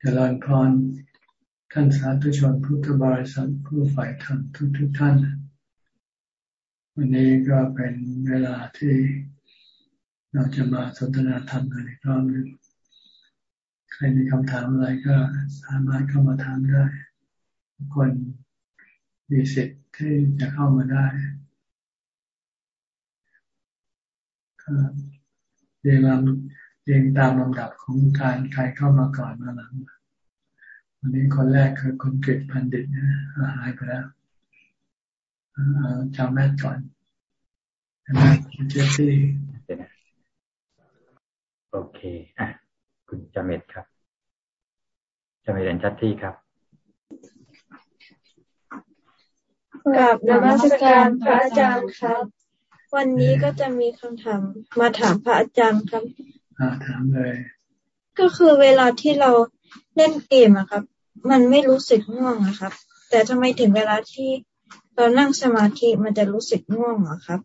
เจริญพรท่านสาธุชนพุทธบริษัทผู้ฝ่ายธรรมทุกทุกท่าน วันนี้ก็เป็นเวลาที่เราจะมาสนทนาธรรมกันอีกรอบหนึ่งใครมีคำถามอะไรก็สามารถเข้ามาถามได้ทุกคนมีสิทธิ์ที่จะเข้ามาได้เรียงลำ เรียงตามลำดับของการใครเข้ามาก่อนมาหลัง วันนี้คนแรกคือคุณเกตพันดิตนะหายไปแล้วจำแม่ก่อนนะคุณเจสซี่โอเคอะคุณจำเม็ดครับจำเม็ดเรียนชัดที่ครับกับนมัสการพระอาจารย์ครับ วันนี้ก็จะมีคำถามมาถามพระอาจารย์ครับ ถามเลย ก็คือเวลาที่เราเล่นเกมอะครับ มันไม่รู้สึกง่วงอะครับ แต่ทำไมถึงเวลาที่เรานั่งสมาธิมันจะรู้สึกง่วงอะครับ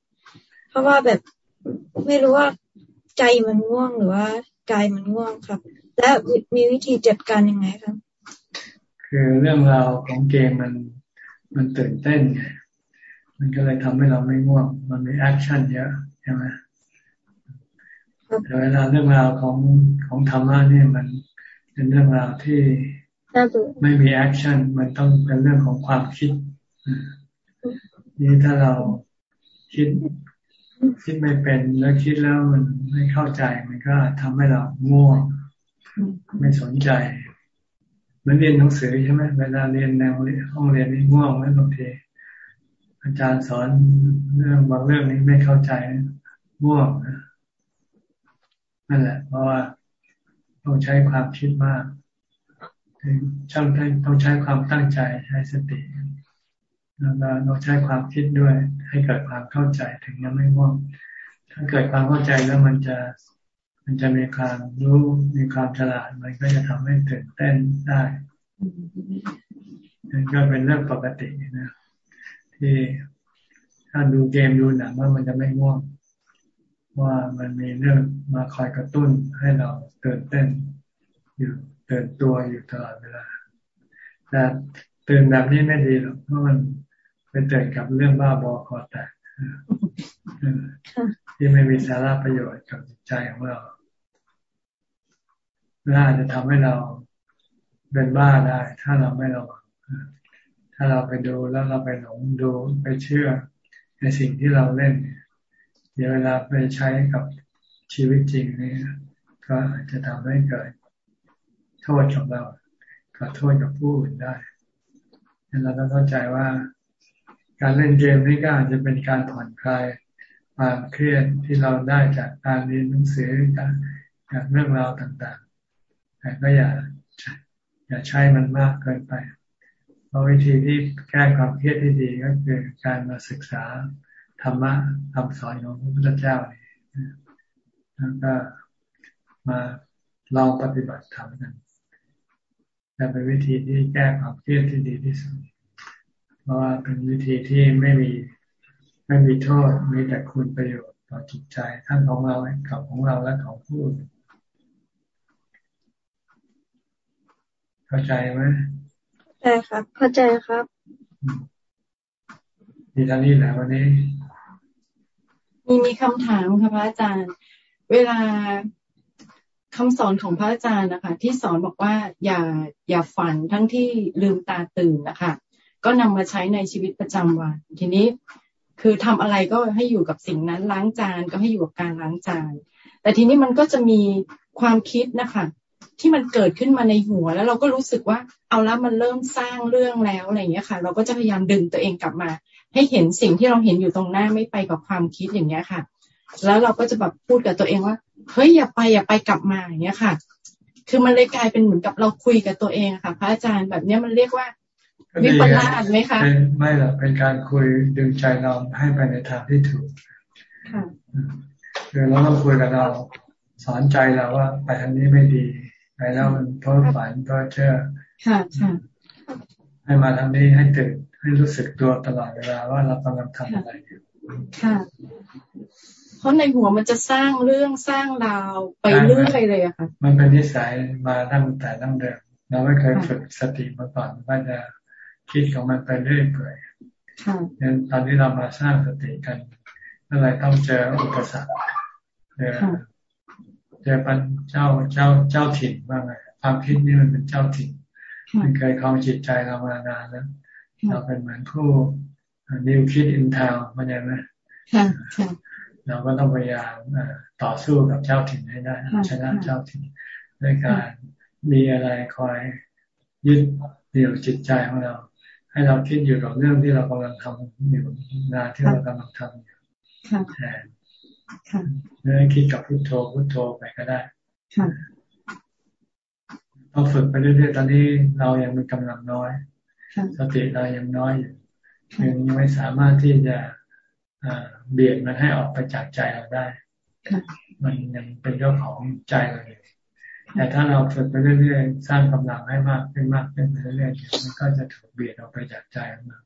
เพราะว่าแบบไม่รู้ว่าใจมันง่วงหรือว่ากายมันง่วงครับ และมีวิธีจัดการยังไงครับ คือเรื่องราวของเกมมันมันตื่นเต้นไงมันก็เลยทำให้เราไม่ง่วง มันมี action เยอะใช่ไหม แต่เวลาเรื่องราวของของธรรมะเนี่ยมันเป็นเรื่องราวที่ไม่มี action มันต้องเป็นเรื่องของความคิดนี่ถ้าเราคิดคิดไม่เป็นแล้วคิดแล้วมันไม่เข้าใจมันก็ทำให้เราง่วงไม่สนใจมันเรียนหนังสือใช่ไหมเวลาเรียนในห้องเรียนนี่ง่วงไหมบางทีอาจารย์สอนเรื่องบางเรื่องนี้ไม่เข้าใจง่วงนั่ นั่นแหละ เพราะว่าต้องใช้ความคิดมากช่างต้องใช้ความตั้งใจใช้สติแล้วก็ต้องใช้ความคิดด้วย ให้เกิดความเข้าใจถึงยังไม่ง่วงถ้าเกิดความเข้าใจแล้วมันจะมันจะมีความรู้มีความฉลาดมันก็จะทำให้ตื่นเต้นได้นั่นก็เป็นเรื่องปกตินะ ที่ถ้าดูเกมดูหนังว่ามันจะไม่ง่วง ว่ามันมีเรื่องมาคอยกระตุ้นให้เราเตื่นเต้น อยู่เตื่นตัวอยู่ตลอดเวลาแต่ตื่นแบบนี้ไม่ดีหรอกเพราะมันไปตื่นกับเรื่องบ้าบอคอแตกที่ไม่มีสาระประโยชน์กับจิตใจของเราน่าจะทำให้เราเป็นบ้าได้ ถ้าเราไม่ระวังถ้าเราไปดูแล้วเราไปหลงดูไปเชื่อในสิ่งที่เราเล่นเเดี๋ยวเวลาไปใช้กับชีวิตจริงนี่ก็อาจจะทำให้เกิดโทษกับเรากับโทษกับผู้อื่นได้เราต้องเข้าใจว่าการเล่นเกมนี่ก็อาจจะเป็นการผ่อนคลายความเครียดที่เราได้จากการเรียนหนังสือจากเรื่องราวต่างๆ แต่ก็อย่าอย่าใช้มันมากเกินไป เพราะวิธีที่แก้ความเครียดที่ดีก็คือการมาศึกษา ธรรมะคำสอนของพระพุทธเจ้านี่แล้วก็มาลองปฏิบัติธรรมกันจะเป็นวิธีที่แก้ความเครียดที่ดีที่สุด เพราะว่าเป็นวิธีที่ไม่มีไม่มีโทษมีแต่คุณประโยชน์ต่อจิตใจทั้งของเรากับของเราและของผู้อื่นเข้าใจไหมใช่ครับ เข้าใจครับมีท่านี้แหละวันนี้ มีมีคำถามค่ะพระอาจารย์ เวลาคำสอนของพระอาจารย์นะคะ ที่สอนบอกว่าอย่าอย่าฝันทั้งที่ลืมตาตื่นนะคะ ก็นำมาใช้ในชีวิตประจำวัน ทีนี้คือทำอะไรก็ให้อยู่กับสิ่งนั้นล้างจานก็ให้อยู่กับการล้างจาน แต่ทีนี้มันก็จะมีความคิดนะคะที่มันเกิดขึ้นมาในหัวแล้วเราก็รู้สึกว่าเอาละมันเริ่มสร้างเรื่องแล้วอะไรอย่างเงี้ยค่ะ เราก็จะพยายามดึงตัวเองกลับมา ให้เห็นสิ่งที่เราเห็นอยู่ตรงหน้าไม่ไปกับความคิดอย่างเงี้ยค่ะ แล้วเราก็จะแบบพูดกับตัวเองว่าเฮ้ยอย่าไปอย่าไปกลับมาอย่างเงี้ยค่ะ คือมันเลยกลายเป็นเหมือนกับเราคุยกับตัวเองค่ะ พระอาจารย์แบบเนี้ยมันเรียกว่าวิปลาสไหมคะไม่หรอกเป็นการคุยดึงใจเราให้ไปในทางที่ถูกค่ะคือเราต้องคุยกับเราสอนใจเราว่าไปทางนี้ไม่ดีไปแล้วมันเพ้อฝันเพ้อเชื่อค่ะค่ะให้มาทำนี้ให้ตื่น ให้รู้สึกตัวตลอดเวลาว่าเรากำลังทำอะไรอยู่ค่ะ เพราะในหัวมันจะสร้างเรื่องสร้างราวไปเรื่อยเลยอะค่ะ มันเป็นนิสัยมาตั้งแต่ตั้งเดิมเราไม่เคยฝึกสติมาก่อนก็จะคิดของมันไปเรื่อยเปื่อยดังนั้นตอนนี้เรามาสร้างสติกันอะไรต้องเจออุปสรรคเจอเจอปัญเจ้าเจ้าเจ้าถิ่นบ้างไงความคิดนี่มันเป็นเจ้าถิ่นมันเคยคลองจิตใจเรามานานแล้ว เราเป็นเหมือนผู้นิวคิดอินทาวมันยังไงเราก็ต้องพยายามต่อสู้กับเจ้าถิ่นให้ได้ชนะเจ้าถิ่นด้วยการมีอะไรคอยยึดเดี่ยวจิตใจของเรา ให้เราคิดอยู่กับเรื่องที่เรากำลังทำอยู่งานที่เรากำลังทำอยู่แทนหรือคิดกับพุโทโธพุโทโธไปก็ได้ต้องฝึกไปเรื่อยๆตอนนี้เรายังมีกำลังน้อย สติเรายังน้อยอยู่ยังไม่สามารถที่จะเบียดมันให้ออกไปจากใจเราได้ มันยังเป็นเจ้าของใจเราอยู่แต่ถ้าเราฝึกไปเรื่อยๆ สร้างกำลังให้มากขึ้นมากขึ้นไปเรื่อยๆมันก็จะถูกเบียดออกไปจากใจเรา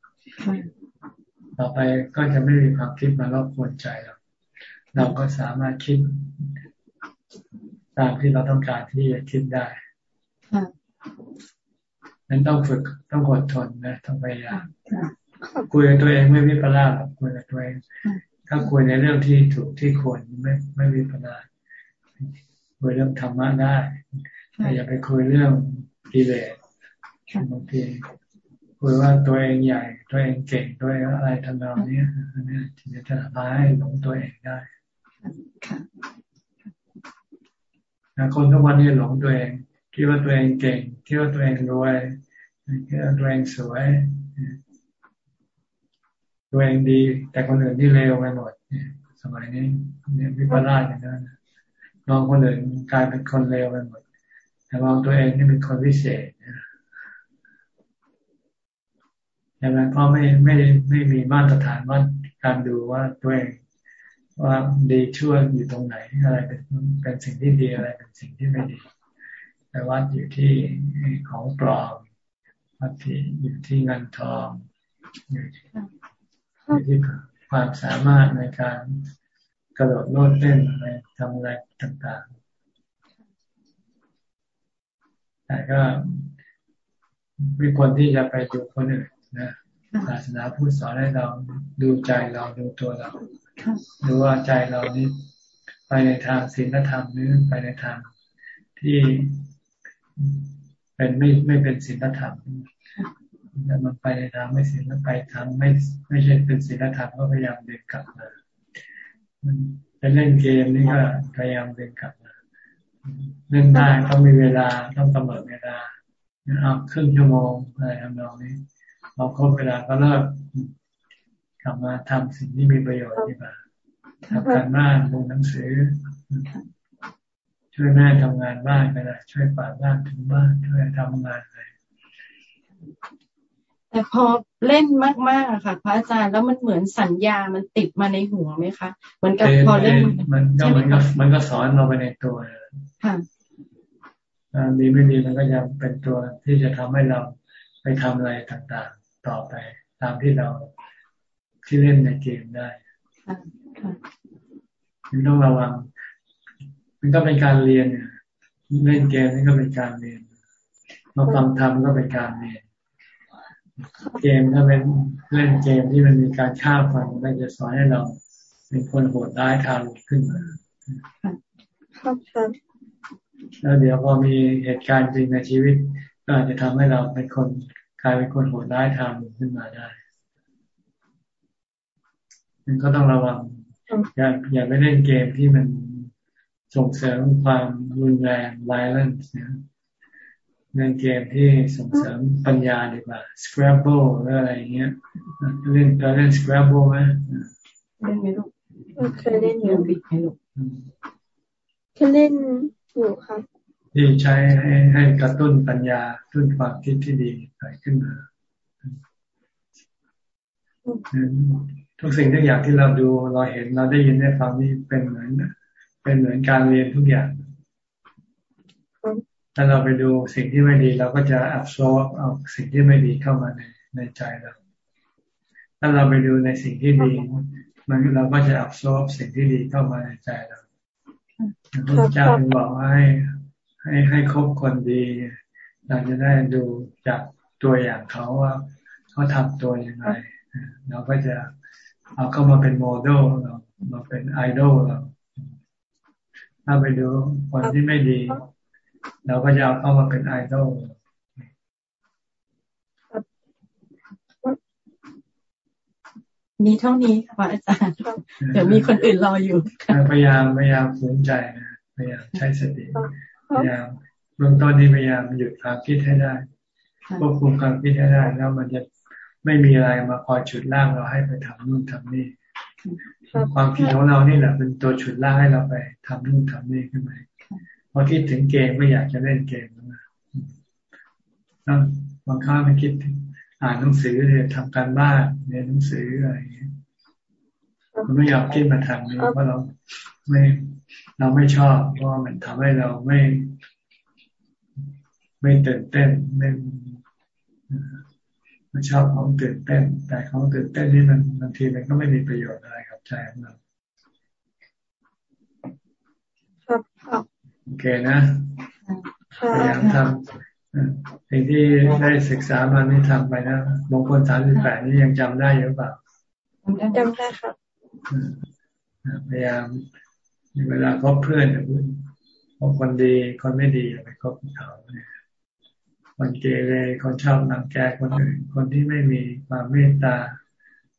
ต่อไปก็จะไม่มีความคิดมารบกวนใจเรา เราก็สามารถคิดตามที่เราต้องการที่จะคิดได้ นั้นต้องฝึกต้องอดทนนะต้องพยายามคุยกับตัวเองไม่วิปลาสคุยกับตัวเองถ้าคุยในเรื่องที่ถูกที่ควรไม่ไม่วิปลาสคุยเรื่องธรรมะได้แต่อย่าไปคุยเรื่องกิเลสบางทีคุยว่าตัวเองใหญ่ ตัวเองเก่งตัวเองอะไรทำนองนี้อันนี้ที่จะทำให้หลงตัวเองได้คนทุกวันนี้หลงตัวเอง คิดว่าตัวเองเก่งคิดว่าตัวเองรวยคิดว่าตัวเองสวยตัวเองดี แต่คนอื่นที่เลวไปหมดสมัยนี้เนี่ยวิปลาสอย่างนั้นมองคนอื่นกลายเป็นคนเลวไปหมด แต่มองตัวเองนี่เป็นคนพิเศษอย่างนั้นพราะไม่ไม่ไม่มีมาตรฐานว่าการดูว่าตัวเองว่าดีชั่วอยู่ตรงไหนอะไรเป็นเป็นสิ่งที่ดีอะไรเป็นสิ่งที่ไม่ดี วัดอยู่ที่ของปลอมวัดที่อยู่ที่เงินทองอยู่ที่ความสามารถในการกระโดดโลดเต้นในทำอะไรต่างๆ แต่ก็ไม่ควรที่จะไปดูคนอื่นนะศาสนาพูดสอนให้เราดูใจเราดูตัวเราดูว่าใจเรานี้ไปในทางศีลธรรมหรือไปในทางที่ เป็นไม่ไม่เป็นศีลธรรมแล้วมันไปในทางไม่ศีลไปทางไม่ไม่ใช่เป็นศีลธรรมก็พยายามเดินกลับมาไปเล่นเกมนี่ก็พยายามเดินกลับมาเล่นได้ต้องมีเวลาต้องกำหนดเวลาเอาครึ่งชั่วโมงอะไรทำนองนี้พอครบเวลาก็เลิกกลับมาทำสิ่งที่มีประโยชน์ดีกว่าทำการบ้านดูหนังสือ ช่วยแม่ทำงานบ้านก็ได้ช่วยป่าบ้านถึงบ้านช่วยทำงานอะไรแต่พอเล่นมากๆอะค่ะ พระอาจารย์แล้วมันเหมือนสัญญามันติดมาในหัวไหมคะเหมือนกับพอเล่นมันก็เหมือนกับมันก็สอนเราไปในตัวค่ะดีไม่ดีมันก็ยังเป็นตัวที่จะทำให้เราไปทำอะไรต่างๆ ต่อไป ตามที่เราที่เล่นในเกมได้ต้องระวัง มันก็เป็นการเรียนเนี่ยเล่นเกมนี่ก็เป็นการเรียนมาฟังธรรมก็เป็นการเรียน เกมถ้าเป็นเล่นเกมที่มันมีการฆ่าฟันก็จะสอนให้เราเป็นคนโหดร้ายทารุณขึ้นมาแล้วเดี๋ยวพอมีเหตุการณ์จริงในชีวิต ก็อาจจะทำให้เราเป็นคนกลายเป็นคนโหดร้ายทารุณขึ้นมาได้มันก็ต้องระวังอย่าอย่าไปเล่นเกมที่มัน ส่งเสริมความรุนแรง violence นะเล่นเกมที่ส่งเสริมปัญญาดีกว่า Scrabble หรืออะไรเงี้ยเล่นเคยเล่น Scrabble ไหมเล่นไหมลูกเคยเล่นอยู่ไหมลูกเคยเล่นอยู่ครับที่ใช้ให้ให้กระตุ้นปัญญาตุ้นความคิดที่ดีเกิดขึ้นมาทุกสิ่งทุกอย่างที่เราดูเราเห็นเราได้ยินได้ฟังนี่เป็นเหมือน เป็นเหมือนการเรียนทุกอย่าง ถ้าเราไปดูสิ่งที่ไม่ดีเราก็จะอับซอบเอาสิ่งที่ไม่ดีเข้ามาในในใจเรา ถ้าเราไปดูในสิ่งที่ดี มันเราก็จะอับซอบสิ่งที่ดีเข้ามาในใจเราพระเจ้าเป็นบอกให้ให้ให้คบคนดี เราจะได้ดูจากตัวอย่างเขาว่าเขาทำตัวยังไง เราก็จะเอาเข้ามาเป็นโมเดลเรามาเป็นไอดอลเรา ถ้าไปดูคนที่ไม่ดี เราก็จะเอาเข้ามาเป็นไอดอลมีเท่านี้ค่ะอาจารย์ เดี๋ยวมีคนอื่นรออยู่พยายามพยายามฝืนใจนะพยายามใช้สติพยายามเบื้องต้นนี้พยายามหยุดความคิดให้ได้ควบคุมความคิดให้ได้แล้วมันจะไม่มีอะไรมาคอยฉุดล่างเราให้ไปทำนู่นทำนี่ ความคิดของเรานี่แหละเป็นตัวฉุดล่าให้เราไปทำนู่นทำนี่ขึ้นมาพอคิดถึงเกมไม่อยากจะเล่นเกมนะบางครั้งมันคิดอ่านหนังสือเลยทำการบ้านเรียนหนังสืออะไรอย่างเงี้ยมันไม่อยากคิดมาทางนี้เพราะเราไม่เราไม่ชอบเพราะมันทำให้เราไม่ ไม่ตื่นเต้นไม่ไม่ชอบของตื่นเต้น แต่ของตื่นเต้นนี่มันบางทีมันก็ไม่มีประโยชน์อะไร ใจของเราโอเคนะพยายามทำสิ่งที่ได้ศึกษามานี่ทำไปนะบางคนสามสิบแปดนี่ยังจำได้หรือเปล่าจำได้ครับพยายามเวลาคบเพื่อนพบคนดีคนไม่ดีอย่าไปคบเขาเนี่ยคนเกเรคนชอบนังแกคนอื่นคนที่ไม่มีความเมตตา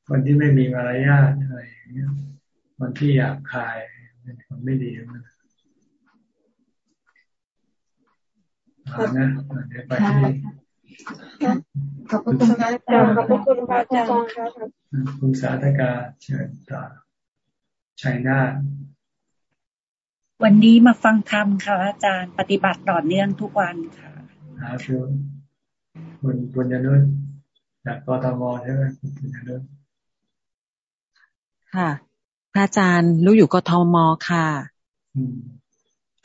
คนที่ไม่มีมารยาทอะไรอย่างเงี้ยคนที่อยากขายเป็นคนไม่ดีมันนะเดี๋ยวไปที่ขอบคุณพระอาจารย์ขอบคุณพระอาจารย์ครับคุณสาธกาเชิญต่อชัยนาทวันนี้มาฟังธรรมค่ะอาจารย์ปฏิบัติต่อเนื่องทุกวันค่ะหาคือคุณคุณยนุษจากกทมใช่ไหมคุณยนุษ ค่ะ พระอาจารย์รู้อยู่กทมค่ะ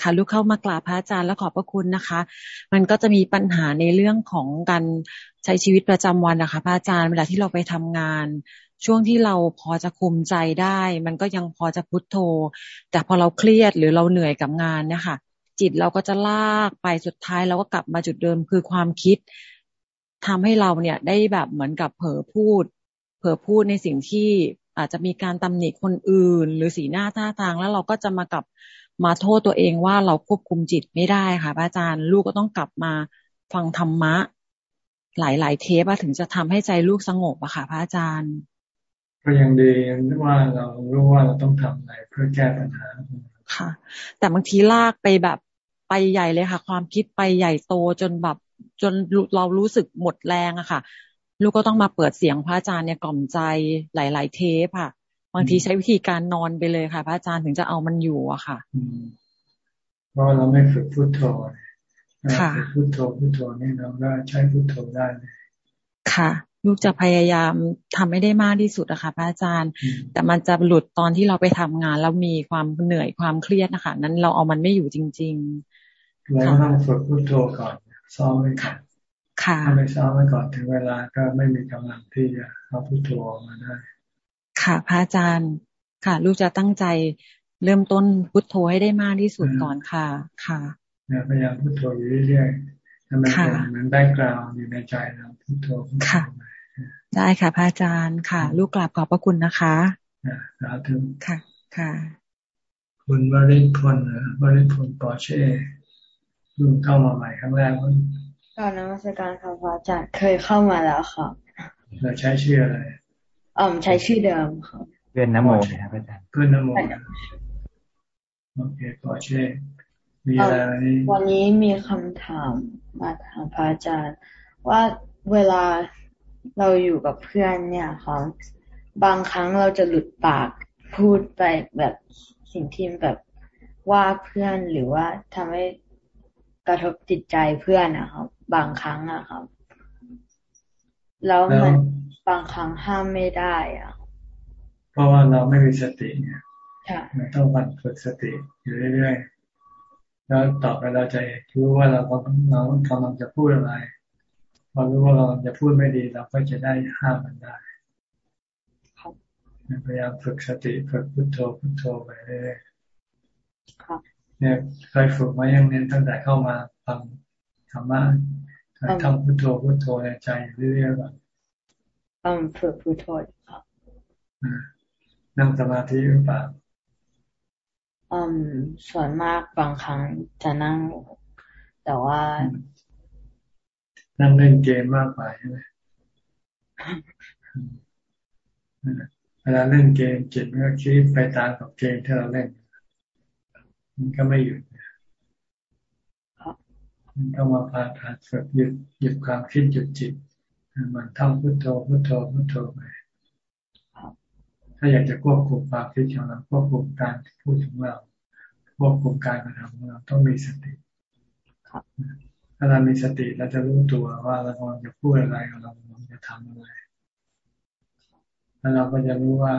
ค่ะลูกเข้ามากราบพระอาจารย์และขอบพระคุณนะคะ มันก็จะมีปัญหาในเรื่องของการใช้ชีวิตประจำวันนะคะ พระอาจารย์เวลาที่เราไปทำงาน ช่วงที่เราพอจะคุมใจได้ มันก็ยังพอจะพุทโธ แต่พอเราเครียดหรือเราเหนื่อยกับงานเนี่ยค่ะจิตเราก็จะลากไปสุดท้ายเราก็กลับมาจุดเดิมคือความคิดทำให้เราเนี่ยได้แบบเหมือนกับเผลอพูด เผลอพูดในสิ่งที่ อาจจะมีการตำหนิคนอื่น หรือสีหน้าท่าทางแล้วเราก็จะมากับมาโทษตัวเองว่าเราควบคุมจิตไม่ได้ค่ะพระอาจารย์ลูกก็ต้องกลับมาฟังธรรมะ หลายๆ เทปถึงจะทำให้ใจลูกสงบอะค่ะพระอาจารย์ ก็ยังดีว่าเรารู้ว่าเราต้องทำอะไรเพื่อแก้ปัญหาค่ะ แต่บางทีลากไปแบบไปใหญ่เลยค่ะ ความคิดไปใหญ่โตจนแบบจนเรารู้สึกหมดแรงอะค่ะ ลูกก็ต้องมาเปิดเสียงพระอาจารย์เนี่ยกล่อมใจหลาย ๆ เทปค่ะ บางทีใช้วิธีการนอนไปเลยค่ะ พระอาจารย์ถึงจะเอามันอยู่อะค่ะเพราะเราไม่ฝึกพุทโธค่ะพุทโธพุทโธนี่เราก็ใช้พุทโธได้เลยค่ะ ลูกจะพยายามทำให้ได้มากที่สุดนะคะพระอาจารย์ แต่มันจะหลุดตอนที่เราไปทำงาน แล้วมีความเหนื่อยความเครียดนะคะนั้นเราเอามันไม่อยู่จริงๆเราต้องฝึกพุทโธก่อนซ้อมไว้ก่อนค่ะ ถ้าไม่ซ้อมไว้ก่อนถึงเวลาก็ไม่มีกำลังที่จะเอาพุทโธออกมาได้ ค่ะพระอาจารย์ค่ะ ลูกจะตั้งใจเริ่มต้นพุทโธให้ได้มากที่สุดก่อนค่ะ ค่ะพยายามพุทโธอยู่เรื่อยๆทำไมเป็นเหมือนแบ็กกราวน์อยู่ในใจเราพุทโธพุทโธได้ค่ะพระอาจารย์ค่ะ ลูกกราบขอบพระคุณนะคะสาธุค่ะ ค่ะ คุณวริพลวริพลปอเช่ลุงเข้ามาใหม่ครั้งแรก ก่อนนมัสการค่ะพระอาจารย์เคยเข้ามาแล้วค่ะเราใช้ชื่ออะไรอ๋อใช้ชื่อเดิมค่ะเพื่อนน้ำโมนะครับอาจารย์เพื่อนน้ำโมโอเคปอเช่มีอะไรวันนี้มีคำถามมาถามพระอาจารย์ ว่าเวลาเราอยู่กับเพื่อนเนี่ยค่ะบางครั้งเราจะหลุดปากพูดไปแบบสิ่งที่แบบว่าเพื่อนหรือว่าทำให้กระทบจิตใจเพื่อนนะครับ บางครั้งอะครับ แล้วมันบางครั้งห้ามไม่ได้อะเพราะว่าเราไม่มีสติเนี่ยมันต้องมันฝึกสติอยู่เรื่อยๆ แล้วต่อไปเราจะรู้ว่าเราเรากำลังจะพูดอะไรพอรู้ว่าเราจะพูดไม่ดีเราก็จะได้ห้ามมันได้พยายามฝึกสติฝึกพุทโธพุทโธไปเรื่อยๆเนี่ยเคยฝึกมายังเน้นตั้งแต่เข้ามาฟังธรรมะ ทำพุทโธพุทโธในใจเรื่อยๆก่อนอืมฝึกพุทโธครับนั่งสมาธิหรือเปล่าอืมส่วนมากบางครั้งจะนั่ง แต่ว่า นั่งเล่นเกมมากกว่าใช่ไหมเวลาเล่นเกมจิตมันก็คิดไปตามกับเกมที่เราเล่นมันก็ไม่หยุด มันต้องมาพาทานฝึกหยุดหยุดความคิดหยุดจิตมันท่องพุทโธพุทโธพุทโธไปถ้าอยากจะควบคุมความคิดของเราควบคุมการพูดของเราควบคุมการกระทำของเราต้องมีสติถ้าเรามีสติเราจะรู้ตัวว่าเรากำลังจะพูดอะไรเรากำลังจะทำอะไรแล้วเราก็จะรู้ว่า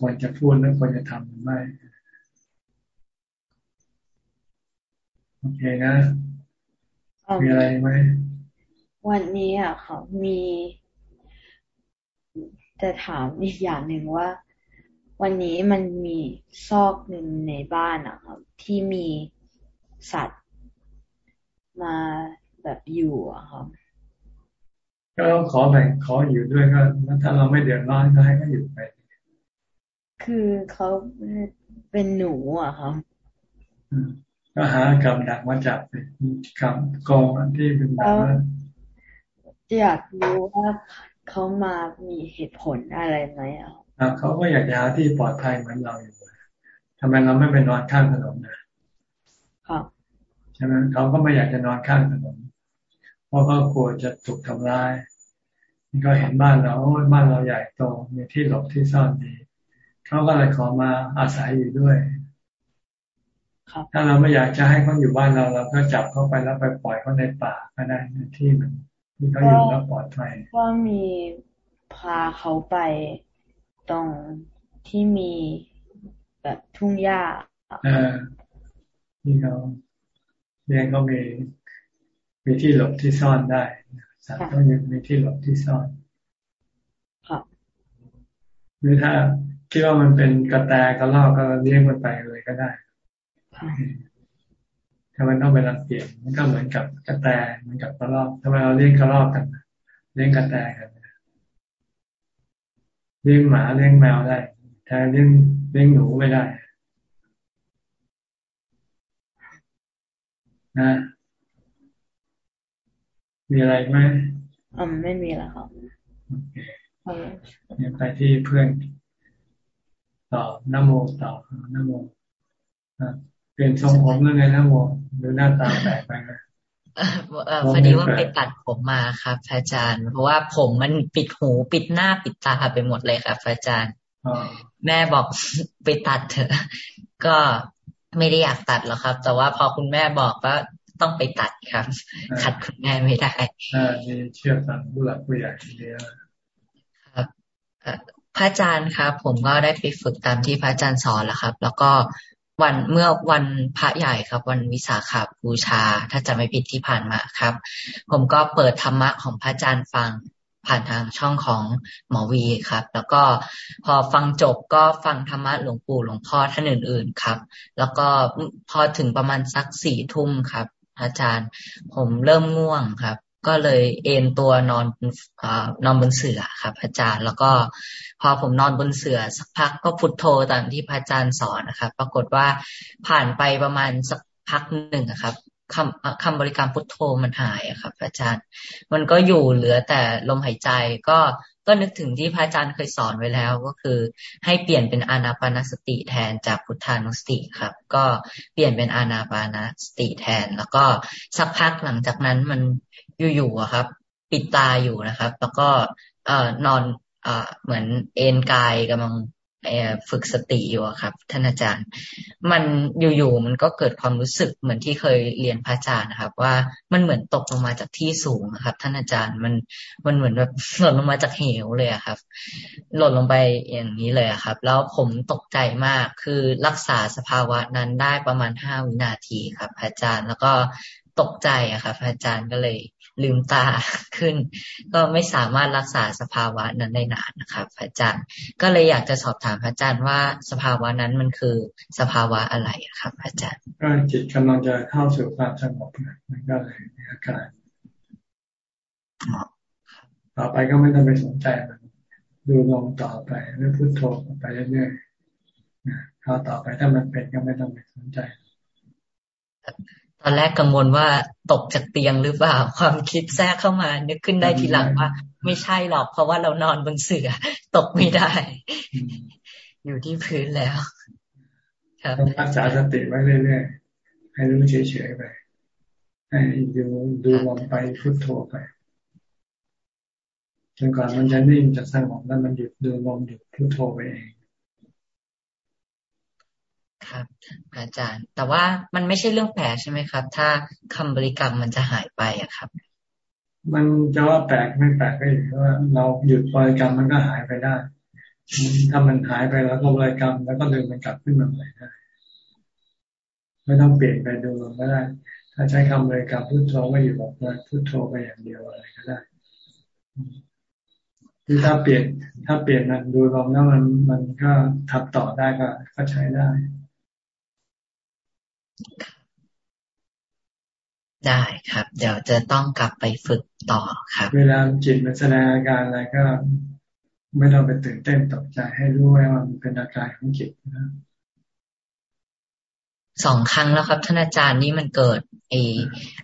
ควรจะพูดหรือควรจะทำหรือไม่โอเคนะ มีอะไรไหมวันนี้อะเขามีจะถามอีกอย่างหนึ่งว่า วันนี้มันมีซอกหนึ่งในบ้านอะครับที่มีสัตว์มาแบบอยู่อะครับก็ต้องขอแบ่งขออยู่ด้วยก็ถ้าเราไม่เดือดร้อนก็ให้เขาอยู่ไป คือเขาเป็นหนูอะครับ ก็หากับดักมาจับไปกับกองที่เป็นแบบว่าอยากรู้ว่าเขามามีเหตุผลอะไรไหมอะเขาก็อยากจะหาที่ปลอดภัยเหมือนเราอยู่ทำไมเราไม่ไปนอนข้างถนนนะครับใช่ไหมเขาก็ไม่อยากจะนอนข้างถนนเพราะเขากลัวจะถูกทำร้ายนี่ก็เห็นบ้านเราบ้านเราใหญ่โตมีที่หลบที่ซ่อนดีเขาก็เลยขอมาอาศัยอยู่ด้วย ถ้าเราไม่อยากจะให้เขาอยู่บ้านเราเราก็จับเขาไปแล้วไปปล่อยเขาในป่าก็ได้ในที่มันที่เขาอยู่แล้วปลอดภัยก็มีพาเขาไปตรงที่มีแบบทุ่งหญ้าเออที่เขาเรียกก็มีมีที่หลบที่ซ่อนได้สัตว์ต้องมีที่หลบที่ซ่อนค่ะหรือถ้าคิดว่ามันเป็นกระแตกระรอกก็เลี้ยงมันไปเลยก็ได้ ถ้ามันต้องไปรังเกียจมันก็เหมือนกับกระแตเหมือนกับกระรอกทำไมเราเลี้ยงกระรอกกันเลี้ยงกระแตกันเลี้ยงหมาเลี้ยงแมวได้แต่เลี้ยงเลี้ยงหนูไม่ได้นะมีอะไรไหมอืมไม่มีแล้วครับโอเคเนี่ยไปที่เพื่อนต่อนโมต่อนโม เปลี่ยนทรงผมแล้วไงนะโมดูหน้าตาแปลกไปนะพอดีว่าไปตัดผมมาครับอาจารย์ เพราะว่าผมมันปิดหูปิดหน้าปิดตาไปหมดเลยครับอาจารย์แม่บอกไปตัดเถอะ ก็ไม่ได้อยากตัดหรอกครับ แต่ว่าพอคุณแม่บอกว่าต้องไปตัดครับ ขัดคุณแม่ไม่ได้อ่านี่เชื่อฟังผู้หลักผู้ใหญ่ทีเดียวครับพระอาจารย์ครับ ผมก็ได้ไปฝึกตามที่พระอาจารย์สอนแล้วครับ แล้วก็ วันเมื่อวันพระใหญ่ครับ วันวิสาขบูชา ถ้าจะไม่ผิดที่ผ่านมาครับ ผมก็เปิดธรรมะของพระอาจารย์ฟังผ่านทางช่องของหมอวีครับ แล้วก็พอฟังจบก็ฟังธรรมะหลวงปู่หลวงพ่อท่านอื่น ๆครับ แล้วก็พอถึงประมาณสักสี่ทุ่มครับ อาจารย์ ผมเริ่มง่วงครับ ก็เลยเอนตัวนอนอนอนบนเสื่อครับอาจารย์ แล้วก็พอผมนอนบนเสื่อสักพักก็พุทโธตามที่พระอาจารย์สอนนะครับ ปรากฏว่าผ่านไปประมาณสักพักหนึ่งครับคำคำบริกรรมพุทโธมันหายครับอาจารย์ มันก็อยู่เหลือแต่ลมหายใจก็ก็นึกถึงที่พระอาจารย์เคยสอนไว้แล้ว ก็คือให้เปลี่ยนเป็นอานาปานสติแทนจากพุทธานุสติครับ ก็เปลี่ยนเป็นอานาปานสติแทน แล้วก็สักพักหลังจากนั้นมัน อยู่ๆครับ ปิดตาอยู่นะครับ แล้วก็เอ่อนอนเอ่อเหมือนเอนกายกำลังฝึกสติอยู่ครับ ท่านอาจารย์ มันอยู่ๆมันก็เกิดความรู้สึกเหมือนที่เคยเรียนพระอาจารย์นะครับ ว่ามันเหมือนตกลงมาจากที่สูงครับ ท่านอาจารย์มันมันเหมือนแบบหล่นลงมาจากเหวเลยครับ หล่นลงไปอย่างนี้เลยครับ แล้วผมตกใจมากคือรักษาสภาวะนั้นได้ประมาณห้าวินาทีครับ อาจารย์แล้วก็ตกใจอะครับอาจารย์ก็เลย ลืมตาขึ้น ก็ไม่สามารถรักษาสภาวะนั้นได้นานนะครับอาจารย์ ก็เลยอยากจะสอบถามอาจารย์ว่าสภาวะนั้นมันคือสภาวะอะไรครับอาจารย์ก็จิตกำลังจะเข้าสู่ความสงบมันก็เลยมีอาการต่อไปก็ไม่ต้องไปสนใจมันดูลงต่อไปหรือพุโทโธไปเรื่อยๆคราวต่อไปถ้ามันเป็นก็ไม่ต้องไปสนใจ ตอนแรกกังวลว่าตกจากเตียงหรือเปล่า ความคิดแทรกเข้ามา นึกขึ้นได้ทีหลังว่า ไม่ใช่หรอก เพราะว่าเรานอนบนเสือ ตกไม่ได้ อยู่ที่พื้นแล้วต้องรักษาสติไว้เรื่อยๆให้รู้เฉยๆไปให้ดูดูลงไปพุทโธไปจนกว่ามันจะนิ่งจะสงบแล้วมันหยุดดูลมหยุดพุทโธไปเอง ครับอาจารย์ แต่ว่ามันไม่ใช่เรื่องแปลกใช่ไหมครับ ถ้าคำบริกรรมมันจะหายไปอะครับ มันจะว่าแปลกไม่แปลกก็อยู่ว่าเราหยุดบริกรรมมันก็หายไปได้ ถ้ามันหายไปแล้วก็บริกรรมแล้วก็ดึงมันกลับขึ้นมาใหม่ได้ไม่ต้องเปลี่ยนไปดูก็ได้ ถ้าใช้คำบริกรรมพุทโธก็อยู่แบบพุทโธไปอย่างเดียวอะไรก็ได้คือถ้าเปลี่ยนถ้าเปลี่ยนมันดูลองแล้วมันมันก็ทับต่อได้ก็ก็ใช้ได้ ได้ครับ เดี๋ยวจะต้องกลับไปฝึกต่อครับ เวลาจิตมันแสดงอาการอะไรก็ ไม่ต้องไปตื่นเต้นตกใจให้รู้ว่ามันเป็นอาการของจิตนะสองครั้งแล้วครับท่านอาจารย์นี่มันเกิดไอ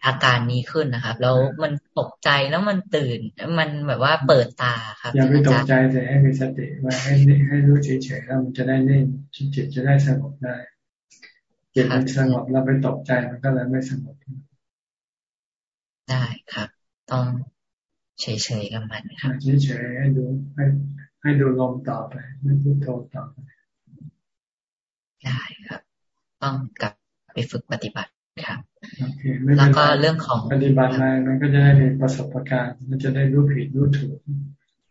อาการนี้ขึ้นนะครับ แล้วมันตกใจแล้วมันตื่น มันแบบว่าเปิดตาครับอย่าไปตกใจแต่ให้มีสติไว้ให้ให้รู้เฉยๆแล้วมันจะได้นิ่งจิตจะได้สงบได้ จิตมันสงบแล้วไปตกใจมันก็เลยไม่สงบได้ครับ ต้องเฉยๆกับมันครับเฉยๆให้ดูให้ให้ดูลมต่อไปไม่พูดโทต่อไปได้ครับ ต้องกลับไปฝึกปฏิบัติครับแล้วก็เรื่องของปฏิบัติมามันก็จะได้มีประสบการณ์ มันจะได้รู้ผิดรู้ถูก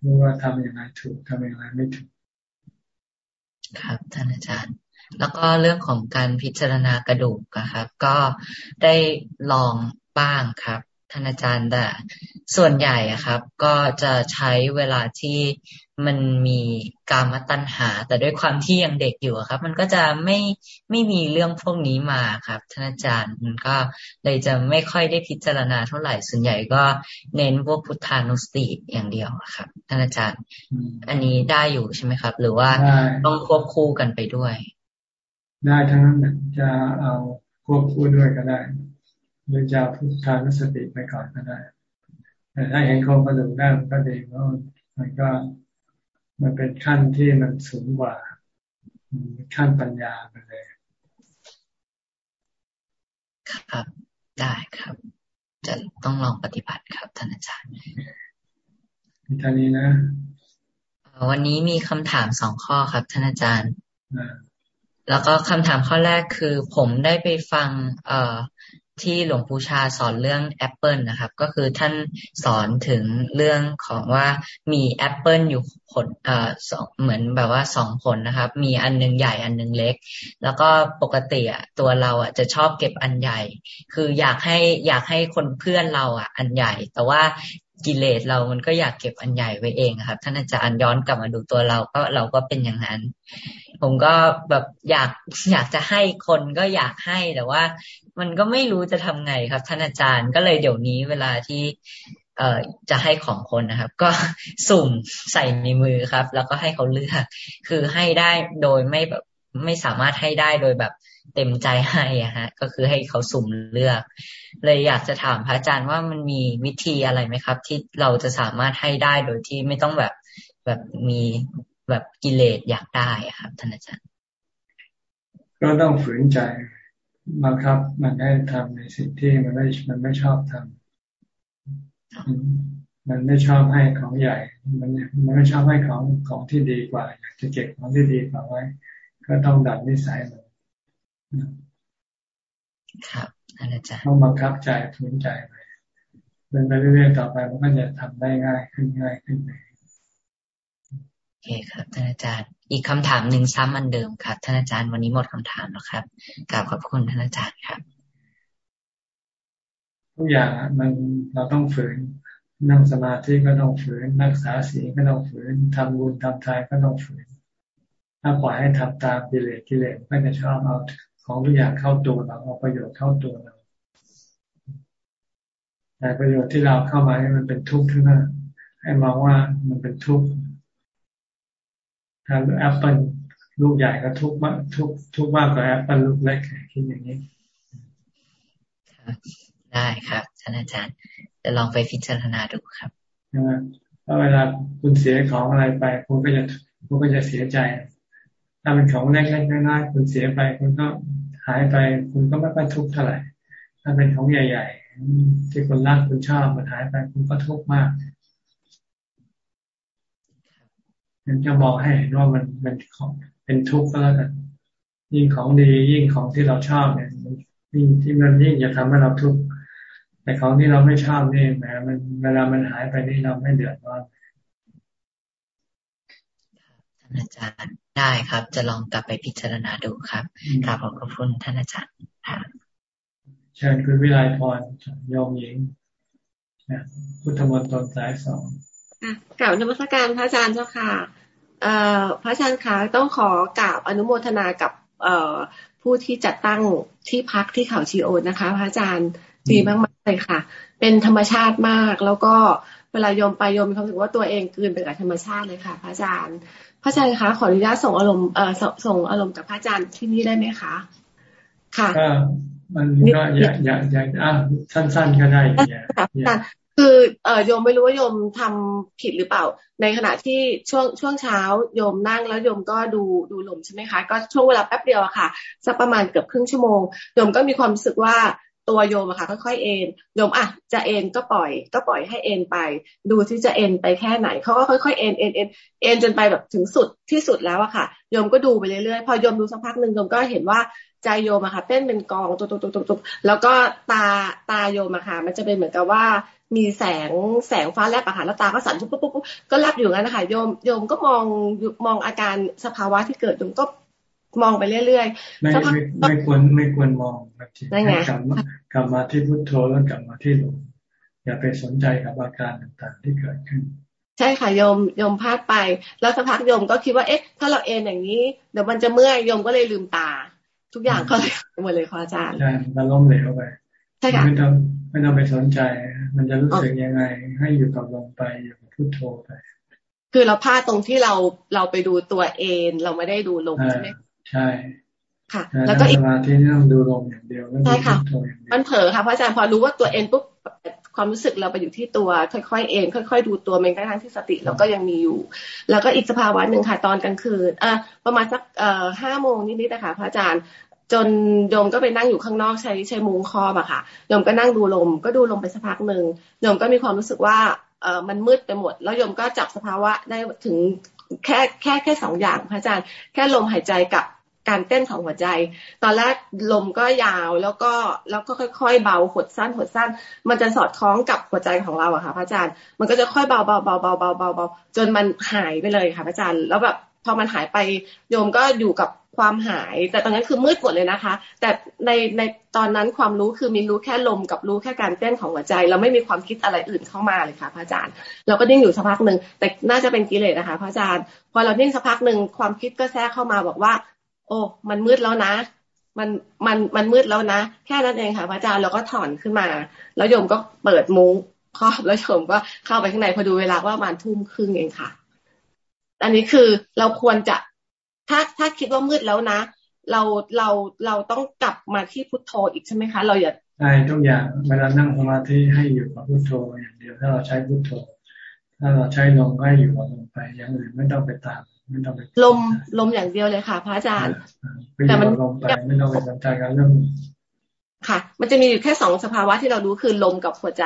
รู้ว่าทำอย่างไรถูกทำอย่างไรไม่ถูก ครับท่านอาจารย์ แล้วก็เรื่องของการพิจารณากระดูกครับ ก็ได้ลองบ้างครับท่านอาจารย์แต่ส่วนใหญ่อะครับ ก็จะใช้เวลาที่มันมีกามตัณหา แต่ด้วยความที่ยังเด็กอยู่ครับ มันก็จะไม่ไม่มีเรื่องพวกนี้มาครับท่านอาจารย์มันก็เลยจะไม่ค่อยได้พิจารณาเท่าไหร่ส่วนใหญ่ก็เน้นพวกพุทธานุสติอย่างเดียวครับท่านอาจารย์ อันนี้ได้อยู่ใช่ไหมครับ หรือว่าต้องควบคู่กันไปด้วย ได้ทั้งนั้นจะเอาควบคู่ด้วยก็ได้หรือจะพุทธานุสติไปก่อนก็ได้ แต่ถ้าเห็นโครงกระดูกได้มันก็ดีเพราะมันก็มันเป็นขั้นที่มันสูงกว่าขั้นปัญญาไปเลย ครับ ได้ครับ จะต้องลองปฏิบัติครับท่านอาจารย์มีท่านี้นะ วันนี้มีคำถามสองข้อครับท่านอาจารย์ แล้วก็คำถามข้อแรกคือผมได้ไปฟังเอ่อที่หลวงปู่ชาสอนเรื่องแอปเปิลนะครับ ก็คือท่านสอนถึงเรื่องของว่ามีแอปเปิลอยู่ผลเอ่อสองเหมือนแบบว่าสองผลนะครับ มีอันนึงใหญ่อันนึงเล็ก แล้วก็ปกติอะตัวเราอะจะชอบเก็บอันใหญ่ คืออยากให้อยากให้คนเพื่อนเราอะ อันใหญ่ แต่ว่า กิเลสเรามันก็อยากเก็บอันใหญ่ไว้เองครับท่านอาจารย์ย้อนกลับมาดูตัวเราก็เราก็เป็นอย่างนั้น ผมก็แบบอยากอยากจะให้คนก็อยากให้แต่ว่า มันก็ไม่รู้จะทำไงครับ ท่านอาจารย์ก็เลยเดี๋ยวนี้เวลาที่ เอ่อจะให้ของคนนะครับ ก็สุ่มใส่ในมือครับ แล้วก็ให้เขาเลือก คือให้ได้โดยไม่แบบไม่สามารถให้ได้โดยแบบ เต็มใจให้อะฮะ ก็คือให้เขาสุ่มเลือก เลยอยากจะถามพระอาจารย์ว่ามันมีวิธีอะไรไหมครับ ที่เราจะสามารถให้ได้โดยที่ไม่ต้องแบบแบบมีแบบกิเลสอยากได้ครับท่านอาจารย์ ก็ต้องฝืนใจบังคับ มันให้ทำในสิ่งที่มันไม่มันไม่ชอบทำมันไม่ชอบให้ของใหญ่ มันมันไม่ชอบให้ของของที่ดีกว่า อยากจะเก็บของที่ดีกว่าไว้ ก็ต้องดัดนิสัยมัน ครับอาจารย์ต้องบังคับใจฝืนใจไปเป็นไปเรื่อยๆต่อไปมันก็จะทำได้ง่ายขึ้นง่ายขึ้นไปโอเคครับท่านอาจารย์ อีกคำถามหนึ่งซ้ำอันเดิมครับท่านอาจารย์วันนี้หมดคำถามแล้วครับกราบขอบคุณท่านอาจารย์ครับทุกอย่างมันเราต้องฝืนนั่งสมาธิก็ต้องฝืนรักษาศีลก็ต้องฝืนทำบุญทำทานก็ต้องฝืน ถ้าปล่อยให้ทำตามกิเลสกิเลสก็จะชอบเอา ของทุกอย่างเข้าตัวเราเอาประโยชน์เข้าตัวเราแต่ประโยชน์ที่เราเข้ามาให้มันเป็นทุกข์ทั้งนั้นให้มองว่ามันเป็นทุกข์ถ้าแอปเปิลลูกใหญ่ก็ทุกข์มากทุกทุกข์มากกว่าแอปเปิลลูกเล็กคิดอย่างนี้ได้ครับท่านอาจารย์ จะลองไปพิจารณาดูครับใช่ไหมเพราะเวลาคุณเสียของอะไรไป คุณก็จะคุณก็จะเสียใจ ถ้าเป็นของเล็กๆน้อยๆคุณเสียไปคุณก็ หายไปคุณก็ไม่ค่อยทุกข์เท่าไหร่ ถ้าเป็นของใหญ่ ๆ ที่คุณรักคุณชอบมันหายไปคุณก็ทุกข์มากยังจะมองให้เห็นว่ามันเป็นของเป็นทุกข์ก็แล้วกันยิ่งของดียิ่งของที่เราชอบเนี่ยยิ่งที่มันยิ่งจะทำให้เราทุกข์แต่ของที่เราไม่ชอบนี่แหมมันเวลามันหายไปนี่เราไม่เดือดร้อนท่านอาจารย์ได้ครับ จะลองกลับไปพิจารณาดูครับกราบขอบคุณท่านอาจารย์ครับเชิญคุณวิไลพรโยมหญิงพุทธมนตรสายสองกล่าวนมัสการพระอาจารย์เจ้าค่ะพระอาจารย์คะต้องขอกราบอนุโมทนากับผู้ที่จัดตั้งที่พักที่เขาชีโอนะคะ พระอาจารย์ดีมากๆเลยค่ะ เป็นธรรมชาติมาก แล้วก็เวลาโยมไปโยมมีความรู้สึกว่าตัวเองกืนไปกับธรรมชาติเลยค่ะ พระอาจารย์ พระอาจารย์คะขออนุญาตส่งอารมณ์เอ่อส่งอารมณ์กับพระอาจารย์ที่นี่ได้ไหมคะ ค่ะมันก็อยากอยากอยากอะสั้น ๆ ก็ได้อย่าคือเออโยมไม่รู้ว่าโยมทำผิดหรือเปล่า ในขณะที่ช่วงช่วงเช้าโยมนั่งแล้วโยมก็ดูดูลมใช่ไหมคะ ก็ช่วงเวลาแป๊บเดียวอะค่ะสักประมาณเกือบครึ่งชั่วโมงโยมก็มีความรู้สึกว่า ตัวโยมอะค่ะ ค่อยๆเอ็นโยมอะจะเอ็นก็ปล่อย ก็ปล่อยให้เอ็นไป ดูที่จะเอ็นไปแค่ไหนเขาก็ค่อยๆเอ็นเอ็นเอ็นเอ็นจนไปแบบถึงสุดที่สุดแล้วอะค่ะโยมก็ดูไปเรื่อยๆพอโยมดูสักพักหนึ่งโยมก็เห็นว่าใจโยมอะค่ะเต้นเป็นกองตุกตุกตุกตุกแล้วก็ตาตาโยมอะค่ะ มันจะเป็นเหมือนกับว่ามีแสงแสงฟ้าแลบอะค่ะแล้วตาก็สั่นปุ๊บปุ๊บปุ๊บก็รับอยู่งั้นนะคะโยมโยมก็มองมองอาการสภาวะที่เกิดโยมก็ มองไปเรื่อยๆไม่ไม่ไม่ควรไม่ควรมองแบบที่กลับมากลับมาที่พุทโธแล้วกลับมาที่ลมอย่าไปสนใจกับอาการต่างๆที่เกิดขึ้น ใช่ค่ะโยมโยมพลาดไป แล้วสักพักโยมก็คิดว่าเอ๊ะ ถ้าเราเอนอย่างนี้เดี๋ยวมันจะเมื่อยโยมก็เลยลืมตา ทุกอย่างก็เลยหมดเลยค่ะอาจารย์ใช่มันล้มเหลวไปใช่ค่ะไม่ต้องไม่ต้องไปสนใจ มันจะรู้สึกยังไง ให้อยู่กับลมไปอยู่กับพุทโธไป คือเราพลาดตรงที่เราเราไปดูตัวเองเราไม่ได้ดูลมใช่ไหม ใช่ค่ะ แล้วก็อีกสมาธินี่ต้องดูลมอย่างเดียวใช่ค่ะมันเผลอค่ะพระอาจารย์พอรู้ว่าตัวเองปุ๊บความรู้สึกเราไปอยู่ที่ตัวค่อยๆเองค่อย ๆ ดูตัวเองทั้งที่สติเราก็ยังมีอยู่ แล้วก็อีกสภาวะหนึ่งค่ะ ตอนกลางคืนอะประมาณสักเอ่อห้าโมงนิดๆนะคะพระอาจารย์จนโยมก็ไปนั่งอยู่ข้างนอกใช้ใช้มุงคอมอะค่ะโยมก็นั่งดูลม ก็ดูลมไปสักพักหนึ่งโยมก็มีความรู้สึกว่าเออมันมืดไปหมด แล้วโยมก็จับสภาวะได้ถึงแค่แค่แค่สองอย่างพระอาจารย์ แค่ลมหายใจกับ การเต้นของหัวใจ ตอนแรกลมก็ยาวแล้วก็แล้วก็ค่อย ๆ เบาหดสั้นหดสั้น มันจะสอดคล้องกับหัวใจของเราอะค่ะพระอาจารย์ มันก็จะค่อยเบาเบาเบาเบาเบาเบาเบาจนมันหายไปเลยค่ะพระอาจารย์ แล้วแบบพอมันหายไปโยมก็อยู่กับความหาย แต่ตอนนั้นคือมืดหมดเลยนะคะ แต่ในในตอนนั้นความรู้คือมีรู้แค่ลมกับรู้แค่การเต้นของหัวใจ เราไม่มีความคิดอะไรอื่นเข้ามาเลยค่ะพระอาจารย์ เราก็นิ่งอยู่สักพักหนึ่งแต่น่าจะเป็นกิเลสนะคะพระอาจารย์ พอเรานิ่งสักพักหนึ่งความคิดก็แทรกเข้ามาบอกว่า โอ้มันมืดแล้วนะมันมันมันมืดแล้วนะแค่นั้นเองค่ะพระอาจารย์เราก็ถอนขึ้นมา แล้วโยมก็เปิดมุ้งครอบแล้วโยมก็เข้าไปข้างในพอดูเวลาว่าประมาณทุ่มครึ่งเองค่ะ อันนี้คือเราควรจะถ้าถ้าคิดว่ามืดแล้วนะ เราเราเราต้องกลับมาที่พุทโธอีกใช่ไหมคะ เราอย่าใช่ทุกอย่างเวลานั่งสมาธิให้อยู่กับพุทโธอย่างเดียวถ้าเราใช้พุทโธ ถ้าเราใช้ลมให้อยู่กับลมไปอย่างอื่นไม่ต้องไปตามไม่ต้องไปลมลมอย่างเดียวเลยค่ะ พระอาจารย์ แต่มันลมไปไม่ต้องไปสนใจกันเรื่องค่ะ มันจะมีอยู่แค่สองสภาวะที่เรารู้คือลมกับหัวใจ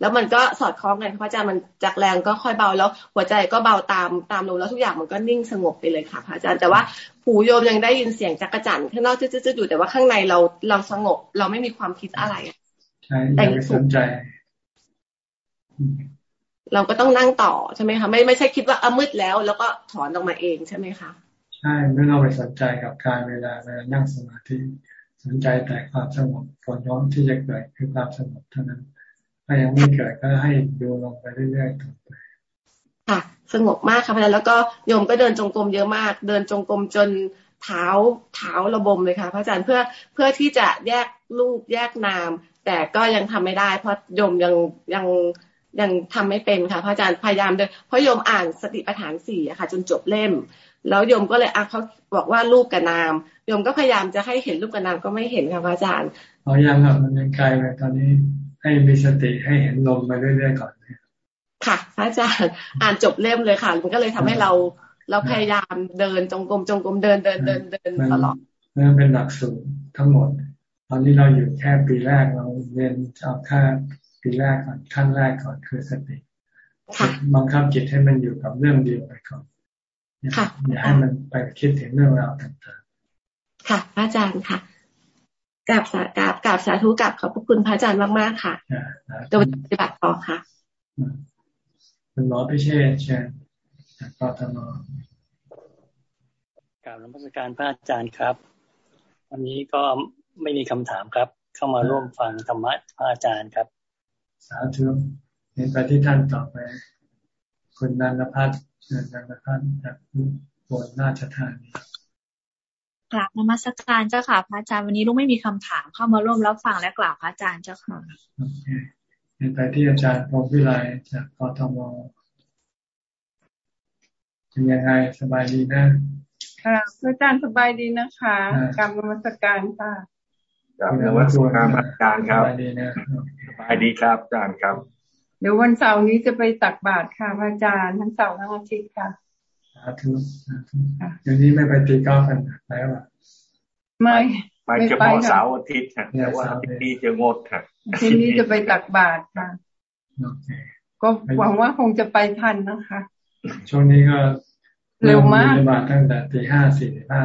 แล้วมันก็สอดคล้องกันพระอาจารย์มันจากแรงก็ค่อยเบาแล้ว หัวใจก็เบาตามตามลมแล้วทุกอย่างมันก็นิ่งสงบไปเลยค่ะพระอาจารย์แต่ว่าหูโยมยังได้ยินเสียงจักระจันข้างนอกจืดๆอยู่แต่ว่าข้างในเราเราสงบ เราไม่มีความคิดอะไรใช่แต่สนใจ เราก็ต้องนั่งต่อใช่ไหมคะไม่ไม่ใช่คิดว่าอมืดแล้ว แล้วก็ถอนออกมาเองใช่ไหมคะใช่ไม่ต้องไปสนใจกับการเวลาเวลานั่งสมาธิสนใจแต่ความสงบผลย้อนที่จะเกิดคือความสงบเท่านั้น ถ้ายังไม่เกิดก็ให้ดูลงไปเรื่อยๆต่อไปค่ะสงบมากค่ะพแล้วก็โยมก็เดินจงกรมเยอะมาก เดินจงกรมจนเท้าเท้าระบมเลยค่ะพระอาจารย์เพื่อเพื่อที่จะแยกรูปแยกนาม แต่ก็ยังทำไม่ได้ เพราะโยมยังยัง ยังทำไม่เป็นค่ะพระอาจารย์พยายามเดินเพราะโยมอ่านสติปัฏฐานสี่อะค่ะ จนจบเล่ม แล้วโยมก็เลยอะเขาบอกว่ารูปกับนามโยมก็พยายามจะให้เห็นรูปกับนามก็ไม่เห็นค่ะพระอาจารย์อ๋อยังอะมันยังไกลไปตอนนี้ให้มีสติให้เห็นลมไปเรื่อยๆก่อนค่ะพระอาจารย์อ่านจบเล่มเลยค่ะ มันก็เลยทำให้เราเราพยายามเดินจงกรมจงกรมเดินเดินเดินเดินตลอดนั่นเป็นหลักสูตรทั้งหมด ตอนนี้เราอยู่แค่ปีแรกเราเรียนเอาแค่ ปีแรกก่อนขั้นแรกก่อนคือสติบังคับจิตให้มันอยู่กับเรื่องเดียวไปก่อนอย่าให้มันไปคิดถึงเรื่องราวต่างๆ ค่ะพระอาจารย์ค่ะกราบสากราบกราบสาธุกับขอบพระคุณพระอาจารย์มากๆค่ะจะปฏิบัติต่อค่ะคุณหมอพิเชษเชิญจากกทมกราบนมัสการพระอาจารย์ครับ วันนี้ก็ไม่มีคำถามครับ เข้ามาร่วมฟังธรรมะพระอาจารย์ครับ สาธุเห็นไปที่ท่านต่อไป คุณนันทพัฒน์เชิญนันทพัฒน์จากบนราชธานีกราบนมัสการเจ้าค่ะ พระอาจารย์วันนี้ลูกไม่มีคำถามเข้ามาร่วมรับฟังและกราบพระอาจารย์เจ้าค่ะโอเคเห็นไปที่อาจารย์พงพิไลจากกทมเป็นยังไงสบายดีนะค่ะอาจารย์สบายดีนะคะกรรมนมัสการค่ะ กรรมนมัสการอาจารย์ครับสบายดีนะสบายดีครับอาจารย์ครับ เดี๋ยววันเสาร์นี้จะไปตักบาตรค่ะอาจารย์ทั้งเสาร์ทั้งอาทิตย์ค่ะสาธุเดี๋ยวนี้ไม่ไปตีกอล์ฟกันไปหรอไม่ไปเฉพาะเสาร์อาทิตย์ค่ะแต่ว่าอาทิตย์นี้จะงดค่ะทีนี้จะไปตักบาตรค่ะก็หวังว่าคงจะไปทันนะคะ ช่วงนี้ก็เร็วมากบาตรตั้งแต่ตีห้าสี่ห้า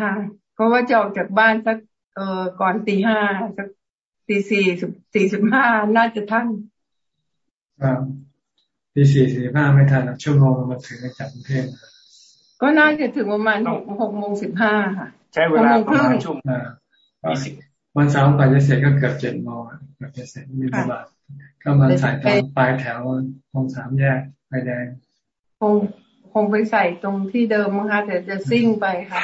ค่ะก็ว่าจะออกจากบ้านสัก เอ่อก่อนตีห้าสักตีสี่สี่สิบห้าน่าจะทันครับตีสี่สี่ห้าไม่ทันชั่วโมงมันถึงจากกรุงเทพก็น่าจะถึงประมาณหกหกโมงสิบห้าค่ะ ใช้เวลาประมาณชั่วโมงวันเสาร์กว่าจะเสร็จก็เกือบเจ็ดโมงเกือบจะเสร็จมีตลาดก็มาใส่ตรงปลายแถวตรงสามแยกไฟแดงคง คงไปใส่ตรงที่เดิมมั้งคะแต่จะซิ่งไปค่ะ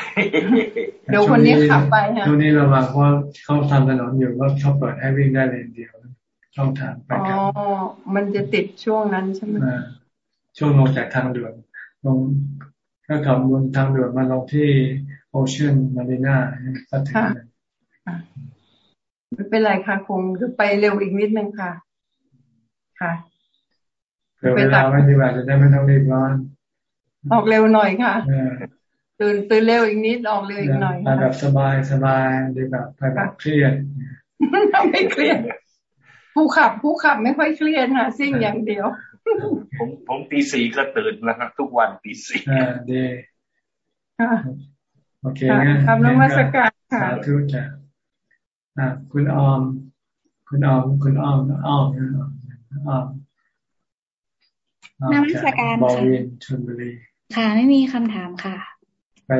เดี๋ยวคนนี้ขับไปค่ะช่วงนี้ระวังเพราะเขาทำถนนอยู่ก็เขาเปิดให้วิ่งได้เลนเดียวช่องทางไปกันอ๋อมันจะติดช่วงนั้นใช่ไหมช่วงลงจากทางด่วนลงก็ขับบนทางด่วนมาลงที่โอเชียนมารีนาก็ถึงไม่เป็นไรค่ะคงจะไปเร็วอีกนิดนึงค่ะ ค่ะเวลาไม่ดีกว่าจะได้ไม่ต้องรีบร้อน ออกเร็วหน่อยค่ะตื่นตื่นเร็วอีกนิดออกเร็วอีกหน่อยไปแบบสบายสบายดีแบบไปแบบเครียดไม่เครียดผู้ขับผู้ขับไม่ค่อยเครียดค่ะซิ่งอย่างเดียว ผมผมตีสี่ก็ตื่นนะฮะทุกวันตีสี่อ่าดีโอเคงั้นทำนมัสการค่ะสาธุจ้ะอ่าคุณออม คุณออม คุณออมออมออมนมัสการค่ะบอวินชนบุรี ค่ะ ไม่มีคำถามค่ะ ไป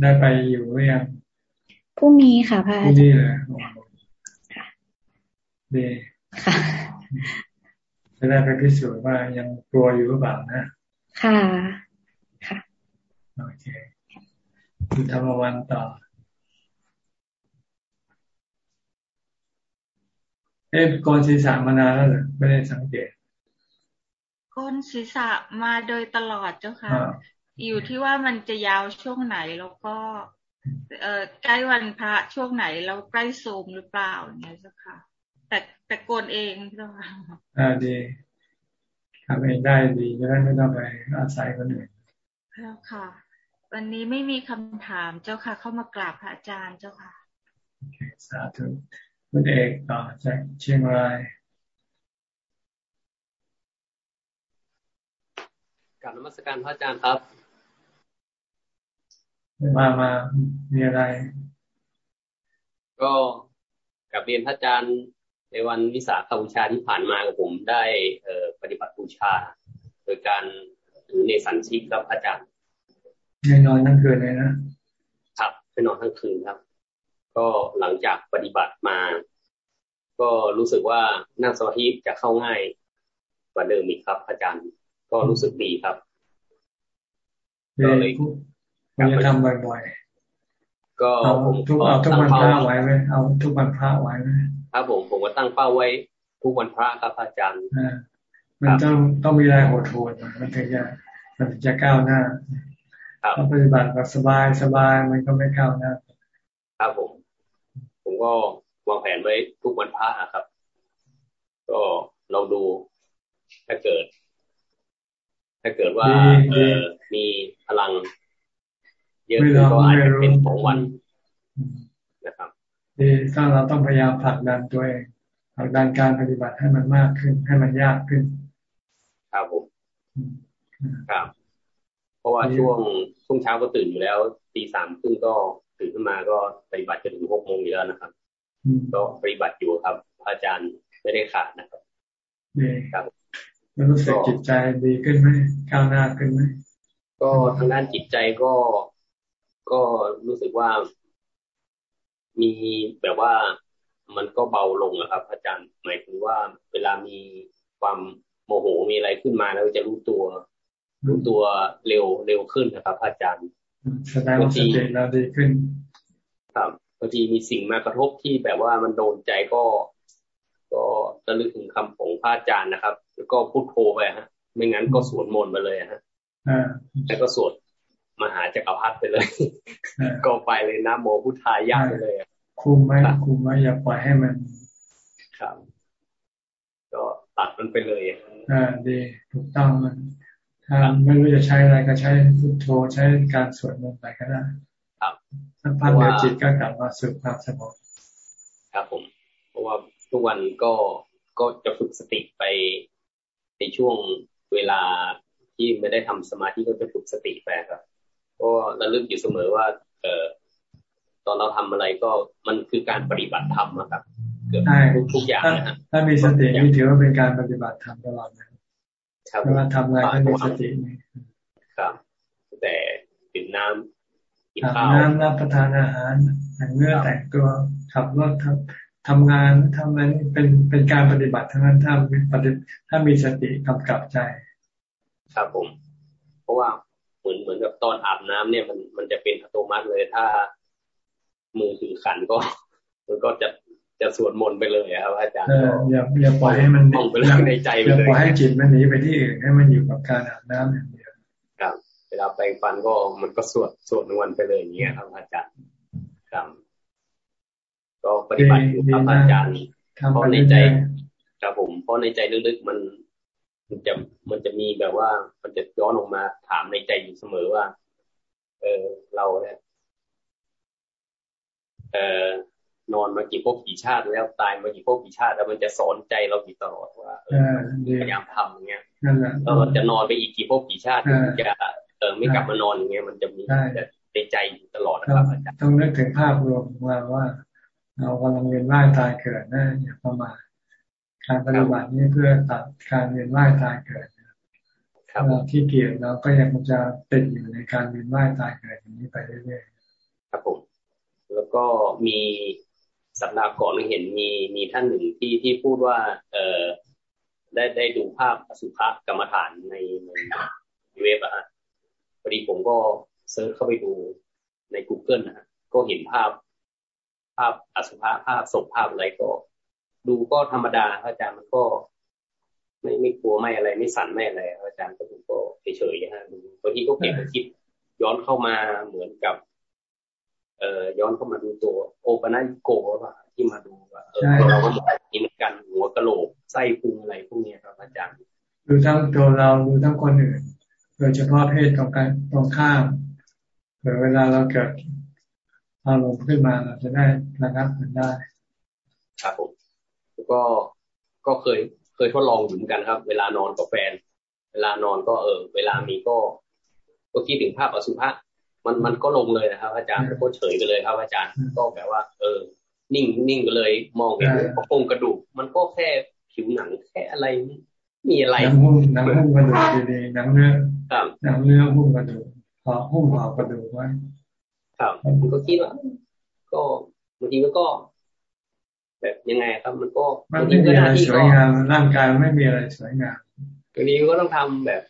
ได้ไปอยู่หรือยังพรุ่งนี้ค่ะพระอาจารย์พรุ่งนี้เลยดีค่ะจะได้ไปพิสูจน์ว่ายังกลัวอยู่หรือเปล่านะ ค่ะ ค่ะ โอเคคุณธรรมวันต่อ เอ๊ะกนศีรษะมานานแล้วเหรอไม่ได้สังเกต กนศีรษะมาโดยตลอดเจ้าค่ะ อยู่ที่ว่ามันจะยาวช่วงไหนแล้วก็ เอ่อใกล้วันพระช่วงไหนแล้วใกล้โสมหรือเปล่าอย่างเงี้ยเจ้าค่ะ แต่แต่โกนเองเจ้าค่ะอ่าดีทำเองได้ดีจะได้ไม่ต้องไปอาศัยคนอื่นแล้วค่ะ วันนี้ไม่มีคำถามเจ้าค่ะ เข้ามากราบพระอาจารย์เจ้าค่ะโอเคสาธุคุณเอกต่อจากเชียงราย กับนมัสการพระอาจารย์ครับมามามีอะไร ก็กับเรียนพระอาจารย์ในวันวิสาขบูชาที่ผ่านมากับผมได้ปฏิบัติบูชา โดยการถือเนสันชิกกับอาจารย์ไม่นอนทั้งคืนเลยนะครับไปนอนทั้งคืนครับ ก็หลังจากปฏิบัติมา ก็รู้สึกว่านั่งสมาธิจะเข้าง่ายกว่าเดิมอีกครับ อาจารย์ ก็รู้สึกดีครับก็เลยจะทำบ่อยๆก็ผมทุกเอาทุกวันพระไว้ไหมเอาทุกวันพระไว้ไหมครับผมผมก็ตั้งเป้าไว้ ทุกวันพระครับอาจารย์มันต้องต้องมีแรงอดทนมันถึงจะมันถึงจะก้าวหน้าถ้าปฏิบัติแบบสบายสบายมันก็ไม่ก้าวหน้าครับผม ผมก็วางแผนไว้ทุกวันพระครับ ก็เราดูถ้าเกิด ถ้าเกิดว่าเออมีพลัง เยอะก็อาจจะเป็นสองวันนะครับดีถ้าเราต้องพยายามผลักดันตัวเองผลักดันการปฏิบัติให้มันมากขึ้น ให้มันยากขึ้น ครับผมครับ เพราะว่าช่วงช่วงเช้าก็ตื่นอยู่แล้วตีสามครึ่งก็ตื่นขึ้นมาก็ปฏิบัติจนถึงหกโมงอยู่แล้วนะครับ ก็ปฏิบัติอยู่ครับ อาจารย์ไม่ได้ขาดนะครับดีครับ แล้วรู้สึกจิตใจดีขึ้นไหมก้าวหน้าขึ้นไหมก็ทางด้านจิตใจก็ก็รู้สึกว่า มีแบบว่ามันก็เบาลงนะครับ อาจารย์หมายถึงว่า เวลามีความโมโหมีอะไรขึ้นมาแล้วจะรู้ตัว รู้ตัวเร็วเร็วขึ้นนะครับ อาจารย์แสดงว่าสติเราดีขึ้น ครับบางทีมีสิ่งมากระทบที่แบบว่ามันโดนใจก็ ก็ระลึกถึงคำของพระอาจารย์นะครับ แล้วก็พูดโทไปฮะ ไม่งั้นก็สวดมนต์ไปเลยฮะแล้วก็สวดมหาจักรพรรดิไปเลย ก็ไปเลยนะโมพุทธายะไปเลยคุมไว้คุมไว้อย่าปล่อยให้มันครับ ก็ตัดมันไปเลยอ่าดีถูกต้องมันถ้าไม่รู้จะใช้อะไรก็ใช้พุทโธใช้การสวดมนต์ไปก็ได้ครับสักพักเดียวจิตก็กลับมาสู่ความสงบครับผม เพราะว่าทุกวันก็ก็จะฝึกสติไป ในช่วงเวลาที่ไม่ได้ทำสมาธิก็จะฝึกสติไปครับก็ระลึกอยู่เสมอว่า เออตอนเราทำอะไรก็มันคือการปฏิบัติธรรมครับ เกือบทุกอย่างนะถ้ามีสตินี่ถือว่าเป็นการปฏิบัติธรรมตลอดนะครับเวลาทำอะไรก็มีสติครับ แต่ดื่มน้ำกินข้าวน้ำรับประทานอาหารแต่งเนื้อแต่งตัวขับรถทำ ทำงานทำอะไรเป็นเป็นการปฏิบัติทั้งนั้นถ้าปฏิถ้ามีสติกำกับใจ ครับผม เพราะว่าเหมือนเหมือนกับตอนอาบน้ำเนี่ยมันมันจะเป็นอัตโนมัติเลยถ้ามือถือขันก็ มันก็จะจะสวดมนต์ไปเลยครับอาจารย์อย่าอย่าปล่อยให้มันมองไปเรื่องในใจไปเลยอย่าปล่อยให้จิตมันหนีไปที่อื่นให้มันอยู่กับการอาบน้ำอย่างเดียวครับ เวลาแปรงฟันก็มันก็สวดสวดนวนไปเลยอย่างเงี้ยครับอาจารย์ครับ ก็ปฏิบัติอยู่ครับอาจารย์เพราะในใจครับผมเพราะในใจลึกๆมันมันจะมันจะมีแบบว่า มันจะย้อนออกมาถามในใจอยู่เสมอว่า เออเราเนี่ยเอ่อนอนมากี่ภพกี่ชาติแล้วตายมากี่ภพกี่ชาติ แล้วมันจะสอนใจเราอยู่ตลอดว่าพยายามทำอย่างเงี้ยแล้วเราจะนอนไปอีกกี่ภพกี่ชาติถึงจะเออไม่กลับมานอนอย่างเงี้ยมันจะมีในใจอยู่ตลอดนะครับอาจารย์ต้องนึกถึงภาพรวมว่าว่า เรากำลังเวียนว่ายตายเกิดนะอย่าประมาทการปฏิบัตินี้เพื่อตัดการเวียนว่ายตายเกิดเราที่เกียรเราก็ยังจะเป็นอยู่ในการเวียนว่ายตายเกิดอย่างนี้ไปเรื่อยๆครับผมแล้วก็มีสัปดาห์ก่อนเห็นมีมีท่านหนึ่งที่ที่พูดว่า เออได้ได้ดูภาพอสุภกรรมฐานในในเว็บอะพอดีผมก็เซิร์ชเข้าไปดูใน Google นะก็เห็นภาพ ภาพอสุภะภาพศพภาพอะไรก็ ดูก็ธรรมดาอาจารย์มันก็ ไม่ไม่กลัวไม่อะไรไม่สั่นไม่อะไรอาจารย์ก็ดูก็เฉยๆฮะดูบางทีก็เก็บคิด ย้อนเข้ามาเหมือนกับ เอ่อย้อนเข้ามาดูตัว โอปนัญโกะที่มาดูว่าเออเราก็มีเหมือนกันหัวกะโหลกไส้พุงอะไรพวกนี้ครับอาจารย์ ดูทั้งตัวเราดูทั้งคนอื่น โดยเฉพาะเพศตรงกันตรงข้ามเผื่อเวลาเราเกิด อารมณ์ขึ้นมาเราจะได้ระงับมันได้ ครับผมก็ก็เคยเคยทดลองอยู่เหมือนกันครับ เวลานอนกับแฟน เวลานอนก็เออ เวลามีก็ก็คิดถึงภาพอสุภะมันมันก็ลงเลยนะครับ อาจารย์ก็เฉยไปเลยครับ อาจารย์ก็แบบว่า เออ นิ่งนิ่งไปเลยมองเห็นกระโปรงกระดูก มันก็แค่ผิวหนังแค่อะไรมีอะไรหนังหุ้มหนังหุ้มกระดูกดีๆหนังเนื้อหนังเนื้อหุ้มกระดูกพอหุ้มห่อกระดูกไว้ ครับมันก็คิดว่าก็บางทีมันก็ แบบยังไงครับ มันก็มันไม่มีอะไรสวยงามร่างกายไม่มีอะไรสวยงามบางทีก็ต้องทำแบบ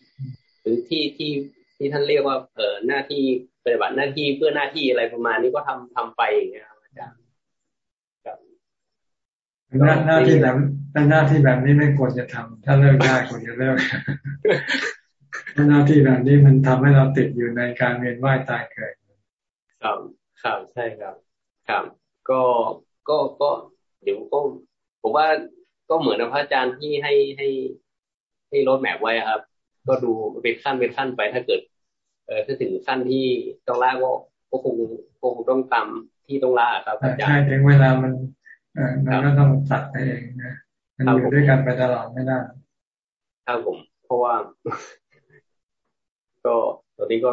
หรือที่ที่ที่ท่านเรียกว่าเออหน้าที่ปฏิบัติหน้าที่เพื่อหน้าที่อะไรประมาณนี้ก็ทำทำไปอย่างเงี้ยครับอาจารย์ครับหน้าหน้าที่หนังแต่หน้าที่แบบนี้ไม่ควรจะทำถ้าเลิกได้ควรจะเลิกหน้าที่แบบนี้มันทำให้เราติดอยู่ในการเวียนว่ายตายเกิด ครับครับใช่ครับ ครับ ก็ก็ก็เดี๋ยวก็ผมว่าก็เหมือนพระอาจารย์ที่ให้ให้ให้รถแมพไว้ครับ ก็ดูเป็นขั้นเป็นขั้นไปถ้าเกิด เออถ้าถึงขั้นที่ต้องล่าก็ก็คงคงต้องตามที่ต้องล่าครับอาจารย์ใช่ถึงเวลามันเออมันก็ต้องตัดไปเองนะมันอยู่ด้วยกันไปตลอดไม่ได้ครับผม เพราะว่า ก็ตอนนี้ก็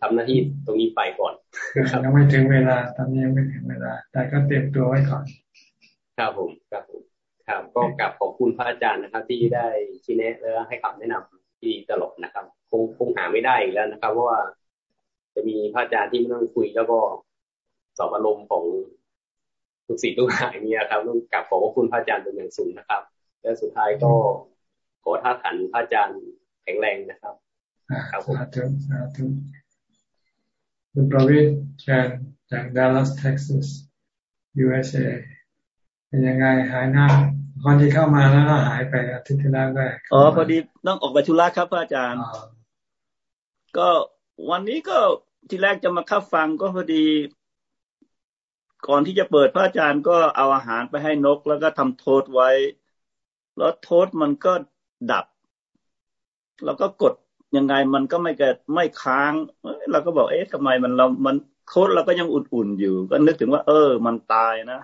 ทำหน้าที่ตรงนี้ไปก่อนยังไม่ถึงเวลาตอนนี้ยังไม่ถึงเวลา แต่ก็เตรียมตัวไว้ก่อน ครับผมครับผมครับก็กลับขอบคุณพระอาจารย์นะครับ ที่ได้ชี้แนะและให้คำแนะนำที่ตลอดนะครับ คงคงหาไม่ได้อีกแล้วนะครับเพราะว่า จะมีพระอาจารย์ที่มานั่งคุยแล้วก็สอบอารมณ์ของทุกสิ่งทุกอย่างนี้ครับต้องกลับขอบคุณพระอาจารย์เป็นอย่างสูงนะครับ และสุดท้ายก็ขอท่าขันพระอาจารย์แข็งแรงนะครับ ครับผมสาธุสาธุ คุณประวิทย์แชนจากดัลลัสเท็กซัส USA เป็นยังไงหายหน้าคนที่เข้ามาแล้วก็หายไปอาทิตย์ที่แล้วได้อ๋อพอดีต้องออกไปธุระครับพระอาจารย์ ก็วันนี้ก็ที่แรกจะมาเข้าฟังก็พอดี ก่อนที่จะเปิดพระอาจารย์ก็เอาอาหารไปให้นก แล้วก็ทำโทษไว้ แล้วโทษมันก็ดับ แล้วก็กด ยังไงมันก็ไม่เกิดไม่ค้างเราก็บอกเอ๊ะทำไมมันเรา มันโค้ดเราก็ยังอุ่นๆอยู่ ก็นึกถึงว่า เออ มันตายนะ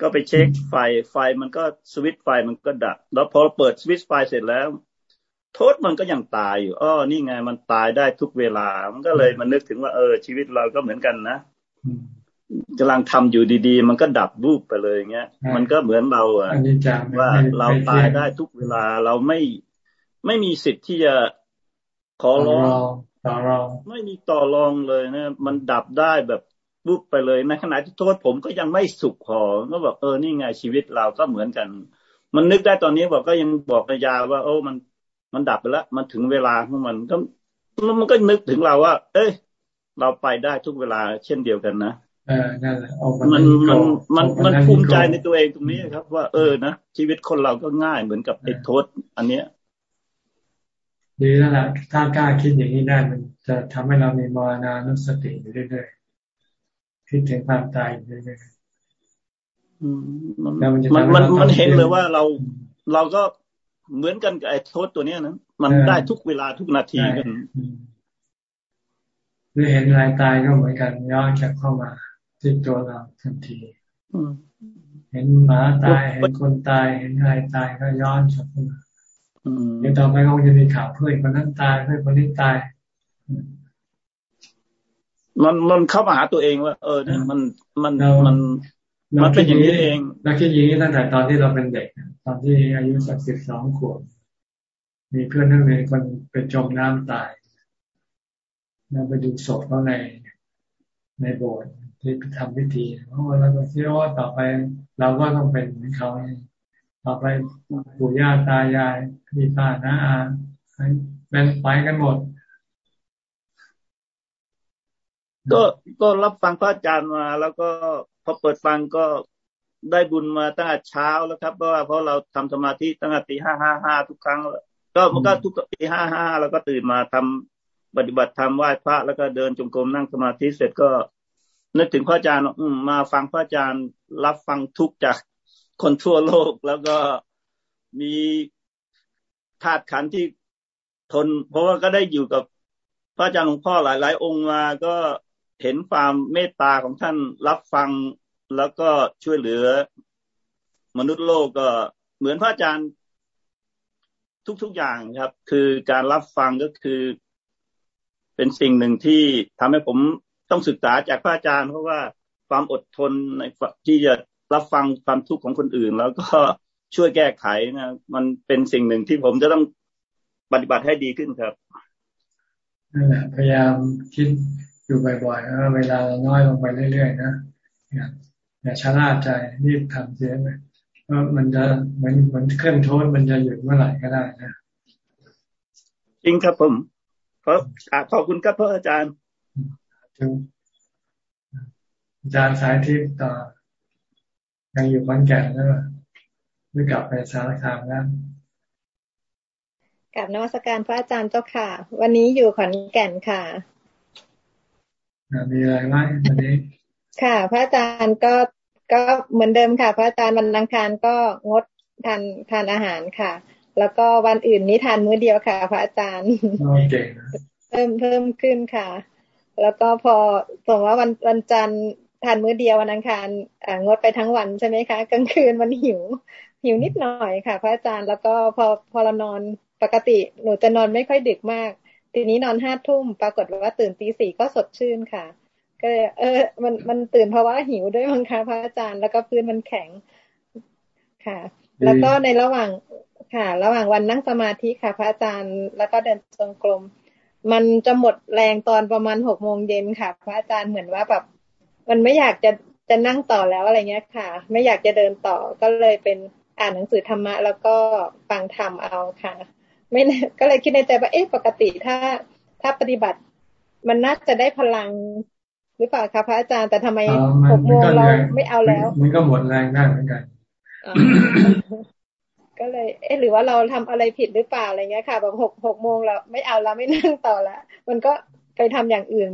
ก็ไปเช็คไฟไฟมันก็สวิตไฟมันก็ดับแล้วพอเปิดสวิตไฟเสร็จแล้ว โทษมันก็ยังตายอยู่อ้อนี่ไงมันตายได้ทุกเวลา มันก็เลยมันนึกถึงว่าเออ ชีวิตเราก็เหมือนกันนะกำลังทำอยู่ดีๆ มันก็ดับรูปไปเลยเงี้ย มันก็เหมือนเราอะว่าเราตายได้ทุกเวลาเราไม่ไม่มีสิทธิ์ที่จะ ขอร้องต่อรองไม่มีต่อรองเลยนะมันดับได้แบบปุ๊บไปเลยในขณะที่โทษผมก็ยังไม่สุขพอก็บอกเออนี่ไงชีวิตเราก็เหมือนกัน มันนึกได้ตอนนี้บอกก็ยังบอกนายาว่า โอ้มันมันดับไปแล้วมันถึงเวลาของมันก็มันก็นึกถึงเราว่า เอ้ยเราไปได้ทุกเวลาเช่นเดียวกันนะเออนั่นแหละมันมันมันมันภูมิใจในตัวเองตรงนี้ครับ ว่าเออนะชีวิตคนเราก็ง่ายเหมือนกับไอ้โทษ อันเนี้ย ดีแล้วล่ะถ้ากล้าคิดอย่างนี้ได้มันจะทำให้เรามีมรณานุสติอยู่เรื่อยๆคิดถึงความตายอยู่เรื่อยๆมันมันมันเห็นเลยว่าเราเราก็เหมือนกันกับไอ้โทษตัวเนี้ยนะมันได้ทุกเวลาทุกนาทีกันหรือเห็นอะไรตายก็เหมือนกันย้อนกลับเข้ามาที่ตัวเราทันทีเห็นหมาตายเห็นคนตายเห็นอะไรตายก็ย้อนกลับเข้ามา เดี๋ยวต่อไปคงจะมีข่าวเพื่อนคนนั้นตายเพื่อนคนนี้ตาย มันมันเข้ามาหาตัวเองว่า เออเนี่ยมันมันมันมันเป็นอย่างนี้เองเราคิดอย่างนี้ตั้งแต่ตอนที่เราเป็นเด็ก ตอนที่อายุสักสิบสองขวบมีเพื่อนนักเรียนคนไปจมน้ำตายเราไปดูศพเขาในในโบสถ์ที่ทำพิธีเพราะว่าเราคิดว่าต่อไป เราก็ต้องเป็นเหมือนเขา ต่อไปปู่ย่าตายายพี่ป้าน้าอาเป็นไปกันหมด ก็ก็รับฟังพระอาจารย์มา แล้วก็พอเปิดฟังก็ได้บุญมาตั้งแต่เช้าแล้วครับ เพราะว่าเพราะเราทำสมาธิตั้งแต่ตีห้าห้าห้าทุกครั้งก็มันก็ทุกตีห้าห้าแล้วก็ตื่นมาทำปฏิบัติธรรมไหว้พระแล้วก็เดินจงกรมนั่งสมาธิเสร็จก็นึกถึงพระอาจารย์อืมาฟังพระอาจารย์รับฟังทุกจาก คนทั่วโลกแล้วก็มีธาตุขันที่ทน เพราะว่าก็ได้อยู่กับพระอาจารย์หลวงพ่อหลาย ๆ องค์มาก็เห็นความเมตตาของท่านรับฟังแล้วก็ช่วยเหลือ มนุษย์โลกก็เหมือนพระอาจารย์ทุก ๆ อย่างครับ คือการรับฟังก็คือ เป็นสิ่งหนึ่งที่ทำให้ผมต้องศึกษาจากพระอาจารย์ เพราะว่าความอดทนในที่จะ รับฟังความทุกข์ของคนอื่น แล้วก็ช่วยแก้ไขนะมันเป็นสิ่งหนึ่งที่ผมจะต้องปฏิบัติให้ดีขึ้นครับนั่นแหละพยายามคิดอยู่บ่อยๆว่าเวลาเราน้อยลงไปเรื่อยๆนะอย่าอย่าชะล่าใจรีบทำเสียไปเพราะมันจะเหมือนเหมือนเครื่องโทษมันจะหยุดเมื่อไหร่ก็ได้นะจริงครับผมขอขอบคุณครับพ่ออาจารย์อาจารย์สายทิพย์ต่อ ยังอยู่ขอนแก่นหรือเปล่าหรือกลับไปสารคามแล้วกับนวัตการพระอาจารย์เจ้าค่ะ วันนี้อยู่ขอนแก่นค่ะมีอะไรไหมวันนี้ ค่ะ พระอาจารย์ก็ก็เหมือนเดิมค่ะ พระอาจารย์วันอังคารก็งดทานทานอาหารค่ะ แล้วก็วันอื่นนี้ทานมื้อเดียวค่ะ พระอาจารย์เก่งเพิ่มเพิ่มขึ้นค่ะ แล้วก็พอสมมติว่าวันวันจันทร์ ทานมื้อเดียววันอังคารงดไปทั้งวันใช่ไหมคะกลางคืนมันหิว หิวนิดหน่อยค่ะ พระอาจารย์แล้วก็พอพอเรานอนปกติหนูจะนอนไม่ค่อยดึกมาก ทีนี้นอนห้าทุ่มปรากฏว่าตื่นตีสี่ก็สดชื่นค่ะ ก็เออ มันมันตื่นเพราะว่าหิวด้วยมั้งคะพระอาจารย์แล้วก็พื้นมันแข็งค่ะ แล้วก็ในระหว่างค่ะ ระหว่างวันนั่งสมาธิค่ะ พระอาจารย์แล้วก็เดินจงกรมมันจะหมดแรงตอนประมาณหกโมงเย็นค่ะ พระอาจารย์เหมือนว่าแบบ มันไม่อยากจะจะนั่งต่อแล้วอะไรเงี้ยค่ะ ไม่อยากจะเดินต่อก็เลยเป็นอ่านหนังสือธรรมะ แล้วก็ฟังธรรมเอาค่ะ ไม่ก็เลยคิดในใจว่าเอ๊ะปกติถ้าถ้าปฏิบัติ มันน่าจะได้พลังหรือเปล่าคะพระอาจารย์แต่ทำไมหกโมงเราไม่เอาแล้ว มันก็หมดแรงได้เหมือนกันก็เลย เอ๊ะหรือว่าเราทำอะไรผิดหรือเปล่าอะไรเงี้ยค่ะแบบหกหกโมงเราไม่เอาแล้วไม่นั่งต่อแล้วมันก็ไปทำอย่างอื่น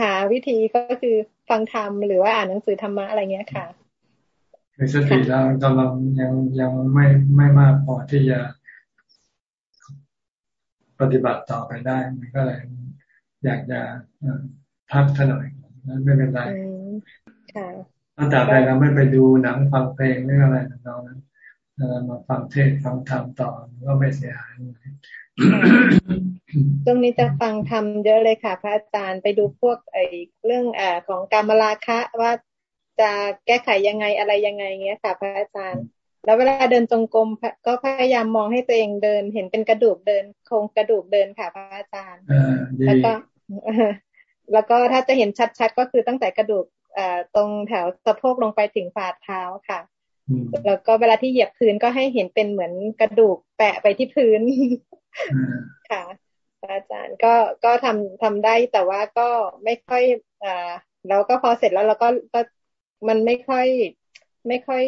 หาวิธีก็คือ ฟังธรรมหรือว่าอ่านหนังสือธรรมะอะไรเงี้ยค่ะคือสติเรากำลังยังยังไม่ไม่มากพอที่จะปฏิบัติต่อไปได้ มันก็เลยอยากจะพักท่าหน่อยนั้นไม่เป็นไรตั้งแต่ไปเราไม่ไปดูหนังฟังเพลงหรืออะไรต่างๆนั้นเรามาฟังเทศฟังธรรมต่อก็ไม่เสียหาย ตรงนี้จะฟังธรรมเยอะเลยค่ะ พระอาจารย์ไปดูพวกไอ้เรื่องอของกรรมราคะว่าจะแก้ไขยังไงอะไรยังไงเงี้ยค่ะ พระอาจารย์ แล้วเวลาเดินจงกรมก็พยายามมองให้ตัวเองเดิน เห็นเป็นกระดูกเดินโครงกระดูกเดินค่ะ พระอาจารย์แล้วก็แล้วก็ถ้าจะเห็นชัดๆก็คือตั้งแต่กระดูกตรงแถวสะโพกลงไปถึงฝ่าเท้าค่ะแล้วก็เวลาที่เหยียบพื้นก็ให้เห็นเป็นเหมือนกระดูกแปะไปที่พื้น ค่ะอาจารย์ก็ก็ทำทำได้แต่ว่าก็ไม่ค่อยอ่าแล้วก็พอเสร็จแล้วเราก็ก็มันไม่ค่อย ไม่ค่อย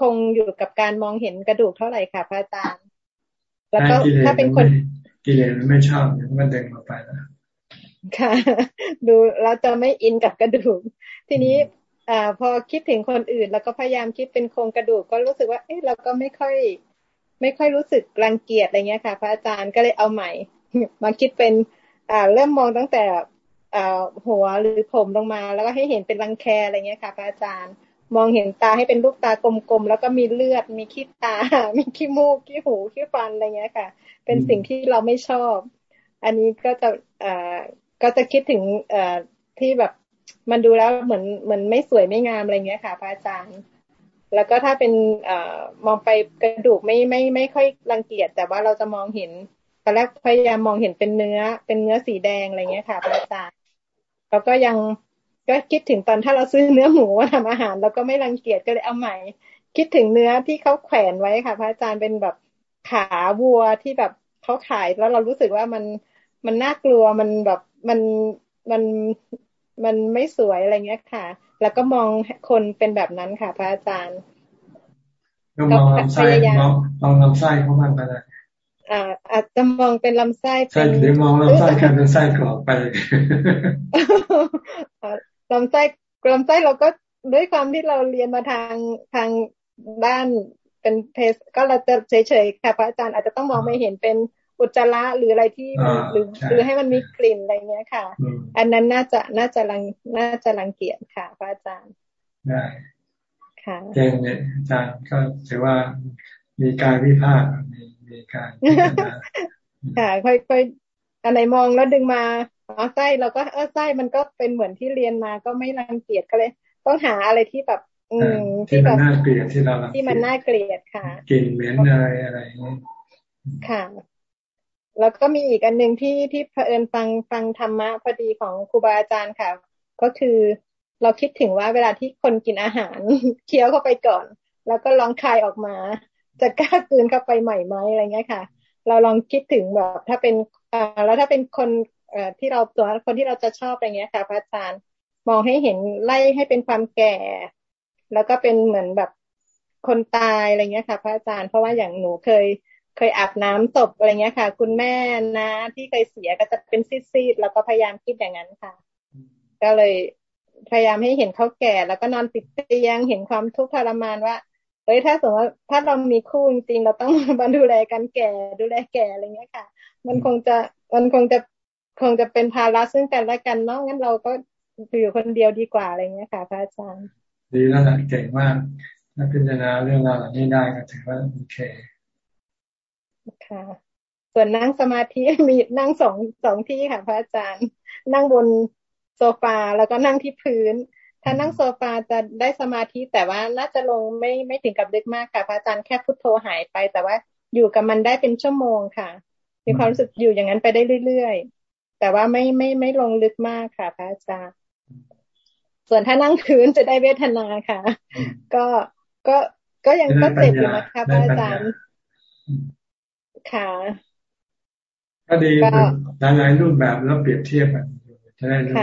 คงอยู่กับการมองเห็นกระดูกเท่าไหร่ค่ะพระอาจารย์ แล้วก็ถ้าเป็นคนกิเลสไม่ชอบมันดึงออกไปแล้วค่ะ ดูเราจะไม่อินกับกระดูก ทีนี้อ่าพอคิดถึงคนอื่น แล้วก็พยายามคิดเป็นโครงกระดูกก็รู้สึกว่า เอ๊ะเราก็ไม่ค่อย ไม่ค่อยรู้สึกรังเกียจอะไรเงี้ยค่ะ พระอาจารย์ก็เลยเอาใหม่ มาคิดเป็นอ่าเริ่มมองตั้งแต่อ่าหัวหรือผมลงมา แล้วก็ให้เห็นเป็นรังแคอะไรเงี้ยค่ะ พระอาจารย์มองเห็นตาให้เป็นลูกตากลมๆ แล้วก็มีเลือด มีขี้ตา มีขี้มูก ขี้หู ขี้ฟันอะไรเงี้ยค่ะ เป็นสิ่งที่เราไม่ชอบ อันนี้ก็จะอ่าก็จะคิดถึงเอ่อที่แบบมันดูแล้วเหมือนเหมือนไม่สวยไม่งามอะไรเงี้ยค่ะ พระอาจารย์ แล้วก็ถ้าเป็นเอ่อมองไปกระดูกไม่ไม่ไม่ค่อยรังเกียจแต่ว่าเราจะมองเห็นตอนแรกพยายามมองเห็นเป็นเนื้อ เป็นเนื้อสีแดงอะไรเงี้ยค่ะพระอาจารย์แล้วก็ยังก็คิดถึงตอนถ้าเราซื้อเนื้อหมูมาทำอาหารเราก็ไม่รังเกียจก็เลยเอาใหม่ คิดถึงเนื้อที่เขาแขวนไว้ค่ะ พระอาจารย์เป็นแบบขาวัวที่แบบเขาขายแล้วเรารู้สึกว่ามันมันน่ากลัวมันแบบมันมันมันไม่สวยอะไรเงี้ยค่ะ แล้วก็มองคนเป็นแบบนั้นค่ะ พระอาจารย์ก็มองลำไส้มองมองลำไส้เขามันไปเลยอ่าอาจจะมองเป็นลำไส้ใช่หรือมองลำไส้กันเป็นไส้กรอกไปลำไส้ลำไส้เราก็ด้วยความที่เราเรียนมาทางทางด้านเป็นเทสก็เราจะเฉยๆค่ะพระอาจารย์อาจจะต้องมองไม่เห็นเป็น อุจจาระหรืออะไรที่หรือหรือให้มันมีกลิ่นอะไรเงี้ยค่ะ อันนั้นน่าจะน่าจะรังน่าจะรังเกียจค่ะพระอาจารย์ได้ค่ะเจนเนี่ยอาจารย์ก็ถือว่ามีการวิพากษ์มีมีการค่ะค่อยๆอันไหนมองแล้วดึงมาอ๋อไส้เราก็เออไส้มันก็เป็นเหมือนที่เรียนมาก็ไม่รังเกียจก็เลย ต้องหาอะไรที่แบบ อืมที่มันน่าเกลียดที่เราที่มันน่าเกลียดค่ะกลิ่นเหม็นอะไรอะไรค่ะ แล้วก็มีอีกอันหนึ่งที่ที่เผอิญฟังฟังธรรมะพอดีของครูบาอาจารย์ค่ะ ก็คือเราคิดถึงว่าเวลาที่คนกินอาหารเคี้ยวเข้าไปก่อน แล้วก็ลองคายออกมา จะกล้ากืนเข้าไปใหม่ไหมอะไรเงี้ยค่ะ เราลองคิดถึงแบบถ้าเป็นอ่าแล้วถ้าเป็นคนที่เราตัวคนที่เราจะชอบอะไรเงี้ยค่ะพระอาจารย์มองให้เห็นไล่ให้เป็นความแก่ แล้วก็เป็นเหมือนแบบคนตายอะไรเงี้ยค่ะ พระอาจารย์เพราะว่าอย่างหนูเคย เคยอาบน้ำศพอะไรเงี้ยค่ะ คุณแม่นะที่เคยเสียก็จะเป็นซีดๆแล้วก็พยายามคิดอย่างนั้นค่ะ ก็เลยพยายามให้เห็นเขาแก่ แล้วก็นอนติดเตียงเห็นความทุกข์ทรมานว่าเฮ้ยถ้าสมมติว่าถ้าเรามีคู่จริงเราต้องมาดูแลกันแก่ดูแลแก่อะไรเงี้ยค่ะ มันคงจะมันคงจะคงจะเป็นภาระซึ่งกันและกันเนาะงั้นเราก็อยู่คนเดียวดีกว่าอะไรเงี้ยค่ะพระอาจารย์ ดีแล้วนะเก่งมากถ้าพิจารณาเรื่องราวเหล่านี้ได้ก็ถือว่าโอเค ค่ะ ส่วนนั่งสมาธิมีนั่งสองสองที่ค่ะ พระอาจารย์ นั่งบนโซฟาแล้วก็นั่งที่พื้น ถ้านั่งโซฟาจะได้สมาธิแต่ว่าน่าจะลงไม่ไม่ถึงกับลึกมากค่ะ พระอาจารย์แค่พุทโธหายไป แต่ว่าอยู่กับมันได้เป็นชั่วโมงค่ะ มีความรู้สึกอยู่อย่างนั้นไปได้เรื่อยๆ แต่ว่าไม่ไม่ไม่ลงลึกมากค่ะ พระอาจารย์ ส่วนถ้านั่งพื้นจะได้เวทนาค่ะ ก็ก็ก็ยังก็เจ็บอยู่นะคะพระอาจารย์ ค่ะก็ดีหลายๆรูปแบบแล้วเปรียบเทียบกันจะได้รู้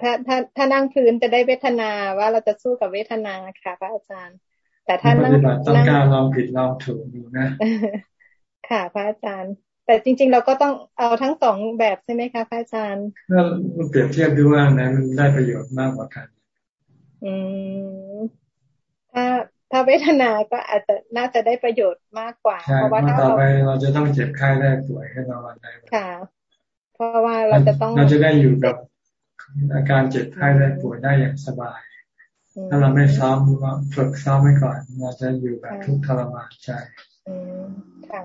ถ้าถ้าถ้านั่งพื้นจะได้เวทนาว่าเราจะสู้กับเวทนาค่ะ พระอาจารย์ แต่ถ้านั่งต้องการลองผิดลองถูกดูนะค่ะ พระอาจารย์ แต่จริง ๆ เราก็ต้องเอาทั้งสองแบบใช่ไหมคะพระอาจารย์ก็เปรียบเทียบดูว่าไหนมันได้ประโยชน์มากกว่ากัน อืมถ้า ถ้าเวทนาก็อาจจะน่าจะได้ประโยชน์มากกว่า เพราะว่าถ้าต่อไปเราจะต้องเจ็บไข้ได้ป่วยให้เราวันใดค่ะ เพราะว่าเราจะต้องเราจะได้อยู่กับอาการเจ็บไข้ได้ป่วยได้อย่างสบาย ถ้าเราไม่ซ้อมว่าฝึกซ้อมไว้ก่อน เราจะอยู่แบบทุกข์ทรมานใจค่ะ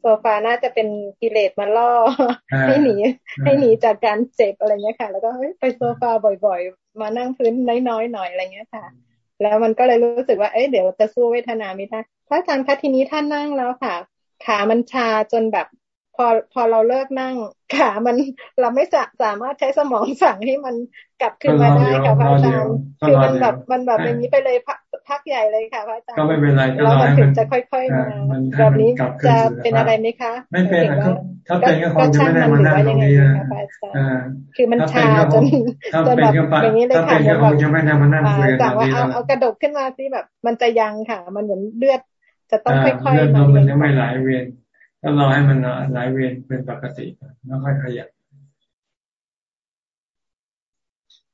โซฟาน่าจะเป็นกิเลสมาล่อให้หนีให้หนีจากการเจ็บอะไรเงี้ยค่ะ แล้วก็ไปโซฟาบ่อย ๆ มานั่งพื้นน้อยๆหน่อยอะไรเงี้ยค่ะ แล้วมันก็เลยรู้สึกว่าเอ้ยเดี๋ยวจะสู้เวทนาไม่ได้พระอาจารย์คะทีนี้ท่านนั่งแล้วค่ะ ขามันชาจนแบบ พอพอเราเลิกนั่งขามันเราไม่สามารถใช้สมองสั่งให้มันกลับขึ้นมาได้ค่ะพระอาจารย์คือมันแบบมันแบบอย่างนี้ไปเลยพักพักใหญ่เลยค่ะพระอาจารย์ก็ไม่เป็นไรก็รอให้มันจะค่อยๆมาแบบนี้จะเป็นอะไรไหมคะ ไม่เป็นถ้าเป็นก็คงจะไม่ได้มานั่งตรงนี้นะคือมันชาจนจนแบบอย่างนี้เลยค่ะเดี๋ยวแบบจะไม่ได้มานั่งคุยกันว่าเอาเอากระดกขึ้นมาสิแบบมันจะยังค่ะ มันเหมือนเลือดจะต้องค่อยๆมามันยังไม่ไหลเวียน ก็รอให้มันหลายเวียนเป็นปกติแล้วค่อยขยับ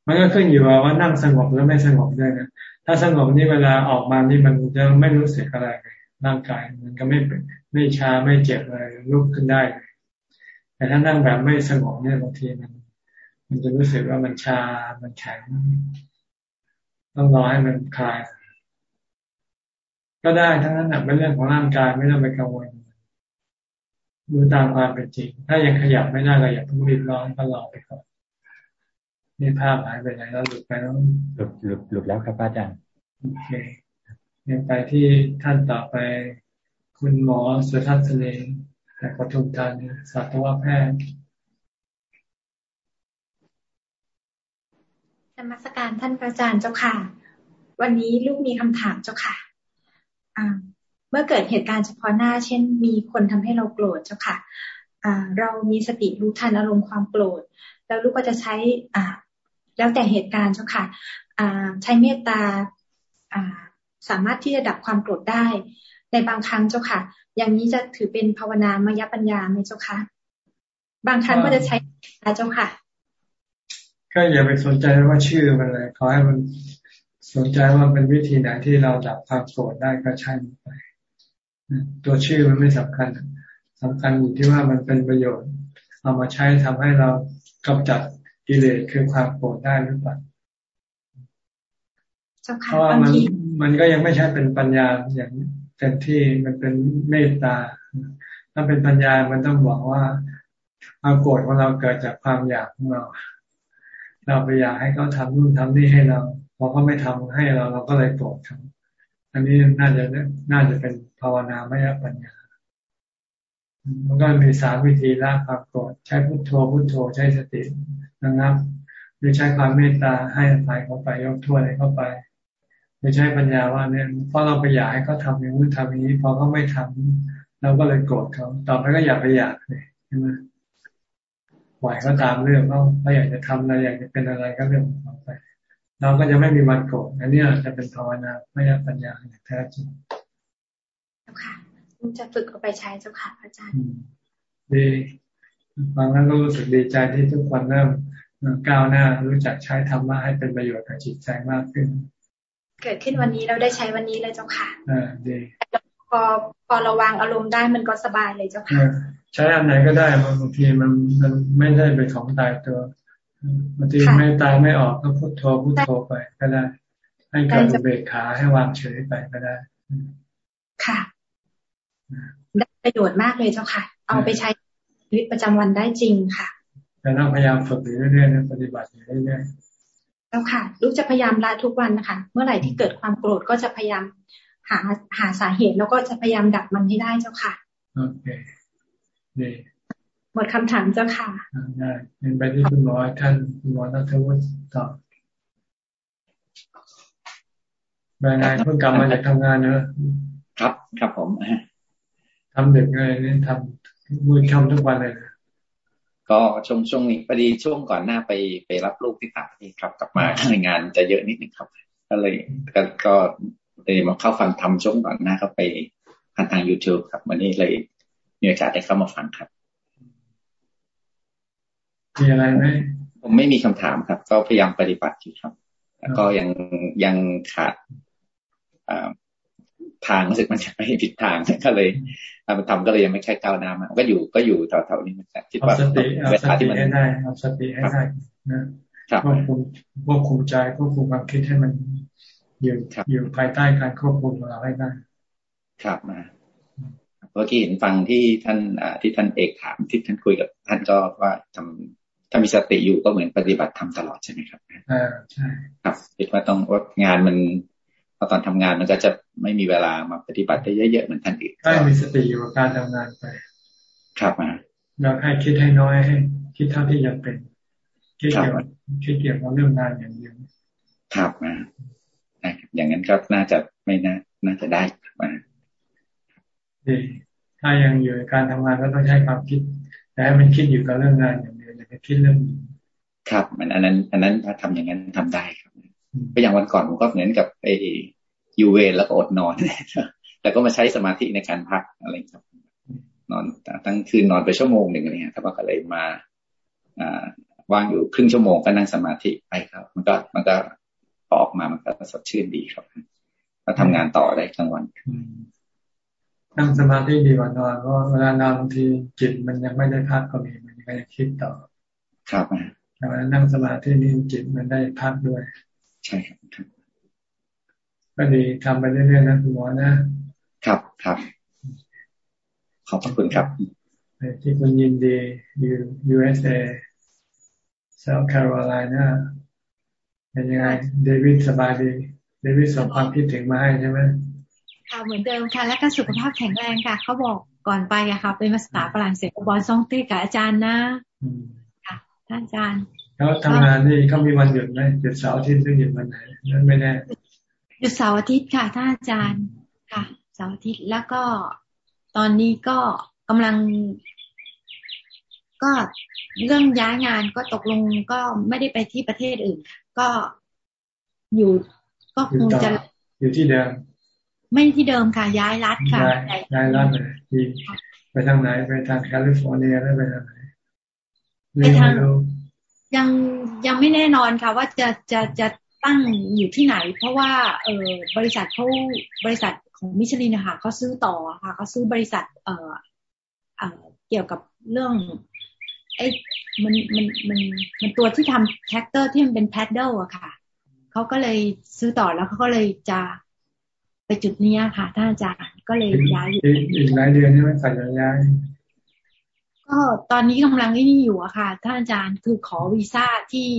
มันก็ขึ้นอยู่ว่านั่งสงบหรือไม่สงบด้วยนะถ้าสงบนี่เวลาออกมานี่มันจะไม่รู้สึกอะไรเลยร่างกาย มันก็ไม่เป็นไม่ชาไม่เจ็บอะไรลุกขึ้นได้ แต่ถ้านั่งแบบไม่สงบเนี่ยบางทีมัน มันจะรู้สึกว่ามันชา มันแข็งต้องรอให้มันคลาย ก็ได้ทั้งนั้นเป็นเรื่องของร่างกายไม่ต้องไปกังวล ดูตามความเป็นจริง ถ้ายังขยับไม่ได้ก็อย่าเพิ่งรีบร้อนก็รอไปก่อนนี่ภาพหายไปไหนแล้วหลุดไปแล้วหลุดหลุดหลุดแล้วครับอาจารย์โอเคยังไปที่ท่านต่อไป คุณหมอสุทัศน์เลจากปทุมธานีสัตวแพทย์ธรรมสการท่านพระอาจารย์เจ้าค่ะ วันนี้ลูกมีคำถามเจ้าค่ะ เมื่อเกิดเหตุการณ์เฉพาะหน้า เช่น มีคนทำให้เราโกรธเจ้าค่ะเรามีสติรู้ทันอารมณ์ความโกรธแล้วลูกก็จะใช้แล้วแต่เหตุการณ์เจ้าค่ะใช้เมตตาสามารถที่จะดับความโกรธได้ ในบางครั้งเจ้าค่ะ อย่างนี้จะถือเป็นภาวนามยปัญญาไหมเจ้าค่ะบางครั้งก็จะใช้เจ้าค่ะก็อย่าไปสนใจว่าชื่อมันเลยขอให้มันสนใจว่าเป็นวิธีไหนที่เราดับความโกรธได้ก็ใช่ไป ตัวชื่อมันไม่สำคัญสำคัญอยู่ที่ว่ามันเป็นประโยชน์ เอามาใช้ทำให้เรากำจัดกิเลสคือความโกรธได้หรือเปล่าเพราะว่ามันมันก็ยังไม่ใช่เป็นปัญญาอย่างเต็มที่มันเป็นเมตตา ถ้าเป็นปัญญา มันต้องบอกว่าความโกรธของเราเกิดจากความอยากของเรา เราไปอยากให้เขาทำนู่นทำนี่ให้เราพอเขาไม่ทำให้เราเราก็เลยโกรธเขาอันนี้น่าจะน่าจะเป็น ภาวนาไม่ยปัญญา มันก็มีสามวิธีละความโกรธใช้พุทโธพุทโธใช้สตินะครับหรือใช้ความเมตตาให้อภัยเขาไปยกโทษให้เข้าไปหรือใช้ปัญญาว่าเนี่ยเพราะเราไปอยากให้เขาทำอย่างนู้นทำอย่างนี้พอเขาไม่ทำเราก็เลยโกรธเขาต่อไปก็อย่าไปอยากเลยใช่ไหมปล่อยเขาตามเรื่องเขาเขาอยากจะทำอะไรอยากจะเป็นอะไรก็เรื่องของเขาไปเราก็จะไม่มีวันโกรธอันนี้จะเป็นภาวนาไม่ใช่ปัญญาอย่างแท้จริง จ้าค่ะจะฝึกเอาไปใช้เจ้าค่ะอาจารย์ ดีฟังแล้วก็รู้สึกดีใจที่ทุกคนเริ่มก้าวหน้ารู้จักใช้ธรรมะให้เป็นประโยชน์กับจิตใจมากขึ้น เกิดขึ้นวันนี้เราได้ใช้วันนี้เลยเจ้าค่ะอ่าดีพอพอระวังอารมณ์ได้มันก็สบายเลยเจ้าค่ะใช้อันไหนก็ได้บางทีมันมันไม่ได้เป็นของตายตัวบางทีไม่ตายไม่ออกก็พุทโธพุทโธไปก็ได้ ให้เกิดเบกขาให้วางเฉยไปก็ได้ ค่ะ ได้ประโยชน์มากเลยเจ้าค่ะ เอาไปใช้ชีวิตประจำวันได้จริงค่ะแต่ต้องพยายามฝึกอยู่เรื่อยๆนะปฏิบัติอยู่เรื่อยๆแล้วค่ะ ลูกจะพยายามละทุกวันนะคะ เมื่อไหร่ที่เกิดความโกรธก็จะพยายามหาหาสาเหตุแล้วก็จะพยายามดับมันให้ได้เจ้าค่ะโอเคดีหมดคำถามเจ้าค่ะได้เป็นไปที่คุณหมอท่านคุณหมอนัทวุฒิตอบเป็นไงเพิ่งกลับมาจากทำงานเนอะครับ ครับผม ทำดึกเลยนี่ทำมือค่ำทุกวันเลยนะก็ช่วงช่วงนี้พอดีช่วงก่อนหน้าไปไปรับลูกที่ต่างประเทศครับกลับมางานจะเยอะนิดนึงครับ ก็เลยก็ก็เลยมาเข้าฟังทำช่วงก่อนหน้าก็ไปผ่านทาง youtube ครับ วันนี้เลยมีโอกาสได้เข้ามาฟังครับ มีอะไรไหมผมไม่มีคำถามครับ ก็พยายามปฏิบัติอยู่ครับ แล้วก็ยังยังขาด ทางรู้สึกมันจะไม่ผิดทางก็เลยทำก็เลยยังไม่ใช่ก้าวหน้ามาก็อยู่ก็อยู่แถวๆนี้มันคิดว่าเวลาที่มันให้ได้เอาสติให้ได้นะควบคุมควบคุมใจควบคุมความคิดให้มันอยู่อยู่ภายใต้การควบคุมของเราให้ได้ครับมาเมื่อกี้เห็นฟังที่ท่านที่ท่านเอกถามที่ท่านคุยกับท่านก็ว่าทำถ้ามีสติอยู่ก็เหมือนปฏิบัติทำตลอดใช่ไหมครับอ่าใช่ ครับคิดว่าต้องว่างานมัน พอตอนทำงานมันก็จะไม่มีเวลามาปฏิบัติได้เยอะๆเหมือนท่านอีกก็มีสติอยู่กับการทำงานไป ครับมาเราให้คิดให้น้อยให้ คิดเท่าที่จำเป็นคิดเกี่ยวคิดเกี่ยวกับเรื่องงานอย่างเดียวครับมาอย่างนั้นก็น่าจะไม่น่าน่าจะได้มาดีถ้ายังอยู่ในการทำงานก็ต้องใช้ความคิดแต่มันคิดอยู่กับเรื่องงานอย่างเดียวอย่าไปคิดเรื่องครับ มันอันนั้น อันนั้นถ้าทำอย่างนั้นทำได้ครับ ก็อย่างวันก่อนผมก็เหมือนกับไอ้ยูเวนแล้วก็อดนอน แต่ก็มาใช้สมาธิในการพักอะไรครับ นอนตั้งคืนนอนไปชั่วโมงหนึ่งอะไรเงี้ยครับก็เลยมาอ่าว่างอยู่ครึ่งชั่วโมงก็นั่งสมาธิไปครับ มันก็มันก็ออกมามันก็สดชื่นดีครับก็ทำงานต่อได้กลางวันนั่งสมาธิดีกว่านอนเพราะเวลานอนบางทีจิตมันยังไม่ได้พักก็มีมันก็ยังคิดต่อ ครับแต่เวลานั่งสมาธินี่จิตมันได้พักด้วย ใช่ครับก็ดีทำไปเรื่อยๆนะคุณหมอนะ ครับครับ ขอบคุณครับ ที่คุณยินดีอยู่ USA South Carolina เป็นยังไง เดวิดสบายดี เดวิดส่งความคิดถึงมาให้ใช่ไหมค่ะเหมือนเดิมค่ะ และก็สุขภาพแข็งแรงค่ะ เขาบอกก่อนไปอะค่ะ เป็นภาษาฝรั่งเศสบอลซองตีกับอาจารย์นะค่ะท่านอาจารย์ แล้วทำงานนี่เขามีวันหยุดไหมหยุดเสาร์อาทิตย์หรือหยุดวันไหนนั่นไม่แน่หยุดเสาร์อาทิตย์ค่ะท่านอาจารย์ค่ะเสาร์อาทิตย์แล้วก็ตอนนี้ก็กำลัง ก็เรื่องย้ายงานก็ตกลงก็ไม่ได้ไปที่ประเทศอื่น ก็อยู่ก็คงจะอยู่ที่เดิมไม่ที่เดิมค่ะ ย้ายรัฐค่ะย้ายรัฐเลยไปทางไหนไปทางแคลิฟอร์เนียแล้วไปทางไหนไปทาง ยังยังไม่แน่นอนค่ะ ว่าจะจะจะตั้งอยู่ที่ไหน เพราะว่าเออบริษัทเขาบริษัทของมิชลินนะคะเขาซื้อต่อค่ะเขาซื้อบริษัท เอ่อเอ่อเกี่ยวกับเรื่องไอ้มันมันมันมันตัวที่ทำแทรกเตอร์ที่มันเป็น paddle อะค่ะเขาก็เลยซื้อต่อแล้วเขาก็เลยจะไปจุดนี้ค่ะท่านอาจารย์ก็เลยย้ายอยู่อีกหลายเดือนใช่ไหมฝ่ายย้าย ก็ตอนนี้กำลังนี่อยู่อะค่ะ ท่านอาจารย์คือขอวีซ่าที่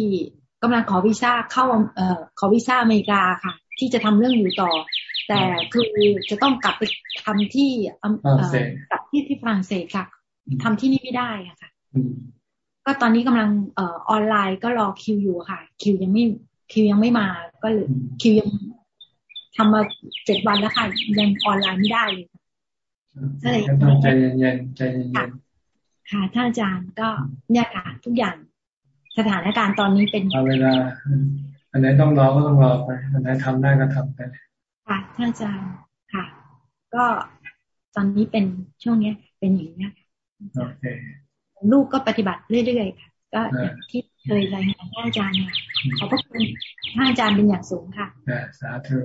กำลังขอวีซ่าเข้าเอ่อขอวีซ่าอเมริกาค่ะ ที่จะทำเรื่องอยู่ต่อ แต่คือจะต้องกลับไปทำที่เอ่อกลับที่ที่ฝรั่งเศสค่ะทำที่นี่ไม่ได้อะค่ะก็ตอนนี้กำลังเอ่อออนไลน์ก็รอคิวอยู่ค่ะ คิวยังไม่คิวยังไม่มาก็เลยคิวยังทำมาเจ็ดวันแล้วค่ะ ยังออนไลน์ไม่ได้เลยก็เลยต้องใจเย็นๆใจเย็น ค่ะท่านอาจารย์ก็เนี่ยค่ะทุกอย่างสถานการณ์ตอนนี้เป็นเวลา อันไหนต้องรอก็ต้องรอไปอันไหนทำได้ก็ทำไปค่ะท่านอาจารย์ค่ะ ก็ตอนนี้เป็นช่วงเนี้ย เป็นอย่างนี้โอเคลูกก็ปฏิบัติเรื่อยๆค่ะก็ที่เคยรายงานท่านอาจารย์มาขอบพระคุณท่านอาจารย์เป็นอย่างสูงค่ะสาธุ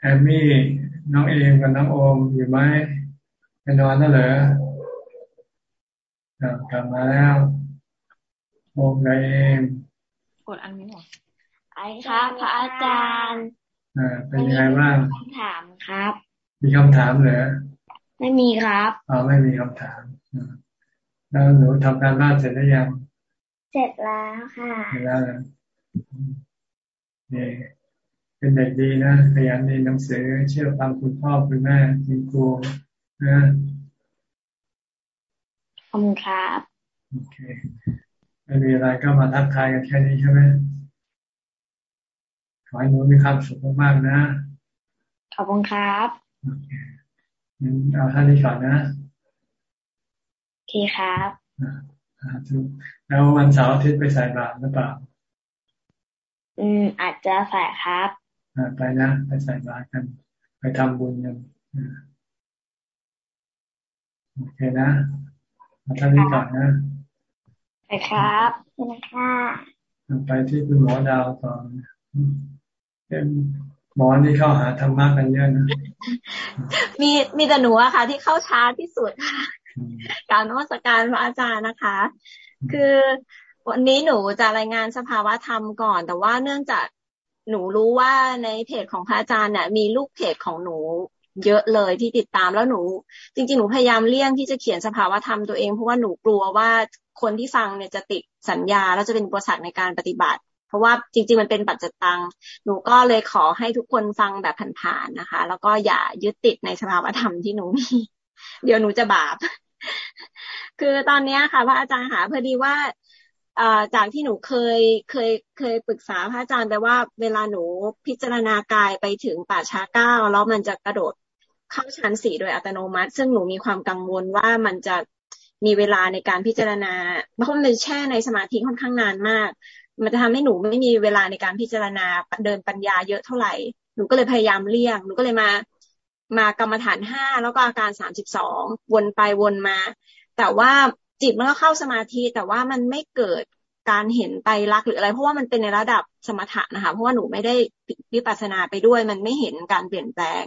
แอมมี่น้องเอมกับน้องโอมอยู่ไหม ไปนอนแล้วเหรอกลับมาแล้วโอมกับเอมกดอันนี้หรอไอ้ครับพระอาจารย์อ่าเป็นยังไงบ้างคำถามครับ มีคำถามเหรอไม่มีครับอ๋อไม่มีคำถามแล้วหนูทำการบ้านเสร็จหรือยัง เสร็จแล้วค่ะเสร็จแล้วนะนี่เป็นเด็กดีนะขยันเรียนหนังสือเชื่อฟังคุณพ่อคุณแม่คุณครู นะขอบคุณครับโอเคไม่มีอะไรก็มาทักทายกันแค่นี้ใช่ไหมขอให้หนูมีความสุขมากๆนะ ขอบคุณครับโอเคงั้นเอาท่านนี้ก่อนนะโอเคครับแล้ววันเสาร์อาทิตย์ไปใส่บาตรหรือเปล่า อืม อาจจะใส่ครับไปนะ ไปใส่บาตรกัน ไปทำบุญกัน โอเคนะมาท่านนี้ก่อนนะไปครับไปค่ะไปที่คุณหมอดาวต่อเป็นหมอนี่เข้าหาธรรมะกันเยอะนะมีมีแต่หนูอะค่ะ ที่เข้าช้าที่สุดค่ะการนวัตการพระอาจารย์นะคะ คือวันนี้หนูจะรายงานสภาวะธรรมก่อน แต่ว่าเนื่องจากหนูรู้ว่าในเพจของพระอาจารย์เนี่ยมีลูกเพจของหนู เยอะเลยที่ติดตามแล้วหนู จริง ๆ หนูพยายามเลี่ยงที่จะเขียนสภาวะธรรมตัวเอง เพราะว่าหนูกลัวว่าคนที่ฟังเนี่ยจะติดสัญญาแล้วจะเป็นอุปสรรคในการปฏิบัติ เพราะว่าจริง ๆ มันเป็นปัจจตัง หนูก็เลยขอให้ทุกคนฟังแบบผ่านๆนะคะ แล้วก็อย่ายึดติดในสภาวะธรรมที่หนูมีเดี๋ยวหนูจะบาป คือตอนนี้ค่ะพระอาจารย์หาพอดีว่าจากที่หนูเคยเคยเคยปรึกษาพระอาจารย์ไปว่า เวลาหนูพิจารณากายไปถึงป่าช้าเก้าแล้วมันจะกระโดด เข้าชั้นสี่โดยอัตโนมัติ ซึ่งหนูมีความกังวลว่ามันจะมีเวลาในการพิจารณาเพราะมันแช่ในสมาธิค่อนข้างนานมาก มันจะทำให้หนูไม่มีเวลาในการพิจารณาเดินปัญญาเยอะเท่าไหร่ หนูก็เลยพยายามเลี่ยง หนูก็เลยมามากรรมฐานห้าแล้วก็อาการสามสิบสองวนไปวนมา แต่ว่าจิตมันก็เข้าสมาธิ แต่ว่ามันไม่เกิดการเห็นไตรลักษณ์หรืออะไร เพราะว่ามันเป็นในระดับสมถะนะคะ เพราะว่าหนูไม่ได้วิปัสสนาไปด้วย มันไม่เห็นการเปลี่ยนแปลง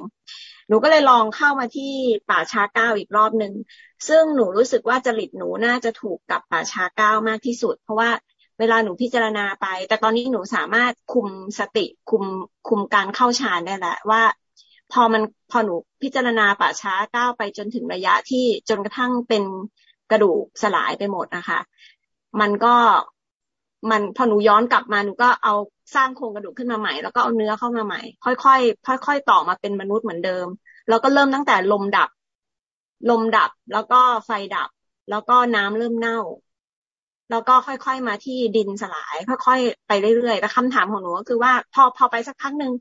นูก็เลยลองเข้ามาที่ป่าชาเก้าอีกรอบหนึ่งซึ่งหนูรู้สึกว่าจริตหนูน่าจะถูกกับป่าชาเก้ามากที่สุด เพราะว่าเวลาหนูพิจารณาไป แต่ตอนนี้หนูสามารถคุมสติคุมคุมการเข้าฌานได้แหละว่า พอมันพอหนูพิจารณาป่าช้าก้าไปจนถึงระยะที่จนกระทั่งเป็นกระดูกสลายไปหมดนะคะ มันก็มันพอหนูย้อนกลับมาหนูก็เอาสร้างโครงกระดูกขึ้นมาใหม่ แล้วก็เอาเนื้อเข้ามาใหม่ ค่อยๆค่อยๆต่อมาเป็นมนุษย์เหมือนเดิม แล้วก็เริ่มตั้งแต่ลมดับ ลมดับ แล้วก็ไฟดับ แล้วก็น้ำเริ่มเน่า แล้วก็ค่อยๆมาที่ดินสลาย ค่อยๆไปเรื่อยๆแต่คำถามของหนูก็คือว่าพอพอไปสักพักหนึ่ง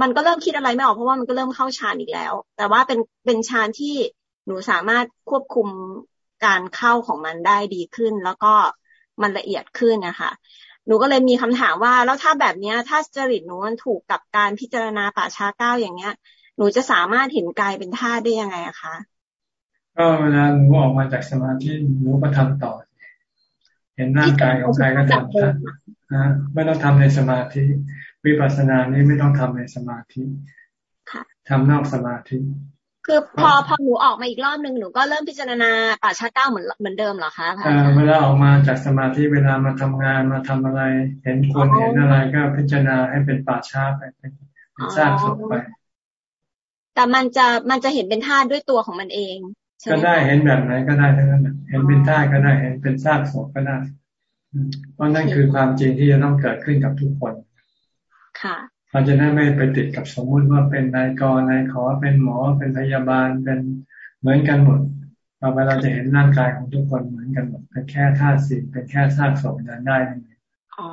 มันก็เริ่มคิดอะไรไม่ออกเพราะว่ามันก็เริ่มเข้าฌานอีกแล้ว แต่ว่าเป็นเป็นฌานที่หนูสามารถควบคุมการเข้าของมันได้ดีขึ้น แล้วก็มันละเอียดขึ้นนะคะหนูก็เลยมีคำถามว่า แล้วถ้าแบบเนี้ย ถ้าจริตหนูมันถูกกับการพิจารณาป่าช้าเก้าอย่างเงี้ย หนูจะสามารถเห็นกายเป็นธาตุได้ยังไงอะคะก็เวลาหนูออกมาจากสมาธิหนูก็ทำต่อ เห็นร่างกายของกายก็ทำนะไม่ต้องทำในสมาธิ วิปัสสนานี้ไม่ต้องทำในสมาธิทำนอกสมาธิ คือพอพอหนูออกมาอีกรอบหนึ่งหนูก็เริ่มพิจารณาป่าชาเก้าเหมือนเหมือนเดิมเหรอคะเวลาออกมาจากสมาธิเวลามาทำงานมาทำอะไร เห็นคนเห็นอะไรก็พิจารณาให้เป็นป่าชาไปเป็นสร้างศพไป แต่มันจะมันจะเห็นเป็นธาตุด้วยตัวของมันเองก็ได้เห็นแบบไหนก็ได้ทั้งนั้นเห็นเป็นธาตุก็ได้เห็นเป็นซากศพก็ได้เพราะนั่นคือความจริงที่จะต้องเกิดขึ้นกับทุกคน ค่ะเราจะได้ไม่ไปติดกับสมมุติว่าเป็นนายกนายขอเป็นหมอเป็นพยาบาลเป็นเหมือนกันหมดต่อไปเราจะเห็นร่างกายของทุกคนเหมือนกันหมดเป็นแค่ธาตุสิ่งเป็นแค่ธาตุสมนั้นได้ อ๋อ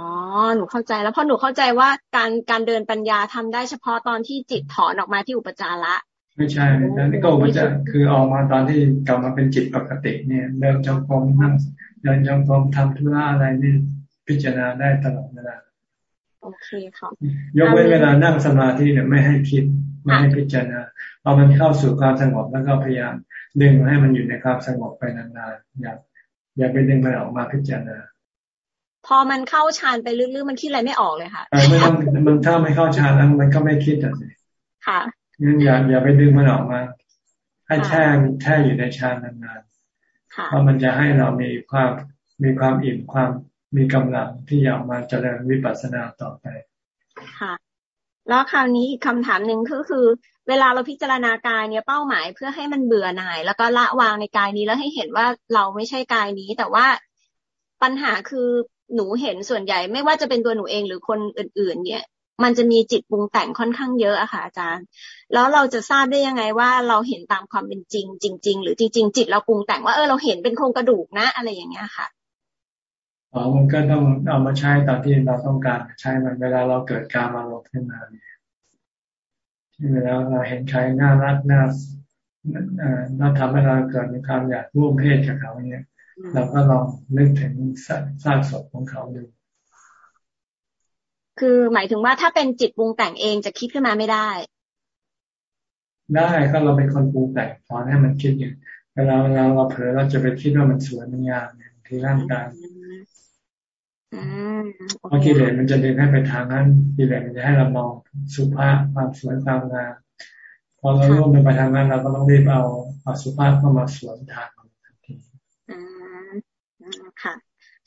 หนูเข้าใจแล้วเพราะหนูเข้าใจว่าการการเดินปัญญาทำได้เฉพาะตอนที่จิตถอนออกมาที่อุปจาระไม่ใช่นั่นก็อุปจาคือออกมาตอนที่กลับมาเป็นจิตปกติเนี่ยเดินจงกรมนั่งเดินจงกรมทำธุระอะไรนี่พิจารณาได้ตลอดเวลาโอเคค่ะยกเว้นเวลานั่งสมาธิเนี่ยไม่ให้คิดไม่ให้พิจารณาเอามันเข้าสู่ความสงบแล้วก็พยายามดึงให้มันอยู่ในความสงบไปนานๆอย่าอย่าไปดึงมันออกมาพิจารณา พอมันเข้าฌานไปลึกๆมันคิดอะไรไม่ออกเลยค่ะไม่ต้องมันถ้าไม่เข้าฌานแล้วมันก็ไม่คิดอะสิค่ะงั้นอย่าอย่าไปดึงมันออกมาให้แช่แช่อยู่ในฌานนานๆเพราะมันจะให้เรามีความมีความอิ่มความมีกำลังที่อยากมาเจริญวิปัสสนาต่อไป ค่ะ แล้วคราวนี้อีกคำถามหนึ่งก็คือ เวลาเราพิจารณากายเนี่ยเป้าหมายเพื่อให้มันเบื่อหน่าย แล้วก็ละวางในกายนี้แล้วให้เห็นว่าเราไม่ใช่กายนี้ แต่ว่าปัญหาคือ หนูเห็นส่วนใหญ่ไม่ว่าจะเป็นตัวหนูเองหรือคนอื่น ๆ เนี่ย มันจะมีจิตปรุงแต่งค่อนข้างเยอะอะค่ะอาจารย์ แล้วเราจะทราบได้ยังไงว่าเราเห็นตามความเป็นจริง จริง ๆ หรือจริง ๆ จิตเราปรุงแต่งว่าเออเราเห็นเป็นโครงกระดูกนะอะไรอย่างเงี้ยค่ะอ๋อมันก็ต้องเอามาใช้ตอนที่เราต้องการใช้มันเวลาเราเกิดการมาลงขึ้นมาเนี่ยที่เวลาเราเห็นใครน่ารักน่าน่าทำให้เราเกิดมีความอยากร่วมเพศกับเขาเนี่ย เราก็ลองนึกถึงสร้างศพของเขาดูคือหมายถึงว่าถ้าเป็นจิตปรุงแต่งเองจะคิดขึ้นมาไม่ได้ ได้ก็เราเป็นคนปรุงแต่งตอนให้มันคิดอย่างเวลาเวลาเราเผลอเราจะไปคิดว่ามันสวยมันงามเนี่ยที่ร่างกายเพราะกิเลสมันจะดึงให้ไปทางนั้นกิเลสมันจะให้เรามองสุภาพความสวยความงามพอเราร่วมไปทางนั้นเราก็ต้องรีบเอาเอาสุภาพเข้ามาสวนทางทันที ค่ะ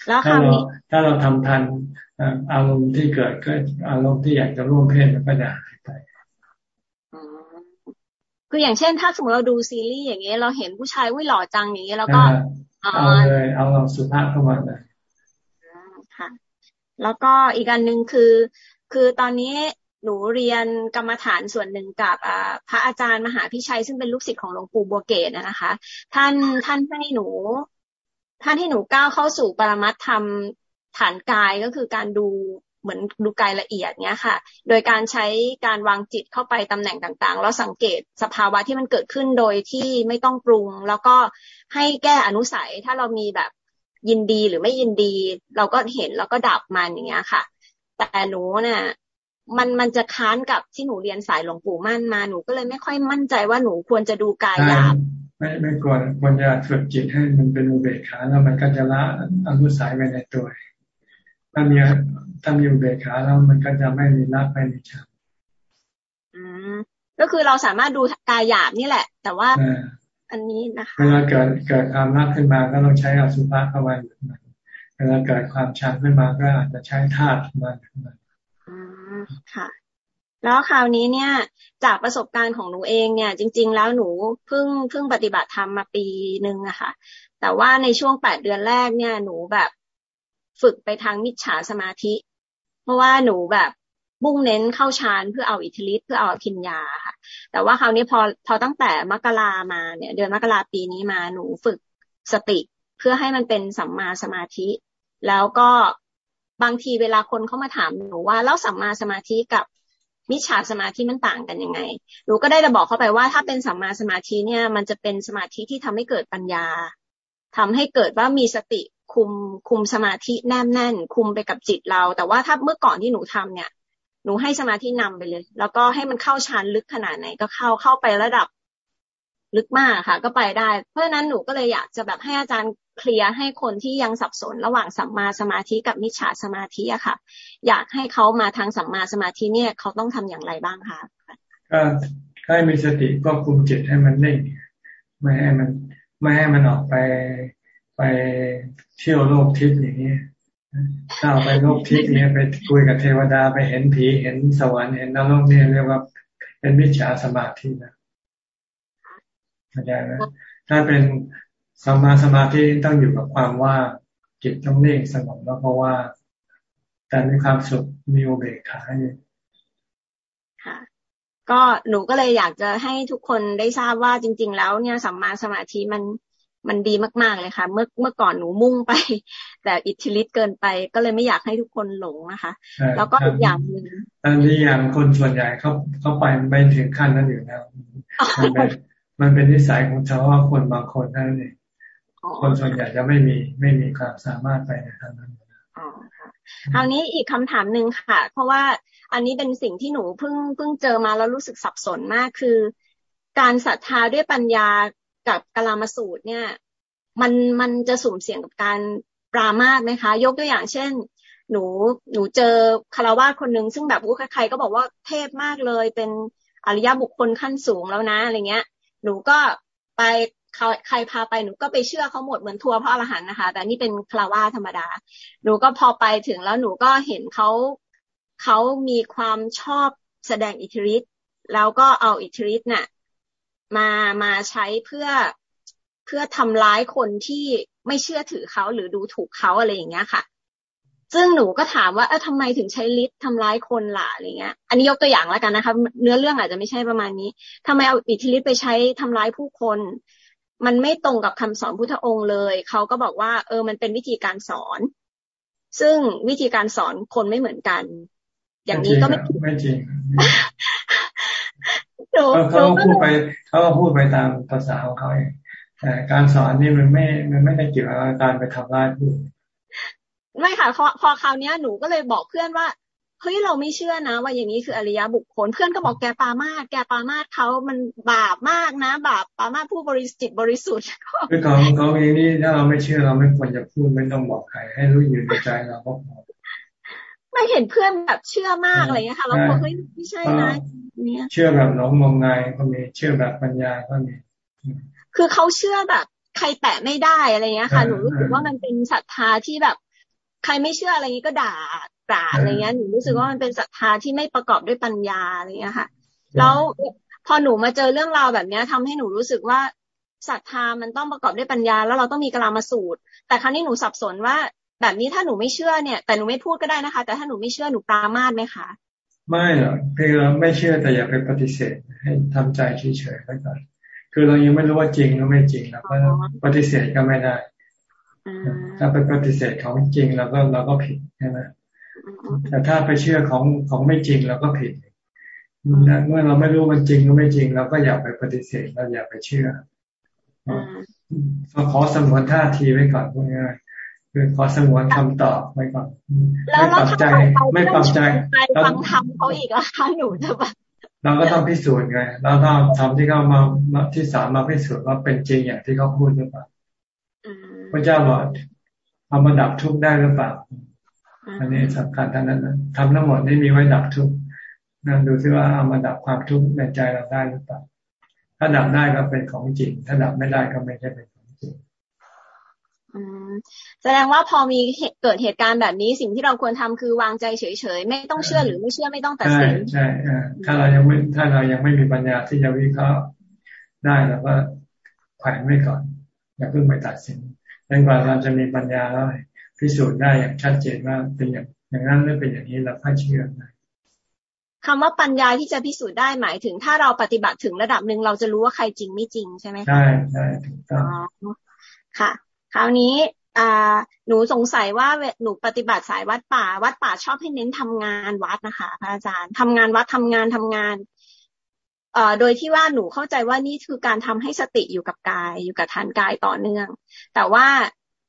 แล้วคำนี้ถ้าเราทำทันอารมณ์ที่เกิดก็อารมณ์ที่อยากจะร่วมเพศมันก็จะหายไปคืออย่างเช่น ถ้าสมมติเราดูซีรีส์อย่างเงี้ยเราเห็นผู้ชายวิ่หล่อจังอย่างเงี้ยแล้วก็เอาเลยเอาเราสุภาพเข้ามาเลยค่ะ แล้วก็อีกอันหนึ่งคือ คือตอนนี้หนูเรียนกรรมฐานส่วนหนึ่งกับพระอาจารย์มหาพิชัยซึ่งเป็นลูกศิษย์ของหลวงปู่บัวเกตนะคะ ท่านท่านให้หนู ท่านให้หนูก้าวเข้าสู่ปรมัตธรรมฐานกายก็คือการดูเหมือนดูกายละเอียดเนี้ยค่ะ โดยการใช้การวางจิตเข้าไปตำแหน่งต่างๆ แล้วสังเกตสภาวะที่มันเกิดขึ้นโดยที่ไม่ต้องปรุง แล้วก็ให้แก้อนุสัยถ้าเรามีแบบยินดีหรือไม่ยินดี เราก็เห็นแล้วก็ดับมันอย่างเงี้ยค่ะ แต่หนูเนี่ยมันมันจะค้านกับที่หนูเรียนสายหลวงปู่มั่นมาหนูก็เลยไม่ค่อยมั่นใจว่าหนูควรจะดูกายหยาบ ไม่ไม่ควรควรจะฝึกจิตให้มันเป็นอุเบกขาแล้วมันก็จะละอนุสัยไปในตัว ถ้ามีถ้ามีอุเบกขาแล้วมันก็จะไม่มีละไม่มีชังอืมก็คือเราสามารถดูกายหยาบนี่แหละ แต่ว่าอันนี้นะคะเวลาเกิดเกิดความรักขึ้นมาก็ต้องใช้อสุภะเข้ามาเวลาเกิดความชังขึ้นมาก็อาจจะใช้ธาตุมาอืมค่ะ แล้วคราวนี้เนี่ย จากประสบการณ์ของหนูเองเนี่ย จริง ๆ แล้วหนูเพิ่งเพิ่งปฏิบัติธรรมมาปีหนึ่งอะค่ะ แต่ว่าในช่วงแปดเดือนแรกเนี่ย หนูแบบฝึกไปทางมิจฉาสมาธิ เพราะว่าหนูแบบมุ่งเน้นเข้าฌานเพื่อเอาอิทธิฤทธิ์เพื่อเอาพิญญาค่ะ แต่ว่าคราวนี้พอพอตั้งแต่มกรามาเนี่ย เดือนมกราปีนี้มาหนูฝึกสติเพื่อให้มันเป็นสัมมาสมาธิ แล้วก็บางทีเวลาคนเขามาถามหนูว่าแล้วสัมมาสมาธิกับ มิจฉาสมาธิมันต่างกันยังไง หนูก็ได้จะบอกเขาไปว่าถ้าเป็นสัมมาสมาธิเนี่ย มันจะเป็นสมาธิที่ทำให้เกิดปัญญาทำให้เกิดว่ามีสติคุมคุมสมาธิแน่นแน่น คุมไปกับจิตเรา แต่ว่าถ้าเมื่อก่อนที่หนูทำเนี่ย หนูให้สมาธินำไปเลย แล้วก็ให้มันเข้าชานลึกขนาดไหนก็เข้าเข้าไประดับลึกมากค่ะ ก็ไปได้ เพราะฉะนั้นหนูก็เลยอยากจะแบบให้อาจารย์ เคลียร์ให้คนที่ยังสับสนระหว่างสัมมาสมาธิกับมิจฉาสมาธิอะค่ะ อยากให้เขามาทางสัมมาสมาธิเนี่ยเขาต้องทำอย่างไรบ้างคะก็ให้มีสติควบคุมจิตให้มันนิ่งไม่ให้มันไม่ให้มันออกไปไปเที่ยวโลกทิพย์อย่างนี้ถ้าไปโลกทิพย์นี้ไปคุยกับเทวดาไปเห็นผีเห็นสวรรค์เห็นนรกเนี่ยเรียกว่าเป็นมิจฉาสมาธินะเข้าใจไหมถ้าเป็น สมาสมาธิต้องอยู่กับความว่าจิตต้องนิ่งสงบแล้วเพราะว่าแต่มีความสุขมีโอเบกขาอยู่ค่ะ ก็หนูก็เลยอยากจะให้ทุกคนได้ทราบว่าจริง ๆ แล้วเนี่ยสัมมาสมาธิมันมันดีมาก ๆ เลยค่ะ เมื่อเมื่อก่อนหนูมุ่งไป แต่อิทธิฤทธิ์เกินไป ก็เลยไม่อยากให้ทุกคนหลงนะคะ แล้วก็อีกอย่างหนึ่งอันนี้อย่างคนส่วนใหญ่เขาเขาไปไม่ถึงขั้นนั้นอยู่แล้วมันเป็นมันเป็นนิสัยของชาวว่าคนบางคนนั่นเอง คนส่วนใหญ่จะไม่มีไม่มีความสามารถไปในทางนั้นอ๋อค่ะคราวนี้อีกคำถามหนึ่งค่ะ เพราะว่าอันนี้เป็นสิ่งที่หนูเพิ่งเพิ่งเจอมาแล้วรู้สึกสับสนมากคือ การศรัทธาด้วยปัญญากับกลามาสูตรเนี่ย มันมันจะสุ่มเสี่ยงกับการปรามาสไหมคะ ยกตัวอย่างเช่น หนูหนูเจอคารวาสคนหนึ่งซึ่งแบบใครๆก็บอกว่าเทพมากเลยเป็นอริยบุคคลขั้นสูงแล้วนะอะไรเงี้ย หนูก็ไป ใครพาไปหนูก็ไปเชื่อเขาหมดเหมือนทัวร์พระอรหันต์นะคะ แต่นี่เป็นคาวาธรรมดา หนูก็พอไปถึงแล้วหนูก็เห็นเขาเขามีความชอบแสดงอิทธิฤทธิ์แล้วก็เอาอิทธิฤทธิ์น่ะมามาใช้เพื่อเพื่อทำร้ายคนที่ไม่เชื่อถือเขาหรือดูถูกเขาอะไรอย่างเงี้ยค่ะ ซึ่งหนูก็ถามว่าเออทำไมถึงใช้ฤทธิ์ทำร้ายคนล่ะอะไรเงี้ย อันนี้ยกตัวอย่างแล้วกันนะคะ เนื้อเรื่องอาจจะไม่ใช่ประมาณนี้ทำไมเอาอิทธิฤทธิ์ไปใช้ทำร้ายผู้คน มันไม่ตรงกับคำสอนพุทธองค์เลย เขาก็บอกว่า เออ มันเป็นวิธีการสอน ซึ่งวิธีการสอนคนไม่เหมือนกัน อย่างนี้ก็ไม่ไม่จริงเขาก็พูดไปเขาก็พูดไปตามภาษาของเขาเองแต่การสอนนี่มันไม่ มันไม่ได้เกี่ยวกับการไปทำร้ายผู้ไม่ค่ะพอพอคราวนี้หนูก็เลยบอกเพื่อนว่า เฮ้ยเราไม่เชื่อนะ ว่าอย่างนี้คืออริยบุคคล เพื่อนก็บอกแกปามาแกปามาเขามันบาปมากนะ บาปปามาผู้บริจิตบริสุทธิ์คือของเขาเองนี่ถ้าเราไม่เชื่อเราไม่ควรจะพูดไม่ต้องบอกใครให้รู้อยู่ในใจเราก็พอไม่เห็นเพื่อนแบบเชื่อมากอะไรเงี้ยค่ะเราบอกเฮ้ยไม่ใช่นะเนี่ยเชื่อแบบหลงงมงายก็มีเชื่อแบบปัญญาก็มีคือเขาเชื่อแบบใครแตะไม่ได้อะไรเงี้ยค่ะ หนูรู้สึกว่ามันเป็นศรัทธาที่แบบ ใครไม่เชื่ออะไรเงี้ยก็ด่า ด่าอะไรเงี้ยหนูรู้สึกว่ามันเป็นศรัทธาที่ไม่ประกอบด้วยปัญญาอะไรเงี้ยค่ะ แล้วพอหนูมาเจอเรื่องราวแบบเนี้ยทำให้หนูรู้สึกว่าศรัทธามันต้องประกอบด้วยปัญญา แล้วเราต้องมีกลามาสูตร แต่ครั้นี้หนูสับสนว่า แบบนี้ถ้าหนูไม่เชื่อเนี่ย แต่หนูไม่พูดก็ได้นะคะ แต่ถ้าหนูไม่เชื่อหนูปรามาสไหมคะไม่หรอกเพียงเราไม่เชื่อแต่อย่าไปปฏิเสธ ให้ทำใจเฉยๆไว้ก่อนคือเรายังไม่รู้ว่าจริงหรือไม่จริงเราก็ปฏิเสธก็ไม่ได้ถ้าไปปฏิเสธของจริงเราก็เราก็ผิดใช่ไหม แต่ถ้าไปเชื่อของของไม่จริงเราก็ผิดเมื่อเราไม่รู้มันจริงหรือไม่จริงเราก็อย่าไปปฏิเสธเราอย่าไปเชื่อขอสมวนท่าทีไว้ก่อนพูดง่ายคือขอสมวนคำตอบไว้ก่อนไม่ปรับใจไม่ปรับใจฟังทำเขาอีกอะคะหนูจะแบบเราก็ต้องพิสูจน์ไงเราต้องทำที่เขามาที่สามมาพิสูจน์ว่าเป็นจริงอย่างที่เขาพูดหรือเปล่าพระเจ้าบอกเอามาดับทุกข์ได้หรือเปล่า อันนี้สำคัญทั้งนั้นทำทั้งหมดนี้มีไว้ดับทุกข์นั่นดูซิว่าเอามาดับความทุกข์ในใจเราได้หรือเปล่าถ้าดับได้ก็เป็นของจริง ถ้าดับไม่ได้ก็ไม่ใช่เป็นของจริงแสดงว่าพอมีเกิดเหตุการณ์แบบนี้สิ่งที่เราควรทำคือวางใจเฉยๆ ไม่ต้องเชื่อหรือไม่เชื่อไม่ต้องตัดสินใช่ใช่ถ้าเรายังไม่ถ้าเรายังไม่มีปัญญาที่จะวิเคราะห์ได้เราก็แขวนไว้ก่อนอย่าเพิ่งไปตัดสินจนกว่าเราจะมีปัญญาแล้ว พิสูจน์ได้อย่างชัดเจนว่าเป็นอย่างอย่างนั้นหรือเป็นอย่างนี้เราค่อยเชื่อได้คำว่าปัญญาที่จะพิสูจน์ได้หมายถึง ถ้าเราปฏิบัติถึงระดับหนึ่งเราจะรู้ว่าใครจริงไม่จริงใช่ไหมใช่ใช่ถูกต้องค่ะ คราวนี้อ่าหนูสงสัยว่าหนูปฏิบัติสายวัดป่า วัดป่าชอบให้เน้นทำงานวัดนะคะพระอาจารย์ทำงานวัดทำงานทำงานเอ่อโดยที่ว่าหนูเข้าใจว่านี่คือการทำให้สติอยู่กับกาย อยู่กับฐานกายต่อเนื่อง แต่ว่า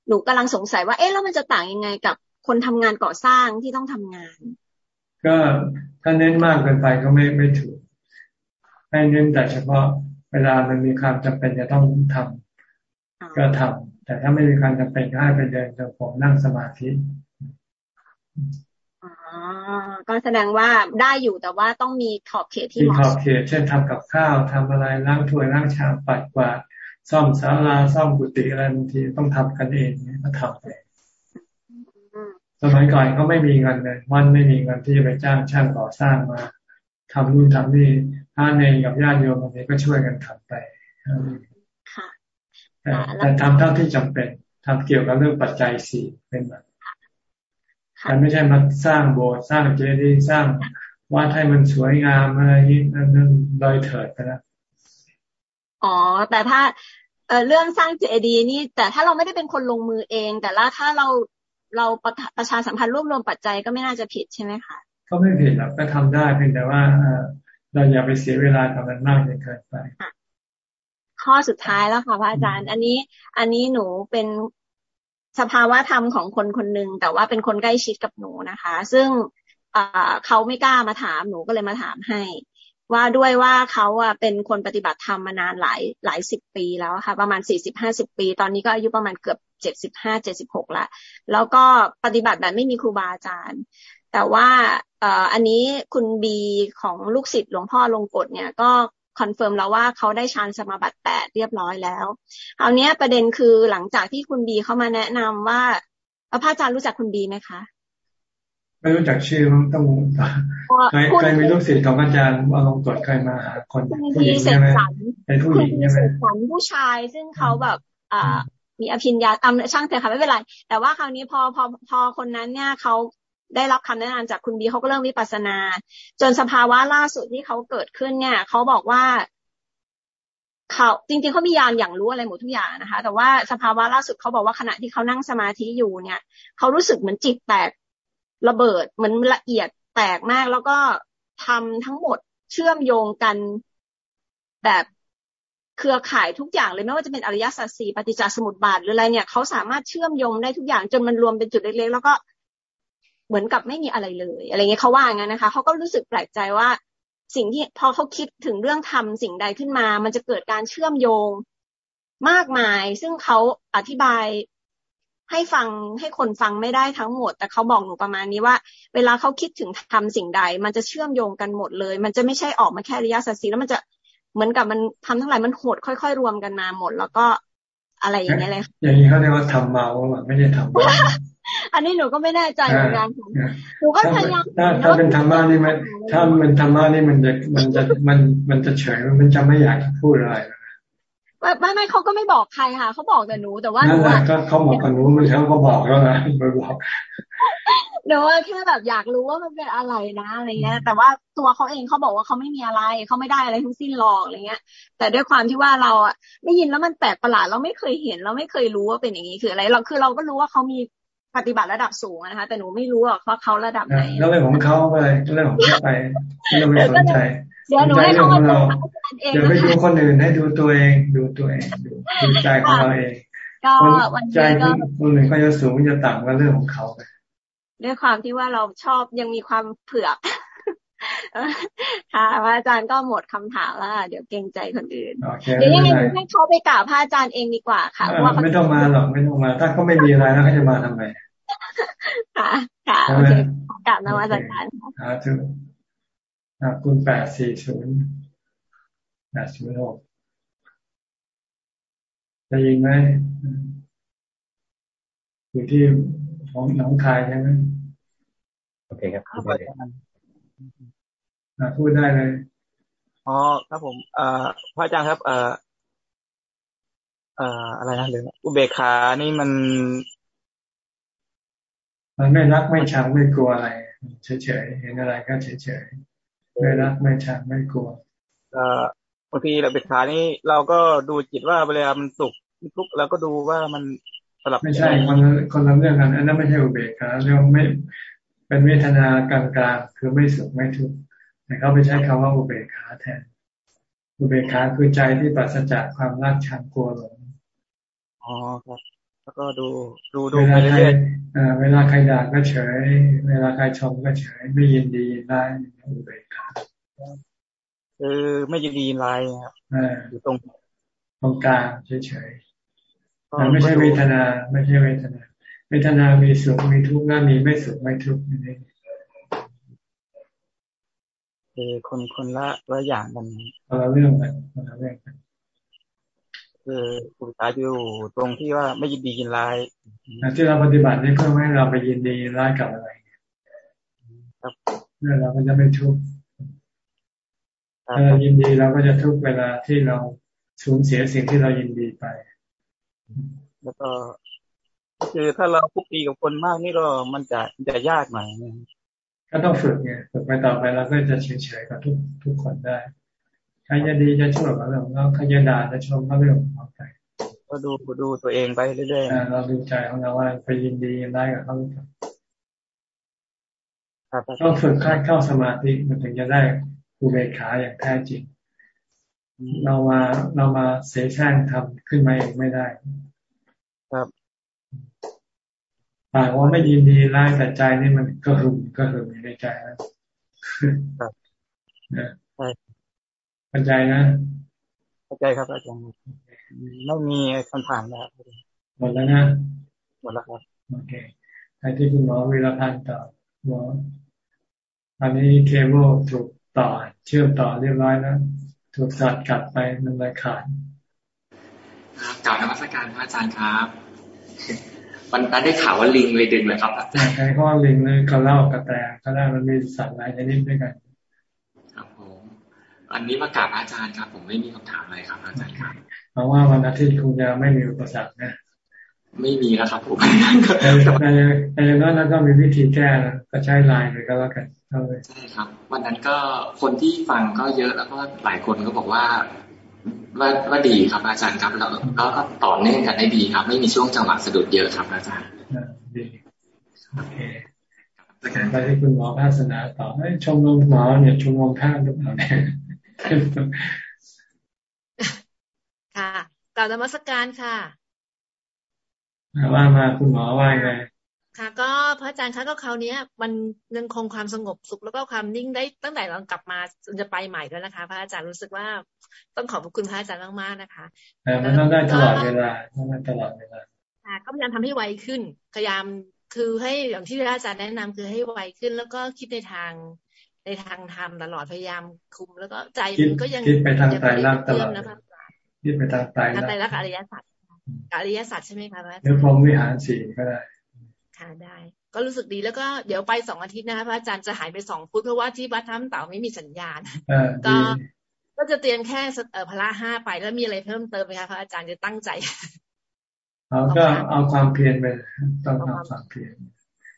หนูกำลังสงสัยว่าเอ๊ะแล้วมันจะต่างยังไงกับคนทำงานก่อสร้างที่ต้องทำงาน ก็ถ้าเน้นมากเกินไปก็ไม่ไม่ถูก ให้เน้นแต่เฉพาะเวลามันมีความจำเป็นจะต้องทำก็ทำแต่ถ้าไม่มีการจำเป็นก็ให้ไปเดินจงกรมนั่งสมาธิอ๋อก็แสดงว่าได้อยู่แต่ว่าต้องมีขอบเขตที่เหมาะขอบเขตเช่นทำกับข้าวทำอะไรล้างถ้วยล้างชามปัดกวาด ซ่อมศาลาซ่อมกุฏิอะไรบางทีต้องทำกันเองเนี่ยก็ทำไปสมัยก่อนก็ไม่มีเงินเลยวันไม่มีเงินที่จะไปจ้างช่างก่อสร้างมาทำนู่นทำนี่ถ้าในกับญาติโยมบางทีก็ช่วยกันทำไปแต่ทำเท่าที่จำเป็นทำเกี่ยวกับเรื่องปัจจัยสี่เป็นแบบแต่ไม่ใช่มาสร้างโบสถ์สร้างเจดีย์สร้างวัดให้มันสวยงามอะไรนี้นั่นนั่นลอยเถิดไปแล้ว อ๋อ แต่ถ้าเออเรื่องสร้างเจดีย์นี่ แต่ถ้าเราไม่ได้เป็นคนลงมือเอง แต่ละถ้าเราเราประประชาสัมพันธ์รวบรวมปัจจัยก็ไม่น่าจะผิดใช่ไหมคะก็ไม่ผิดหรอกก็ทำได้เพียงแต่ว่าเราอย่าไปเสียเวลาทำมันมากจนเกินไปข้อสุดท้ายแล้วค่ะพระอาจารย์ อันนี้อันนี้หนูเป็นสภาวะธรรมของคนคนหนึ่งแต่ว่าเป็นคนใกล้ชิดกับหนูนะคะ ซึ่งเขาไม่กล้ามาถามหนูก็เลยมาถามให้ ว่าด้วยว่าเขาอะเป็นคนปฏิบัติธรรมมานานหลายหลายสิบปีแล้วค่ะ ประมาณสี่สิบห้าสิบปี ตอนนี้ก็อายุประมาณเกือบเจ็ดสิบห้าเจ็ดสิบหกละแล้วก็ปฏิบัติแบบไม่มีครูบาอาจารย์ แต่ว่าอันนี้คุณบีของลูกศิษย์หลวงพ่อลงกฎเนี่ยก็ confirm แล้วว่าเขาได้ฌานสมาบัติแปดเรียบร้อยแล้วเอาเนี้ยประเด็นคือหลังจากที่คุณบีเข้ามาแนะนำว่าพระอาจารย์รู้จักคุณบีไหมคะ ไม่รู้จักชื่อต้องต้องใครใครมีลูกศิษย์ของอาจารย์เอาลงตรวจใครมาหาคนผู้หญิงใช่ไหมเป็นผู้หญิงใช่ไหมคุณผู้ชายซึ่งเขาแบบอ่ามีอภิญญาตามช่างเถอะค่ะไม่เป็นไร แต่ว่าคราวนี้พอพอพอคนนั้นเนี่ยเขาได้รับคำแนะนำจากคุณบีเขาก็เริ่มวิปัสนา จนสภาวะล่าสุดที่เขาเกิดขึ้นเนี่ยเขาบอกว่าเขาจริงๆเขามียานอย่างรู้อะไรหมดทุกอย่างนะคะ แต่ว่าสภาวะล่าสุดเขาบอกว่าขณะที่เขานั่งสมาธิอยู่เนี่ยเขารู้สึกเหมือนจิตแตก ระเบิดเหมือนละเอียดแตกมาก แล้วก็ทำทั้งหมดเชื่อมโยงกันแบบเครือข่ายทุกอย่างเลยไม่ว่าจะเป็นอริยสัจสี่ปฏิจจสมุปบาทหรืออะไรเนี่ยเขาสามารถเชื่อมโยงได้ทุกอย่าง จนมันรวมเป็นจุดเล็กๆแล้วก็เหมือนกับไม่มีอะไรเลยอะไรเงี้ยเขาว่างั้นนะคะเขาก็รู้สึกแปลกใจว่าสิ่งที่พอเขาคิดถึงเรื่องทำสิ่งใดขึ้นมา มันจะเกิดการเชื่อมโยงมากมาย ซึ่งเขาอธิบาย ให้ฟังให้คนฟังไม่ได้ทั้งหมด แต่เขาบอกหนูประมาณนี้ว่า เวลาเขาคิดถึงทำสิ่งใด มันจะเชื่อมโยงกันหมดเลย มันจะไม่ใช่ออกมาแค่ระยะสัตสีแล้วมันจะเหมือนกับมันทำทั้งหลายมันโหดค่อยๆ รวมกันมาหมด แล้วก็อะไรอย่างเงี้ยเลยอย่างนี้เขาเรียกว่าทำเมาไม่ได้ทำอันนี้หนูก็ไม่แน่ใจเหมือนกันหนูก็พยายามถ้าถ้าเป็นธรรมะนี่มันถ้ามันธรรมะนี่มันจะมันจะมันมันจะเฉยมันจะไม่อยากพูดอะไร ไม่ไม่เขาก็ไม่บอกใครค่ะเขาบอกแต่หนูแต่ว่าหนูก็เขาบอกกับหนูมันเขาก็บอกแล้วนะไปบอกหนูว่าแค่แบบอยากรู้ว่ามันเป็นอะไรนะอะไรเงี้ย แต่ว่าตัวเขาเองเขาบอกว่าเขาไม่มีอะไรเขาไม่ได้อะไรทั้งสิ้นหรอกอะไรเงี้ย แต่ด้วยความที่ว่าเราอะได้ยินแล้วมันแปลกประหลาดเราไม่เคยเห็นเราไม่เคยรู้ว่าเป็นอย่างนี้คืออะไร เราคือเราก็รู้ว่าเขามีปฏิบัติระดับสูงนะคะแต่หนูไม่รู้หรอกว่าเขาระดับไหนแล้วเรื่องของเขาไปเรื่องของเขาไปไม่ต้องไปสนใจ เดี๋ยวหนูให้เขามาเราอย่าไปดูคนอื่นให้ดูตัวเอง ดูตัวเองดูดูใจของเราเองก็วันใจคนหนึ่งก็จะสูงจะต่ำก็เรื่องของเขาไปด้วยความที่ว่าเราชอบยังมีความเผือกค่ะพระอาจารย์ก็หมดคำถามแล้วเดี๋ยวเกรงใจคนอื่นเดี๋ยวยังไงให้เขาไปกราบพระอาจารย์เองดีกว่าค่ะว่าไม่ต้องมาหรอกไม่ต้องมา ถ้าเขาไม่มีอะไรแล้วเขาจะมาทำไมค่ะค่ะโอเคกราบนวัตการค่ะถึง คุณแปดสี่ศูนย์แปดศูนย์หกได้ยินไหมอยู่ที่ของหนองคายใช่ไหมโอเคครับพูดได้เลยพูดได้เลยอ๋อครับผมเอ่อพระอาจารย์ครับ เอ่อเอ่ออะไรนะเรื่องอุเบกขานี่มัน มันไม่รักไม่ชังไม่กลัวอะไรเฉยๆเห็นอะไรก็เฉยๆ ไม่รักไม่ชังไม่กลัวเอ่อบางทีเราเบกขานี่เราก็ดูจิตว่าเวลามันสุขทุกข์เราก็ดูว่ามันลับไม่ใช่คนคนละเรื่องกันอันนั้นไม่ใช่อุเบกขาเรียกไม่เป็นเวทนากลางๆคือไม่สุขไม่ทุกข์แต่เขาไปใช้คำว่าอุเบกขาแทนอุเบกขาคือใจที่ปราศจากความรักชังกลัวหลงอ๋อครับ แล้วก็ดูดูดูไปเรื่อยๆเวลาใครด่าก็เฉย เวลาใครชมก็เฉย ไม่ยินดียินร้ายอุเบกขาคือไม่ยินดียินร้ายครับอยู่ตรงตรงกลางเฉยๆมันไม่ใช่เวทนา ไม่ใช่เวทนา เวทนามีสุขมีทุกข์น่ามีไม่สุขไม่ทุกข์นี่เออคนคนละละอย่างกันคนละเรื่องกันคนละเรื่องกัน คืออุตสาห์อยู่ตรงที่ว่าไม่ยินดียินร้ายที่เราปฏิบัตินี่เพื่อไม่ให้เราไปยินดียินร้ายกับอะไรครับเมื่อเราก็จะไม่ทุกข์ถ้าเรายินดีเราก็จะทุกข์เวลาที่เราสูญเสียสิ่งที่เรายินดีไป แล้วก็คือถ้าเราคุกคีกับคนมากนี่ก็มันจะจะยากหน่อยก็ต้องฝึกไงฝึกไปต่อไปเราก็จะเฉยๆกับทุกทุกคนได้ ใครจะดีจะชั่วก็เรื่องเราใครจะด่าจะชมก็เรื่องของเราไปก็ดูดูตัวเองไปเรื่อยๆเราดูใจของเราว่าไปยินดีได้กับเขาต้องฝึกค่าเข้าสมาธิมันถึงจะได้อุเบกขาอย่างแท้จริง เรามาเรามาเสแสร้งทำขึ้นมาเองไม่ได้ ครับปากว่าไม่ยินดีร้ายแต่ใจนี่มันก็หึมก็หึมอยู่ในใจแล้วนะ เข้าใจนะ เข้าใจครับอาจารย์ไม่มีคำถามแล้วหมดแล้วนะ หมดแล้วครับ โอเคไปที่คุณหมอวิรพันธ์ต่อหมออันนี้เคเบิลถูกต่อเชื่อมต่อเรียบร้อยแล้วถูกตัดกลับไปมันเลยขาดครับกล่าวนมัสการพระอาจารย์ครับวันนั้นได้ข่าวว่าลิงเลยดึงเลยครับใครก็ลิงเลยก็เล่ากระแตก็ได้มันมีสัตว์หลายชนิดด้วยกันครับผม อันนี้มากราบอาจารย์ครับ ผมไม่มีคำถามอะไรครับ อาจารย์ครับเพราะว่าวันอาทิตย์คงจะไม่มีอุปสรรคนะไม่มีแล้วครับผมแต่แต่อย่างนั้นแล้วก็มีวิธีแก้นะก็ใช้ไลน์เลยก็แล้วกันใช่ครับ วันนั้นก็คนที่ฟังก็เยอะแล้วก็หลายคนก็บอกว่าว่าว่าดีครับอาจารย์ครับ แล้วก็ต่อเนื่องกันได้ดีครับ ไม่มีช่วงจังหวะสะดุดเยอะครับ อาจารย์ดีโอเคไปที่คุณหมอภาสนาต่อชมรมหมอเนี่ยชมรมแพทย์หรือเปล่าเนี่ย ค่ะกล่าวนมัสการค่ะว่ามาคุณหมอว่าไงค่ะ ก็พระอาจารย์คะก็คราวนี้มันยังคงความสงบสุขแล้วก็ความนิ่งได้ตั้งแต่เรากลับมาจะไปใหม่แล้วนะคะ พระอาจารย์รู้สึกว่าต้องขอบคุณพระอาจารย์มากๆนะคะแต่มันต้องได้ตลอดเวลาต้องได้ตลอดเวลาค่ะก็พยายามทำให้ไวขึ้นพยายามคือให้อย่างที่พระอาจารย์แนะนำคือให้ไวขึ้น แล้วก็คิดในทาง ในทางธรรมตลอดพยายามคุม แล้วก็ใจมันก็ยังคิดไปทางใจรักตลอดคิดไปทางใจรักใจรักอริยสัจอริยสัจใช่ไหมคะพระอาจารย์หรือพรหมวิหารสี่ก็ได้ค่ะได้ ก็รู้สึกดีแล้วก็เดี๋ยวไปสองอาทิตย์นะคะพระอาจารย์จะหายไปสองพุธเพราะว่าที่วัดถ้ำเต่าไม่มีสัญญาณก็ก็จะเตรียมแค่เออพละห้าไปแล้วมีอะไรเพิ่มเติมไหมคะพระอาจารย์จะตั้งใจเราก็เอาความเพียรไปต้องเอาความเพียร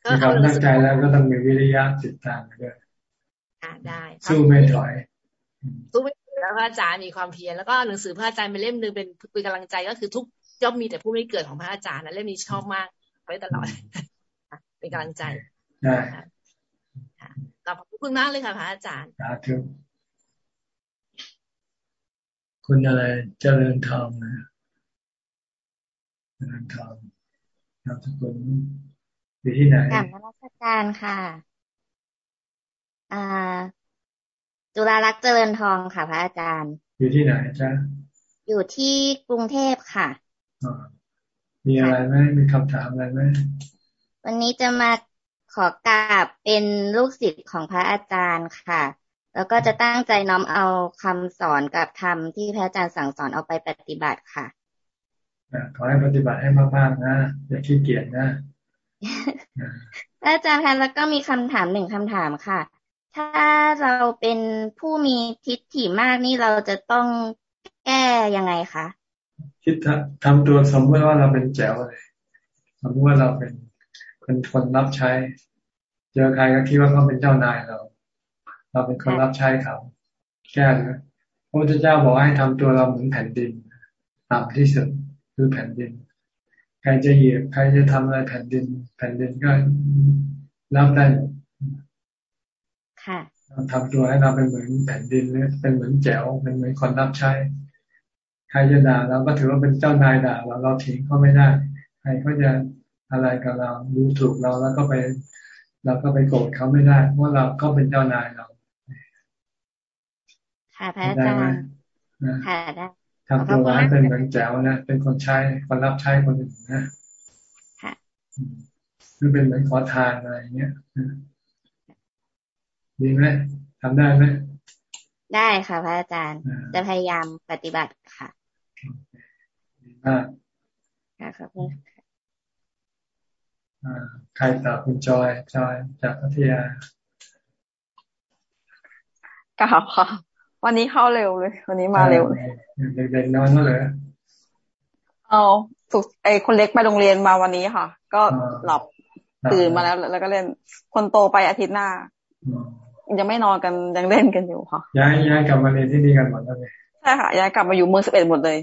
มีความตั้งใจแล้วก็ต้องมีวิริยะติดตามด้วยอ่า ได้สู้ไม่ถอยสู้ไม่แล้วพระอาจารย์มีความเพียรแล้วก็หนังสือพระอาจารย์เป็นเล่มหนึ่งเป็นเป็นกำลังใจก็คือทุกย่อมมีแต่ผู้ไม่เกิดของพระอาจารย์นะเล่มนี้ชอบมากไว้ตลอดเป็นกำลังใจได้ขอบคุณมากเลยค่ะพระอาจารย์สาธุคุณอะไรเจริญทองนะเจริญทองนามสกุลอยู่ที่ไหนกลับมาราชการค่ะ อ่า จุฬาลักษณ์เจริญทองค่ะ พระอาจารย์ อยู่ที่ไหนจ๊ะ อยู่ที่กรุงเทพค่ะมีอะไรไหมมีคำถามอะไรไหมวันนี้จะมาขอกราบเป็นลูกศิษย์ของพระอาจารย์ค่ะ แล้วก็จะตั้งใจน้อมเอาคำสอนกับธรรมที่พระอาจารย์สั่งสอนเอาไปปฏิบัติค่ะขอให้ปฏิบัติให้มากๆนะ อย่าขี้เกียจนะอาจารย์คะแล้วก็มีคำถามหนึ่งคำถามค่ะ ถ้าเราเป็นผู้มีทิฏฐิมากนี่เราจะต้องแก้ยังไงคะคิดทำตัวสมมติว่าเราเป็นแจ๋วเลยสมมติว่าเราเป็นคนคนรับใช้เจอใครก็คิดว่าเขาเป็นเจ้านายเรา เราเป็นคนรับใช้เขาแก้เลยพระพุทธเจ้าบอกให้ทำตัวเราเหมือนแผ่นดินต่ำที่สุดคือแผ่นดิน ใครจะเหยียบใครจะทำอะไรแผ่นดิน แผ่นดินก็รับได้ ค่ะทำตัวให้เราเป็นเหมือนแผ่นดินเนี่ยเป็นเหมือนแจ๋วเป็นเหมือนคนรับใช้ใครจะด่าเราก็ถือว่าเป็นเจ้านายด่าเราเราทิ้งเขาไม่ได้ ใครก็จะอะไรกับเราดูถูกเราแล้วก็ไปเราก็ไปโกรธเขาไม่ได้เพราะเราก็เป็นเจ้านายเรา ค่ะพระอาจารย์ค่ะได้ทำตัวให้เป็นเหมือนแจ๋วนะ เป็นคนใช้คนรับใช้คนอื่นนะค่ะหรือเป็นเหมือนขอทานอะไรเงี้ย ดีไหมทำได้ไหมได้ค่ะพระอาจารย์ จะพยายามปฏิบัติค่ะค่ะครับใครตอบคุณจอยจอยจากพัทยากล่าวค่ะ วันนี้เข้าเร็วเลย วันนี้มาเร็วเลยเด็กๆนอนแล้วเหรอเอาสุกไอคนเล็กไปโรงเรียนมาวันนี้ค่ะ ก็หลับตื่นมาแล้ว แล้วก็เล่นคนโตไปอาทิตย์หน้า ยังไม่นอนกันยังเล่นกันอยู่ค่ะย้ายย้ายกลับมาเรียนที่นี่กันหมดแล้วเลยใช่ค่ะย้ายกลับมาอยู่เมืองสิบเอ็ดหมดเลย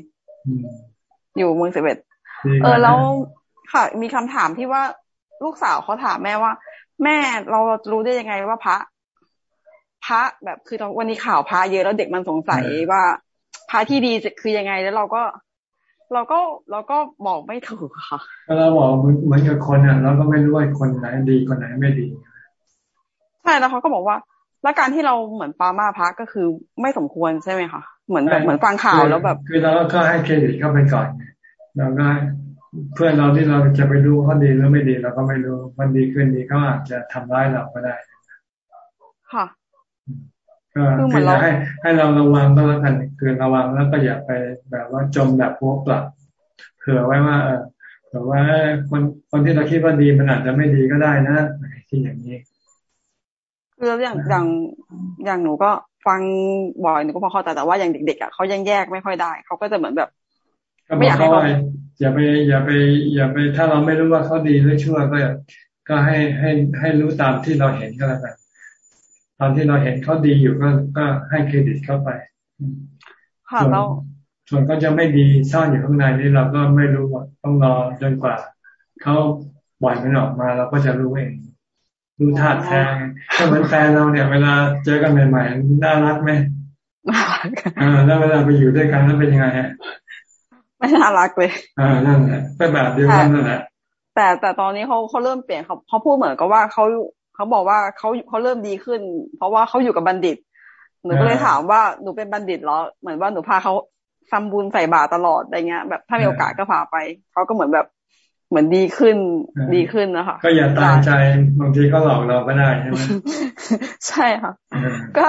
อยู่เมืองสิบเอ็ดเออแล้วค่ะ มีคำถามที่ว่าลูกสาวเขาถามแม่ว่า แม่เรารู้ได้ยังไงว่าพระ พระแบบคือวันนี้ข่าวพระเยอะแล้วเด็กมันสงสัยว่าพระที่ดีคือยังไงแล้วเราก็ เราก็เราก็บอกไม่ถูกค่ะก็เราบอกเหมือนกับคนอะเราก็ไม่รู้ว่าคนไหนดีคนไหนไม่ดีใช่แล้วเขาก็บอกว่า แล้วการที่เราเหมือนปามาพักก็คือไม่สมควรใช่ไหมคะเหมือนแบบเหมือนฟังข่าวแล้วแบบ คือเราก็ให้เครดิตเข้าไปก่อนเราก็เพื่อนเราที่เราจะไปดูเขาดีหรือไม่ดีเราก็ไม่รู้มันดีขึ้นดีเขาอาจจะทำร้ายเราก็ได้ค่ะก็คือให้ให้เราระวังก็แล้วกันคือระวังแล้วก็อย่าไปแบบว่าจมแบบพวกปรับเผื่อไว้ว่าเออเผื่อว่าคนคนที่เราคิดว่าดีมันอาจจะไม่ดีก็ได้นะที่อย่างนี้ คืออย่างอย่างอย่างหนูก็ฟังบ่อยหนูก็พอเข้าใจแต่ว่าอย่างเด็กๆอะเขายังแยกไม่ค่อยได้เขาก็จะเหมือนแบบไม่อยากให้เขาอย่าไปอย่าไป อย่าไปถ้าเราไม่รู้ว่าเขาดีหรือชั่วก็ก็ให้ให้ให้รู้ตามที่เราเห็นก็แล้วกันตอนที่เราเห็นเขาดีอยู่ก็ก็ให้เครดิตเข้าไปค่ะแล้วส่วนก็จะไม่ดีซ่อนอยู่ข้างในนี่เราก็ไม่รู้ต้องรอจนกว่าเขาปล่อยมันออกมาเราก็จะรู้เอง รู้ท่าแท้ก็เหมือนแฟนเราเนี่ยเวลาเจอกันใหม่ๆน่ารักไหมอ่าแล้วเวลาไปอยู่ด้วยกันแล้วเป็นยังไงฮะไม่น่ารักเลยอ่านั่นแหละเป็นแบบเดียวกันนั่นแหละแต่แต่ตอนนี้เขาเขาเริ่มเปลี่ยนเขาเขาพูดเหมือนกับว่าเขาเขาบอกว่าเขาเขาเริ่มดีขึ้น เพราะว่าเขาอยู่กับบัณฑิตหนูก็เลยถามว่าหนูเป็นบัณฑิตเหรอเหมือนว่าหนูพาเขาทำบุญใส่บาตรตลอดอะไรเงี้ยแบบถ้ามีโอกาสก็พาไปเขาก็เหมือนแบบ เหมือนดีขึ้นดีขึ้นนะคะก็อย่าตายใจบางทีก็หลอกเราก็ได้ใช่ไหมใช่ค่ะ ก็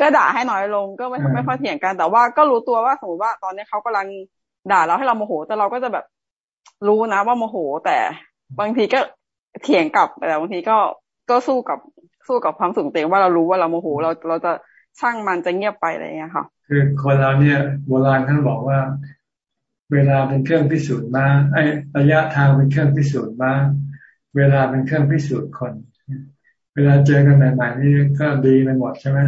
ก็ด่าให้น้อยลงก็ไม่ไม่ค่อยเถียงกัน แต่ว่าก็รู้ตัวว่าสมมติว่าตอนนี้เขากำลังด่าเราให้เราโมโห แต่เราก็จะแบบรู้นะว่าโมโห แต่บางทีก็เถียงกลับแต่บางทีก็ก็สู้กับสู้กับความสุขเองว่าเรารู้ว่าเราโมโห เราเราจะช่างมันจะเงียบไปอะไรเงี้ยค่ะ คือคนเราเนี่ยโบราณท่านบอกว่า เวลาเป็นเครื่องพิสูจน์มาไอ้ระยะทางเป็นเครื่องพิสูจน์มาเวลาเป็นเครื่องพิสูจน์คน เวลาเจอกันใหม่ๆนี่ก็ดีไปหมดใช่ไหม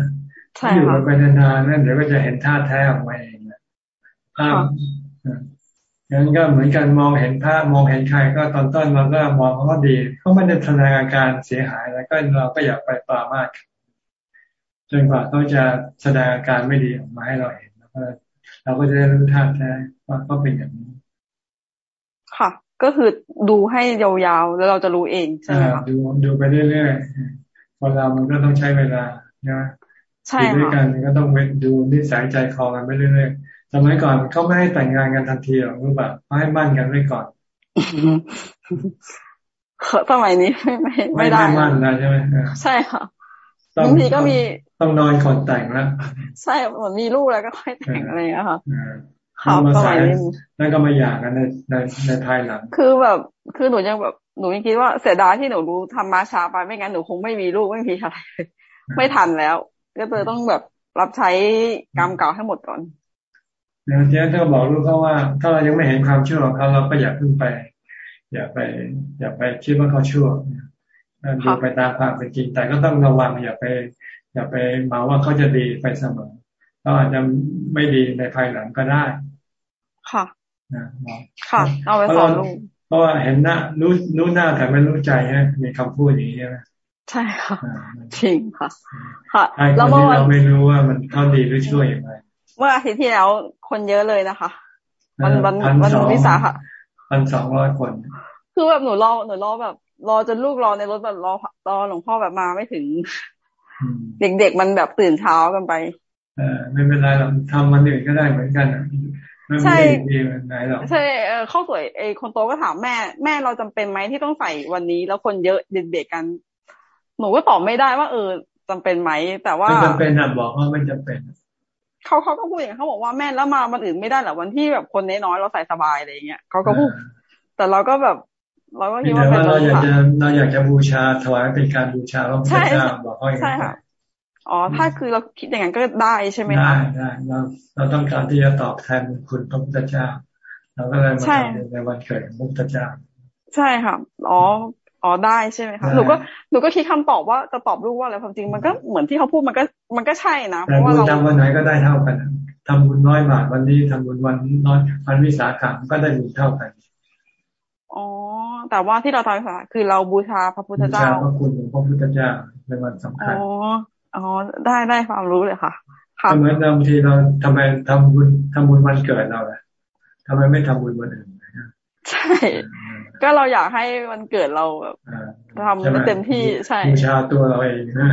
ถ้าอยู่ไปนานๆนั่นเดี๋ยวก็จะเห็นท่าแท้ออกมาเองภาพงั้นก็เหมือนกันมองเห็นภาพมองเห็นใครก็ตอนต้นเราก็มองเขาดีเขาไม่ได้แสดงอาการเสียหายแล้วก็เราก็อยากไปปรามากจนกว่าเขาจะแสดงอาการไม่ดีออกมาให้เราเห็นแล้วก็ เราก็จะได้รู้ท่าแท้ว่าเขาเป็นอย่างนี้ ค่ะ ก็คือดูให้ยาวๆแล้วเราจะรู้เองใช่ไหมคะดูดูไปเรื่อยๆพอเรามันก็ต้องใช้เวลาใช่ไหมใช่ค่ะด้วยกันก็ต้องดูนิสัยใจคอกันไปเรื่อยๆสมัยก่อนเขาไม่ให้แต่งงานกันทันทีหรอกรู้แบบให้มั่นกันไว้ก่อนสมัยนี้ไม่ไม่ไม่ได้ไม่มั่นนะใช่ไหมใช่ค่ะ บางทีก็มีต้องนอนก่อนแต่งแล้วใช่เหมือนมีลูกแล้วก็ค่อยแต่งอะไรอย่างเงี้ยค่ะครับสมัยนี้แล้วก็มาหย่ากันในในในภายหลังคือแบบคือหนูยังแบบหนูยังคิดว่าเสียดายที่หนูรู้ทำมาช้าไปไม่งั้นหนูคงไม่มีลูกไม่มีอะไรไม่ทันแล้ว ก็เลยต้องแบบรับใช้กรรมเก่าให้หมดก่อนนะทีนั้นถ้าบอกลูกเขาว่า ถ้าเรายังไม่เห็นความชั่วของเขาเราก็อย่าเพิ่งไป อย่าไป อย่าไปคิดว่าเขาชั่ว ดูไปตามความเป็นจริง แต่ก็ต้องระวังอย่าไป อย่าไปมาว่าเขาจะดีไปเสมอเขาอาจจะไม่ดีในภายหลังก็ได้ ค่ะนะค่ะ เอาไว้สอนลูกเพราะว่าเห็นหน้ารู้รู้หน้าแต่ไม่รู้ใจฮะมีคำพูดอย่างนี้ใช่ไหมใช่ค่ะจริงค่ะ ค่ะแล้วเมื่อเราไม่รู้ว่ามันเขาดีหรือชั่วอย่างไรเมื่ออาทิตย์ที่แล้วคนเยอะเลยนะคะวันวันวันวิสาค่ะพันสองร้อยคน คือแบบหนูรอหนูรอแบบ รอจนลูกรอในรถแบบรอรอหลวงพ่อแบบมาไม่ถึง เด็กๆมันแบบตื่นเช้ากันไปเออไม่เป็นไรหรอกทำมันอื่นก็ได้เหมือนกันใช่ไหนหรอกใช่เออข้าสวยไอคนโตก็ถามแม่ แม่เราจำเป็นไหมที่ต้องใส่วันนี้ แล้วคนเยอะเด็กๆกัน หนูก็ตอบไม่ได้ว่าเออจำเป็นไหม แต่ว่าไม่จำเป็นอะบอกว่าไม่จำเป็นเขาเขาก็พูดอย่างเขาบอกว่าแม่แล้วมาวันอื่นไม่ได้หรอวันที่แบบคนน้อยเราใส่สบายอะไรเงี้ยเขาก็พูดแต่เราก็แบบ เราก็คิดว่าเป็นเราอยากจะเราอยากจะบูชาถวายเป็นการบูชาพระพุทธเจ้าบอกเขาอย่างนี้อ๋อ ถ้าคือเราคิดอย่างนั้นก็ได้ใช่ไหมคะได้ได้เราเราต้องการที่จะตอบแทนคุณพระพุทธเจ้าเราก็เลยมาทำในวันเกิดของพระพุทธเจ้า ใช่ค่ะอ๋ออ๋อได้ใช่ไหมคะหนูก็หนูก็คิดคำตอบว่าจะตอบลูกว่าอะไรความจริงมันก็เหมือนที่เขาพูดมันก็มันก็ใช่นะเพราะว่าเราทำวันไหนก็ได้เท่ากันทำบุญน้อยบาทวันนี้ทำบุญวันน้อยวันวิสาขะก็ได้บุญเท่ากันอ๋อ แต่ว่าที่เราทำค่ะคือเราบูชาพระพุทธเจ้าบูชาพระคุณของพระพุทธเจ้าเป็นวันสำคัญอ๋ออ๋อได้ได้ความรู้เลยค่ะค่ะเหมือนบางทีเราทำไมทำบุญทำบุญวันเกิดเราแหละทำไมไม่ทำบุญวันอื่นใช่ ก็เราอยากให้วันเกิดเราแบบทำเต็มที่ใช่บูชาตัวเราเองนะ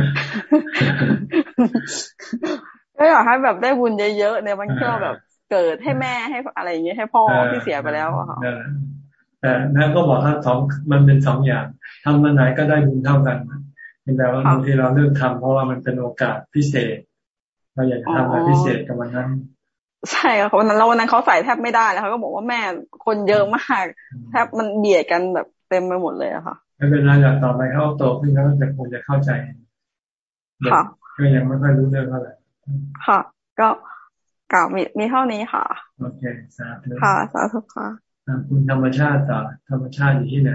ก็อยากให้แบบได้บุญเยอะๆเนี่ยมันก็แบบเกิดให้แม่ให้อะไรอย่างเงี้ยให้พ่อที่เสียไปแล้วอะค่ะ แต่นั่นก็บอกว่าสองมันเป็นสองอย่างทำมันไหนก็ได้บุญเท่ากันแต่ว่าบางทีเราเลือกทำเพราะว่ามันเป็นโอกาสพิเศษ เราอยากจะทำอะไรพิเศษกับวันนั้นใช่ค่ะวันนั้นเราวันนั้นเขาใส่แทบไม่ได้แล้วเขาก็บอกว่าแม่คนเยอะมากแทบมันเบียดกันแบบเต็มไปหมดเลยอะค่ะไม่เป็นไรอย่างต่อไปเขาโตขึ้นแล้วจะคงจะเข้าใจค่ะก็ยังไม่ค่อยรู้เรื่องเท่าไหร่ค่ะ ก็กล่าวมีมีเท่านี้ค่ะโอเคสาธุค่ะสาธุค่ะ คุณธรรมชาติต่อธรรมชาติอยู่ที่ไหน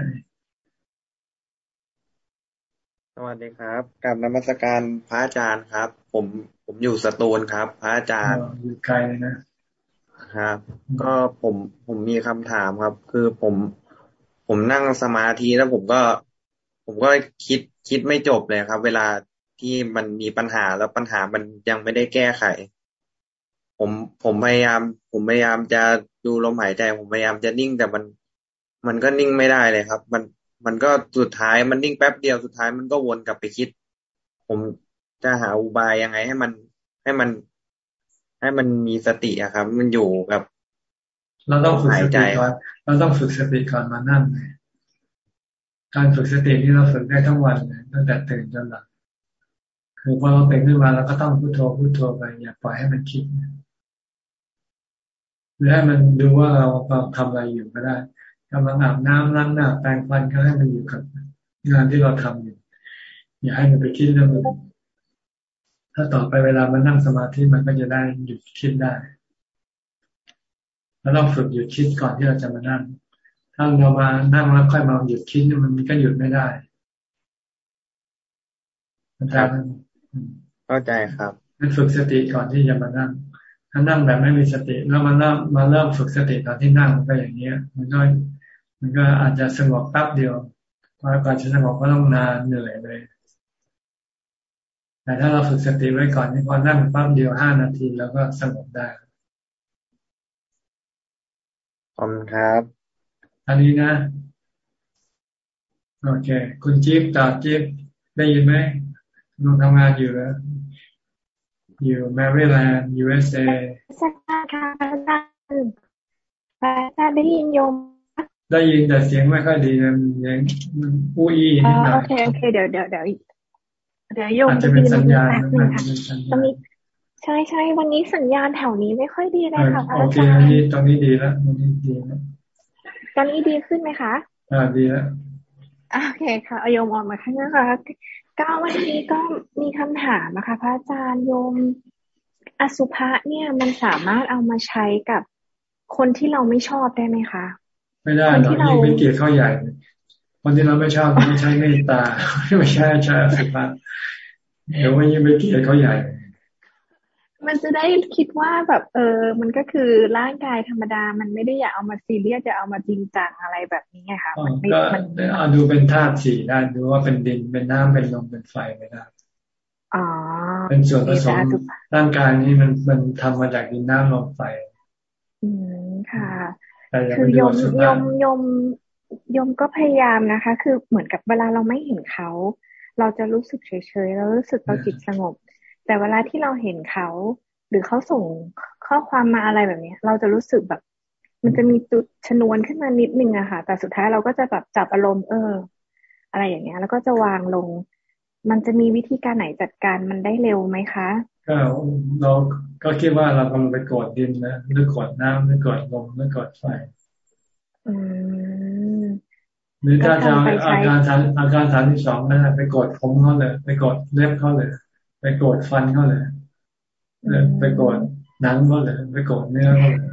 สวัสดีครับกับนมัสการพระอาจารย์ครับ ผมผมอยู่สตูลครับ พระอาจารย์อยู่ไกลนะครับ ก็ผมผมมีคำถามครับ คือผมผมนั่งสมาธิแล้วผมก็ ผมก็คิดคิดไม่จบเลยครับ เวลาที่มันมีปัญหาแล้วปัญหามันยังไม่ได้แก้ไข ผมผมพยายาม ผมพยายามจะดูลมหายใจ ผมพยายามจะนิ่งแต่มันมันก็นิ่งไม่ได้เลยครับ มันมันก็สุดท้ายมันนิ่งแป๊บเดียวสุดท้ายมันก็วนกลับไปคิด ผมจะหาอุบายยังไงให้มันให้มัน ให้มันมีสติอะครับ มันอยู่กับ เราต้องฝึกสติก่อนเราต้องฝึกสติก่อนมานั่งการฝึกสตินี่เราฝึกได้ทั้งวันเลยตั้งแต่ตื่นจนหลับคือพอเราตื่นขึ้นมาเราก็ต้องพุโทโธพุโทโธไปอย่าปล่อยให้มันคิด หรือให้มันดูว่าเราเราทำอะไรอยู่ก็ได้กำลังอาบน้ำล้างหน้าแปรงฟันก็ให้มันอยู่กับงานที่เราทำอยู่ อย่าให้มันไปคิดเรื่องอื่นถ้าต่อไปเวลามันนั่งสมาธิมันก็จะได้หยุดคิดได้แล้วเราฝึกหยุดคิดก่อนที่เราจะมานั่ง ถ้าเรามานั่งแล้วค่อยมาหยุดคิดเนี่ยมันก็หยุดไม่ได้ครับเข้าใจครับมันฝึกสติก่อนที่จะมานั่ง ถ้านั่งแบบไม่มีสติแล้วมันเริ่มมาเริ่มฝึกสติตอนที่นั่งก็อย่างเนี้ย มันก็มันก็อาจจะสงบแป๊บเดียวเพราะการสงบก็ต้องนานเหนื่อยเลย แต่ถ้าเราฝึกสติไว้ก่อนนี่พอนั่งแป๊บเดียวห้านาทีแล้วก็สงบได้ขอบคุณครับ อันนี้นะ โอเค คุณจิ๊บต่อจิ๊บได้ยินไหมลงทำงานอยู่แล้ว อยู่แมริแลนด์ USA ใช่ค่ะอาจารย์อาจารย์ได้ยินโยม ได้ยินแต่เสียงไม่ค่อยดีนะยังอุ้ยนิดหน่อยโอเคโอเคเดี๋ยวเดี๋ยวเดี๋ยวเดี๋ยวโยมจะเป็นสัญญาณตรงนี้ใช่ใช่วันนี้สัญญาณแถวนี้ไม่ค่อยดีเลยค่ะอาจารย์โอเคตรงนี้ตรงนี้ดีแล้วตรงนี้ดีแล้วตอนนี้ดีขึ้นไหมคะอ่าดีแล้วโอเคค่ะโยมออกมาข้างหน้าค่ะ ก็วันนี้ก็มีคำถามนะคะพระอาจารย์โยม อสุภะเนี่ยมันสามารถเอามาใช้กับคนที่เราไม่ชอบได้ไหมคะ ไม่ได้เรายิ่งไปเกลียดเขาใหญ่ คนที่เราไม่ชอบไม่ใช่เมตตาไม่ใช่ใช่สุภาพเดี๋ยวว่ายิ่งไปเกลียดเขาใหญ่ มันจะได้คิดว่าแบบเออ มันก็คือร่างกายธรรมดา มันไม่ได้อยากเอามาซีเรียสจะเอามาจริงจังอะไรแบบนี้ไงคะมันก็เอาดูเป็นธาตุสี่ได้ดูว่าเป็นดินเป็นน้ำเป็นลมเป็นไฟไม่ได้เป็นส่วนผสมร่างกายนี้มันมันทำมาจากดินน้ำลมไฟ อืมค่ะ คือยมยมยมยมก็พยายามนะคะ คือเหมือนกับเวลาเราไม่เห็นเขา เราจะรู้สึกเฉยๆเรารู้สึกเราจิตสงบ แต่เวลาที่เราเห็นเขา หรือเขาส่งข้อความมาอะไรแบบนี้เราจะรู้สึกแบบ มันจะมีจุดชนวนขึ้นมานิดนึงอะค่ะ แต่สุดท้ายเราก็จะแบบจับอารมณ์เออ อะไรอย่างเงี้ย แล้วก็จะวางลง มันจะมีวิธีการไหนจัดการมันได้เร็วไหมคะก็เราก็คิดว่าเรากำลังไปกดดินนะหรือกดน้ำหรือกดลมหรือกดไฟหรือถ้าจะอาการฐานอาการฐานที่สองนั่นไปกดผมเขาเลย ไปกดเล็บเขาเลย ไปกดฟันเขาเลยไปกดหนังเขาเลยไปกดเนื้อเขาเลย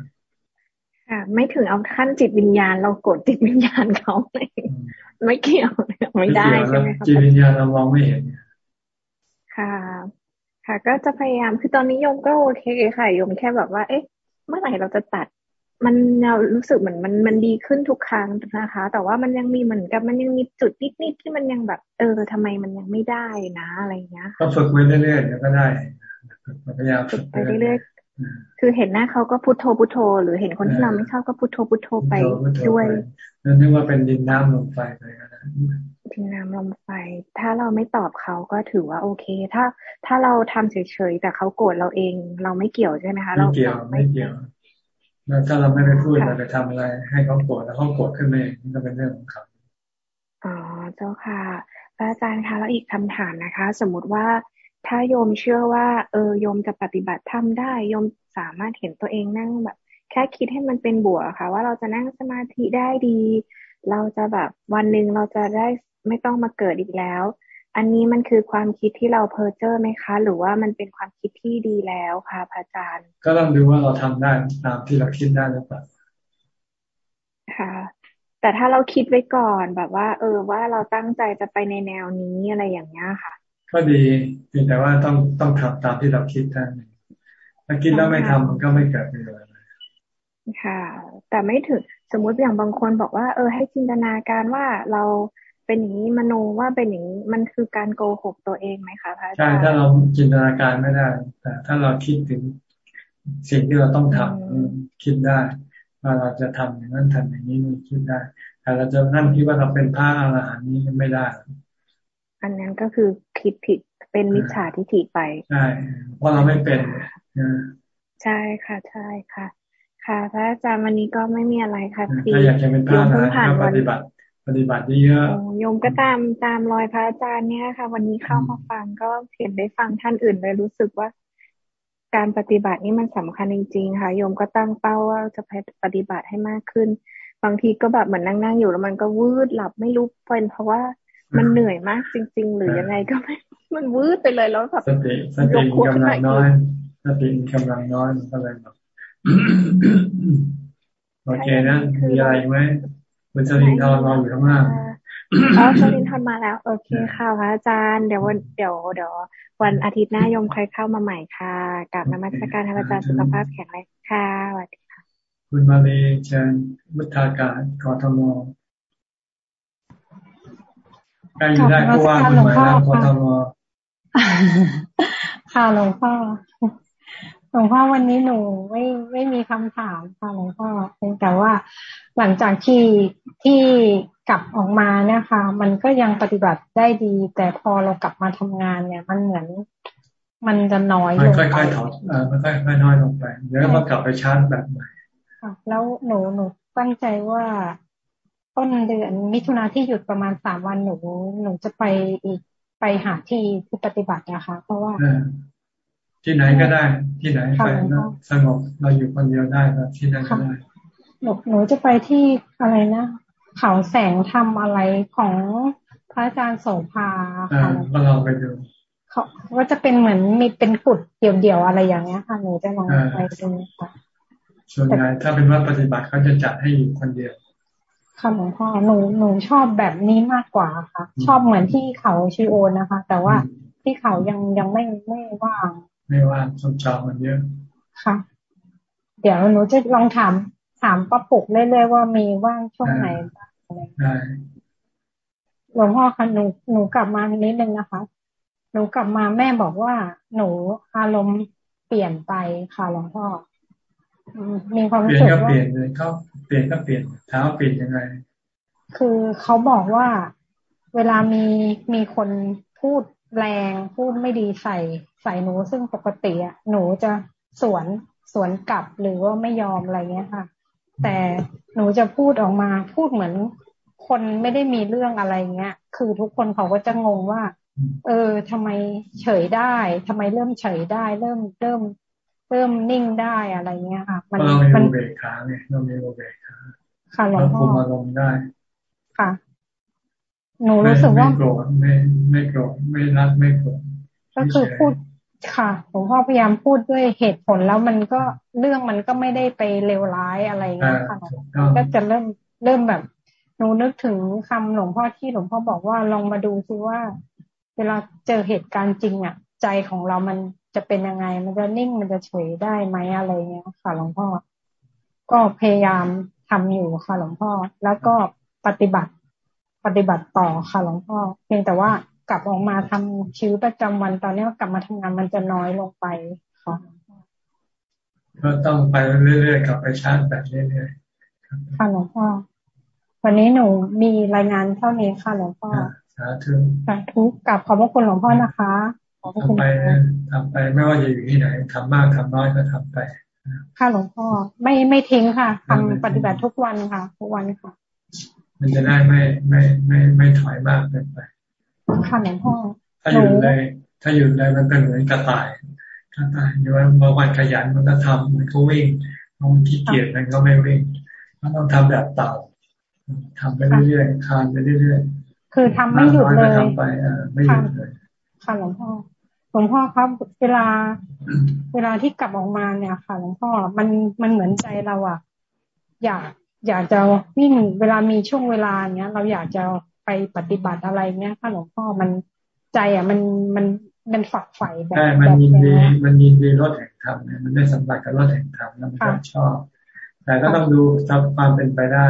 ค่ะไม่ถึงเอาขั้นจิตวิญญาณ เรากดจิตวิญญาณเขาเลยไม่เกี่ยวไม่ได้ใช่ไหมครับจิตวิญญาณเรามองไม่เห็นค่ะ ค่ะ ก็จะพยายามคือตอนนี้โยมก็โอเคค่ะโยมแค่แบบว่า เอ๊ะ เมื่อไหร่เราจะตัด มันเรารู้สึกเหมือนมันมันดีขึ้นทุกครั้งนะคะ แต่ว่ามันยังมีเหมือนกับมันยังมีจุดนิดๆที่มันยังแบบ เออทำไมมันยังไม่ได้นะอะไรเงี้ยก็ฝึกไปเรื่อยๆเดี๋ยวก็ได้พยายามฝึกไปเรื่อยคือเห็นหน้าเขาก็พุทโธพุทโธ หรือเห็นคนที่เราไม่ชอบก็พุทโธพุทโธไปด้วยนั่นนึกว่าเป็นดินน้ำลมไฟไปก็ได้ดินน้ำลมไฟ ถ้าเราไม่ตอบเขาก็ถือว่าโอเค ถ้าถ้าเราทำเฉยๆแต่เขาโกรธเราเอง เราไม่เกี่ยวใช่ไหมคะไม่เกี่ยวไม่เกี่ยว แล้วถ้าเราไม่ไปพูดเราไปทำอะไร ให้เขาโกรธแล้วเขาโกรธขึ้นมาเองก็เป็นเรื่องของเขาอ๋อเจ้าค่ะพระอาจารย์คะแล้วอีกคำถามนะคะ สมมุติว่าถ้าโยมเชื่อว่า เออโยมจะปฏิบัติทำได้โยมสามารถเห็นตัวเองนั่งแบบ แค่คิดให้มันเป็นบวกค่ะ ว่าเราจะนั่งสมาธิได้ดี เราจะแบบวันหนึ่งเราจะได้ไม่ต้องมาเกิดอีกแล้ว อันนี้มันคือความคิดที่เราเพ้อเจ้อไหมคะ หรือว่ามันเป็นความคิดที่ดีแล้วคะพระอาจารย์ ก็ต้องดูว่าเราทำได้ตามที่เราคิดได้หรือเปล่าค่ะ แต่ถ้าเราคิดไว้ก่อนแบบว่า เออว่าเราตั้งใจจะไปในแนวนี้อะไรอย่างเงี้ยค่ะ ก็ดีเพียงแต่ว่าต้องต้องทำตามที่เราคิดท่านถ้าคิดแล้วไม่ทำมันก็ไม่เกิดประโยชน์ค่ะ แต่ไม่ถึงสมมุติอย่างบางคนบอกว่า เออ ให้จินตนาการว่าเรา เป็นอย่างนี้มโนว่าเป็นอย่างนี้มันคือการโกหกตัวเองไหมคะพระอาจารย์ใช่ถ้าเราจินตนาการไม่ได้ แต่ถ้าเราคิดถึงสิ่งที่เราต้องทำคิดได้ว่าเราจะทำอย่างนั้นทำอย่างนี้มันคิดได้ แต่เราจะนั่นคิดว่าเราเป็นพระอรหันต์นี้ไม่ได้ อันนั้นก็คือคิดผิดเป็นมิจฉาทิฏฐิไปใช่เพราะเราไม่เป็นใช่ค่ะใช่ค่ะ ค่ะพระอาจารย์วันนี้ก็ไม่มีอะไรค่ะพี่ถ้าอยากจะเป็นพระนะก็ปฏิบัติ ปฏิบัติเยอะโยมก็ตามตามรอยพระอาจารย์เนี่ยค่ะ วันนี้เข้ามาฟังก็เห็นได้ฟังท่านอื่นเลยรู้สึกว่า การปฏิบัตินี่มันสำคัญจริง ๆ ค่ะโยมก็ตั้งเป้าว่าจะปฏิบัติให้มากขึ้น บางทีก็แบบเหมือนนั่งๆอยู่แล้วมันก็วืดหลับไม่รู้เป็นเพราะว่ามันเหนื่อยมากจริง ๆ หรือยังไงก็ไม่มันวืดไปเลยแล้วแบบสติสติกำลังน้อยสติกำลังน้อยมันก็เลยแบบโอเคนะมีอะไรไหม คุณสลินทร์นอนอยู่ข้างล่างอ๋อสลินทร์มาแล้ว โอเคค่ะพระอาจารย์เดี๋ยววันเดี๋ยวเดี๋ยววันอาทิตย์หน้ายมใครเข้ามาใหม่ค่ะกับนมัสการพระอาจารย์สุขภาพแข็งแรงค่ะสวัสดีค่ะ คุณมาลีเชิญมุทากาศกทมใกล้อยู่ได้เพราะว่าคุณหมายแล้วกทมค่ะหลวงพ่อหลวงพ่อวันนี้หนูไม่ไม่มีคำถามค่ะหลวงพ่อเพียงแต่ว่า หลังจากที่ที่กลับออกมาเนี่ยค่ะมันก็ยังปฏิบัติได้ดี แต่พอเรากลับมาทำงานเนี่ย มันเหมือนมันจะน้อยลงไปค่อยๆถอดเออมันค่อยๆน้อยลงไปเดี๋ยวก็กลับไปชาร์จแบบใหม่แล้วหนูหนูตั้งใจว่าต้นเดือนมิถุนาที่หยุดประมาณสามวันหนูหนูจะไปอีกไปหาที่ที่ปฏิบัตินะคะ เพราะว่าที่ไหนก็ได้ ที่ไหนไปสงบเราอยู่คนเดียวได้ก็ที่นั่นก็ได้ หนูหนูจะไปที่อะไรนะเขาแสงทำอะไรของพระอาจารย์โสภาค่ะก็ลองไปดูเขาว่าจะเป็นเหมือนมีเป็นกุดเดี่ยวๆอะไรอย่างเงี้ยค่ะหนูจะลองไปดูค่ะส่วนใหญ่ถ้าเป็นว่าปฏิบัติเขาจะจัดให้อยู่คนเดียวค่ะหลวงพ่อหนูหนูชอบแบบนี้มากกว่าค่ะ ชอบเหมือนที่เขาชิโอนะคะ แต่ว่าที่เขายังยังไม่ไม่ว่าง ไม่ว่างชอบชอบมันเยอะค่ะ เดี๋ยวหนูจะลองถาม ถามป้าปุกเรื่อยๆว่ามีว่างช่วงไหนบ้างอะไรหลวงพ่อคะหนูหนูกลับมานิดนึงนะคะ หนูกลับมาแม่บอกว่า หนูอารมณ์เปลี่ยนไปค่ะหลวงพ่อมีความรู้สึกว่าเปลี่ยนเลยเขาเปลี่ยนก็เปลี่ยนถามว่าเปลี่ยนยังไง คือเขาบอกว่าเวลามีมีคนพูดแรงพูดไม่ดีใส่ใส่หนูซึ่งปกติอะหนูจะสวนสวนกลับหรือว่าไม่ยอมอะไรเงี้ยค่ะ แต่หนูจะพูดออกมาพูดเหมือนคนไม่ได้มีเรื่องอะไรเงี้ย คือทุกคนเขาก็จะงงว่า เออทำไมเฉยได้ ทำไมเริ่มเฉยได้ เริ่มเริ่ม เริ่มนิ่งได้อะไรเงี้ยค่ะมันเรามีโอเบคาเนี่ยเรามีโอเบคาค่ะหลวงพ่อคุมอารมณ์ได้ค่ะ หนูรู้สึกว่าไม่โกรธไม่ไม่โกรธไม่รักไม่โกรธก็คือพูด ค่ะหลวงพ่อพยายามพูดด้วยเหตุผลแล้วมันก็เรื่องมันก็ไม่ได้ไปเลวร้ายอะไรเงี้ยค่ะก็จะเริ่มเริ่มแบบหนูนึกถึงคำหลวงพ่อที่หลวงพ่อบอกว่าลองมาดูซิว่า เวลาเจอเหตุการณ์จริงอะ ใจของเรามันจะเป็นยังไง มันจะนิ่งมันจะเฉยได้ไหมอะไรเงี้ยค่ะหลวงพ่อ ก็พยายามทำอยู่ค่ะหลวงพ่อ แล้วก็ปฏิบัติปฏิบัติต่อค่ะหลวงพ่อ เพียงแต่ว่า กลับออกมาทำชีวิตประจำวันตอนนี้กลับมาทำงานมันจะน้อยลงไปค่ะก็ต้องไปเรื่อยๆกลับไปชาร์จแบบเรื่อยๆค่ะหลวงพ่อวันนี้หนูมีรายงานเท่านี้ค่ะหลวงพ่อสาธุสาธุกับขอบพระคุณหลวงพ่อนะคะขอบพระคุณทำไปทำไปไม่ว่าจะอยู่ที่ไหนทำมากทำน้อยก็ทำไปค่ะหลวงพ่อไม่ไม่ทิ้งค่ะทำปฏิบัติทุกวันค่ะทุกวันค่ะ มันจะได้ไม่ไม่ไม่ไม่ถอยมากเกินไป ค่ะหลวงพ่อถ้าหยุดเลยถ้าหยุดเลยมันเป็นเหมือนกระต่ายกระต่ายอยู่ว่าบางวันขยันมันก็ทำมันก็วิ่งบางขี้เกียจมันก็ไม่วิ่งมันต้องทำแบบเต่าทำไปเรื่อยๆคานไปเรื่อยๆคือทำไม่หยุดเลยทำไปอ่าไม่หยุดเลยค่ะหลวงพ่อหลวงพ่อครับ เวลา เวลาที่กลับออกมาเนี่ยค่ะหลวงพ่อมันมันเหมือนใจเราอะอยากอยากจะวิ่งเวลามีช่วงเวลาเนี้ย เราอยากจะ ไปปฏิบัติอะไรเนี้ยค่ะหลวงพ่อมันใจอะมันมันมันฝักใฝ่แบบใช่มันยินดีมันยินดีรถแห่งธรรมเนี่ยมันได้สัมผัสกับรถแห่งธรรมแล้วมันก็ชอบ แต่ก็ต้องดูความเป็นไปได้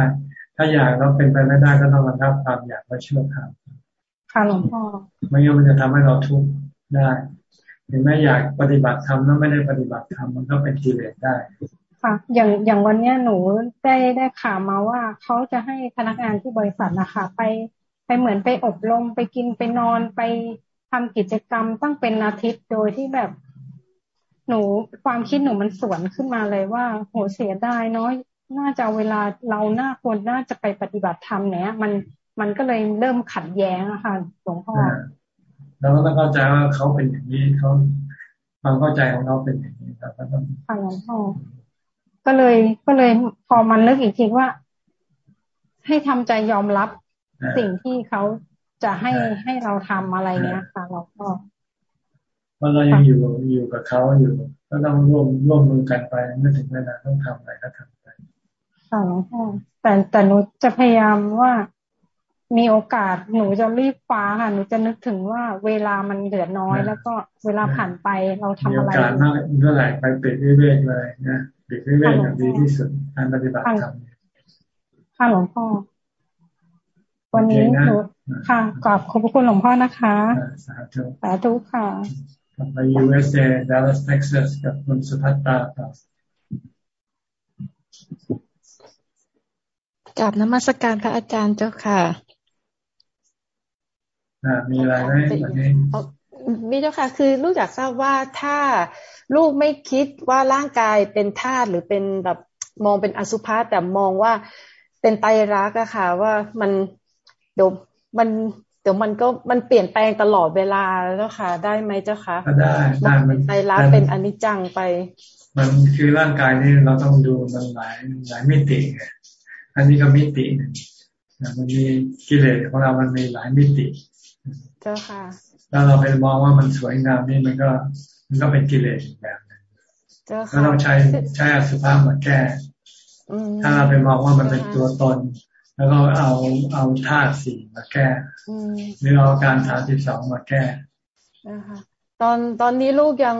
ถ้าอยากเราเป็นไปไม่ได้ก็ต้องระงับความอยากว่าเชื่อคำค่ะหลวงพ่อไม่งั้นมันจะทำให้เราทุกข์ได้ถึงแม้อยากปฏิบัติธรรมแล้วไม่ได้ปฏิบัติธรรมมันก็เป็นกิเลสได้ค่ะอย่างอย่างวันเนี้ยหนูได้ได้ข่าวมาว่าเขาจะให้พนักงานที่บริษัทนะคะไป ไปเหมือนไปอบรมไปกินไปนอนไปทำกิจกรรมตั้งเป็นอาทิตย์โดยที่แบบหนูความคิดหนูมันสวนขึ้นมาเลยว่า โหเสียดายน้อยน่าจะเวลาเราหน้าควรน่าจะไปปฏิบัติธรรมเนี้ยมันมันก็เลยเริ่มขัดแย้งอะค่ะหลวงพ่อเราก็ต้องเข้าใจว่าเขาเป็นอย่างนี้เขาความเข้าใจของเราเป็นอย่างนี้ครับก็ต้องค่ะหลวงพ่อก็เลยก็เลยพอมันนึกอีกทีว่า ให้ทำใจยอมรับ สิ่งที่เขาจะให้ให้เราทำอะไรเงี้ยค่ะเราก็เพราะเรายังอยู่อยู่กับเขาอยู่ ก็ต้องร่วมร่วมมือกันไปเมื่อถึงเวลาต้องทำอะไรก็ทำไปค่ะหลวงพ่อแต่แต่หนูจะพยายามว่ามีโอกาสหนูจะรีบฟ้าค่ะหนูจะนึกถึงว่าเวลามันเหลือน้อย แล้วก็เวลาผ่านไปเราทำอะไรมีโอกาสมากเมื่อไหร่ไปเปิดวิเวกเลยนะปิดวิเวกอย่างดีที่สุดการปฏิบัติธรรมค่ะหลวงพ่อ วันนี้หนูค่ะกราบขอบคุณหลวงพ่อนะคะ สาธุสาธุค่ะกลับไป USA Dallas Texas กับคุณสุภัตตาครับกราบนมัสการพระอาจารย์เจ้าค่ะมีอะไรไหมวันนี้มีเจ้าค่ะ คือลูกอยากทราบว่าถ้าลูกไม่คิดว่าร่างกายเป็นธาตุหรือเป็นแบบมองเป็นอสุภะแต่มองว่าเป็นไตรักอะค่ะ ว่ามัน เดี๋ยวมันเดี๋ยวมันก็มันเปลี่ยนแปลงตลอดเวลาแล้วค่ะ ได้ไหมเจ้าคะได้ได้มันไตรักเป็นอนิจจังไป มันคือร่างกายนี่เราต้องดูมันหลายหลายมิติไงอันนี้ก็มิติหนึ่งมันมีกิเลสของเรามันมีหลายมิติ เจ้าค่ะถ้าเราไปมองว่ามันสวยงามนี่มันก็มันก็เป็นกิเลสแบบนึงก็ต้องใช้ใช้อสุภาพมาแก้ ถ้าเราไปมองว่ามันเป็นตัวตน แล้วก็เอาเอาธาตุสี่มาแก้หรือเอาการฐานสิบสองมาแก้ตอนตอนนี้ลูกยัง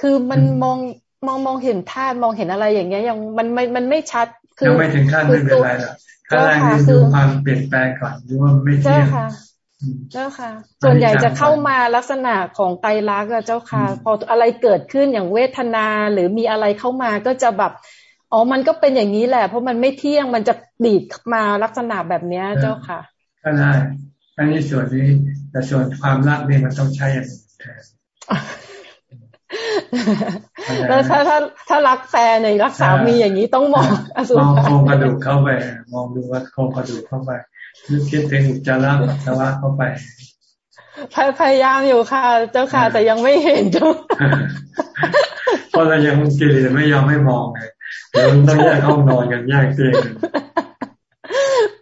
คือมันมองมองมองเห็นธาตุมองเห็นอะไรอย่างเงี้ยยังมันไม่มันไม่ชัด คือยังไม่ถึงขั้นไม่เป็นไรหรอกขั้นแรกนี่ดูความเปลี่ยนแปลงก่อนดูว่าไม่เที่ยงเจ้าค่ะ ส่วนใหญ่จะเข้ามาลักษณะของไตรลักษณ์เจ้าค่ะ พออะไรเกิดขึ้นอย่างเวทนาหรือมีอะไรเข้ามาก็จะแบบ อ๋อ มันก็เป็นอย่างนี้แหละ เพราะมันไม่เที่ยง มันจะดีดมาลักษณะแบบเนี้ยเจ้าค่ะ ก็ได้อันนี้ส่วนนี้ แต่ส่วนความรักนี่มันต้องใช้อย่างแทนแล้วถ้าถ้าถ้ารักแฟนในรักสามีอย่างนี้ต้องมองมองโครงกระดูกเข้าไป มองดูว่าโครงกระดูกเข้าไปนึกคิดถึงจะร่างสวะเข้าไปพยายามอยู่ค่ะ เจ้าค่ะแต่ยังไม่เห็นจ้าเพราะเรายังกิเลสไม่ยอมไม่มองไงเดี๋ยว ต้องแยกห้องนอนกันแยกเตียงกัน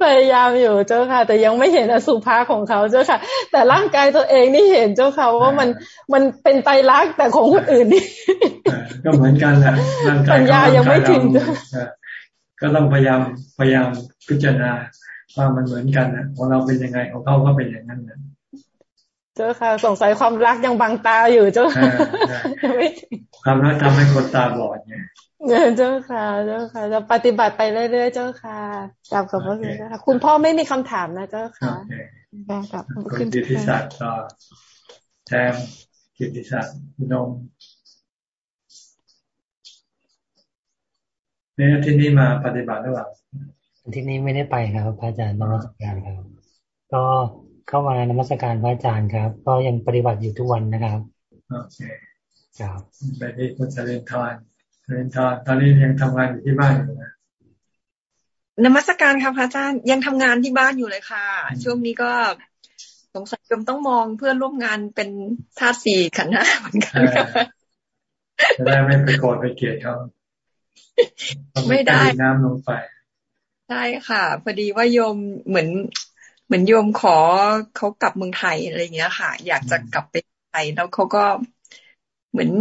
พยายามอยู่เจ้าค่ะ แต่ยังไม่เห็นอสุภะของเขาเจ้าค่ะ แต่ร่างกายตัวเองนี่เห็นเจ้าค่ะว่ามันมันเป็นไตรักแต่ของคนอื่นนี่ก็เหมือนกันแหละร่างกายปัญญายังไม่ถึงก็ต้องพยายามพยายามพิจารณาว่ามันเหมือนกันนะของเราเป็นยังไงของเขาก็เป็นอย่างนั้นนะเจ้าค่ะ สงสัยความรักยังบังตาอยู่เจ้าความรักทำให้คนตาบอดไง เจ้าค่ะ เจ้าค่ะ จะปฏิบัติไปเรื่อยๆ เจ้าค่ะกลับกับพระคุณเจ้าค่ะ คุณพ่อไม่มีคำถามนะเจ้าค่ะกลับคุณกิติศักดิ์ต่อแทมกิติศักดิ์นมนี่ที่นี่มาปฏิบัติหรือเปล่าที่นี่ไม่ได้ไปครับพระอาจารย์นมัสการครับ ก็เข้ามานมัสการพระอาจารย์ครับ ก็ยังปฏิบัติอยู่ทุกวันนะครับโอเคครับไปที่คุณเจริญทาน เจริญทานตอนนี้ยังทำงานอยู่ที่บ้านอยู่นะนมัสการครับพระอาจารย์ยังทำงานที่บ้านอยู่เลยค่ะ ช่วงนี้ก็สงสัยจมต้องมองเพื่อนร่วมงานเป็นธาตุสี่ขันห้าเหมือนกันจะได้ไม่ไปโกรธไปเกลียดเขาไม่ได้น้ำลงไปใช่ค่ะพอดีว่าโยมเหมือนเหมือนโยมขอเขากลับเมืองไทยอะไรเงี้ยค่ะ อยากจะกลับไปไทยแล้วเขาก็ เหมือน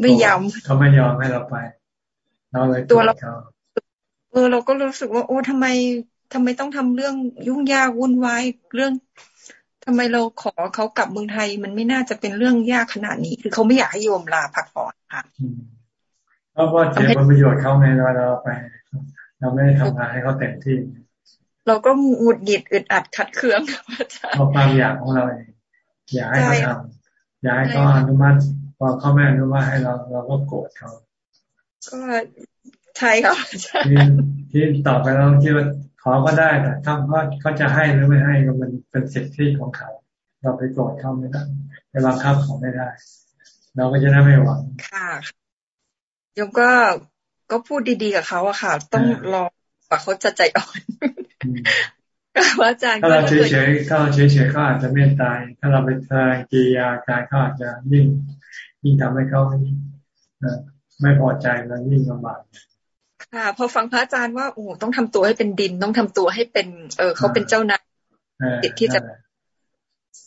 ไม่ยอมเขาไม่ยอมให้เราไปเราเลยตัวเราเออเราก็รู้สึกว่าโอ้ทำไมทำไมต้องทำเรื่องยุ่งยากวุ่นวายเรื่องทำไมเราขอเขากลับเมืองไทย มันไม่น่าจะเป็นเรื่องยากขนาดนี้ คือเขาไม่อยากให้โยมลาพักผ่อนค่ะเพราะว่าเสียผลประโยชน์เขาในเวลาเราไป เราไม่ได้ทำงานให้เขาเต็มที่ เราก็หงุดหงิดอึดอัดขัดเคืองอาจารย์เพราะความอยากของเราเองอยากให้เขาทำอยากให้เขาอนุมัติ พอเขาไม่อนุมัติให้เราเราก็โกรธเขาก็ใช่ค่ะที่ต่อไปเราคิดว่าขอก็ได้แต่ถ้าเขาเขาจะให้หรือไม่ให้ก็มันเป็นสิทธิของเขา เราไปโกรธเขาไม่ได้ไปบังคับเขาไม่ได้ เราก็จะได้ไม่หวังค่ะโยมก็ก็พูดดีๆกับเขาอะค่ะ ต้องรอว่าเขาจะใจอ่อนว่าอาจารย์ถ้าเราเฉยๆถ้าเราเฉยๆเขาอาจจะเมตตาถ้าเราไปแสดงกิริยาการเขาอาจจะยิ่ง ยิ่งทำให้เขาไม่พอใจแล้วยิ่งลำบากค่ะพอฟังพระอาจารย์ว่าโอ้ต้องทำตัวให้เป็นดิน ต้องทำตัวให้เป็น เออเขาเป็นเจ้านายติดที่จะ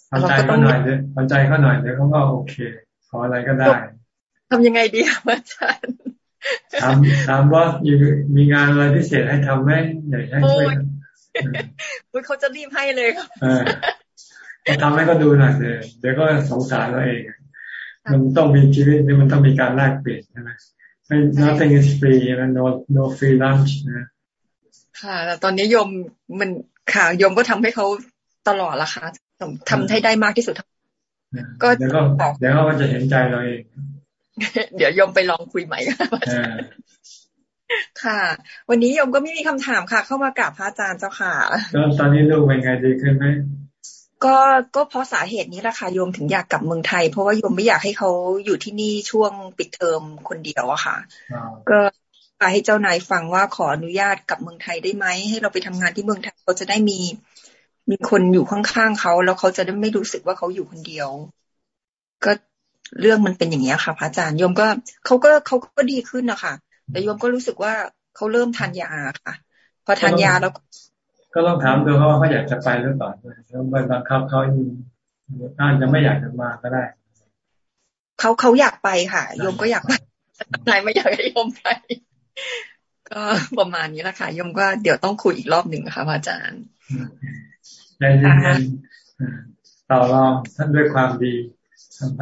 เราก็ต้องหน่อยเลยปันใจเขาหน่อยเดี๋ยวเขาก็โอเค ขออะไรก็ได้ทำยังไงดีคะอาจารย์ถามถามว่ามีงานอะไรพิเศษให้ทำไหมอยากให้ช่วยคุณเขาจะรีบให้เลยครับทำให้ก็ดูหน่อยเลยเดี๋ยวก็สงสารเราเอง มันต้องมีชีวิตมันต้องมีการแลกเปลี่ยนใช่ไหมไม่ nothing is free นะ no no free lunch นะค่ะแต่ตอนนี้โยมมันค่ะโยมก็ทำให้เขาตลอดละค่ะทำให้ได้มากที่สุดก็เดี๋ยวก็เดี๋ยวเขาจะเห็นใจเราเอง เดี๋ยวโยมไปลองคุยใหม่ค่ะ วันนี้โยมก็ไม่มีคำถามค่ะ เข้ามากราบพระอาจารย์เจ้าค่ะแล้วตอนนี้ลูกเป็นไงดีขึ้นไหม ก็ก็เพราะสาเหตุนี้แหละค่ะโยมถึงอยากกลับเมืองไทย เพราะว่าโยมไม่อยากให้เขาอยู่ที่นี่ช่วงปิดเทอมคนเดียวอะค่ะ ก็ให้เจ้านายฟังว่าขออนุญาตกลับเมืองไทยได้ไหมให้เราไปทำงานที่เมืองไทยเขาจะได้มีมีคนอยู่ข้างๆเขาแล้วเขาจะได้ไม่รู้สึกว่าเขาอยู่คนเดียว ก็เรื่องมันเป็นอย่างนี้ค่ะพระอาจารย์โยมก็เขาก็เขาก็ดีขึ้นนะคะแต่โยมก็รู้สึกว่าเขาเริ่มทานยาค่ะ พอทานยาแล้ว ก็ต้องถามดูเขาว่าเขาอยากจะไปหรือเปล่าต้องไปบังคับเขาอยู่อาจจะไม่อยากจะมาก็ได้เขาเขาอยากไปค่ะโยมก็อยากไปนายไม่อยากให้โยมไป ก็ประมาณนี้แหละค่ะโยมก็เดี๋ยวต้องคุยอีกรอบหนึ่งค่ะอาจารย์ใจเย็นต่อรองท่านด้วยความดี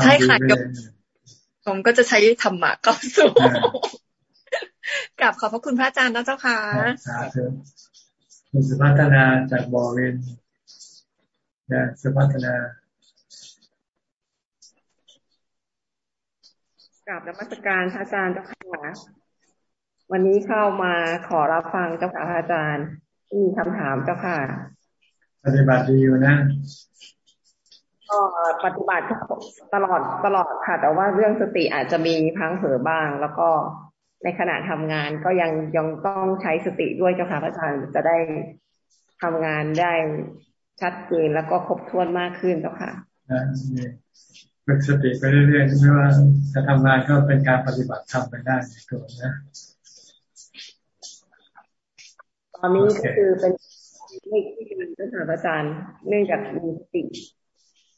ใช่ค่ะผมก็จะใช้ธรรมะก็สู้กับขอบพระคุณพระอาจารย์นะเจ้าค่ะ คุณสุพัฒนาจากบอเวนนะสุพัฒนากับนมัสการพระอาจารย์เจ้าค่ะวันนี้เข้ามาขอรับฟังเจ้าค่ะพระอาจารย์มีคำถามเจ้าค่ะ ปฏิบัติดีอยู่นะก็ปฏิบัติตลอดตลอดค่ะ แต่ว่าเรื่องสติอาจจะมีพังเผลอบ้าง แล้วก็ ในขณะทำงานก็ยังยังต้องใช้สติด้วยเจ้าค่ะพระอาจารย์จะได้ทำงานได้ชัดเจนแล้วก็ครบถ้วนมากขึ้นเจ้าค่ะฝึกสติไปเรื่อยๆไม่ว่าจะทำงานก็เป็นการปฏิบัติทำไปได้ตัวนะ ตอนนี้ก็คือเป็นไม่ที่เป็นเจ้าค่ะพระอาจารย์ เนื่องจากมีสติ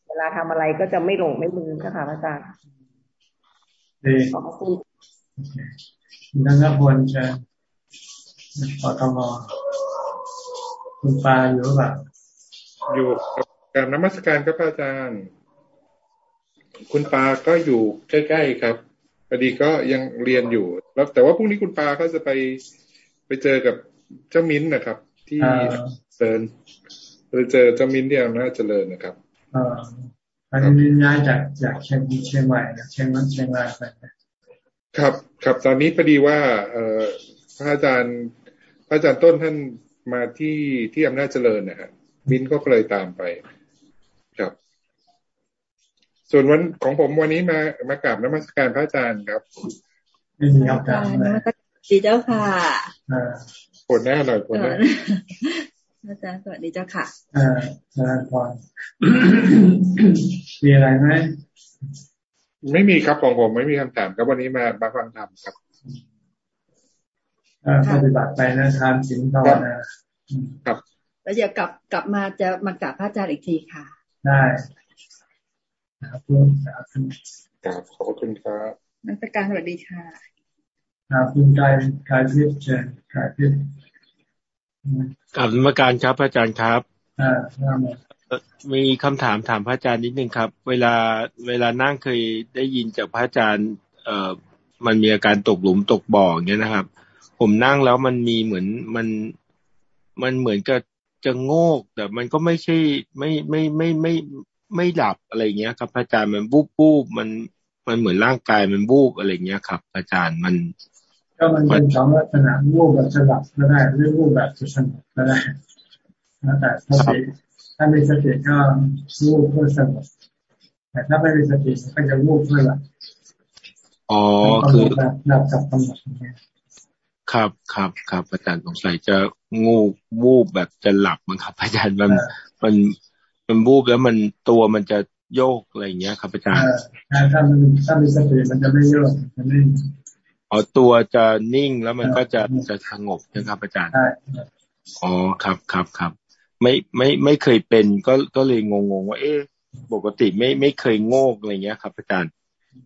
เวลาทำอะไรก็จะไม่หลงไม่ลืมเจ้าค่ะพระอาจารย์ดีขอบคุณ นักบวนจะปตมคุณปาอยู่แบบอยู่กับนมัสการครับอาจารย์ คุณปาก็อยู่ใกล้ๆครับพอดีก็ยังเรียนอยู่ แล้วแต่ว่าพรุ่งนี้คุณปาก็จะไปไปเจอกับเจ้ามิ้นนะครับ ที่เซินไปเจอเจ้ามิ้นที่อำนาจเจริญนะครับอันนี้ย้ายจากจากเชียงเชียงใหม่เชียงมันเชียงรายไป ครับ ครับตอนนี้พอดีว่า เออพระอาจารย์ พระอาจารย์ต้นท่านมาที่ที่อำนาจเจริญนะฮะบินก็เลยตามไป ครับ ส่วนวันของผมวันนี้มามากราบนมัสการพระอาจารย์ครับไม่มีคำถามเลยดีเจ้าค่ะปวดแน่หน่อยปวดแน่อาจารย์สวัสดีเจ้าค่ะอ่าอาจารย์พรมีอะไรไหม ไม่มีครับของผมไม่มีคำถามครับวันนี้มามาฟังธรรมครับปฏิบัติไปนะทานสินภาวนาครับแล้วเดี๋ยวกลับกลับมาจะมากราบพระอาจารย์อีกทีค่ะ ได้ครับคุณครับขอบคุณครับนักการสวัสดีค่ะครับคุณกายกายพิษเชิญกายพิษกลับมาการครับอาจารย์ครับอ่า มีคำถามถามพระอาจารย์นิดนึงครับ เวลาเวลานั่งเคยได้ยินจากพระอาจารย์ เอ่อมันมีอาการตกหลุมตกบ่ออย่างเงี้ยนะครับ ผมนั่งแล้วมันมีเหมือนมันมันเหมือนกับจะโงกแต่มันก็ไม่ใช่ไม่ไม่ไม่ไม่ไม่หลับอะไรเงี้ยครับอาจารย์มันบูบบูบมันมันเหมือนร่างกายมันบูบอะไรเงี้ยครับ อาจารย์มัน ก็มันเป็นสองลักษณะบูบแบบสลับก็ได้หรือบูบแบบสงบก็ได้แต่สติ ถ้ามีสติก็วูบเพื่อสงบแต่ถ้าไม่มีสติก็จะวูบเพื่อหลับอ๋อคือหลับกับกำหนดครับครับครับอาจารย์สงสัยจะงูวูบแบบจะหลับมั้งครับ อาจารย์มันมันมันวูบแล้วมันตัวมันจะโยกอะไรอย่างเงี้ยครับอาจารย์ถ้ามันถ้ามีสติมันจะไม่โยกมันไม่อ๋อตัวจะนิ่งแล้วมันก็จะจะสงบนะครับอาจารย์อ๋อครับครับครับ ไม่ไม่ไม่เคยเป็นก็ก็เลยงงๆว่า เอ๊ะปกติไม่ไม่เคยโงกอะไรเงี้ยครับอาจารย์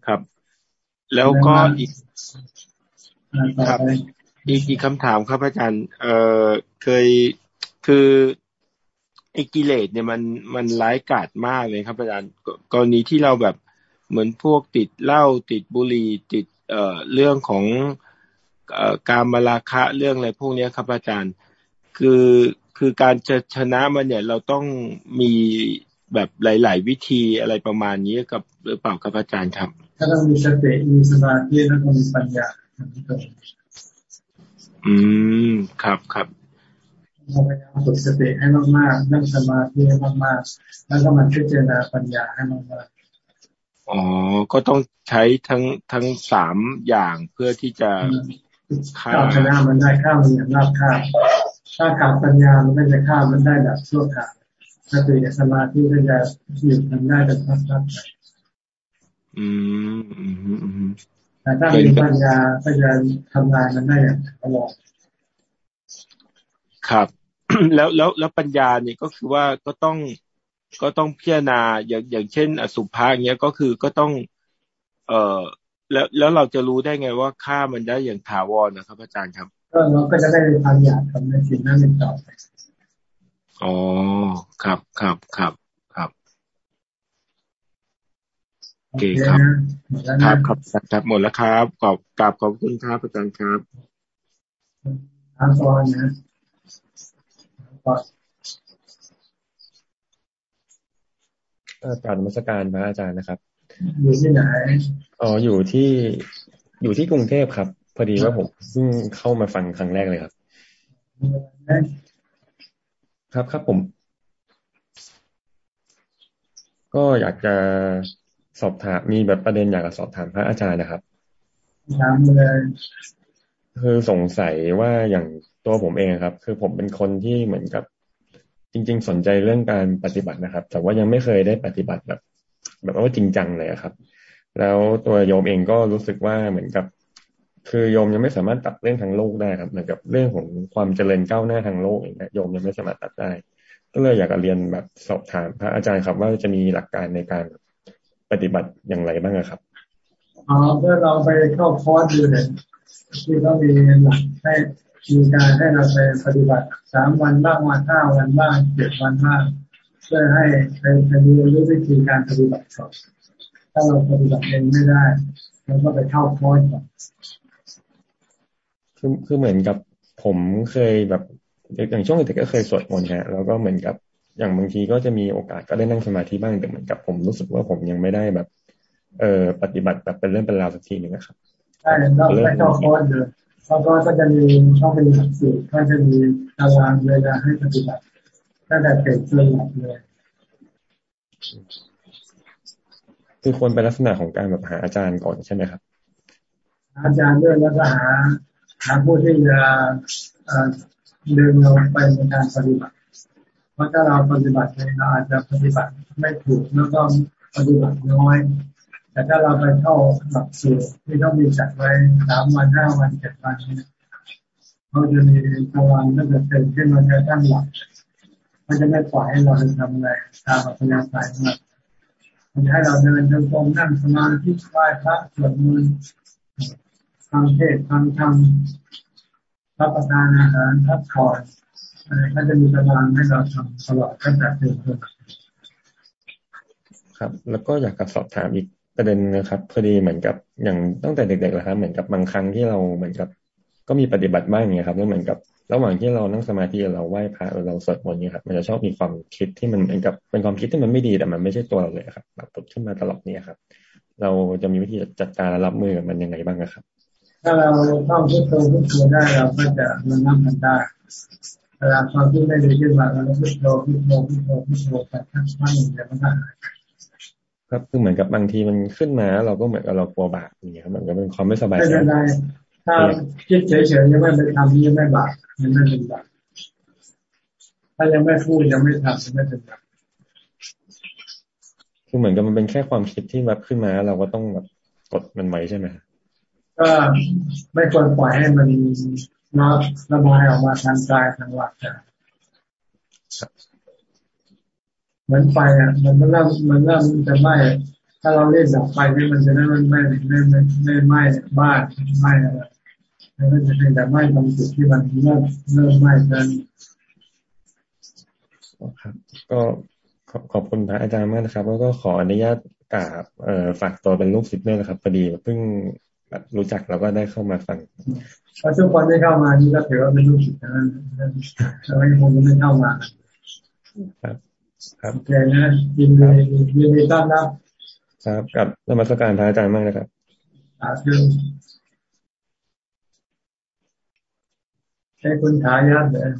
ครับ แล้วก็อีกครับอีกอีกคำถามครับอาจารย์ เอ่อเคยคือไอ้กิเลสเนี่ยมันมันร้ายกาจมากเลยครับอาจารย์กรณีที่เราแบบเหมือนพวกติดเหล้าติดบุหรี่ติดเอ่อเรื่องของเอ่อการมาราคะเรื่องอะไรพวกนี้ครับอาจารย์ คือ คือการจะชนะมันเนี่ยเราต้องมีแบบหลาย ๆ วิธีอะไรประมาณนี้กับหรือเปล่าครับอาจารย์ครับ ถ้าเรามีสติมีสมาธิแล้วก็มีปัญญาอืมครับครับเราพยายามฝึกสติให้มากๆนั่งสมาธิให้มากๆแล้วก็มันพิจารณาปัญญาให้มากๆอ๋อ ก็ต้องใช้ทั้งทั้งสามอย่างเพื่อที่จะฆ่าชนะมันได้ฆ่ามันอย่างราบคาบ ถ้าขาดปัญญามันก็จะฆ่ามันได้แบบชั่วคราวสติกับสมาธิก็จะหยุดมันได้เป็นพักๆอืมอืมอืมแต่ถ้ามีปัญญาก็จะทำลายมันได้อย่างตลอดครับ แล้วแล้วแล้วปัญญาเนี่ยก็คือว่าก็ต้องก็ต้องพิจารณาอย่างอย่างเช่น อสุภะเงี้ยก็คือก็ต้อง เอ่อแล้วแล้วเราจะรู้ได้ไงว่าค่ามันได้อย่างถาวรนะครับ อาจารย์ครับ ก็เราก็จะได้ความอยากทำในสิ่งนั้นเป็นต่อไปอ๋อครับครับครับครับโอเคครับครับครับครับหมดแล้วครับขอบกราบขอบคุณครับอาจารย์ครับทางตอนนะการมัสการพระอาจารย์นะครับ อยู่ที่ไหน อ๋อ อยู่ที่ อยู่ที่กรุงเทพครับ พอดีว่าผมเพิ่งเข้ามาฟังครั้งแรกเลยครับ ครับครับผม ก็อยากจะสอบถามมีแบบประเด็นอยากจะสอบถามพระอาจารย์นะครับถามเลยคือสงสัยว่าอย่างตัวผมเองครับ คือผมเป็นคนที่เหมือนกับ จริง ๆ สนใจเรื่องการปฏิบัตินะครับ แต่ว่ายังไม่เคยได้ปฏิบัติแบบ แบบว่าจริงจังเลยครับ แล้วตัวโยมเองก็รู้สึกว่าเหมือนกับ คือโยมยังไม่สามารถตัดเรื่องทางโลกได้ครับเหมือนกับเรื่องของความเจริญก้าวหน้าทางโลกเองนะโยมยังไม่สามารถตัดได้ ก็เลยอยากเรียนแบบสอบถามพระอาจารย์ครับว่าจะมีหลักการในการปฏิบัติอย่างไรบ้างครับอ๋อเมื่อเราไปเข้าคอร์สดูเนี่ยที่เขามีหลักให้มีการให้เราไปปฏิบัติสามวันบ้างวันห้าวันบ้างเจ็ดวันบ้างเพื่อให้ไปไปเรียนรู้วิธีการปฏิบัติก่อนถ้าเราปฏิบัติเองไม่ได้เราก็ไปเข้าคอร์สก่อน คือคือเหมือนกับผมเคยแบบอย่างช่วงเด็กก็เคยสวดมนต์ฮะแล้วก็เหมือนกับอย่างบางทีก็จะมีโอกาสก็ได้นั่งสมาธิบ้างแต่เหมือนกับผมรู้สึกว่าผมยังไม่ได้แบบ เออปฏิบัติแบบเป็นเรื่องเป็นราวสักทีหนึ่งนะครับใช่เราไปเข้าคอร์สเลยเพราะว่าก็จะมีช่องเป็นหลักสูตรก็จะมีตารางเวลาให้ปฏิบัติตั้งแต่เกิดจนหลับเลยคือควรเป็นลักษณะของการแบบหาอาจารย์ก่อนใช่ไหมครับ อาจารย์ด้วยแล้วก็หา หาผู้ที่จะเดินเราไปในการปฏิบัติ เพราะถ้าเราปฏิบัติเองเราอาจจะปฏิบัติไม่ถูกแล้วก็ปฏิบัติน้อย แต่ถ้าเราไปเข้าหลักสูตรที่ต้องมีจัดไว้สามวันห้าวันเจ็ดวันนี้เขาจะมีตารางก็จะเป็นขึ้นมาจะตั้งหลักมันจะไม่ปล่อยให้เราไปทำอะไรตามอัธยาศัยของเรามันจะให้เราเดินจงกรมนั่งสมาธิไหว้พระสวดมนต์ ฟังเทศฟังธรรมรับประทานอาหารพักผ่อนอะไรก็จะมีตารางให้เราทำตลอดตั้งแต่เด็กจนครับ แล้วก็อยากจะสอบถามอีกประเด็นนะครับพอดีเหมือนกับอย่างตั้งแต่เด็กๆแล้วครับ เหมือนกับบางครั้งที่เราเหมือนกับ ก็มีปฏิบัติบ้างเนี่ยครับแล้วเหมือนกับ ระหว่างที่เรานั่งสมาธิเราไหว้พระเราสวดมนต์เนี่ยครับ มันจะชอบมีความคิดที่มันเหมือนกับเป็นความคิดที่มันไม่ดีแต่มันไม่ใช่ตัวเราเลยครับแบบผุดขึ้นมาตลอดเนี่ยครับ เราจะมีวิธีจัดการรับมือกับมันยังไงบ้างครับ ถ้าเราท่องพุทโธพุทโธได้เราก็จะมันนั่งมันได้เวลาความที่ไม่ดีขึ้นมาเราพุทโธพุทโธพุทโธพุทโธไปทั้งวันหนึ่งเดียวมันก็หายครับคือเหมือนกับบางทีมันขึ้นมา เราก็เหมือนกับเรากลัวบาปอย่างเงี้ยครับมันก็เป็นความไม่สบายใจถ้าคิดเฉยๆยังไม่ไปทำยังไม่บาปยังไม่เป็นบาปถ้ายังไม่พูดยังไม่ทำยังไม่เป็นบาปคือเหมือนกับมันเป็นแค่ความคิดที่แบบขึ้นมา เราก็ต้องแบบกดมันไว้ใช่ไหม ก็ไม่ควรปล่อยให้มันนอระบายออกมาทางกายทางหลักนะเหมือนไฟอะ มันเริ่มมันเริ่มจะไหม้ถ้าเราเล่นดับไฟนี่มันจะได้ไม่ไม่ไม่ไม่ไม่ไหม้บ้านไหม้อะไรมันจะเป็นแต่ไหม้ตรงจุดที่มันเริ่มเริ่มไหม้กันครับ ก็ขอบคุณพระอาจารย์มากนะครับ แล้วก็ขออนุญาตกราบฝากตัวเป็นลูกศิษย์ด้วยนะครับพอดีเพิ่ง แบบรู้จักเราก็ได้เข้ามาฟังถ้าทุกคนได้เข้ามานี่ก็ถือว่าเป็นลูกศิษย์นั้นเราไม่คงไม่เข้ามาครับ ครับโอเคนะยินดียินดีต้อนรับครับกับนมัสการพระอาจารย์มากนะครับสาธุใช้คุณถายาทเลย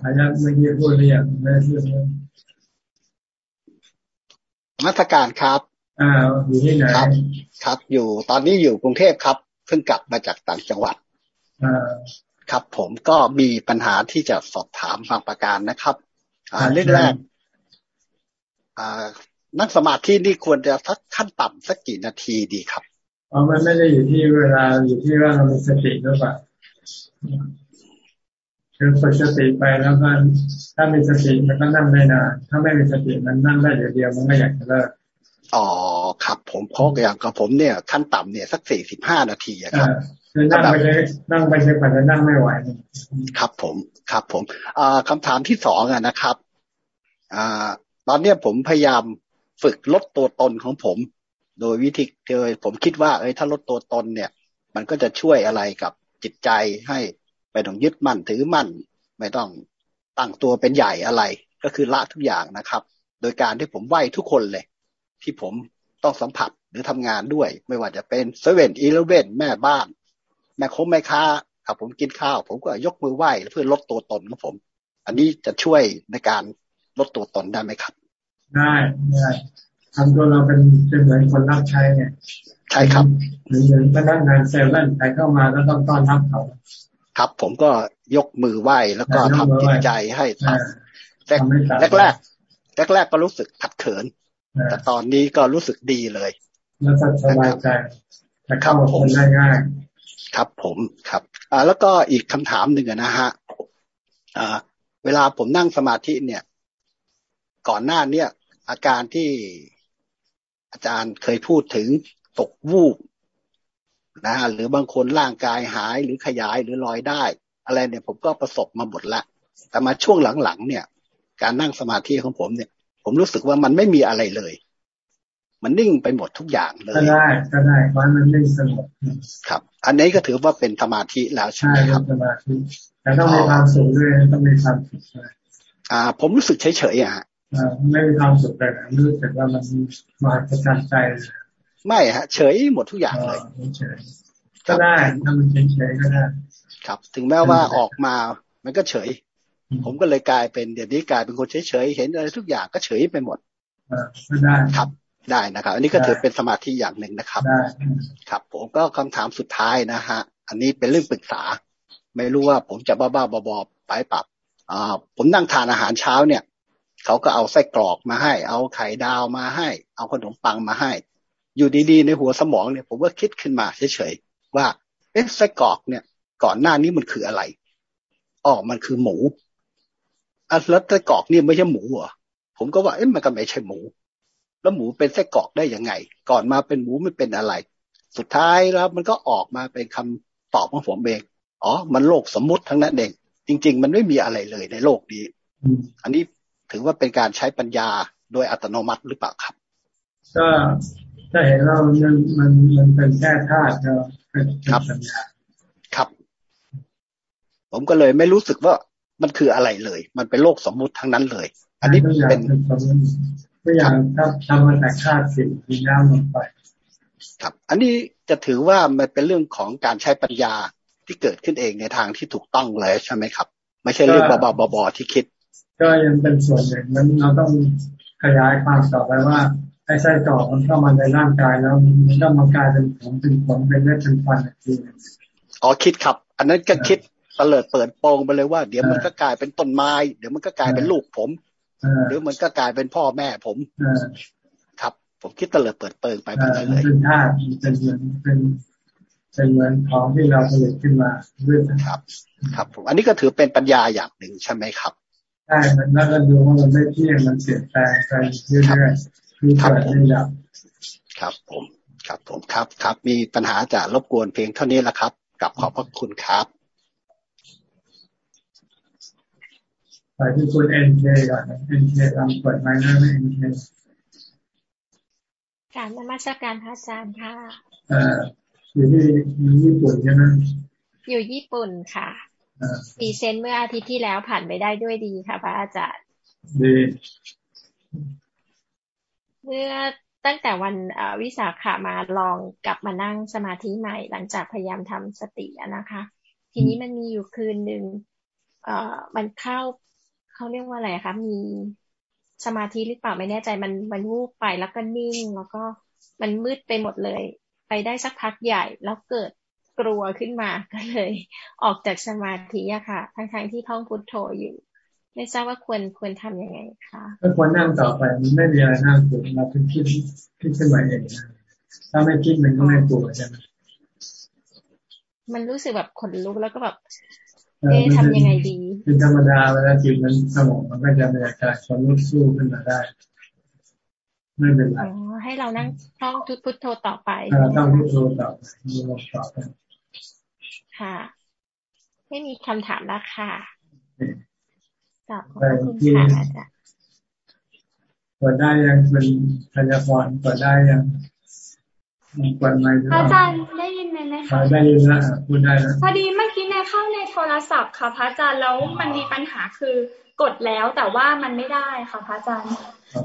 ถายาทเมื่อกี้พูดเรียกไม่ได้พูดเลยมาตรการครับ อ่าอยู่ที่ไหนครับ ครับ อยู่ตอนนี้อยู่กรุงเทพครับ เพิ่งกลับมาจากต่างจังหวัดอ่าครับผมก็มีปัญหาที่จะสอบถามบางประการนะครับ อ่าเรื่องแรก อ่า นั่งสมาธินี่ควรจะสักขั้นต่ำสักกี่นาทีดีครับอ๋อมันไม่ได้อยู่ที่เวลาอยู่ที่ว่าเรามีสติหรือเปล่าคือฝึกสติไปแล้วก็ถ้ามีสติมันก็นั่งได้นานถ้าไม่มีสติมันนั่งได้เดียวเดียวมันก็อยากจะเลิก อ๋อครับ ผมเพราะอย่างกับผมเนี่ยขั้นต่ำเนี่ยสักสี่สิบห้านาทีครับนั่งไปเลยนั่งไปเลยกว่าจะนั่งไม่ไหวครับผม ครับผมอ่าคำถามที่สองอะนะครับอ่าตอนเนี้ยผมพยายามฝึกลดตัวตนของผม โดยวิธีโดยผมคิดว่าเอ้ยถ้าลดตัวตนเนี่ย มันก็จะช่วยอะไรกับจิตใจให้ไม่ต้องยึดมั่นถือมั่น ไม่ต้องตั้งตัวเป็นใหญ่อะไร ก็คือละทุกอย่างนะครับ โดยการที่ผมไหวทุกคนเลย ที่ผมต้องสัมผัสหรือทำงานด้วย ไม่ว่าจะเป็นเซเว่นอีเลเว่นแม่บ้าน แม่คงแม่ค้าถ้าผมกินข้าว ผมก็ยกมือไหว้เพื่อลดตัวตนของผม อันนี้จะช่วยในการลดตัวตนได้ไหมครับ ได้ได้ทำตัวเราเป็นเป็นเหมือนคนรับใช้เนี่ยใช่ครับเหมือนพนักงานเซเว่นใครเข้ามาก็ต้องต้อนรับเขาครับผมก็ยกมือไหว้แล้วก็ทำจิตใจให้ทำแรกแรกแรกแรกก็รู้สึกขัดเขิน แต่ตอนนี้ก็รู้สึกดีเลยแล้วสบายใจจะเข้ามาคนได้ง่ายครับผมครับอ่าแล้วก็อีกคำถามหนึ่งนะฮะอ่าเวลาผมนั่งสมาธิเนี่ย ก่อนหน้าเนี้ยอาการที่อาจารย์เคยพูดถึงตกวูบนะหรือบางคนร่างกายหายหรือขยายหรือลอยได้ อะไรเนี่ยผมก็ประสบมาหมดละแต่มาช่วงหลังๆเนี่ย การนั่งสมาธิของผมเนี่ย ผมรู้สึกว่ามันไม่มีอะไรเลย มันนิ่งไปหมดทุกอย่างเลยก็ได้ก็ได้เพราะมันนิ่งสงบครับ อันนี้ก็ถือว่าเป็นสมาธิแล้วใช่ไหมครับสมาธิแต่ต้องมีความสุขด้วยต้องมีความสุขอ่า ผมรู้สึกเฉยๆอะไม่มีความสุขเลยรู้สึกว่ามันมาประจันใจไม่ฮะ เฉยหมดทุกอย่างเลยเฉยก็ได้ถ้ามันเฉยๆก็ได้ ครับ ถึงแม้ว่าออกมา มันก็เฉย ผมก็เลยกลายเป็นเดี๋ยวนี้กลายเป็นคนเฉยๆเห็นอะไรทุกอย่างก็เฉยไปหมดได้ครับได้นะครับ อันนี้ก็ถือเป็นสมาธิอย่างหนึ่งนะครับได้ครับ ผมก็คำถามสุดท้ายนะฮะ อันนี้เป็นเรื่องปรึกษา ไม่รู้ว่าผมจะบ้าๆบอๆไปปรับอ่าผมนั่งทานอาหารเช้าเนี่ยเขาก็เอาไส้กรอกมาให้ เอาไข่ดาวมาให้ เอาขนมปังมาให้ อยู่ดีๆ ในหัวสมองเนี่ย ผมก็คิดขึ้นมาเฉยๆว่าเอ๊ะไส้กรอกเนี่ย ก่อนหน้านี้มันคืออะไรอ๋อมันคือหมู อะแล้วไส้กรอกนี่ไม่ใช่หมูเหรอผมก็ว่าเอ๊ะมันก็ไม่ใช่หมู แล้วหมูเป็นไส้กรอกได้ยังไง ก่อนมาเป็นหมูไม่เป็นอะไร สุดท้ายแล้วมันก็ออกมาเป็นคำตอบของผมเองอ๋อ มันโลกสมมุติทั้งนั้นเอง จริง ๆ มันไม่มีอะไรเลยในโลกนี้ อันนี้ถือว่าเป็นการใช้ปัญญาโดยอัตโนมัติหรือเปล่าครับ ก็ถ้าเห็นเรามันมันมันเป็นแค่ธาตุเราเป็นปัญญาครับ ผมก็เลยไม่รู้สึกว่า มันคืออะไรเลย มันเป็นโลกสมมุติทั้งนั้นเลย อันนี้เป็นทุกอย่างครับทำมาจากธาตุสิ่งที่น้ำลงไป ครับ อันนี้จะถือว่ามันเป็นเรื่องของการใช้ปัญญาที่เกิดขึ้นเองในทางที่ถูกต้องเลยใช่ไหมครับ ไม่ใช่เรื่องบาๆบอๆที่คิด ก็ยังเป็นส่วนหนึ่งมันเราต้องขยายความต่อไปว่าไอ้ไส้กรอกมันเข้ามาในร่างกายแล้วมันก็มากลายเป็นผมเป็นผมเป็นเลือดเป็นฟันอีกทีอ๋อคิดครับ อันนั้นก็คิด เตลิดเปิดโปงไปเลยว่าเดี๋ยวมันก็กลายเป็นต้นไม้ เดี๋ยวมันก็กลายเป็นลูกผม หรือมันก็กลายเป็นพ่อแม่ผมครับ ผมคิดเตลิดเปิดเปิงไปแบบนั้นเลยเป็นธาตุเป็นเหมือนเป็นเป็นเหมือนของที่เราผลิตขึ้นมาด้วยครับ ครับผมอันนี้ก็ถือเป็นปัญญาอย่างหนึ่งใช่ไหมครับใช่มันนั่งก็ดูว่ามันไม่เที่ยงมันเปลี่ยนแปลงไปเรื่อยๆคือเกิดไม่ดับครับผมครับผมครับครับ มีปัญหาจะรบกวนเพียงเท่านี้แหละครับกราบขอบพระคุณครับไป ที่คุณเอ็นเคก่อนเอ็นเคลองเปิดไมค์หน้าไม่เอ็นเคกราบนมัสการพระอาจารย์ค่ะเอ่ออยู่ที่ญี่ปุ่นใช่ไหมอยู่ญี่ปุ่นค่ะ present เมื่ออาทิตย์ที่แล้วผ่านไปได้ด้วยดีค่ะ พระอาจารย์ดีเมื่อตั้งแต่วันวิสาขามาลองกลับมานั่งสมาธิใหม่หลังจากพยายามทำสตินะคะ ทีนี้มันมีอยู่คืนหนึ่งเอ่อมันเข้า เขาเรียกว่าอะไรคะมีสมาธิหรือเปล่าไม่แน่ใจมันมันวูบไปแล้วก็นิ่ง แล้วก็มันมืดไปหมดเลย ไปได้สักพักใหญ่แล้วเกิดกลัวขึ้นมาก็เลย ออกจากสมาธิอะค่ะ ทั้งๆทที่ท่องพุทโธอยู่ ไม่ทราบว่าควรควรทํำยังไงคะก็ควรนั่งต่อไปมันไม่มีอะไรน่ากลัวเราเพิ่งคิดคิดขึ้นมาเองถ้าไม่คิดมันก็ไม่กลัวใช่ไหมมันรู้สึกแบบขนลุกแล้วก็แบบ เอ๊ะทำยังไงดีเป็นธรรมดาเวลาจิตมันสมองมันก็จะมีอาการขนลุกสู้ขึ้นมาได้ ไม่เป็นไรให้เรานั่งท่องทุตพุทโธต่อไปต้องพุทโธต่อไปมีลมต่อไปค่ะ ไม่มีคำถามแล้วค่ะตอบขอบคุณค่ะอาจารย์เปิดได้ยังเป็นพยาบาลเปิดได้ยัง เปิดไหมอาจารย์ได้ยินไหมคะได้ยินแล้วพูดได้แล้วพอดีเมื่อกี้ในเข้าในโทรศัพท์ค่ะพระอาจารย์แล้วมันมีปัญหาคือกดแล้วแต่ว่ามันไม่ได้ค่ะพระอาจารย์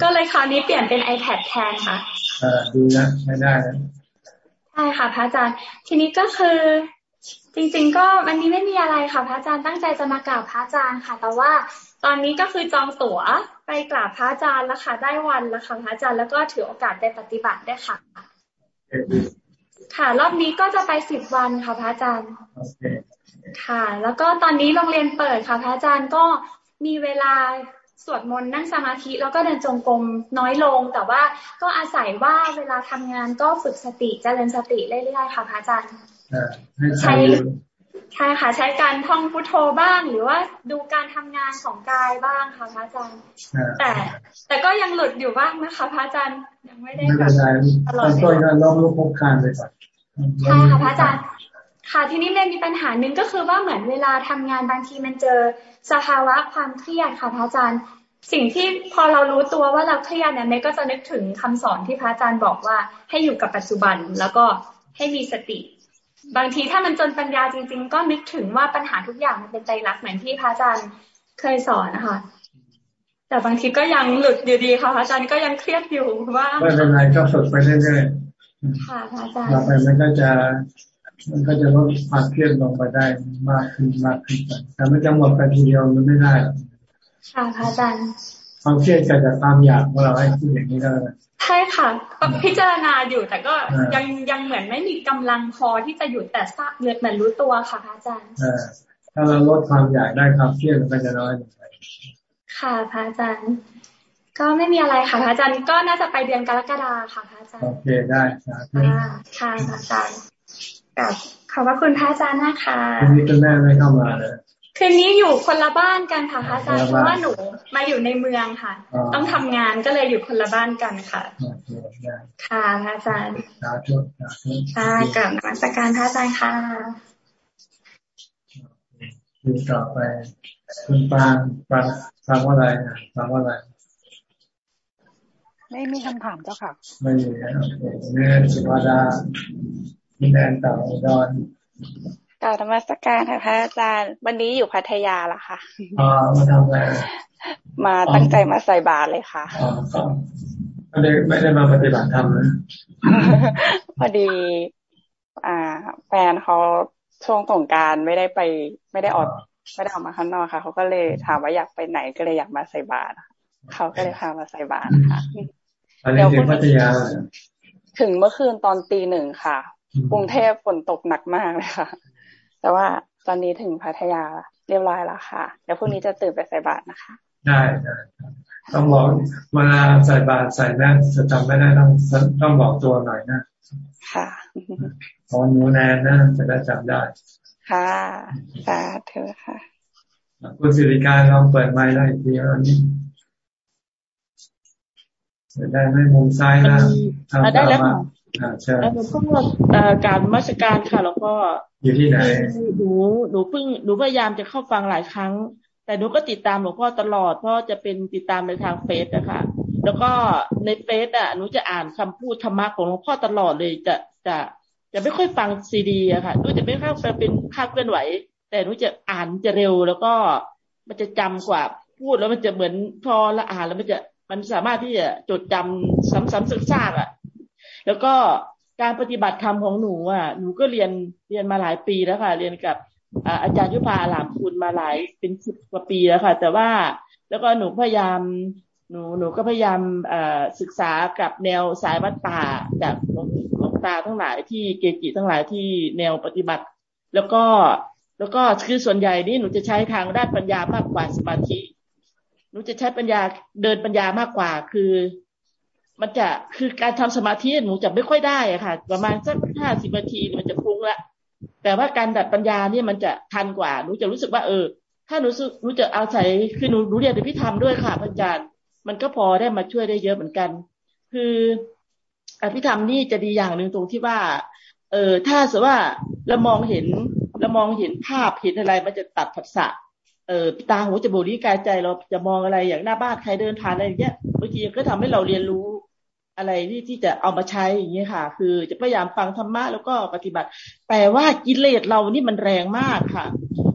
ก็เลยคราวนี้เปลี่ยนเป็น iPad แทนค่ะอ่าดูนะไม่ได้ใช่ค่ะพระอาจารย์ ทีนี้ก็คือจริง ๆ ก็วันนี้ไม่มีอะไรค่ะพระอาจารย์ตั้งใจจะมากราบพระอาจารย์ค่ะ แต่ว่าตอนนี้ก็คือจองตั๋วไปกราบพระอาจารย์แล้วค่ะได้วันแล้วค่ะพระอาจารย์แล้วก็ถือโอกาสไปปฏิบัติได้ค่ะ ค่ะรอบนี้ก็จะไปสิบวันค่ะพระอาจารย์ค่ะ แล้วก็ตอนนี้โรงเรียนเปิดค่ะ พระอาจารย์ก็มีเวลาสวดมนต์นั่งสมาธิแล้วก็เดินจงกรมน้อยลง แต่ว่าก็อาศัยว่าเวลาทำงานก็ฝึกสติเจริญสติเรื่อยๆค่ะพระอาจารย์ใช้ ใช่ค่ะ ใช้การท่องพุทโธบ้าง หรือว่าดูการทำงานของกายบ้างค่ะพระอาจารย์แต่แต่ก็ยังหลุดอยู่บ้างนะคะพระอาจารย์ยังไม่ได้แบบตลอดเลยลองลูกพบคานไปก่อนใช่ค่ะพระอาจารย์ค่ะทีนี้เรียนมีปัญหาหนึ่งก็คือว่าเหมือนเวลาทำงานบางทีมันเจอสภาวะความเครียดค่ะพระอาจารย์สิ่งที่พอเรารู้ตัวว่าเราเครียดเนี่ยเมก็จะนึกถึงคำสอนที่พระอาจารย์บอกว่าให้อยู่กับปัจจุบันแล้วก็ให้มีสติ บางทีถ้ามันจนปัญญาจริง ๆ ก็นึกถึงว่าปัญหาทุกอย่างมันเป็นใจรักเหมือนที่พระอาจารย์เคยสอนนะคะแต่บางทีก็ยังหลุดอยู่ดีค่ะพระอาจารย์ก็ยังเครียดอยู่ว่าไม่เป็นไรก็ฝึกไปเรื่อยๆค่ะพระอาจารย์เราไปมันก็จะ มันก็จะลดความเครียดลงไปได้มากขึ้นมากขึ้นแต่ไม่จะหมดไปทีเดียวมันไม่ได้ค่ะพระอาจารย์ ความเครียดเกิดจากความอยากของเราให้คิดอย่างนี้ได้ใช่ค่ะพิจารณาอยู่แต่ก็ยังยังเหมือนไม่มีกำลังพอที่จะหยุดแต่ทราบเหมือนรู้ตัวค่ะพระอาจารย์ถ้าเราลดความอยากได้ความเครียดมันก็จะน้อยลงไปค่ะพระอาจารย์ ก็ไม่มีอะไรค่ะพระอาจารย์ก็น่าจะไปเดือนกรกฎาค่ะพระอาจารย์โอเคได้ค่ะค่ะพระอาจารย์กับขอบพระคุณพระอาจารย์นะคะวันนี้คุณแม่ไม่เข้ามาเลย คืนนี้อยู่คนละบ้านกันค่ะพระอาจารย์เพราะว่าหนูมาอยู่ในเมืองค่ะ ต้องทำงานก็เลยอยู่คนละบ้านกันค่ะ ค่ะพระอาจารย์ค่ะกับนมัสการพระอาจารย์ค่ะดูต่อไป คุณปางปางปางว่าอะไรปางว่าอะไร ไม่มีคำถามเจ้าค่ะ ไม่มีนะโอเคแม่สุภาดาแนนต่อดอนก ล่าวธรรมสการค่ะพระอาจารย์ วันนี้อยู่พัทยาละค่ะอ๋อมาทำอะไรมาตั้งใจมาใส่บาตรเลยค่ะอ๋อก็ไม่ได้ไม่ได้มาปฏิบัติธรรมนะพอดี อ่า แฟนเขาช่วงสงการไม่ได้ไป ไม่ได้ออกไม่ได้ออกมาข้างนอกค่ะเขาก็เลยถามว่าอยากไปไหนก็เลยอยากมาใส่บาตรเขาก็เลยพามาใส่บาตรค่ะเดี๋ยวพัทยาถึงเมื่อคืนตอนตีหนึ่งค่ะ กรุงเทพฝนตกหนักมากเลยค่ะ แต่ว่าตอนนี้ถึงพัทยาเรียบร้อยแล้วค่ะ เดี๋ยวพรุ่งนี้จะตื่นไปใส่บาตรนะคะ ได้ได้ต้องบอกเวลาใส่บาตรใส่แม่จะจำไม่ได้ต้องต้องบอกตัวหน่อยนะ ค่ะพอหนูแนนนะจะได้จำได้ ค่ะสาธุค่ะคุณสิริการลองเปิดไม้ได้ทีแล้วนี้ได้ไหมมุมซ้ายนะได้แล้วค่ะแล้วก็การมาสการค่ะแล้วก็อ อยู่ที่ไหนหนูหนูเพิ่งหนูพยายามจะเข้าฟังหลายครั้ง แต่หนูก็ติดตามหลวงพ่อตลอดเพราะจะเป็นติดตามในทางเฟซนะคะแล้วก็ในเฟซอะหนูจะอ่านคำพูดธรรมะของหลวงพ่อตลอดเลยจะจะจะไม่ค่อยฟังซีดีอะค่ะหนูจะไม่ค่อยเป็นภาเคลื่อนไหว แต่หนูจะอ่านจะเร็วแล้วก็มันจะจำกว่าพูดแล้วมันจะเหมือนพอละอ่านแล้วมันจะมันสามารถที่จะจดจำซ้ำๆซากๆอะ แล้วก็ การปฏิบัติธรรมของหนูอะหนูก็เรียนเรียนมาหลายปีแล้วค่ะ เรียนกับอาจารย์ยุพาหลามคุณมาหลายเป็นสิบกว่าปีแล้วค่ะ แต่ว่าแล้วก็หนูพยายามหนูหนูก็พยายามศึกษากับแนวสายวัดป่าจากหลวงตาทั้งหลายที่เกจิทั้งหลายที่แนวปฏิบัติ แล้วก็แล้วก็คือส่วนใหญ่นี่หนูจะใช้ทางด้านปัญญามากกว่าสมาธิ หนูจะใช้ปัญญาเดินปัญญามากกว่า คือ มันจะคือการทำสมาธิหนูจะไม่ค่อยได้อะค่ะ ประมาณสักห้าสิบนาทีมันจะพุ่งละแต่ว่าการดัดปัญญาเนี่ยมันจะทันกว่าหนูจะรู้สึกว่า เออ ถ้าหนูหนูจะเอาใส่คือหนูรู้เรียนในพิธรรมด้วยค่ะพระอาจารย์ มันก็พอได้มาช่วยได้เยอะเหมือนกัน คืออภิธรรมนี่จะดีอย่างหนึ่งตรงที่ว่า เออถ้าสมมติว่าเรามองเห็นเรามองเห็นภาพเห็นอะไรมันจะตัดผัสสะเออตาหูจมูกนิ้วกายใจเราจะมองอะไรอย่างหน้าบ้านใครเดินผ่านอะไรอย่างเงี้ยบางทีก็ทำให้เราเรียนรู้ อะไรที่ที่จะเอามาใช้อย่างนี้ค่ะ คือจะพยายามฟังธรรมะแล้วก็ปฏิบัติ แต่ว่ากิเลสเรานี่มันแรงมากค่ะ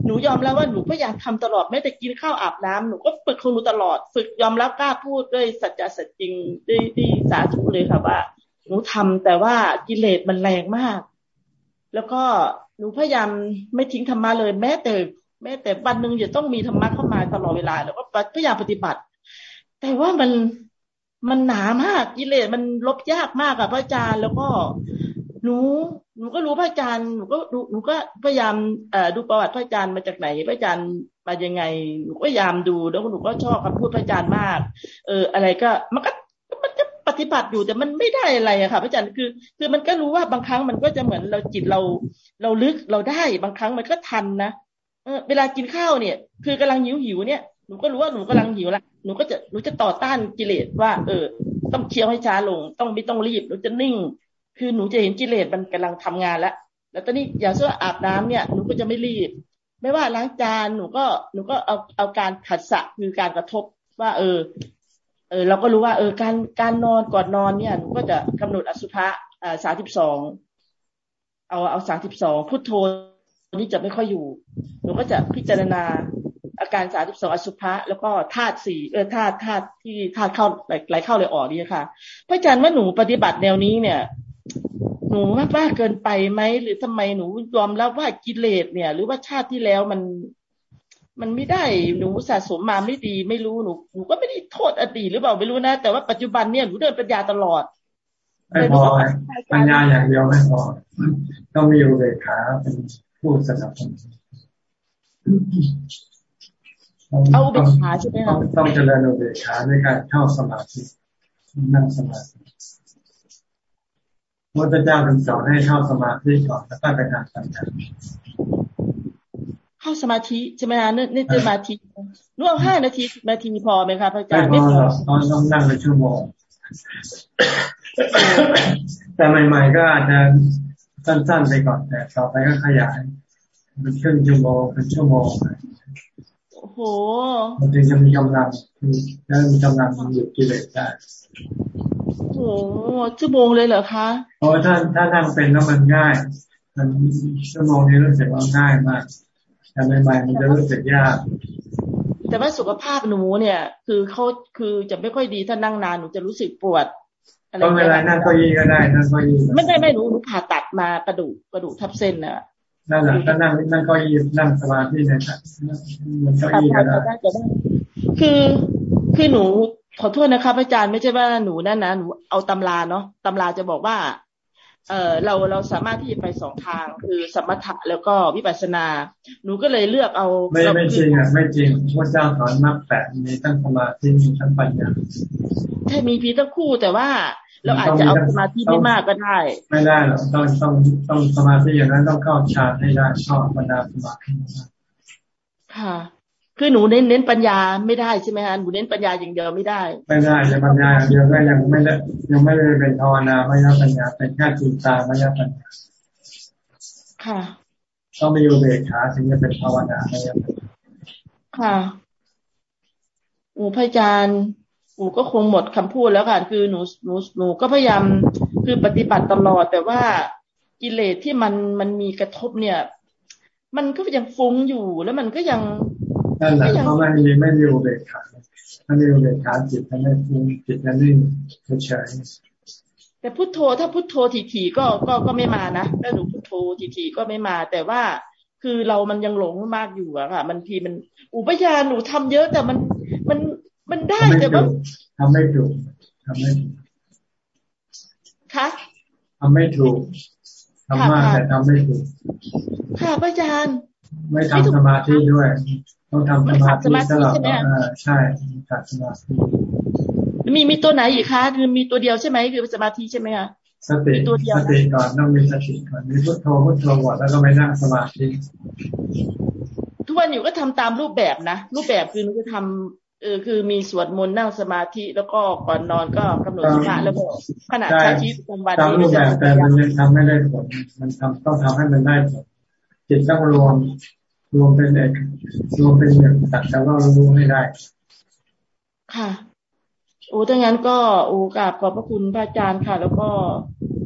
หนูยอมแล้วว่าหนูพยายามทำตลอดแม้แต่กินข้าวอาบน้ำหนูก็ฝึกของหนูตลอด ฝึกยอมรับกล้าพูดด้วยสัจจะสัจจริงด้วยที่สาธุเลยค่ะว่า หนูทำแต่ว่ากิเลสมันแรงมาก แล้วก็หนูพยายามไม่ทิ้งธรรมะเลย แม้แต่แม้แต่วันหนึ่งจะต้องมีธรรมะเข้ามาตลอดเวลา แล้วก็พยายามปฏิบัติ แต่ว่ามัน มันหนามากกิเลสมันลบยากมากอะพระอาจารย์แล้วก็หนูหนูก็รู้พระอาจารย์หนูก็ดูหนูก็พยายามเอ่อดูประวัติพระอาจารย์มาจากไหน พระอาจารย์มายังไงหนูก็พยายามดูแล้วหนูก็ชอบคำพูดพระอาจารย์มาก เออ อะไรก็มันก็มันจะปฏิบัติอยู่แต่มันไม่ได้อะไรอะค่ะพระอาจารย์คือ คือมันก็รู้ว่าบางครั้งมันก็จะเหมือนเราจิตเรา เราลึกเราได้บางครั้งมันก็ทันนะเออเวลากินข้าวเนี่ย คือกำลังหิวหิวเนี่ย นูก็รู้ว่าหนูกำลังหิวละหนูก็จะหนูจะต่อต้านกิเลสว่า เออ ต้องเคี้ยวให้ช้าลง ต้องไม่ต้องรีบหนูจะนิ่ง คือหนูจะเห็นกิเลสมันกำลังทำงานแล้วแล้วตอนนี้อย่างเช่นอาบน้ำเนี่ยหนูก็จะไม่รีบ ไม่ว่าล้างจานหนูก็หนูก็เอาเอาการผัสสะคือการกระทบว่า เออ เออ เราก็รู้ว่าเออการการนอนก่อนนอนเนี่ยหนูก็จะกำหนดอสุภะอ่าสามสิบสองเอาเอาสามสิบสองพุทโธนี่จะไม่ค่อยอยู่ หนูก็จะพิจารณา อาการสาสิบสองอสุภะแล้วก็ธาตุสี่เออธาตุธาตุที่ธาตุเข้าไหลเข้าเลยออกนี่ค่ะพระอาจารย์ว่าหนูปฏิบัติแนวนี้เนี่ย หนูมากมากเกินไปไหมหรือทำไมหนูยอมรับว่ากิเลสเนี่ย หรือว่าชาติที่แล้วมันมันไม่ได้หนูสะสมมาไม่ดี ไม่รู้หนูหนูก็ไม่ได้โทษอดีตหรือเปล่าไม่รู้นะ แต่ว่าปัจจุบันเนี่ยหนูเดินปัญญาตลอดไม่พอปัญญาอย่างเดียวไม่พอต้องมีอุเบกขาเป็นผู้สนับสนุน เอาอุเบกขาใช่ไหมคะต้องเจริญอุเบกขาด้วยการเข้าสมาธินั่งสมาธิพระเจ้าเป็นสอนให้เข้าสมาธิก่อนแล้วก็ไปทำปัญญาเข้าสมาธิใช่ไหมคะนี่สมาธิน่วงห้านาทีนาทีพอไหมคะพระอาจารย์ไม่พอต้องต้องนั่งเป็นชั่วโมงแต่ใหม่ ๆ ก็อาจจะสั้นๆไปก่อนแต่ต่อไปก็ขยายเป็นครึ่งชั่วโมงเป็นชั่วโมง โอ้โหมันจึงจะมีกำลังแล้วมีกำลังหยุดกิเลสได้โอ้ชั่วโมงเลยเหรอคะเพราะถ้าถ้านั่งเป็นแล้วมันง่ายมันชั่วโมงนี้รู้สึกว่าง่ายมากแต่ใหม่ๆมันจะรู้สึกยากแต่ว่าสุขภาพหนูเนี่ย คือเขาคือจะไม่ค่อยดีถ้านั่งนานหนูจะรู้สึกปวดก็เวลานั่งก็ยีก็ได้นั่งก็ยีไม่ได้ไม่หนูหนูผ่าตัดมากระดูกกระดูกทับเส้นน่ะ นั่นแหละถ้านั่งนั่งก็ยีนั่งสมาธิเนี่ยมันก็ยีก็ได้คือคือหนูขอโทษนะครับอาจารย์ไม่ใช่ว่าหนูนั่นนะหนูเอาตำราเนาะตำราจะบอกว่า เออเราเราสามารถที่จะไปสองทางคือสมถะแล้วก็วิปัสสนา หนูก็เลยเลือกเอาไม่ไม่จริงอะไม่จริงพระเจ้าสอนมรรคแปดมีทั้งสมาธิมีทั้งปัญญาใช่มีพีทั้งคู่แต่ว่าเราอาจจะเอาสมาธิไม่มากก็ได้ ไม่ได้หรอกต้องต้องต้องสมาธิอย่างนั้นต้องเข้าฌานให้ได้ชอบบรรดาสมาธิค่ะ คือหนูเน้นเน้นปัญญาไม่ได้ใช่ไหมฮะหนูเน้นปัญญาอย่างเดียวไม่ได้ ไม่ได้จะปัญญาอย่างเดียวก็ยังไม่ได้ยังไม่ได้เป็นภาวนาไม่ได้ปัญญาเป็นแค่จิตตาไม่ได้ปัญญาค่ะต้องมีอุเบกขาถึงจะเป็นภาวนาไม่ได้ค่ะโอ้พระอาจารย์หนูก็คงหมดคำพูดแล้วค่ะ คือหนูหนูหนูก็พยายามคือปฏิบัติตลอด แต่ว่ากิเลสที่มันมันมีกระทบเนี่ย มันก็ยังฟุ้งอยู่แล้วมันก็ยัง นั่นแหละเขาไม่มีไม่มีอุเบกขาถ้ามีอุเบกขาจิตจะไม่ฟุ้งจิตจะนิ่งเฉยแต่พุทโธถ้าพุทโธทีๆก็ก็ก็ไม่มานะถ้าหนูพุทโธทีๆก็ไม่มา แต่ว่าคือเรามันยังหลงมากอยู่อะค่ะ มันทีมันอุปยาหนูทำเยอะแต่มันมันมันได้แต่ว่าทำไม่ถูกทำไม่คะทำไม่ถูกทำมากแต่ทำไม่ถูกค่ะพระอาจารย์ ไม่ทำสมาธิด้วย ต้องทำสมาธิตลอดใช่ขาดสมาธิมีมีตัวไหนอีกคะคือมีตัวเดียวใช่ไหมคือสมาธิใช่ไหมคะสติตัวเดียวสติก่อนต้องมีสติก่อนมีพุทโธพุทโธก่อนแล้วก็ไปนั่งสมาธิทุกวันอยู่ก็ทำตามรูปแบบนะรูปแบบคือมันจะทำเออคือมีสวดมนต์นั่งสมาธิแล้วก็ก่อนนอนก็กำหนดสมาแล้วก็ขณะใช้ชีวิตประจำวันนี้รูปแบบแต่มันยังทำไม่ได้ผลมันทำต้องทำให้มันได้ผล จิตต้องรวมรวมเป็นเอกรวมเป็นหนึ่งตัดแต่ว่ารู้ไม่ได้ ค่ะโอ้ถ้างั้นก็โอ้กราบขอบพระคุณพระอาจารย์ค่ะ แล้วก็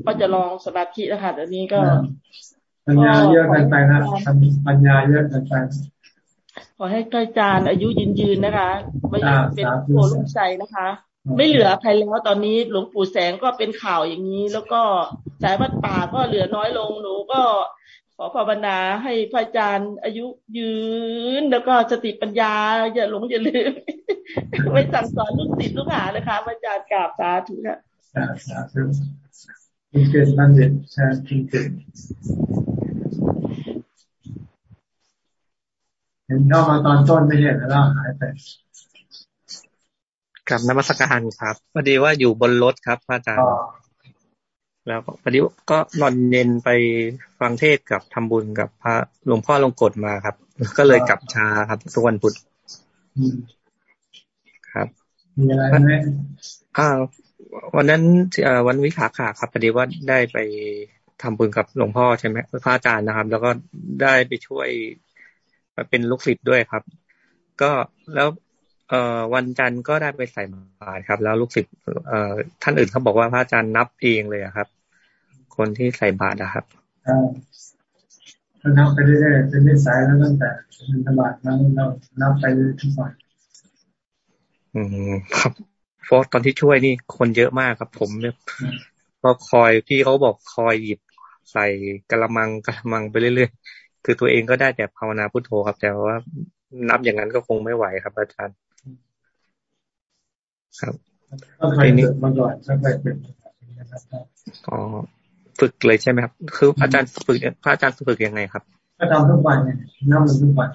ก็จะลองสมาธิแล้วค่ะตอนนี้ก็ปัญญาเยอะกันไปนะปัญญาเยอะกันไปขอให้พระอาจารย์อายุยืนยืนนะคะไม่เป็นโวลูกใจนะคะ ไม่เหลือใครแล้วตอนนี้หลวงปู่แสงก็เป็นข่าวอย่างนี้ แล้วก็สายวัดป่าก็เหลือน้อยลงหนูก็ ขอภาวนาให้พระอาจารย์อายุยืน แล้วก็สติปัญญา อย่าหลงอย่าลืมไม่สั่งสอนลูกศิษย์ลูกหาเลยค่ะพระอาจารย์กราบสาธุค่ะสาธุคุณเกิดบัณฑิตใช่คุณเกิดเห็นเข้ามาตอนต้นไม่เห็นแล้วหายไปกับนมัสการครับพอดีว่าอยู่บนรถครับพระอาจารย์ แล้วพอดีก็นอนเย็นไปฟังเทศกับทำบุญกับพระหลวงพ่อลงกฎมาครับ ก็เลยกลับช้าครับทุกวันพุธครับมีอะไรไหมอ่า วันนั้นวันวิขาขาครับพอดีว่าได้ไปทำบุญกับหลวงพ่อใช่ไหมพระอาจารย์นะครับ แล้วก็ได้ไปช่วยเป็นลูกศิษย์ด้วยครับ ก็แล้วเอ่อวันจันทร์ก็ได้ไปใส่บาตรครับ แล้วลูกศิษย์เอ่อท่านอื่นเขาบอกว่าพระอาจารย์นับเองเลยครับ คนที่ใส่บาตรนะครับเรานับไปเรื่อยๆเป็นนิสัยแล้วตั้งแต่เป็นธบาตนั้นเรานับไปทุกวันอืมครับเพราะตอนที่ช่วยนี่คนเยอะมากครับ ผมเนี่ยก็คอยพี่เขาบอกคอยหยิบใส่กระมังกระมังไปเรื่อยๆ คือตัวเองก็ได้แต่ภาวนาพุทโธครับ แต่ว่านับอย่างนั้นก็คงไม่ไหวครับ อาจารย์ ครับทีนี้มาก่อนถ้าไปเป็นอ๋อ ฝึกเลยใช่ไหมครับ คืออาจารย์ฝึกพระอาจารย์ฝึกยังไงครับก็ทำทุกวันเนี่ยนับทุกวัน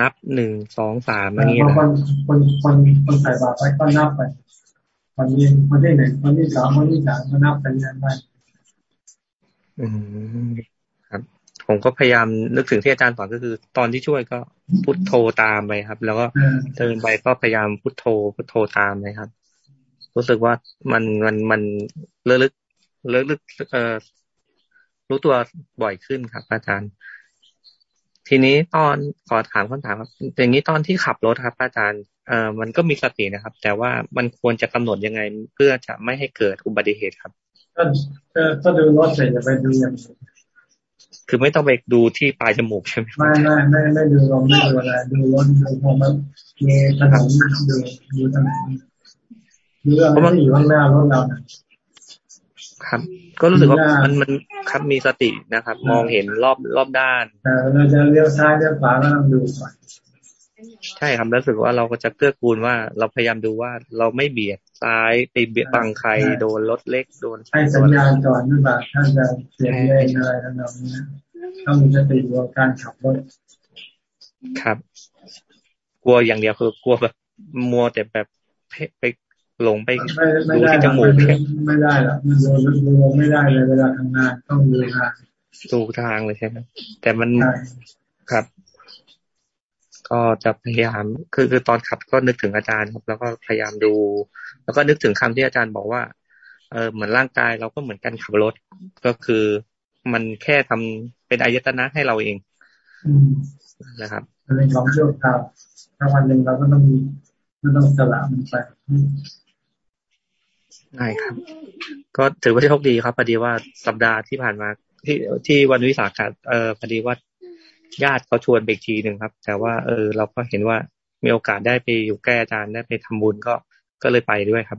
นับหนึ่งสองสามอย่างนี้นะคนคนคนคนใส่บาตรไปก็นับไปวันนี้วันที่หนึ่งวันที่สามวันที่สามก็นับไปเรื่อยๆอืมครับ ผมก็พยายามนึกถึงที่อาจารย์สอนก็คือ ตอนที่ช่วยก็พุทโธตามไปครับ แล้วก็เดินไปก็พยายามพุทโธพุทโธตามไปครับ รู้สึกว่ามันมันมันเลือกลึก เลือกลึกเอ่อรู้ตัวบ่อยขึ้นครับ อาจารย์ ทีนี้ตอนขอถามคำถามครับอย่างนี้ตอนที่ขับรถครับ อาจารย์เอ่อมันก็มีสตินะครับ แต่ว่ามันควรจะกำหนดยังไง เพื่อจะไม่ให้เกิดอุบัติเหตุครับก็ก็ดูรถเสร็จจะไปดูอย่างคือไม่ต้องไปดูที่ปลายจมูกใช่ไหมไม่ไม่ไม่ไม่ดูลมไม่ดูอะไรดูรถดูพอมันมีถนนดูดูถนนดูเรื่องที่อยู่ข้างหน้ารถเรา ครับ ก็รู้สึกว่ามันมันครับมีสตินะครับ มองเห็นรอบรอบด้านเราจะเลี้ยวซ้ายเลี้ยวขวาก็ต้องดูก่อนใช่ครับรู้สึกว่าเราก็จะเกื้อกูลว่าเราพยายามดูว่าเราไม่เบียดซ้ายไปเบียดบังใครโดนรถเล็กโดนให้สัญญาณก่อนหรือเปล่าถ้าจะเสียเลนอะไรต่างๆนี้ต้องมีสติดูการขับรถครับ กลัวอย่างเดียวคือกลัวแบบมัวแต่แบบไป หลงไปดูที่จมูกไม่ได้หรอกมันดูดูไม่ได้เลยเวลาทำงานต้องดูทางดูทางเลยใช่ไหมแต่มันครับ ก็จะพยายามคือคือตอนขับก็นึกถึงอาจารย์ครับ แล้วก็พยายามดู แล้วก็นึกถึงคำที่อาจารย์บอกว่าเออเหมือนร่างกายเราก็เหมือนกันขับรถ ก็คือมันแค่ทำเป็นอายตนะให้เราเองนะครับเป็นของชั่วคราวถ้าวันหนึ่งเราก็ต้องมีก็ต้องสละมันไป ใช่ครับ ก็ถือว่าโชคดีครับพอดีว่าสัปดาห์ที่ผ่านมา ที่ที่วันวิสาขะเออพอดีว่าญาติเขาชวนไปอีกทีหนึ่งครับ แต่ว่าเออเราก็เห็นว่ามีโอกาสได้ไปอยู่แก้อาจารย์ได้ไปทำบุญก็ก็เลยไปด้วยครับ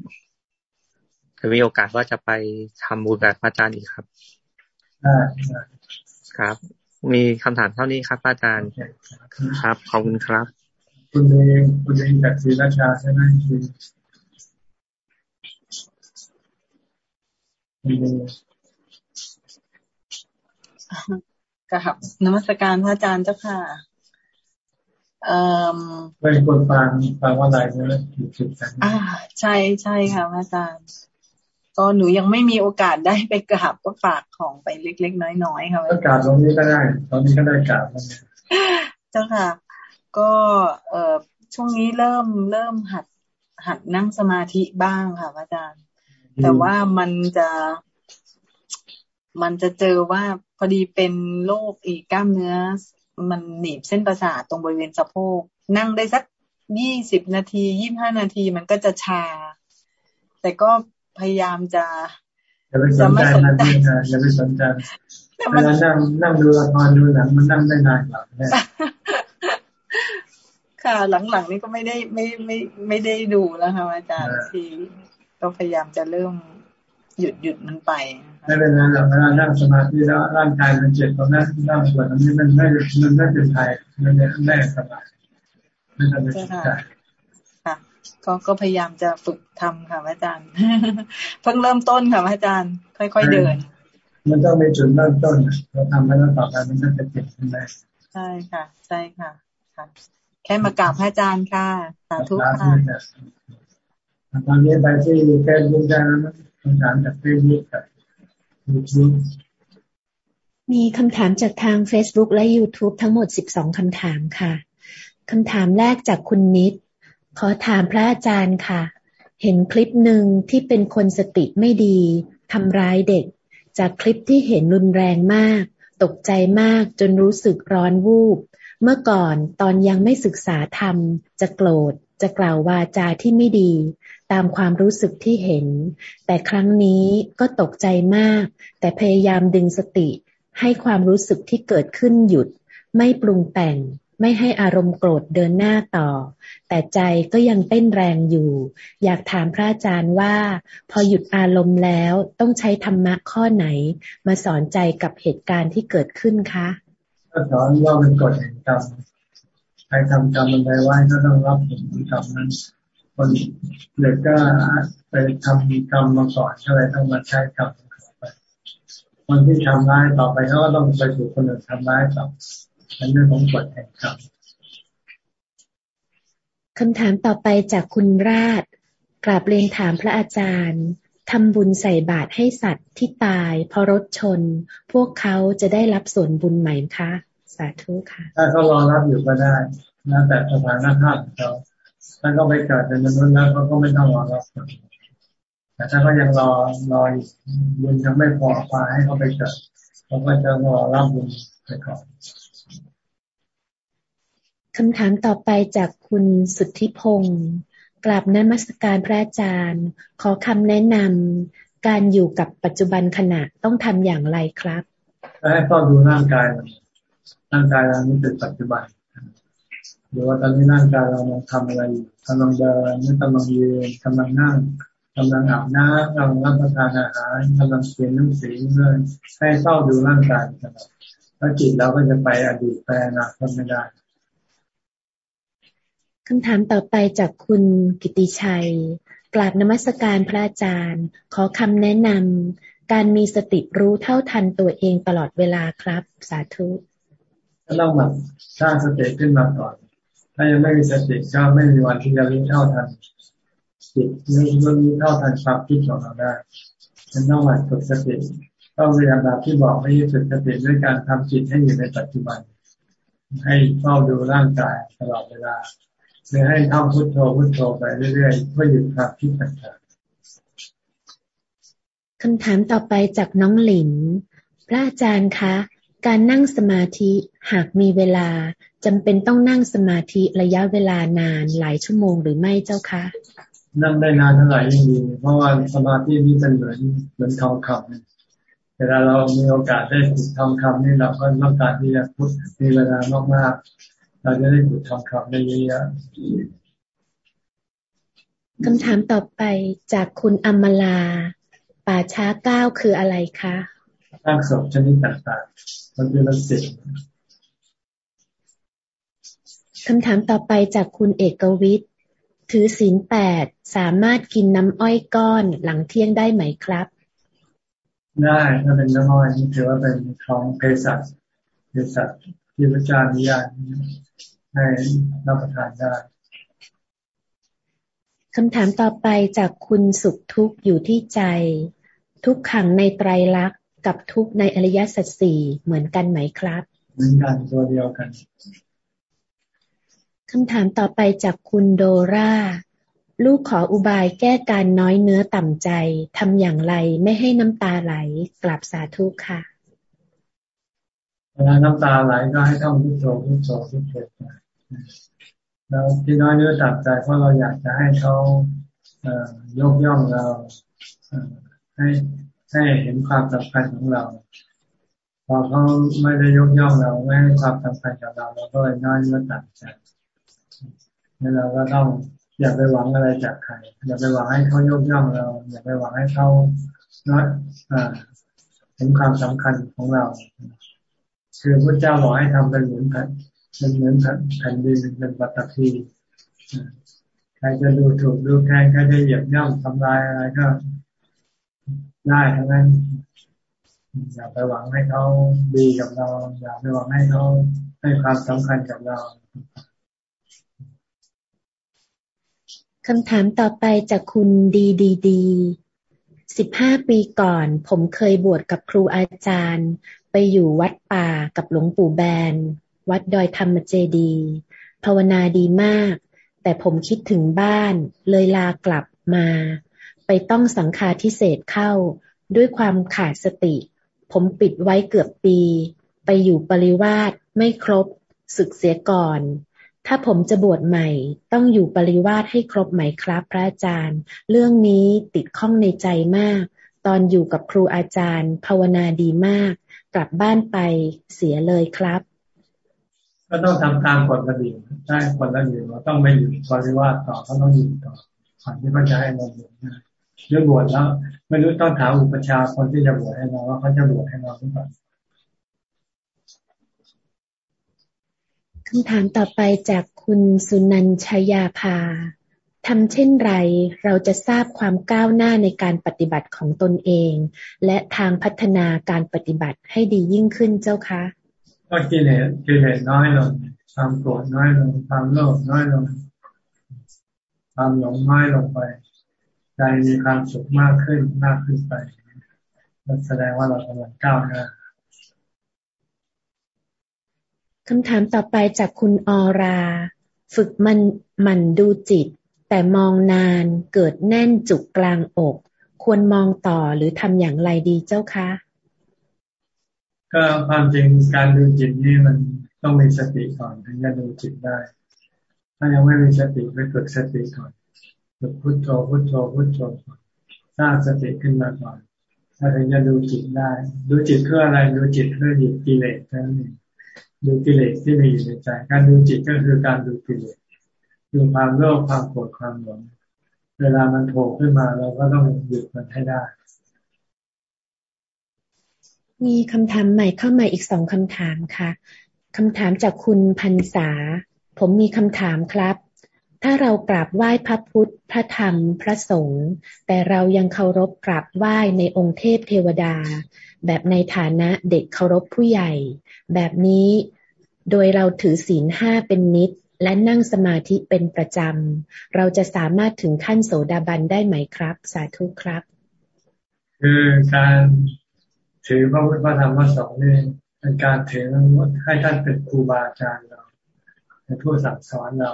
ถ้ามีโอกาสว่าจะไปทำบุญแบบอาจารย์อีกครับครับ มีคำถามเท่านี้ครับ อาจารย์ครับขอบคุณครับ คุณเองคุณเองจากศรีราชาใช่ไหม กับนมัสการพระอาจารย์เจ้าค่ะเอ่อเป็นคนฟังฟังว่าอะไรใช่ไหมอ่า ใช่ใช่ค่ะพระอาจารย์ ก็หนูยังไม่มีโอกาสได้ไปกราบก็ฝากของไปเล็กๆน้อยๆค่ะก็กราบตรงนี้ก็ได้ตอนนี้ก็ได้กราบแล้วเจ้าค่ะ ก็เอ่อช่วงนี้เริ่มเริ่มหัดหัดนั่งสมาธิบ้างค่ะพระอาจารย์ แต่ว่ามันจะมันจะเจอว่าพอดีเป็นโรคอีกกล้ามเนื้อ มันหนีบเส้นประสาทตรงบริเวณสะโพก นั่งได้สักยี่สิบนาทียี่บห้านาทีมันก็จะชา แต่ก็พยายามจะจะไม่สนใจอย่าไปสนใจเวลานั่งนั่งดูละครดูหนังมันนั่งได้นานกว่าค่ะหลังๆนี่ก็ไม่ได้ไม่ไม่ไม่ได้ดูแล้วค่ะอาจารย์ที่ ก็พยายามจะเริ่มหยุดหยุดมันไปไม่เป็นไรหรอกเวลานั่งสมาธิแล้วร่างกายมันเจ็บตรงนั้นนั่งส่วนนี้มันไม่มันไม่เป็นไทยมันไม่สบายไม่ทำให้ใจค่ะก็ก็พยายามจะฝึกทำค่ะอาจารย์ เพิ่งเริ่มต้นค่ะอาจารย์ ค่อย ๆ เดิน มันต้องมีจุดเริ่มต้นเราทำไปแล้วต่อไปมันจะเจ็บขึ้นได้ใช่ค่ะ ใช่ค่ะค่ะ แค่มากราบพระอาจารย์ค่ะ สาธุค่ะ ตอนนี้ไปที่เฟซบุ๊กได้แล้วคำถามจากเฟซบุ๊กกับยูทูบมีคำถามจากทาง Facebook และ YouTube ทั้งหมด 12 คำถามค่ะ คำถามแรกจากคุณนิด ขอถามพระอาจารย์ค่ะ เห็นคลิปหนึ่งที่เป็นคนสติไม่ดีทำร้ายเด็ก จากคลิปที่เห็นรุนแรงมาก ตกใจมากจนรู้สึกร้อนวูบ เมื่อก่อนตอนยังไม่ศึกษาธรรม จะโกรธ จะกล่าววาจาที่ไม่ดี ตามความรู้สึกที่เห็น แต่ครั้งนี้ก็ตกใจมาก แต่พยายามดึงสติ ให้ความรู้สึกที่เกิดขึ้นหยุด ไม่ปรุงแต่ง ไม่ให้อารมณ์โกรธเดินหน้าต่อ แต่ใจก็ยังเต้นแรงอยู่ อยากถามพระอาจารย์ว่า พอหยุดอารมณ์แล้วต้องใช้ธรรมะข้อไหน มาสอนใจกับเหตุการณ์ที่เกิดขึ้นคะก็สอนว่าเป็นกฎแห่งกรรมใครทำกรรมอะไรไว้ก็ต้องรับผลของกรรมนั้น คนเด็กก็ไปทำกรรมมาก่อนก็เลยต้องมาใช้กรรมไปคนที่ทำร้ายต่อไปเขาก็ต้องไปถูกคนอื่นทำร้ายต่อเป็นเรื่องของกฎแห่งกรรมคำถามต่อไปจากคุณราชกราบเรียนถามพระอาจารย์ทำบุญใส่บาตรให้สัตว์ที่ตายเพราะรถชน พวกเขาจะได้รับส่วนบุญไหมคะ สาธุค่ะ ถ้าเขารอรับอยู่ก็ได้นะแต่สถานภาพของเขา ถ้าเขาไปเกิดเป็นมนุษย์แล้วเขาก็ไม่ต้องรอรับแต่ถ้าเขายังรอรอบุญยังไม่พอพาให้เขาไปเกิดเขาก็จะรอรับบุญไปก่อนคำถามต่อไปจากคุณสุทธิพงศ์กราบนมัสการพระอาจารย์ ขอคำแนะนำการอยู่กับปัจจุบันขณะต้องทำอย่างไรครับให้เฝ้าดูร่างกายร่างกายเรานี่เป็นปัจจุบัน ดูว่าตอนนี้ร่างกายเรากำลังทำอะไรอยู่กำลังเดินนี่กำลังยืนกำลังนั่งกำลังอาบน้ำกำลังรับประทานอาหารกำลังเขียนหนังสือเลยให้เฝ้าดูร่างกายตลอดถ้าจิตเราก็จะไปอดีตไปอนาคตไม่ได้คำถามต่อไปจากคุณกิติชัย กราบนมัสการพระอาจารย์ ขอคำแนะนำการมีสติรู้เท่าทันตัวเองตลอดเวลาครับ สาธุต้องแบบสร้างสติขึ้นมาก่อน ถ้ายังไม่มีสติก็ไม่มีวันที่จะรู้เท่าทันจิตไม่รู้เท่าทันความคิดของเราได้ฉันต้องหมั่นฝึกสติต้องพยายามแบบที่บอกให้ฝึกสติด้วยการทำจิตให้อยู่ในปัจจุบัน ให้เฝ้าดูร่างกายตลอดเวลาหรือให้ท่องพุทโธพุทโธไปเรื่อยๆเพื่อหยุดความคิดต่างๆคำถามต่อไปจากน้องหลินพระอาจารย์คะ การนั่งสมาธิหากมีเวลา จำเป็นต้องนั่งสมาธิระยะเวลานานหลายชั่วโมงหรือไม่เจ้าคะ นั่งได้นานเท่าไหร่ยิ่งดีเพราะว่าสมาธินี้เป็นเหมือนเหมือนทองคำเวลาเรามีโอกาสได้ขุดทองคำนี่เราก็ต้องการที่จะพุทมีเวลามากเราจะได้ขุดทองคำได้เยอะคำถามต่อไปจากคุณอมลา ป่าช้าเก้าคืออะไรคะสร้างศพชนิดต่างๆมันเป็นสิ่ง คำถามต่อไปจากคุณเอกวิทย์ ถือศีลแปดสามารถกินน้ำอ้อยก้อนหลังเที่ยงได้ไหมครับ ได้ถ้าเป็นน้ำอ้อยนี่ถือว่าเป็นของเภสัชเภสัชที่พระเจ้าอนุญาตให้รับประทานได้คำถามต่อไปจากคุณสุขทุกข์อยู่ที่ใจ ทุกขังในไตรลักษณ์กับทุกในอริยสัจสี่เหมือนกันไหมครับ เหมือนกันตัวเดียวกัน คำถามต่อไปจากคุณโดราลูกขออุบายแก้การน้อยเนื้อต่ำใจทำอย่างไรไม่ให้น้ำตาไหลกลับสาธุค่ะเวลาน้ำตาไหลก็ให้ท่องพุทโธพุทโธพุทโธแล้วที่น้อยเนื้อตัดใจเพราะเราอยากจะให้เขายกย่องเราให้ให้เห็นความสำคัญของเรา พอเขาไม่ได้ยกย่องเราไม่ให้ความสำคัญกับเราเราก็เลยน้อยเนื้อตัดใจ นี่เราก็ต้องอย่าไปหวังอะไรจากใคร อย่าไปหวังให้เขายกย่องเรา อย่าไปหวังให้เขาน้อยเห็นความสำคัญของเรา คือพระเจ้าบอกให้ทำเป็นเหมือนแผ่นเป็นเหมือนแผ่นดินเป็นปัตตภีใครจะดูถูกดูแคลนใครจะเหยียบย่ำทำลายอะไรก็ได้ทั้งนั้นอย่าไปหวังให้เขาดีกับเรา อย่าไปหวังให้เขาให้ความสำคัญกับเรา คำถามต่อไปจากคุณดีดีดีสิบห้าปีก่อน ผมเคยบวชกับครูอาจารย์ ไปอยู่วัดป่ากับหลวงปู่แบน วัดดอยธรรมเจดี ภาวนาดีมาก แต่ผมคิดถึงบ้าน เลยลากลับมา ไปต้องสังฆาทิเศษเข้า ด้วยความขาดสติ ผมปิดไว้เกือบปี ไปอยู่ปริวาสไม่ครบ ศึกเสียก่อน ถ้าผมจะบวชใหม่ ต้องอยู่ปริวาสให้ครบไหมครับ พระอาจารย์ เรื่องนี้ติดข้องในใจมาก ตอนอยู่กับครูอาจารย์ ภาวนาดีมาก กลับบ้านไปเสียเลยครับ ก็ต้องทำตามกฎระเบียบใช่กฎระเบียบเราต้องไม่หยุดปริวาสต่อก็ต้องหยุดต่อก่อนที่พระจะให้เราบวชนะหรือบวชแล้วไม่รู้ต้องถามอุปชาคนที่จะบวชให้เราว่าเขาจะบวชให้เราหรือเปล่า คำถามต่อไปจากคุณสุนันชยาภาทำเช่นไรเราจะทราบความก้าวหน้าในการปฏิบัติของตนเอง และทางพัฒนาการปฏิบัติให้ดียิ่งขึ้นเจ้าคะก็กิเลสกิเลสน้อยลงความโกรธน้อยลงความโลภน้อยลงความหลงน้อยลงไปใจมีความสุขมากขึ้นมากขึ้นไปแสดงว่าเรากำลังก้าวหน้า คำถามต่อไปจากคุณอรา ฝึกมันมันดูจิต แต่มองนานเกิดแน่นจุกกลางอก ควรมองต่อหรือทำอย่างไรดีเจ้าคะ ก็ความจริงการดูจิตนี่มันต้องมีสติก่อนถึงจะดูจิตได้ ถ้ายังไม่มีสติไปฝึกสติก่อนฝึกพุทโธพุทโธพุทโธสร้างสติขึ้นมาก่อนถ้าถึงจะดูจิตได้ ดูจิตเพื่ออะไรดูจิตเพื่อหยุดกิเลสนั่นเอง ดูกิเลสที่มีอยู่ในใจ การดูจิตก็คือการดูกิเลสดูความโลภความโกรธความหลงเวลามันโผล่ขึ้นมาเราก็ต้องหยุดมันให้ได้ มีคำถามใหม่เข้ามาอีกสองคำถามค่ะคำถามจากคุณพันษา ผมมีคำถามครับ ถ้าเรากราบไหว้พระพุทธ พระธรรม พระสงฆ์แต่เรายังเคารพกราบไหว้ในองค์เทพเทวดา แบบในฐานะเด็กเคารพผู้ใหญ่ แบบนี้โดยเราถือศีลห้าเป็นนิด และนั่งสมาธิเป็นประจำ เราจะสามารถถึงขั้นโสดาบันได้ไหมครับ สาธุครับ คือการถือพระพุทธพระธรรมพระสงฆ์นี่เป็นการถือให้ท่านเป็นครูบาอาจารย์เราเป็นผู้สั่งสอนเรา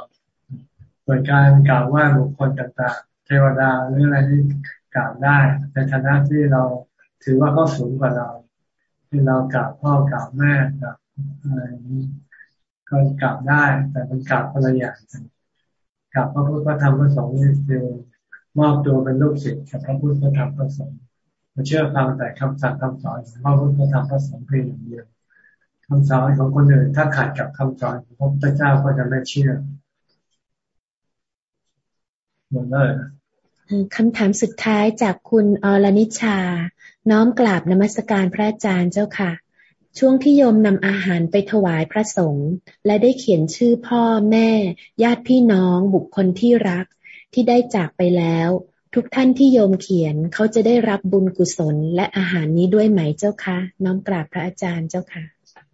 ส่วนการกล่าวว่าบุคคลต่างๆ เทวดาหรืออะไรนี่กล่าวได้ในฐานะที่เรา ถือว่าเขาสูงกว่าเราที่เรากล่าวพ่อกล่าวแม่กล่าวอะไรนี้ก็กลับได้ แต่มันกลับภรรยากันกลับพระพุทธพระธรรมพระสงฆ์นี่คือมอบตัวเป็นลูกศิษย์กับพระพุทธพระธรรมพระสงฆ์มาเชื่อฟังแต่คำสั่งคำสอนของพระพุทธพระธรรมพระสงฆ์เพียงอย่างเดียวคำสอนของคนอื่นถ้าขัดกับคำสอนของพระพุทธเจ้าก็จะไม่เชื่อหมดเลยคำถามสุดท้ายจากคุณอรนิชา น้อมกราบนมัสการพระอาจารย์เจ้าค่ะ ช่วงที่โยมนำอาหารไปถวายพระสงฆ์และได้เขียนชื่อพ่อแม่ ญาติพี่น้องบุคคลที่รักที่ได้จากไปแล้ว ทุกท่านที่โยมเขียนเขาจะได้รับบุญกุศลและอาหารนี้ด้วยไหมเจ้าคะน้อมกราบพระอาจารย์เจ้าค่ะ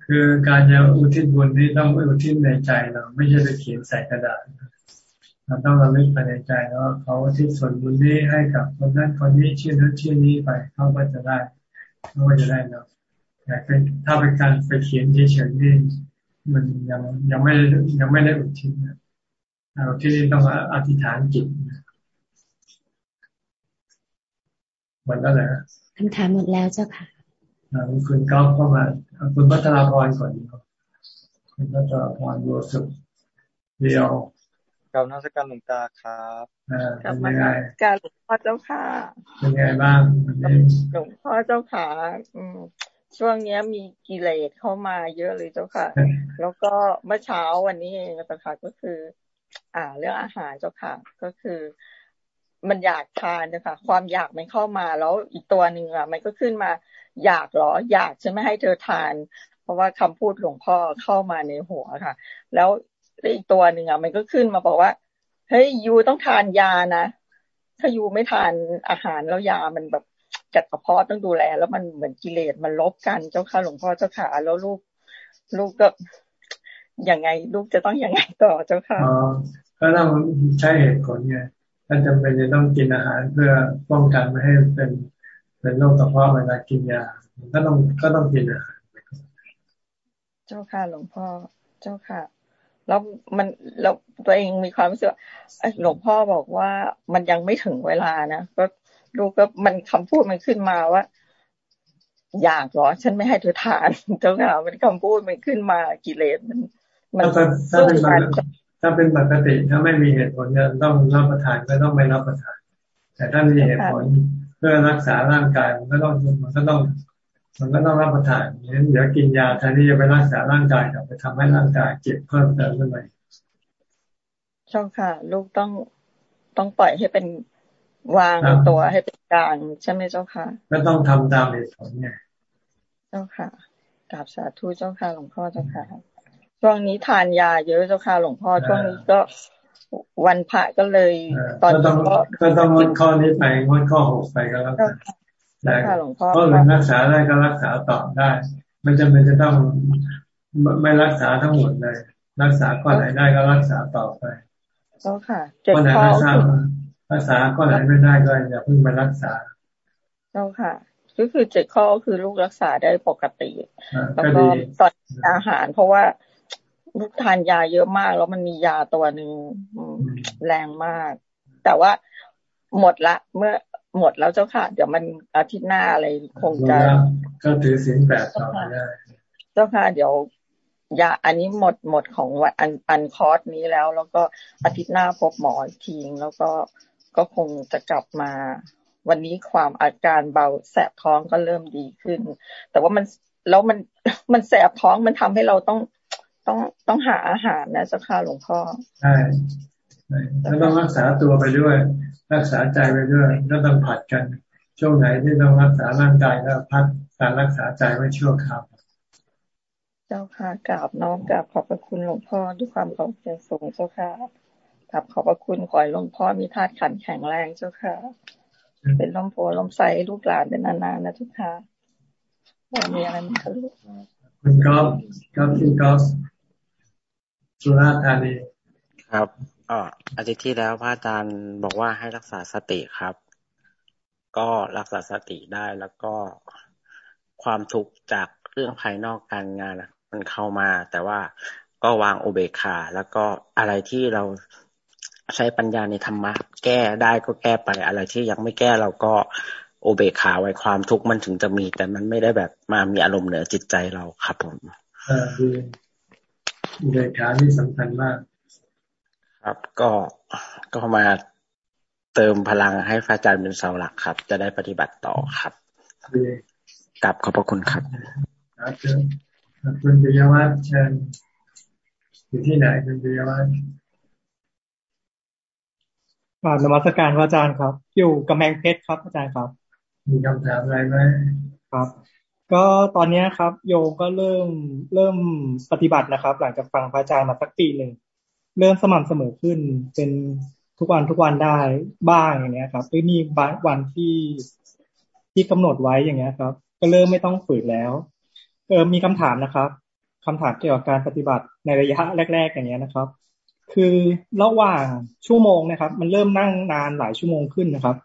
คือการจะอุทิศบุญนี้ต้องอุทิศในใจเราไม่ใช่ไปเขียนใส่กระดาษ เราต้องระลึกภายในใจแล้วเขาที่ส่วนบุญนี้ให้กับคนนั้นคนนี้ชื่อนั้นชื่อนี้ไปเขาก็จะได้เขาก็จะได้เราะแต่เป็นถ้าเป็นการไปเขียนเฉยๆนี่มันยังยังไม่ยังไม่ได้อุทิศนะเราที่นี่ต้องอธิษฐานจิตหมดแล้วเหรอคำถามหมดแล้วเจ้าค่ะคุณก้าวเข้ามาคุณพัฒนาพรก่อนดีครับคุณพัฒนาพรบัวสุดเดียว กับนักการหลวงตาครับกับมาการหลวงพ่อเจ้าค่ะเป็นไงบ้างหลวงพ่อเจ้าค่ะอืมช่วงนี้มีกิเลสเข้ามาเยอะเลยเจ้าค่ะ แล้วก็เมื่อเช้าวันนี้เองเจ้าค่ะก็คือ อ่า เรื่องอาหารเจ้าค่ะ ก็คือ มันอยากทานเจ้าค่ะ ความอยากมันเข้ามาแล้วอีกตัวหนึ่งอะ มันก็ขึ้นมาอยากหรอ อยากจะไม่ให้เธอทาน เพราะว่าคำพูดหลวงพ่อเข้ามาในหัวค่ะ แล้ว อีกตัวหนึ่งอะมันก็ขึ้นมาบอกว่าเฮ้ยยูต้องทานยานะถ้ายูไม่ทานอาหารแล้วยามันแบบจัดกระเพาะต้องดูแล แล้วมันเหมือนกิเลสมันลบกันเจ้าค่ะหลวงพ่อเจ้าค่ะแล้วลูก ลูกก็ยังไง ลูกจะต้องยังไงต่อเจ้าค่ะอ๋อก็ต้องใช้เหตุผลไงถ้าจำเป็นจะต้องกินอาหารเพื่อป้องกันไม่ให้เป็นเป็นโรคกระเพาะเวลากินยาก็ต้องก็ต้องกินอาหารเจ้าค่ะหลวงพ่อเจ้าค่ะ แล้วมันเราตัวเองมีความรู้สึกหลวงพ่อบอกว่ามันยังไม่ถึงเวลานะก็ลูกก็มันคำพูดมันขึ้นมาว่า อยากหรอ ฉันไม่ให้เธอทานเจ้าค่ะมันคำพูดมันขึ้นมากิเลสมัน มันถ้าเป็นถ้าเป็นปกติถ้าไม่มีเหตุผลจะต้องรับประทานก็ต้องไม่รับประทาน แต่ถ้ามีเหตุผลเพื่อรักษาร่างกายมันก็ต้องมันก็ต้อง มันก็ต้องรับประทานงั้นเดี๋ยวกินยาแทนที่จะไปรักษาร่างกายกลับไปทำให้ร่างกายเจ็บเพิ่มเติมขึ้นไปเจ้าค่ะ ลูกต้องต้องปล่อยให้เป็นวางตัวให้เป็นกลางใช่ไหมเจ้าค่ะก็ต้องทำตามเหตุผลไงเจ้าค่ะกราบสาธุเจ้าค่ะหลวงพ่อเจ้าค่ะช่วงนี้ทานยาเยอะเจ้าค่ะหลวงพ่อช่วงนี้ก็วันพระก็เลย ตอนนี้ก็ก็ต้องงดข้อนี้ไปงดข้อหกไปก็แล้วกัน แต่เพราะอื่นรักษาได้ก็รักษาต่อได้ ไม่จำเป็นจะต้องไม่รักษาทั้งหมดเลย รักษาข้อไหนได้ก็รักษาต่อไปเจ้าค่ะข้อไหนรักษารักษาข้อไหนไม่ได้ก็อย่าเพิ่งไปรักษาเจ้าค่ะก็คือเจ็ดข้อก็คือลูกรักษาได้ปกติแล้วก็ตอนอาหาร เพราะว่าลูกทานยาเยอะมาก แล้วมันมียาตัวหนึ่งแรงมาก แต่ว่าหมดละ เมื่อ หมดแล้วเจ้าค่ะ เดี๋ยวมันอาทิตย์หน้าอะไรคงจะก็ถือสินแปดต่อได้เจ้าค่ะ เดี๋ยวยาอันนี้หมดหมดของวันอันอันคอร์สนี้แล้ว แล้วก็อาทิตย์หน้าพบหมอทีงแล้วก็ก็คงจะกลับมา วันนี้ความอาการเบาแสบท้องก็เริ่มดีขึ้น แต่ว่ามันแล้วมันมันแสบท้องมันทำให้เราต้องต้องต้องหาอาหารนะเจ้าค่ะหลวงพ่อใช่ แล้วต้องรักษาตัวไปด้วย รักษาใจไปด้วยแล้วต้องผัดกัน ช่วงไหนที่ต้องรักษาร่างกายแล้วพักการรักษาใจไว้ชั่วคราวเจ้าค่ะกราบน้อมกราบขอบพระคุณหลวงพ่อด้วยความเคารพสูงเจ้าค่ะกราบขอบพระคุณขอให้หลวงพ่อมีธาตุขันแข็งแรงเจ้าค่ะ เป็นลมโพลมใสลูกหลานเป็นนานๆนะเจ้าค่ะมีอะไรไหมคะลูกคุณก๊อฟก๊อฟคุณก๊อฟสุราษฎร์ธานีครับ อ๋ออาทิตย์ที่แล้วพระอาจารย์บอกว่าให้รักษาสติครับ ก็รักษาสติได้แล้วก็ความทุกข์จากเรื่องภายนอกการงานมันเข้ามา แต่ว่าก็วางโอเบคาแล้วก็อะไรที่เราใช้ปัญญาในธรรมะ แก้ได้ก็แก้ไปอะไรที่ยังไม่แก้เราก็โอเบคาไว้ความทุกข์มันถึงจะมี แต่มันไม่ได้แบบมามีอารมณ์เหนือจิตใจเราครับผมอ่าดีอุเบกขานี่สำคัญมาก ครับก็ก็มาเติมพลังให้พระอาจารย์เป็นเสาหลักครับ จะได้ปฏิบัติต่อครับกลับขอบพระคุณครับคุณปิยวัฒน์เชิญอยู่ที่ไหนคุณปิยวัฒน์นมัสการพระอาจารย์ครับ อยู่กำแพงเพชรครับอาจารย์ครับ มีคำถามอะไรไหมครับ ก็ตอนนี้ครับ โยก็เริ่มเริ่มปฏิบัตินะครับ หลังจากฟังพระอาจารย์มาสักปีหนึ่ง เริ่มสม่ำเสมอขึ้น เป็นทุกวันทุกวันได้บ้างอย่างเงี้ยครับไม่มีบางวันที่ที่กำหนดไว้อย่างเงี้ยครับ ก็เริ่มไม่ต้องฝืนแล้วเออมีคำถามนะครับคำถามเกี่ยวกับการปฏิบัติในระยะแรก ๆ อย่างเงี้ยนะครับ คือระหว่างชั่วโมงนะครับ มันเริ่มนั่งนานหลายชั่วโมงขึ้นนะครับ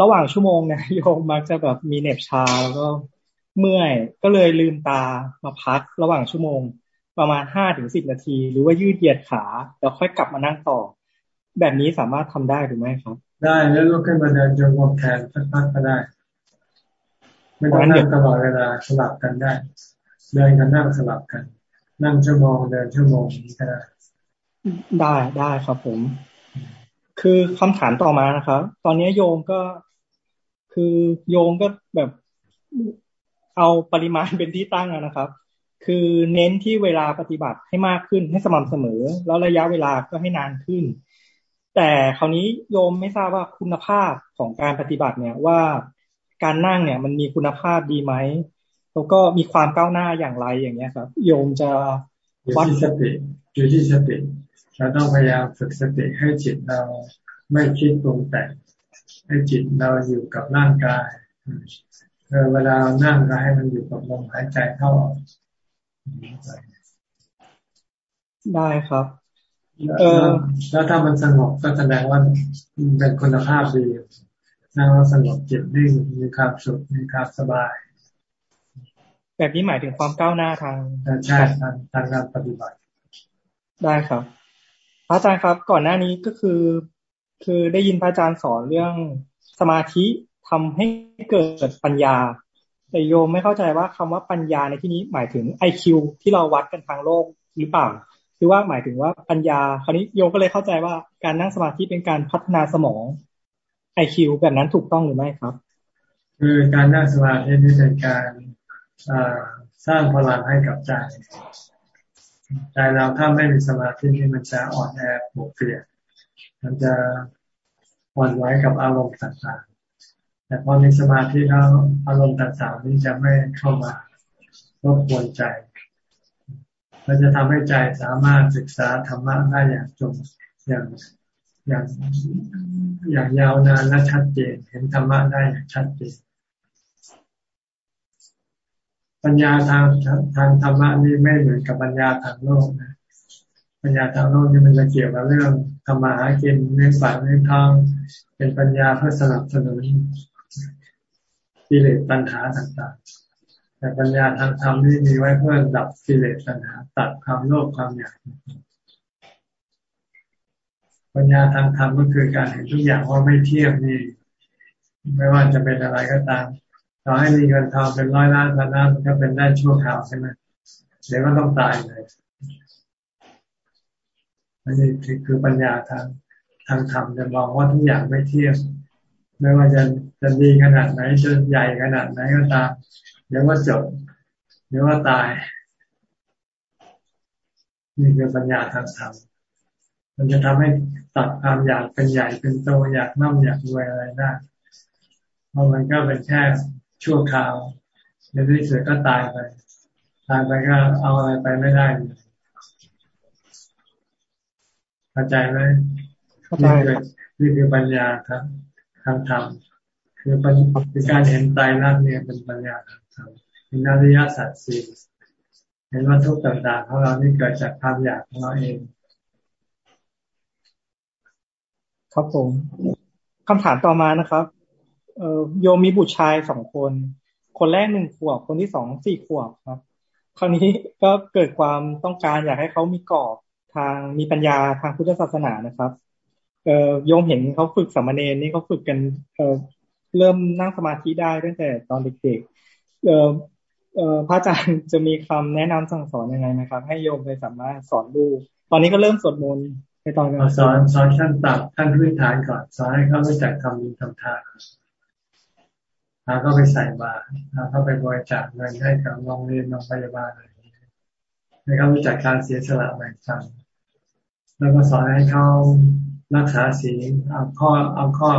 ระหว่างชั่วโมงเนี่ยโยมมักจะแบบมีเหน็บชาแล้วก็เมื่อยก็เลยลืมตามาพักระหว่างชั่วโมง ประมาณห้าถึงสิบนาที หรือว่ายืดเหยียดขา แล้วค่อยกลับมานั่งต่อ แบบนี้สามารถทำได้หรือไม่ครับ ได้แล้วลุกขึ้นมาเดินจงกรมแทนสักพักก็ได้ไม่ต้องนั่งตลอดเวลาสลับกันได้ เดินกันนั่งสลับกัน นั่งชั่วโมงเดินชั่วโมงนี้ก็ได้ได้ได้ครับผม คือคำถามต่อมานะครับ ตอนนี้โยมก็คือโยมก็แบบเอาปริมาณเป็นที่ตั้งนะครับ คือเน้นที่เวลาปฏิบัติให้มากขึ้นให้สม่ำเสมอ แล้วระยะเวลาก็ให้นานขึ้น แต่คราวนี้โยมไม่ทราบว่าคุณภาพของการปฏิบัติเนี่ยว่าการนั่งเนี่ยมันมีคุณภาพดีไหมแล้วก็มีความก้าวหน้าอย่างไรอย่างเงี้ยครับ โยมจะวัดสติอยู่ที่สติเราต้องพยายามฝึกสติให้จิตเราไม่คิดปรุงแต่งให้จิตเราอยู่กับร่างกายเวลานั่งก็ให้มันอยู่กับลมหายใจเข้าออก ได้ครับ เออแล้วถ้ามันสงบก็แสดงว่าเป็นคุณภาพดีนั่งแล้วสงบจิตนิ่งมีความสุขมีความสบาย แบบนี้หมายถึงความก้าวหน้าทางใช่ทางทางการปฏิบัติ ได้ครับ พระอาจารย์ครับก่อนหน้านี้ก็คือ คือได้ยินพระอาจารย์สอนเรื่องสมาธิทำให้เกิดปัญญา แต่โยมไม่เข้าใจว่าคำว่าปัญญาในที่นี้หมายถึงไอคิวที่เราวัดกันทางโลกหรือเปล่าคือว่าหมายถึงว่าปัญญา คราวนี้โยมก็เลยเข้าใจว่าการนั่งสมาธิเป็นการพัฒนาสมองไอคิวแบบนั้นถูกต้องหรือไม่ครับ คือการนั่งสมาธินี่เป็นการสร้างพลังให้กับใจใจเราถ้าไม่มีสมาธินี่มันจะอ่อนแอปวดเปลี่ยนมันจะอ่อนไหวกับอารมณ์ต่างๆ แต่พอมีสมาธิแล้วอารมณ์ต่างๆนี้จะไม่เข้ามารบกวนใจมันจะทำให้ใจสามารถศึกษาธรรมะได้อย่างจงอย่างอย่างอย่างยาวนานและชัดเจนเห็นธรรมะได้อย่างชัดเจนปัญญาทางทางธรรมะนี่ไม่เหมือนกับปัญญาทางโลกนะปัญญาทางโลกนี่มันจะเกี่ยวกับเรื่องธรรมะหากินเรื่องฝันเรื่องทองเป็นปัญญาเพื่อสนับสนุน กิเลสปัญหาต่างๆ แต่ปัญญาทางธรรมนี่มีไว้เพื่อดับกิเลสปัญหา ตัดความโลภความอยากปัญญาทางธรรมก็คือการเห็นทุกอย่างว่าไม่เที่ยงนี่ไม่ว่าจะเป็นอะไรก็ตามต่อให้มีเงินทองเป็นร้อยล้านพันล้านมันก็เป็นได้ชั่วคราวใช่ไหมเดี๋ยวก็ต้องตายเลยอันนี้คือปัญญาทางทางธรรมจะมองว่าทุกอย่างไม่เที่ยง ไม่ว่าจะจะดีขนาดไหนจะใหญ่ขนาดไหนก็ตามเดี๋ยวว่าจบเดี๋ยวว่าตาย นี่คือปัญญาทางธรรมมันจะทำให้ตัดความอยากเป็นใหญ่เป็นโตอยากน่ำอยากรวยอะไรได้เพราะมันก็เป็นแค่ชั่วคราวในที่สุดก็ตายไปตายไปก็เอาอะไรไปไม่ได้เข้าใจไหมเข้าใจนี่คือปัญญาครับ ทางธรรมคือเป็นการเห็นตายรักเนี่ยเป็นปัญญาทางธรรมเป็นอริยสัจสี่เห็นว่าทุกต่างๆของเรานี่เกิดจากความอยากของเราเอง ครับผมคำถามต่อมานะครับเอโยมมีบุตรชายสองคน คนแรกหนึ่งขวบ คนที่สองสี่ขวบครับ คราวนี้ก็เกิดความต้องการอยากให้เขามีกรอบทางมีปัญญาทางพุทธศาสนานะครับ เอ่อโยมเห็นเขาฝึกสมเณรนี่เขาฝึกกันเอ่อเริ่มนั่งสมาธิได้ตั้งแต่ตอนเด็กๆเออเออพระอาจารย์จะมีคำแนะนำสั่งสอนยังไงนะครับ ให้โยมไปสามารถสอนลูกตอนนี้ก็เริ่มสวดมนต์ในตอนกลางสอนสอนขั้นต่ำขั้นพื้นฐานก่อนสอนให้เขารู้จักทำบุญทำทานพาเขาไปใส่บาตรพาเขาไปบริจาคเงินให้กับโรงเรียนโรงพยาบาลอะไรอย่างนี้ให้เขารู้จักการเสียสละแบ่งปันแล้วก็สอนให้เขา รักษาศีลเอาข้อเอาข้อ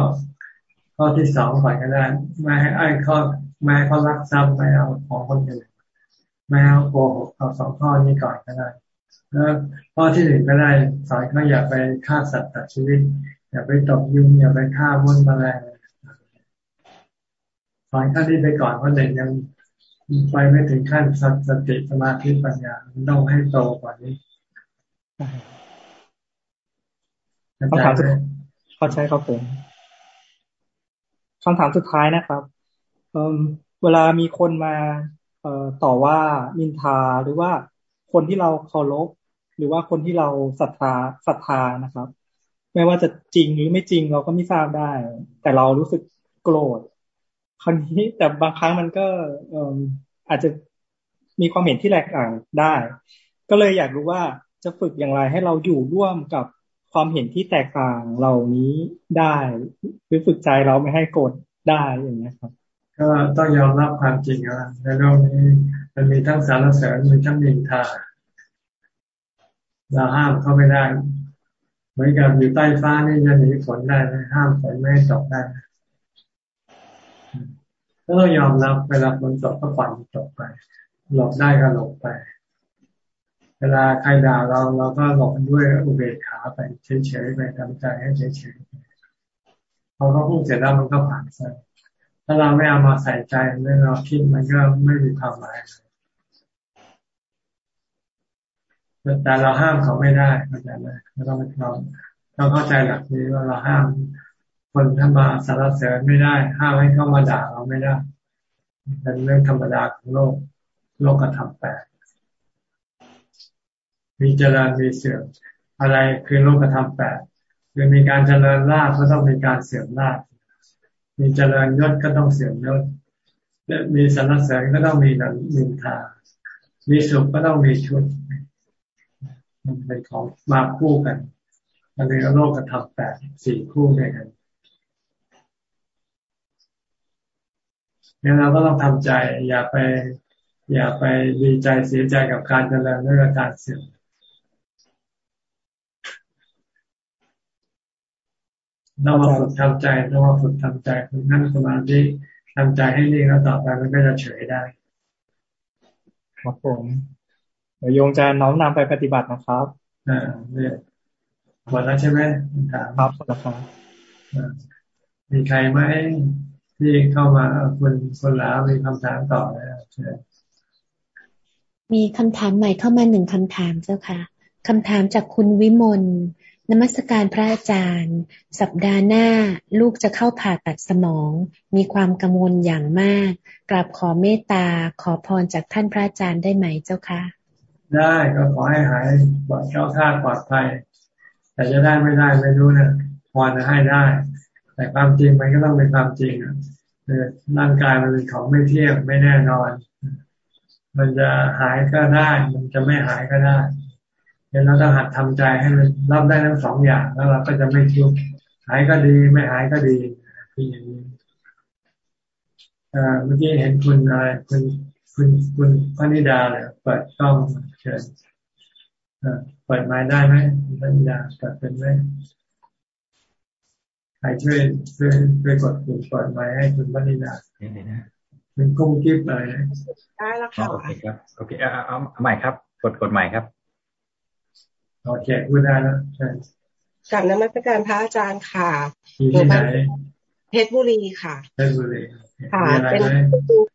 ข้อที่สองก่อนก็ได้ไม่ให้ไอ้ข้อไม่ให้เขารักทรัพย์ไม่เอาของคนอื่นไม่เอาโกหกเอาสองข้อนี้ก่อนก็ได้แล้วข้อที่หนึ่งก็ได้สอนเขาอย่าไปฆ่าสัตว์ตัดชีวิต อย่าไปตบยุงอย่าไปฆ่าม้นแมลงสอนขั้นนี้ไปก่อนเพราะเด็กยังไปไม่ถึงขั้นสติสมาธิปัญญาต้องให้โตกว่านี้ คำถามเข้าใจครับผมคำถามสุดท้ายนะครับเวลามีคนมาเอ่อต่อว่านินทาหรือว่าคนที่เราเคารพหรือว่าคนที่เราศรัทธาศรัทธานะครับ ไม่ว่าจะจริงหรือไม่จริงเราก็ไม่ทราบได้ แต่เรารู้สึกโกรธคราวนี้แต่บางครั้งมันก็อาจจะมีความเห็นที่แตกต่างได้ ก็เลยอยากรู้ว่าจะฝึกอย่างไรให้เราอยู่ร่วมกับ ความเห็นที่แตกต่างเหล่านี้ได้หรือฝึกใจเราไม่ให้โกรธได้อย่างนี้ครับ ก็ต้องยอมรับความจริงนะในโลกนี้มันมีทั้งสารเสริญมีทั้งนินทาเราห้ามเขาไม่ได้เหมือนกับอยู่ใต้ฟ้านี่จะหนีฝนได้ห้ามฝนไม่ให้ตกได้ก็ต้องยอมรับเวลาฝนตกก็ปั่นตกไปหลบได้ก็หลบไป ลาใครด่าเราเราก็หลบด้วยอุเบกขาไปเฉยๆไปทำใจให้เฉยๆพอเขาพูดเสร็จแล้วมันก็ผ่านไปถ้าเราไม่เอามาใส่ใจไม่เราคิดมันก็ไม่มีความหมายแต่เราห้ามเขาไม่ได้เข้าใจไหมเราต้องเราต้องเข้าใจหลักนี้ว่าเราห้าม คนท่านมาสารเสริญไม่ได้ ห้ามให้เข้ามาด่าเราไม่ได้เป็นเรื่องธรรมดาของโลกโลกกระทำแปล มีเจริญมีเสื่อม อะไรคือโลกกระทำแปดคือมีการเจริญลาภก็ต้องมีการเสื่อมลาภมีเจริญยศก็ต้องเสื่อมยศและมีสรรเสริญก็ต้องมีนินทา มีสุขก็ต้องมีชุดมันเป็นของมาคู่กันมันเป็นโลกกระทำแปดสี่คู่ด้วยกันเนี่ยเราก็ต้องทำใจ อย่าไป อย่าไปดีใจเสียใจกับการเจริญหรือการเสื่อม ต้องมาฝึกทำใจต้องมาฝึกทำใจฝึกนั่งสมาธิทำใจให้นิ่งแล้วต่อไปมันก็จะเฉยได้ครับผมเดี๋ยวโยงจะน้อมนำไปปฏิบัตินะครับอ่าเนี่ยหมดแล้วใช่ไหมถามครับหมดแล้วครับมีใครไหมที่เข้ามาคนคนลาวมีคำถามต่อแล้วเชิญมีคำถามใหม่เข้ามาหนึ่งคำถามเจ้าค่ะคำถามจากคุณวิมล นมัสการพระอาจารย์ สัปดาห์หน้าลูกจะเข้าผ่าตัดสมอง มีความกังวลอย่างมาก กราบขอเมตตาขอพรจากท่านพระอาจารย์ได้ไหมเจ้าคะได้ก็ขอให้หายปลอดเจ้าท่าปลอดภัย แต่จะได้ไม่ได้ไม่รู้นะพรจะให้ได้ แต่ความจริงมันก็ต้องเป็นความจริงร่างกายมันเป็นของไม่เที่ยงไม่แน่นอน มันจะหายก็ได้ มันจะไม่หายก็ได้ เราต้องหัดทำใจให้มันรับได้ทั้งสองอย่างแล้วเราก็จะไม่ทุกข์หายก็ดีไม่หายก็ดีที่อย่างนี้เมื่อกี้เห็นคุณอะไรคุณคุณคุณพนิดาเลยเปิดกล้องเชิญเปิดไม้ได้ไหมพนิดาเปิดเป็นไหมใครช่วยช่วยช่วยกดปุ่มเปิดไม้ให้คุณพนิดาเป็นกุ้งกิ๊บอะไรได้แล้วค่ะโอเคครับโอเคเอาเอาใหม่ครับกดกดใหม่ครับ โอเคพูดได้แล้วใช่กับนมัสการพระอาจารย์ค่ะที่ไหนเพชรบุรีค่ะเพชรบุรีค่ะ เป็น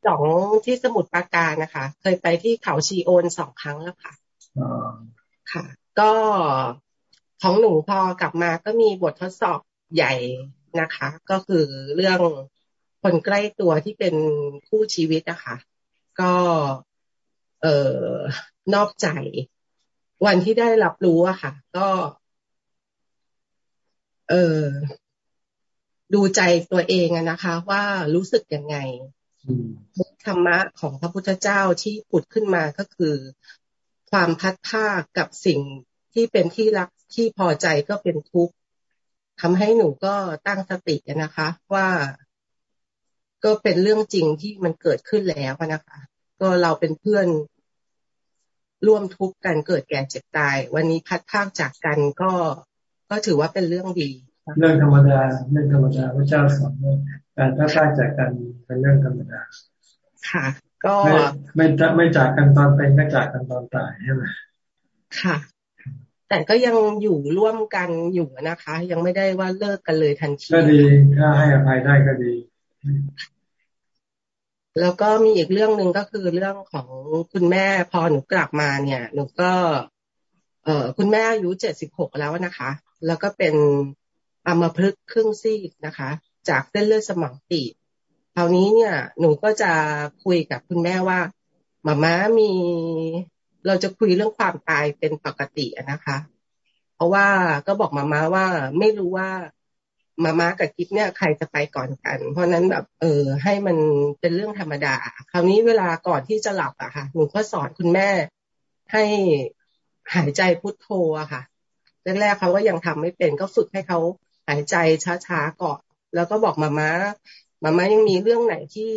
สองที่สมุทรปราการนะคะ เคยไปที่เขาชีโอนสองครั้งแล้วค่ะค่ะ ก็ของหนูพอกลับมาก็มีบททดสอบใหญ่นะคะ ก็คือเรื่องคนใกล้ตัวที่เป็นคู่ชีวิตนะคะ ก็ เอ่อนอกใจ วันที่ได้รับรู้อะค่ะ ก็ เออดูใจตัวเองอะนะคะ ว่ารู้สึกยังไงธรรมะของพระพุทธเจ้าที่ปุดขึ้นมาก็คือ ความพัดภากับสิ่งที่เป็นที่รักที่พอใจก็เป็นทุกข์ทำให้หนูก็ตั้งสตินะคะ ว่าก็เป็นเรื่องจริงที่มันเกิดขึ้นแล้วนะคะ ก็เราเป็นเพื่อน ร่วมทุกข์กันเกิดแก่เจ็บตาย วันนี้พัดพากจากกันก็ก็ถือว่าเป็นเรื่องดี เรื่องธรรมดาเรื่องธรรมดาพระเจ้าสอนว่าการพัดพากจากกันเป็นเรื่องธรรมดา ค่ะ ก็ไม่ไม่ไม่จากกันตอนเป็นก็จากกันตอนตายใช่ไหมค่ะ แต่ก็ยังอยู่ร่วมกันอยู่นะคะ ยังไม่ได้ว่าเลิกกันเลยทันทีก็ดีถ้าให้อภัยได้ก็ดี แล้วก็มีอีกเรื่องหนึ่งก็คือเรื่องของคุณแม่พอหนูกลับมาเนี่ยหนูก็ เออคุณแม่อายุเจ็ดสิบหกแล้วนะคะ แล้วก็เป็นอัมพฤกษ์ครึ่งซีกนะคะ จากเส้นเลือดสมองตีบคราวนี้เนี่ย หนูก็จะคุยกับคุณแม่ว่ามาม่ามีเราจะคุยเรื่องความตายเป็นปกตินะคะ เพราะว่าก็บอกมาม่าว่าไม่รู้ว่า มาม่ากับกิ๊บเนี่ยใครจะไปก่อนกัน เพราะนั้นแบบเออให้มันเป็นเรื่องธรรมดา คราวนี้เวลาก่อนที่จะหลับอะค่ะ หนูก็สอนคุณแม่ให้หายใจพุทโธอะค่ะแรกๆเขาก็ยังทำไม่เป็นก็ฝึกให้เขาหายใจช้าๆก่อนแล้วก็บอกมาม่ามาม่ายังมีเรื่องไหนที่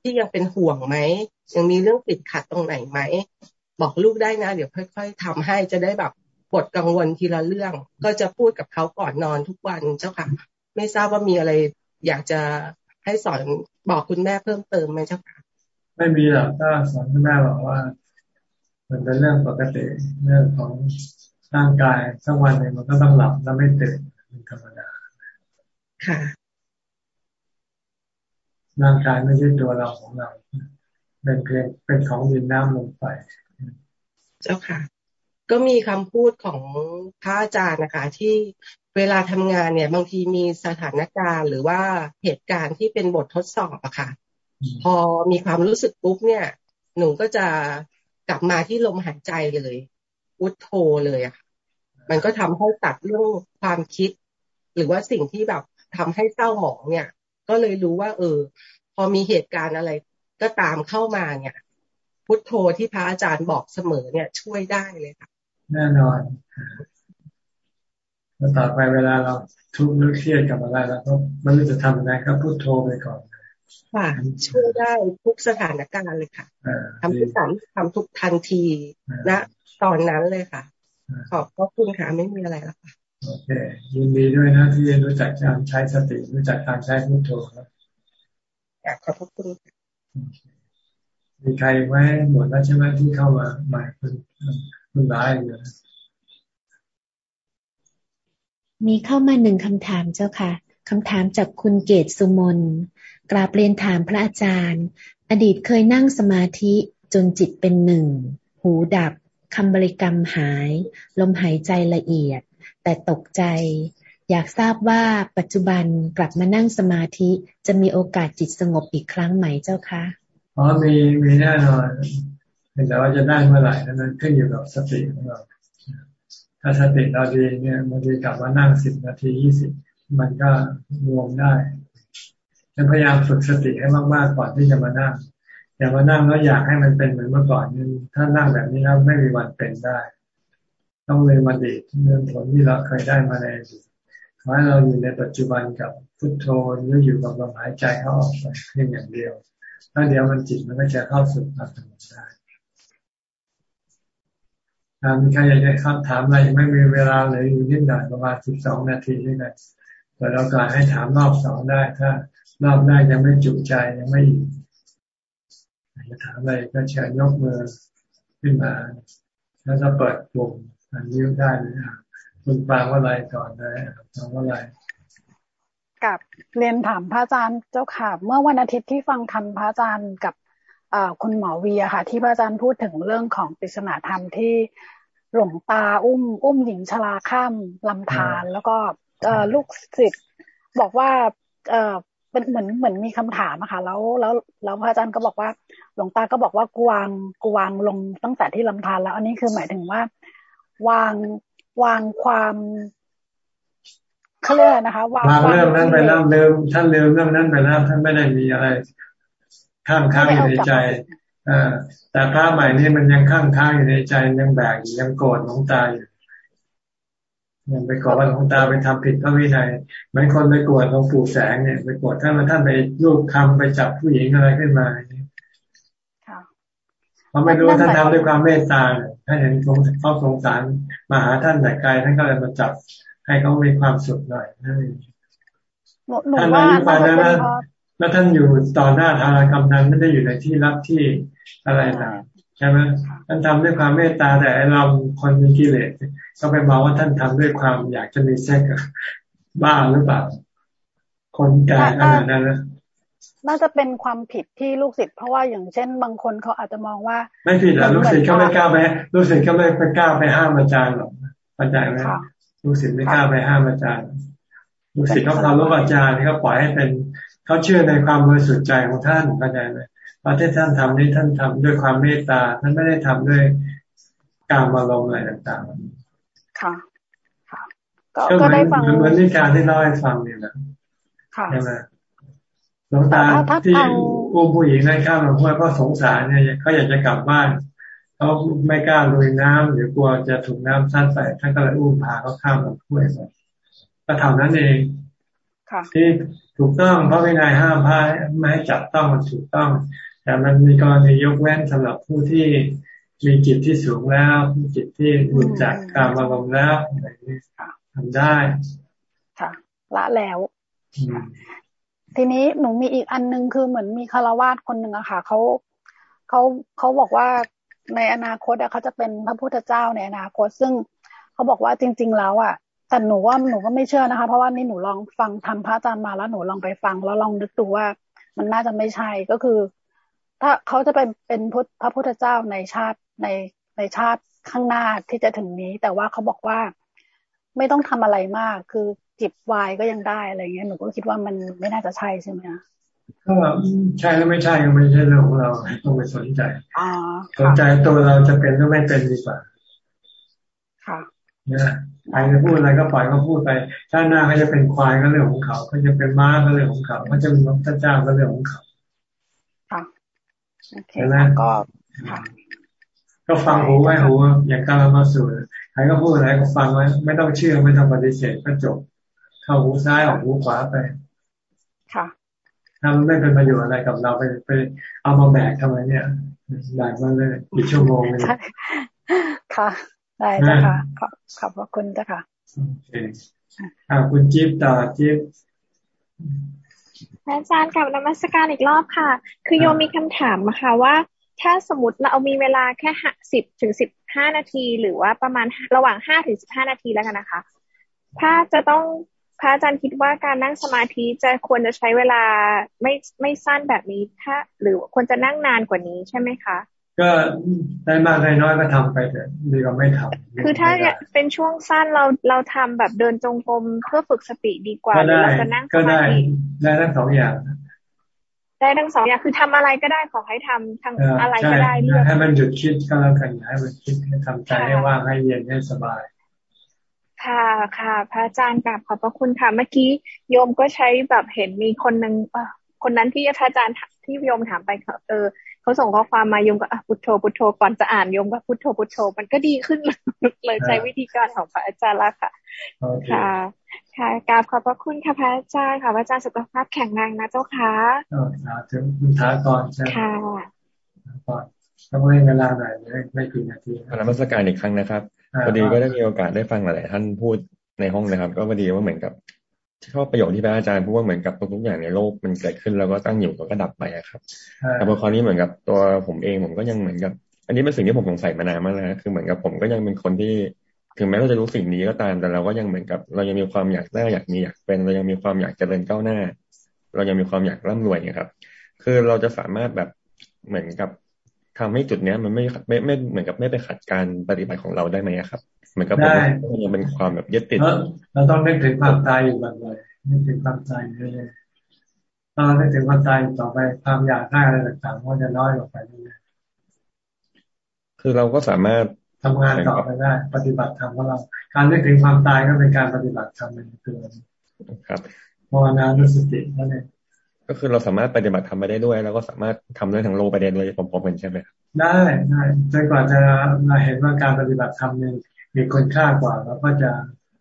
ที่ยังเป็นห่วงไหมยังมีเรื่องติดขัดตรงไหนไหมบอกลูกได้นะ เดี๋ยวค่อย ๆทำให้จะได้แบบ ปวดกังวลทีละเรื่อง ก็จะพูดกับเขาก่อนนอนทุกวันเจ้าค่ะ ไม่ทราบว่ามีอะไรอยากจะให้สอนบอกคุณแม่เพิ่มเติมไหมเจ้าค่ะ ไม่มีหรอกก็สอนคุณแม่บอกว่า มันเป็นเรื่องปกติเรื่องของร่างกายสักวันหนึ่งมันก็ต้องหลับแล้วไม่ตื่นเป็นธรรมดาค่ะร่างกายไม่ใช่ตัวเราของเรา เป็นเพียงเป็นของดินน้ำลมไฟเจ้าค่ะ ก็มีคำพูดของพระอาจารย์นะคะ ที่เวลาทำงานเนี่ย บางทีมีสถานการณ์หรือว่าเหตุการณ์ที่เป็นบททดสอบอะค่ะ พอมีความรู้สึกปุ๊บเนี่ย หนูก็จะกลับมาที่ลมหายใจเลยอุทโธเลยอะค่ะมันก็ทำให้ตัดเรื่องความคิด หรือว่าสิ่งที่แบบทำให้เศร้าหมองเนี่ย ก็เลยรู้ว่า เออ พอมีเหตุการณ์อะไร ก็ตามเข้ามาเนี่ย พุทโธที่พระอาจารย์บอกเสมอเนี่ย ช่วยได้เลยค่ะ แน่นอนแล้วต่อไปเวลาเราทุกข์หรือเครียดกับอะไรเราก็ไม่รู้จะทำอะไรก็พูดโทรไปก่อนค่ะช่วยได้ทุกสถานการณ์เลยค่ะทำทุกสามทำทุกทันทีณตอนนั้นเลยค่ะ ขอบพระคุณค่ะไม่มีอะไรแล้วค่ะโอเคยินดีด้วยนะที่รู้จักการใช้สติรู้จักการใช้พุทโธครับขอบพระคุณมีใครไว้หมดแล้วใช่ไหมที่เข้ามาใหม่คุณ คุณร้ายอยู่มีเข้ามาหนึ่งคำถามเจ้าค่ะคำถามจากคุณเกตสุมนกราบเรียนถามพระอาจารย์ อดีตเคยนั่งสมาธิจนจิตเป็นหนึ่ง หูดับคำบริกรรมหาย ลมหายใจละเอียด แต่ตกใจ อยากทราบว่าปัจจุบันกลับมานั่งสมาธิจะมีโอกาสจิตสงบอีกครั้งไหมเจ้าคะอ๋อมีมีแน่นอน แต่ว่าจะได้เมื่อไหร่นั้นขึ้นอยู่กับสติของเรา ถ้าสติเราดีเนี่ยบางทีกลับมานั่งสิบนาทียี่สิบมันก็รวมได้ฉันพยายามฝึกสติให้มากๆก่อนที่จะมานั่งอย่ามานั่งแล้วอยากให้มันเป็นเหมือนเมื่อก่อนนี่ถ้านั่งแบบนี้แล้วไม่มีวันเป็นได้ ต้องเรียนมาดีเรื่องผลที่เราเคยได้มาในอดีตขอให้เราอยู่ในปัจจุบันกับพุทโธหรืออยู่กับลมหายใจเข้าออกไปเพียงอย่างเดียวแล้วเดี๋ยวมันจิตมันก็จะเข้าสู่ความสงบได้ มีใครอยากจะคำถามอะไรยังไม่มีเวลาเลยอยู่นิดหน่อยประมาณสิบสองนาทีด้วยกันเปิดโอกาสให้ถามรอบสองได้ ถ้ารอบแรกยังไม่จุใจยังไม่อิ่มจะถามอะไรก็เชิญยกมือขึ้นมา แล้วก็เปิดปุ่มอันนี้ได้เลยคุณฟังว่าอะไรก่อนเลยฟังว่าอะไรกับเรียนถามพระอาจารย์เจ้าค่ะ เมื่อวันอาทิตย์ที่ฟังธรรมพระอาจารย์กับ คุณหมอวีอะค่ะ ที่พระอาจารย์พูดถึงเรื่องของปริศนาธรรมที่หลวงตาอุ้ม อุ้มหญิงชราข้ามลำธารแล้วก็ลูกศิษย์บอกว่าเออเป็นเหมือนเหมือนมีคำถามอะค่ะ แล้วแล้วแล้วพระอาจารย์ก็บอกว่า หลวงตาก็บอกว่ากวางกวางลงตั้งแต่ที่ลำธารแล้ว อันนี้คือหมายถึงว่า วางวางความเขาเรียกนะคะ วางเรื่องนั้นไปแล้วเดิมท่านเดิมเรื่องนั้นไปแล้วท่านไม่ได้มีอะไร ข้างค้างอยู่ในใจอแต่พระใหม่นี่มันยังข้างค้างอยู่ในใจยังแบกยังโกรธหลงตาอยู่ยังไปกอดว่าหลวงตาไปทำผิดพระวินัยเหมือนคนไปกวดหลวงปู่แสงเนี่ยไปกวดท่านมาท่านไปลูกคำไปจับผู้หญิงอะไรขึ้นมาเขาไม่รู้ท่านทำด้วยความเมตตาท่านเห็นเขาสงสารมาหาท่านแต่ไกลท่านก็เลยมาจับให้เขามีความสุขหน่อยนั่นเองท่านอายุปานนั้น แล้วท่านอยู่ต่อหน้าทารกำนันไม่ได้อยู่ในที่รับที่อะไรนะใช่ไหมท่านทำด้วยความเมตตาแต่เราคนมีกิเลสก็ไปมองว่าท่านทำด้วยความอยากจะมีเซ็กบ้าหรือเปล่า คนแก่ขนาดนั้นนะน่าจะเป็นความผิดที่ลูกศิษย์เพราะว่าอย่างเช่น บางคนเขาอาจจะมองว่า ไม่ผิดอะลูกศิษย์เขาไม่กล้าไปลูกศิษย์เขาไม่ไปกล้าไปห้ามอาจารย์หรอกอาจารย์ไหมลูกศิษย์ไม่กล้าไปห้ามอาจารย์ลูกศิษย์เขาทำลูกอาจารย์เขาปล่อยให้เป็น เขาเชื่อในความบริสุทธิ์ใจของท่านเข้าใจไหมว่าที่ท่านทำนี้ท่านทำด้วยความเมตตา ท่านไม่ได้ทำด้วยการมาลงอะไรต่างๆ ค่ะ ค่ะ ก็ได้ฟังเหมือนนิการที่เล่าให้ฟังเนี่ยนะใช่ไหมหลวงตาที่อุ้มผู้หญิงในข้ามลำห้วยก็สงสารเนี่ยเขาอยากจะกลับบ้านเขาไม่กล้าลุยน้ำหรือกลัวจะถูกน้ำซัดใส่ท่านก็เลยอุ้มพาเขาข้ามลำห้วยไปก็ทำนั้นเองที่ ถูกต้องเพราะวินัยห้ามพาไม่ให้จับต้องมันถูกต้อง แต่มันมีกรณียกเว้นสำหรับผู้ที่มีจิตที่สูงแล้วมีจิตที่หลุดจากการอารมณ์แล้วอะไรนี้ทำได้ ค่ะ ละแล้วทีนี้หนูมีอีกอันนึงคือเหมือนมีคารวาสคนหนึ่งอะค่ะเขาเขาเขาบอกว่าในอนาคตเขาจะเป็นพระพุทธเจ้าในอนาคตซึ่งเขาบอกว่าจริง ๆ แล้วอะ แต่หนูว่าหนูก็ไม่เชื่อนะคะ เพราะว่านี่หนูลองฟังทำพระอาจารย์มาแล้วหนูลองไปฟัง แล้วลองนึกดูว่ามันน่าจะไม่ใช่ก็คือ ถ้าเขาจะเป็นเป็นพุทธพระพุทธเจ้าในชาติในในชาติข้างหน้าที่จะถึงนี้ แต่ว่าเขาบอกว่าไม่ต้องทำอะไรมาก คือจิบวายก็ยังได้อะไรเงี้ยหนูก็คิดว่ามันไม่น่าจะใช่ใช่ไหมคะก็ใช่แล้วไม่ใช่ก็ไม่ใช่เรื่องของเราต้องไปสนใจสนใจตัวเราจะเป็นหรือไม่เป็นดีกว่าค่ะ นะใครจะพูดอะไรก็ปล่อยเขาพูดไปชาติหน้าเขาจะเป็นควายก็เรื่องของเขาเขาจะเป็นม้าก็เรื่องของเขาเขาจะเป็นพระเจ้าก็เรื่องของเขาค่ะโอเคแล้วก็ก็ฟังหูไว้หูอย่างการมาสู่ใครก็พูดอะไรก็ฟังไว้ไม่ต้องเชื่อไม่ต้องปฏิเสธก็จบเข้าหูซ้ายออกหูขวาไป ค่ะถ้ามันไม่เป็นประโยชน์อะไรกับเราไปไปเอามาแบกทำไมเนี่ยแบกมาเลยกี่ชั่วโมงเลยค่ะ ได้จ้ะค่ะ ขอบขอบพระคุณจ้ะค่ะโอเคอ่าคุณจิ๊บต่อจิ๊บอาจารย์กับนมัสการอีกรอบค่ะ คือโยมมีคำถามมาค่ะว่า ถ้าสมมติเราเอามีเวลาแค่สิบถึงสิบห้านาที หรือว่าประมาณระหว่างห้าถึงสิบห้านาทีแล้วกันนะคะ ถ้าจะต้องพระอาจารย์คิดว่าการนั่งสมาธิจะควรจะใช้เวลาไม่ไม่สั้นแบบนี้ถ้า หรือควรจะนั่งนานกว่านี้ใช่ไหมคะ ก็ได้มากได้น้อยก็ทำไปเถอะดีกว่าไม่ทำคือถ้าเป็นช่วงสั้นเราเราทำแบบเดินจงกรมเพื่อฝึกสติดีกว่าหรือเราจะนั่งสมาธิได้ทั้งสองอย่าง ได้ทั้งสองอย่างคือทำอะไรก็ได้ขอให้ทำทั้งอะไรก็ได้เลือกให้มันหยุดคิดก็แล้วกันให้มันคิดให้ทำใจให้ว่างให้เย็นให้สบายค่ะค่ะ พระอาจารย์กราบขอบพระคุณค่ะเมื่อกี้โยมก็ใช้แบบเห็นมีคนหนึ่งคนนั้นที่พระอาจารย์ที่โยมถามไปเออ เขาส่งข้อความมาโยมก็พุทโธพุทโธก่อนจะอ่านโยมก็พุทโธพุทโธ มันก็ดีขึ้นเลยใช้วิธีการของพระอาจารย์ละค่ะ ค่ะ ค่ะกราบขอบพระคุณค่ะพระอาจารย์ค่ะพระอาจารย์สุขภาพแข็งแรงนะเจ้าค่ะถึงคุณท้าก่อนใช่ค่ะก่อนต้องเล่นเวลาหน่อยไม่ไม่กี่นาทีนมัสการอีกครั้งนะครับพอดีก็ได้มีโอกาสได้ฟังหลายๆท่านพูดในห้องนะครับ ก็พอดีว่าเหมือนกับ ชอบประโยชน์ที่พระอาจารย์พูดว่าเหมือนกับทุกอย่างในโลกมันเกิดขึ้นแล้วก็ตั้งอยู่แล้วก็ดับไปครับแต่พอคราวนี้เหมือนกับตัวผมเองผมก็ยังเหมือนกับ อันนี้เป็นสิ่งที่ผมสงสัยมานานมากแล้วคือเหมือนกับผมก็ยังเป็นคนที่ถึงแม้เราจะรู้สิ่งนี้ก็ตามแต่เราก็ยังเหมือนกับ เรายังมีความอยากได้อยากมีอยากเป็น เรายังมีความอยากเจริญก้าวหน้า เรายังมีความอยากร่ำรวยเนี่ยครับ คือเราจะสามารถแบบเหมือนกับทำให้จุดเนี้ยมันไม่ไม่ไม่เหมือนกับไม่ไปขัดการปฏิบัติของเราได้ไหมครับเห มือนกับได้ยังเป็นความแบบยึดติดเราต้องนึกถึงความตายอยู่บ่อยๆนึกถึงความตายเรื่อยๆตอนนึกถึงความตายต่อไปความอยากได้อะไรต่างๆก็จะน้อยลงไปเรื่อยๆคือเราก็สามารถทำงานต่อไปได้ ปฏิบัติธรรมของเรา การนึกถึงความตายก็เป็นการปฏิบัติธรรมเป็นตัวครับภาวนานุสตินั่นเองก็คือเราสามารถปฏิบัติทำไปได้ด้วย แล้วก็สามารถทำได้ทั้งโลประเด็นเลยพร้อมๆกันใช่ไหมได้ได้จนกว่าจะมาเห็นว่าการปฏิบัติธรรมนี่ มีคนค่ากว่าเราก็จะ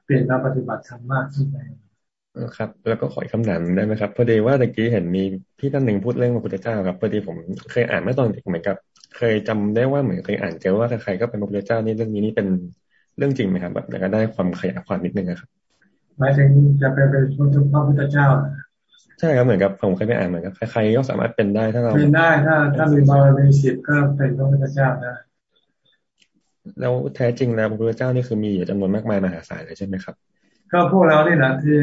เปลี่ยนมาปฏิบัติธรรมมากขึ้นไปครับแล้วก็ขออีกคำถามได้ไหมครับพอดีว่าตะกี้เห็นมีพี่ท่านหนึ่งพูดเรื่องพระพุทธเจ้าครับพอดีผมเคยอ่านเมื่อตอนเด็กเหมือนกับ เคยจำได้ว่าเหมือนเคยอ่านเจอว่าใครก็เป็นพระพุทธเจ้านี่เรื่องนี้นี่เป็นเรื่องจริงไหมครับแบบแล้วก็ได้ความขยายความนิดนึงครับหมายถึงจะเป็นเป็นพระพุทธเจ้าใช่ครับเหมือนกับผมเคยไปอ่านเหมือนกับใครๆก็สามารถเป็นได้ถ้าเราเป็นได้ถ้าถ้ามีบารมีสิบก็เป็นพระพุทธเจ้าได้ แล้วแท้จริงแล้วพระพุทธเจ้านี่คือมีอยู่จำนวนมากมายมหาศาลเลยใช่ไหมครับ ก็พวกเรานี่แหละที่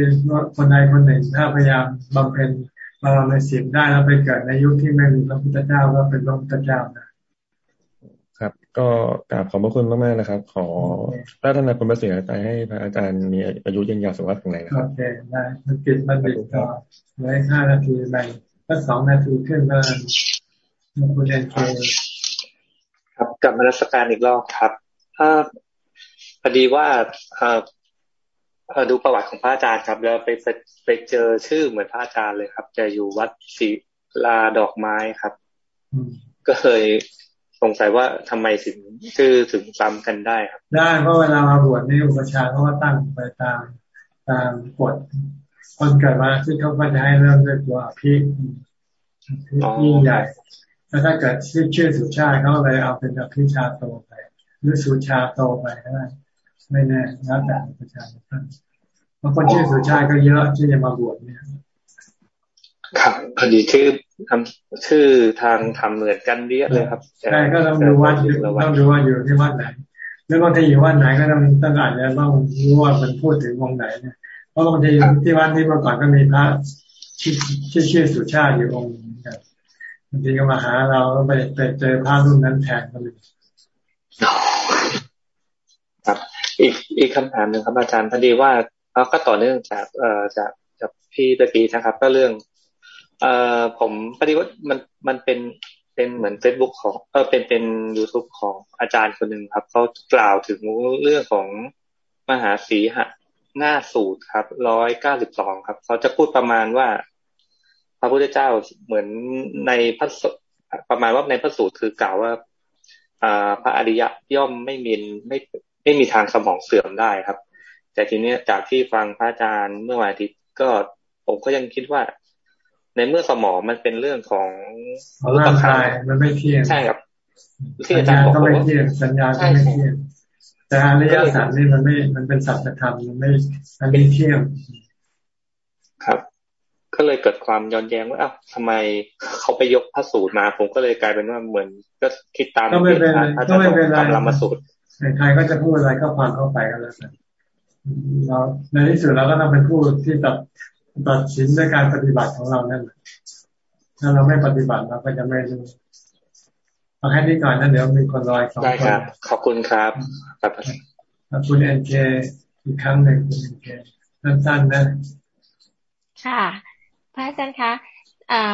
คนใดคนหนึ่งถ้าพยายามบำเพ็ญบารมีสิบได้แล้วไปเกิดในยุคที่ไม่มีพระพุทธเจ้าก็เป็นพระพุทธเจ้านะครับ ก็กราบขอบพระคุณมากๆนะครับ ขอพระท่านคุณประเสริฐใจให้พระอาจารย์มีอายุยืนยาวสุขภาพแข็งแรงครับโอเคได้มันปิดมันดิก็เหลือห้านาทีไปก็สองนาทีขึ้นมาคุณเอ็นเค ครับกลับมารัศการอีกรอบครับพอดีว่าดูประวัติของพระอาจารย์ครับ แล้วไปไปเจอชื่อเหมือนพระอาจารย์เลยครับ จะอยู่วัดศิลาดอกไม้ครับ ก็เคยสงสัยว่าทำไมถึงชื่อถึงซ้ำกันได้ครับ ได้เพราะเวลามาบวชนี่อุปชาเขาก็ตั้งไปตามตามกฎคนเกิดมาที่เขาก็จะให้เริ่มด้วยตัวพี่ยิ่งใหญ่ แล้วถ้าเกิดชื่อชื่อสุชาติเขาเลยเอาเป็นอภิชาโตไป หรือสุชาโตไปก็ได้ไม่แน่แล้วแต่ประชาชนบางคนชื่อสุชาติก็เยอะที่จะมาบวชเนี่ยครับพอดีชื่อทำชื่อทางทำเหมือนกันเยอะเลยครับใช่ก็ต้องดูว่าต้องดูว่าอยู่ที่วัดไหนหรือบางทีอยู่วัดไหนก็ต้องต้องอาจจะต้องรู้ว่ามันพูดถึงวงไหนเนี่ยเพราะบางทีที่วัดที่เมื่อก่อนก็มีพระชื่อชื่อสุชาติอยู่องค์นึงครับบางทีก็มาหาเราไปไปเจอพระรุ่นนั้นแทนก็เลยครับ อีกอีกคำถามหนึ่งครับอาจารย์พอดีว่าเราก็ต่อเนื่องจากเอ่อจากจากพี่ตะกี้นะครับ ก็เรื่อง เอ่อผมพอดีว่ามันมันเป็นเป็นเหมือนเฟซบุ๊กของเออเป็นเป็นยูทูบของอาจารย์คนหนึ่งครับเขากล่าวถึงเรื่องของมหาสีหะหน้าสูตรครับร้อยเก้าสิบสองครับเขาจะพูดประมาณว่า ระพุทธเจ้าเหมือนในพระประมาณว่าในพระสูตรคือกล่าวว่าพระอริยะย่อมไม่มีไม่ไม่มีทางสมองเสื่อมได้ครับ แต่ทีนี้จากที่ฟังพระอาจารย์เมื่อวันอาทิตย์ก็ผมก็ยังคิดว่า ในเมื่อสมองมันเป็นเรื่องของร่างกายมันไม่เที่ยงใช่ครับที่อาจารย์บอกว่าสัญญาก็ไม่เที่ยงแต่อริยสัจนี่มันไม่มันเป็นสัจธรรมมันไม่มันไม่เที่ยงครับ ก็เลยเกิดความย้อนแย้งว่าอ้าวทำไมเขาไปยกพระสูตรมา ผมก็เลยกลายเป็นว่าเหมือน ก็คิดตามก็ไม่เป็นไรก็ไม่เป็นไรรรมสูตรใครก็จะพูดอะไรก็ฟังเข้าไปก็แล้วกันเราในที่สุดเราก็ต้องเป็นผู้ที่ตัดตัดสินด้วยการปฏิบัติของเรานั่นแหละถ้าเราไม่ปฏิบัติเราก็จะไม่รู้เอาแค่นี้ก่อนนะเดี๋ยวมีคนรอยสองคนได้ครับ ขอบคุณครับครับคุณเอ็นเคอีกครั้งหนึ่งคุณเอ็นเคสั้นๆนะค่ะ พระอาจารย์คะ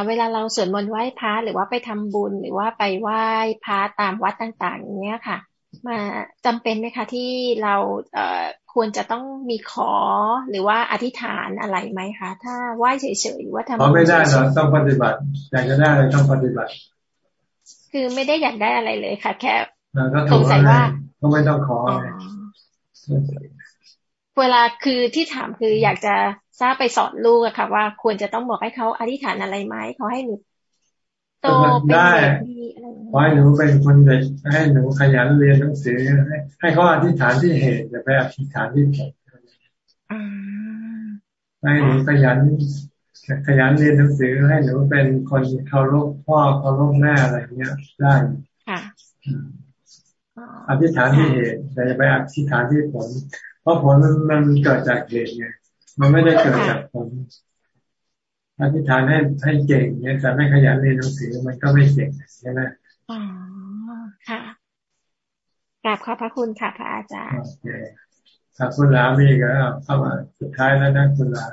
เวลาเราสวดมนต์ไหว้พระหรือว่าไปทำบุญหรือว่าไปไหว้พระตามวัดต่าง ๆ อย่างเงี้ยค่ะ มาจำเป็นไหมคะที่เราเควรจะต้องมีขอหรือว่าอธิษฐานอะไรไหมคะ ถ้าไหว้เฉยๆหรือว่าทำขอไม่ได้เราต้องปฏิบัติ อยากจะได้อะไรต้องปฏิบัติ คือไม่ได้อยากได้อะไรเลยค่ะ แค่สงสัยว่าก็ไม่ต้องขอเวลาคือที่ถามคืออยากจะ ทราบไปสอนลูกอะค่ะ ว่าควรจะต้องบอกให้เขาอธิษฐานอะไรไหมเขาให้หนูโตเป็นเด็กดีอะไรขอให้หนูเป็นคนเด็กให้หนูขยันเรียนหนังสือให้ให้เขาอธิษฐานที่เหตุอย่าไปอธิษฐานที่ผลให้หนูขยันขยันเรียนหนังสือให้หนูเป็นคนเคารพพ่อเคารพแม่อะไรเงี้ยได้อธิษฐานที่เหตุแต่อย่าไปอธิษฐานที่ผล เพราะผลมันมันเกิดจากเหตุไง มันไม่ได้เกิดจากผลอธิษฐานให้ให้เก่งเนี่ยแต่ไม่ขยันเรียนหนังสือมันก็ไม่เก่งใช่ไหมอ๋อค่ะกราบขอบพระคุณค่ะพระอาจารย์โอเคถ้าคุณลามีก็เข้ามาสุดท้ายแล้วนะคุณลา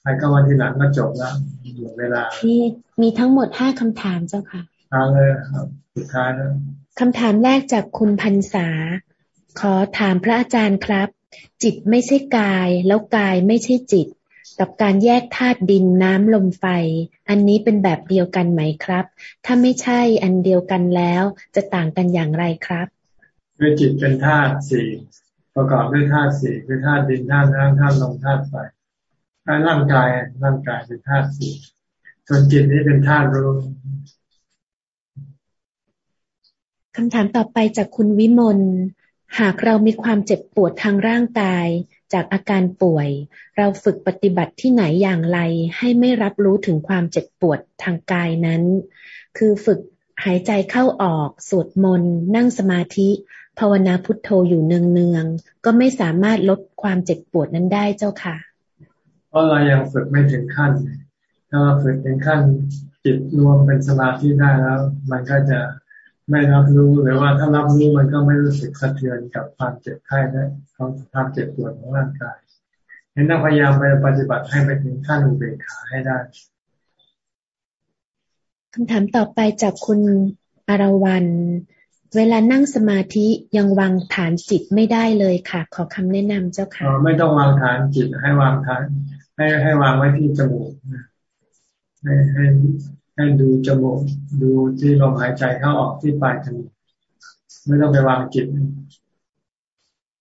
ใครก็วันที่หลังก็จบแล้วหมดเวลา มีมีทั้งหมดห้าคำถามเจ้าค่ะเอาเลยครับสุดท้ายแล้วคำถามแรกจากคุณพันษา ขอถามพระอาจารย์ครับ จิตไม่ใช่กาย แล้วกายไม่ใช่จิต กับการแยกธาตุดินน้ำลมไฟ อันนี้เป็นแบบเดียวกันไหมครับ ถ้าไม่ใช่อันเดียวกันแล้วจะต่างกันอย่างไรครับคือจิตเป็นธาตุสี่ประกอบด้วยธาตุสี่คือธาตุดินธาตุน้ำธาตุลมธาตุไฟร่างกายร่างกายเป็นธาตุสี่ส่วนจิตนี้เป็นธาตุรู้คำถามต่อไปจากคุณวิมล หากเรามีความเจ็บปวดทางร่างกายจากอาการป่วย เราฝึกปฏิบัติที่ไหนอย่างไรให้ไม่รับรู้ถึงความเจ็บปวดทางกายนั้น คือฝึกหายใจเข้าออกสวดมนต์นั่งสมาธิ ภาวนาพุทโธอยู่เนืองๆก็ไม่สามารถลดความเจ็บปวดนั้นได้เจ้าค่ะ เพราะเรายังฝึกไม่ถึงขั้น ถ้าเราฝึกถึงขั้นจิตรวมเป็นสมาธิได้แล้ว มันก็จะ ไม่รับรู้หรือว่าถ้ารับรู้มันก็ไม่รู้สึกสะเทือนกับความเจ็บไข้และความเจ็บปวดของร่างกายเห็นต้องพยายามไปปฏิบัติให้ไปถึงขั้นอุเบกขาให้ได้คำถามต่อไปจากคุณอารวัน เวลานั่งสมาธิยังวางฐานจิตไม่ได้เลยค่ะ ขอคำแนะนำเจ้าค่ะไม่ต้องวางฐานจิตให้วางฐาน ให้ให้วางไว้ที่จมูกให้ให้ ให้ดูจมูกดูที่ลมหายใจเข้าออกที่ปลายจมูกไม่ต้องไปวางจิต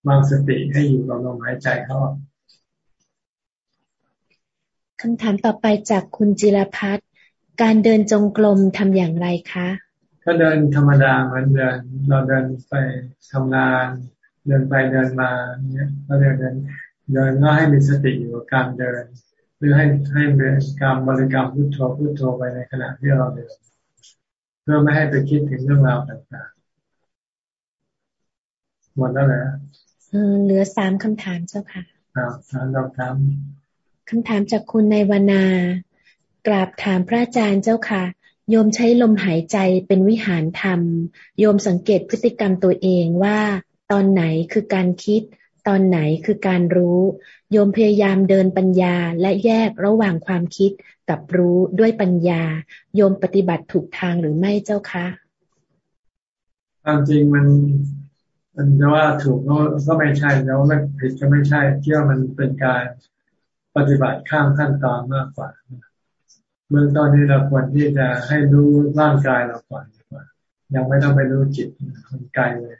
วางสติให้อยู่กับลมหายใจเข้าออกคำถามต่อไปจากคุณจิรพัฒน์การเดินจงกรมทำอย่างไรคะก็เดินธรรมดาเหมือนเดินเราเดินไปทำงาน เดินไปเดินมาเนี่ยเราเดินเดินเดินก็ให้มีสติอยู่กับการเดิน หรือให้ให้เป็นการบริกรรมพุทโธพุทโธไปในขณะที่เราเดินเพื่อไม่ให้ไปคิดถึงเรื่องราวต่างๆ หมดแล้วเหรอเหลือสามคำถามเจ้าค่ะอ่าสามคำถามคำถามจากคุณในวนา กราบถามพระอาจารย์เจ้าค่ะ โยมใช้ลมหายใจเป็นวิหารธรรม โยมสังเกตพฤติกรรมตัวเองว่า ตอนไหนคือการคิด ตอนไหนคือการรู้ โยมพยายามเดินปัญญาและแยกระหว่างความคิดกับรู้ด้วยปัญญา โยมปฏิบัติถูกทางหรือไม่เจ้าคะความจริงมันมันจะว่าถูกก็ไม่ใช่แล้วไม่ผิดก็ไม่ใช่เที่ยวมันเป็นการปฏิบัติข้ามขั้นตอนมากกว่าเมื่อตอนนี้เราควรที่จะให้รู้ร่างกายเราก่อนดีกว่า ยังไม่ต้องไปรู้จิตคนไกลเลย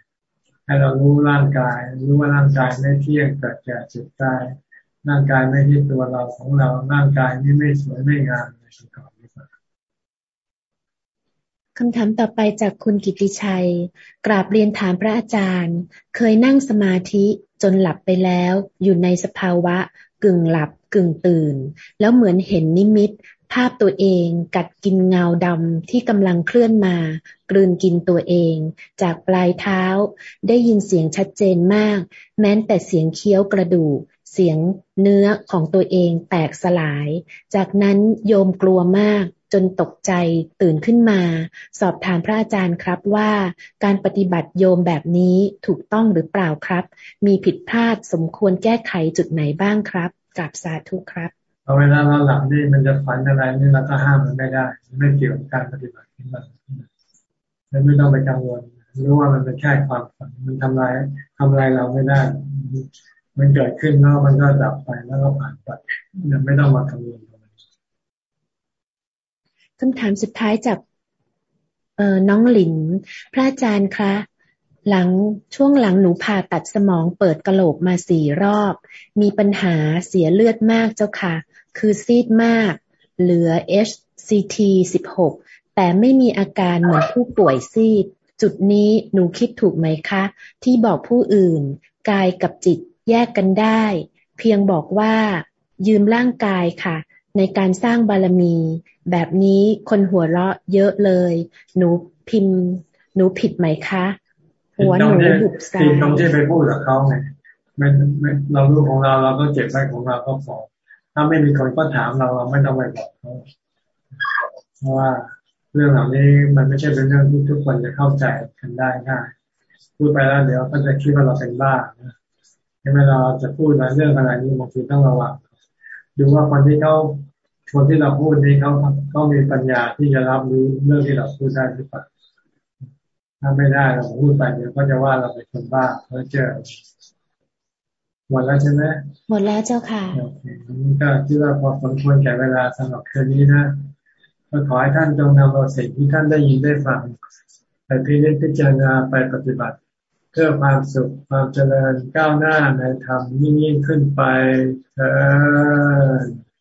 ให้เรารู้ร่างกาย รู้ว่าร่างกายไม่เที่ยงเกิดแก่เจ็บตายร่างกายไม่ใช่ตัวเราของเรา ร่างกายนี้ไม่สวยไม่งามในสิ่งก่อนดีกว่าคำถามต่อไปจากคุณกิติชัย กราบเรียนถามพระอาจารย์ เคยนั่งสมาธิจนหลับไปแล้ว อยู่ในสภาวะ กึ่งหลับกึ่งตื่น แล้วเหมือนเห็นนิมิต ภาพตัวเองกัดกินเงาดำที่กำลังเคลื่อนมา กลืนกินตัวเอง จากปลายเท้า ได้ยินเสียงชัดเจนมาก แม้แต่เสียงเคี้ยวกระดูกเสียงเนื้อของตัวเองแตกสลาย จากนั้นโยมกลัวมากจนตกใจตื่นขึ้นมา สอบถามพระอาจารย์ครับว่า การปฏิบัติโยมแบบนี้ถูกต้องหรือเปล่าครับ มีผิดพลาดสมควรแก้ไขจุดไหนบ้างครับกับสาธุครับ เอเวลาเราหลับนี่มันจะฝันอะไรนี่เราก็ห้ามมันไม่ได้ ไม่เกี่ยวกับการปฏิบัติที่มันไม่ต้องไปกังวลรู้ว่ามันเป็นแค่ความฝันมันทำลายทำลายเราไม่ได้ มันเกิดขึ้นแล้วมันก็ดับไปแล้วก็ผ่านไปไม่ต้องมากังวลคำถามสุดท้ายจากน้องหลิน พระอาจารย์คะ หลังช่วงหลังหนูผ่าตัดสมองเปิดกระโหลกมาสี่รอบ มีปัญหาเสียเลือดมากเจ้าค่ะ คือซีดมาก เหลือ HCT 16 แต่ไม่มีอาการเหมือนผู้ป่วยซีด จุดนี้หนูคิดถูกไหมคะ ที่บอกผู้อื่น กายกับจิตแยกกันได้ เพียงบอกว่า ยืมร่างกายค่ะ ในการสร้างบารมี แบบนี้คนหัวเราะเยอะเลย หนูพิมพ์ หนูผิดไหมคะ หัวหนูบุบซายตรงที่ไปพูดกับเขาไงไม่ไม่เรารู้ของเราเราก็เก็บไว้ของเราก็พอ ถ้าไม่มีคนก็ถามเราเราไม่ต้องไปบอกเขาเพราะว่าเรื่องเหล่านี้มันไม่ใช่เป็นเรื่องที่ทุกคนจะเข้าใจกันได้ง่ายพูดไปแล้วเดี๋ยวก็จะคิดว่าเราเป็นบ้านะเวลาจะพูดเรื่องอะไรนี้บางทีต้องระวังดูว่าคนที่เขาคนที่เราพูดนี้เขาเขามีปัญญาที่จะรับรู้เรื่องที่เราพูดได้หรือเปล่าถ้าไม่ได้เราพูดไปเดี๋ยวก็จะว่าเราเป็นคนบ้าเพราะเจอ หมดแล้วใช่ไหมหมดแล้วเจ้าค่ะโอเคนี้ก็คิดว่าพอสมควรแก่เวลาสำหรับคืนนี้นะก็ขอให้ท่านจงนำเอาสิ่งที่ท่านได้ยินได้ฟังไปพิจพิจารณาไปปฏิบัติพื่อความสุขความเจริญก้าวหน้าในธรรมยิ่งยิ่งขึ้นไปเออ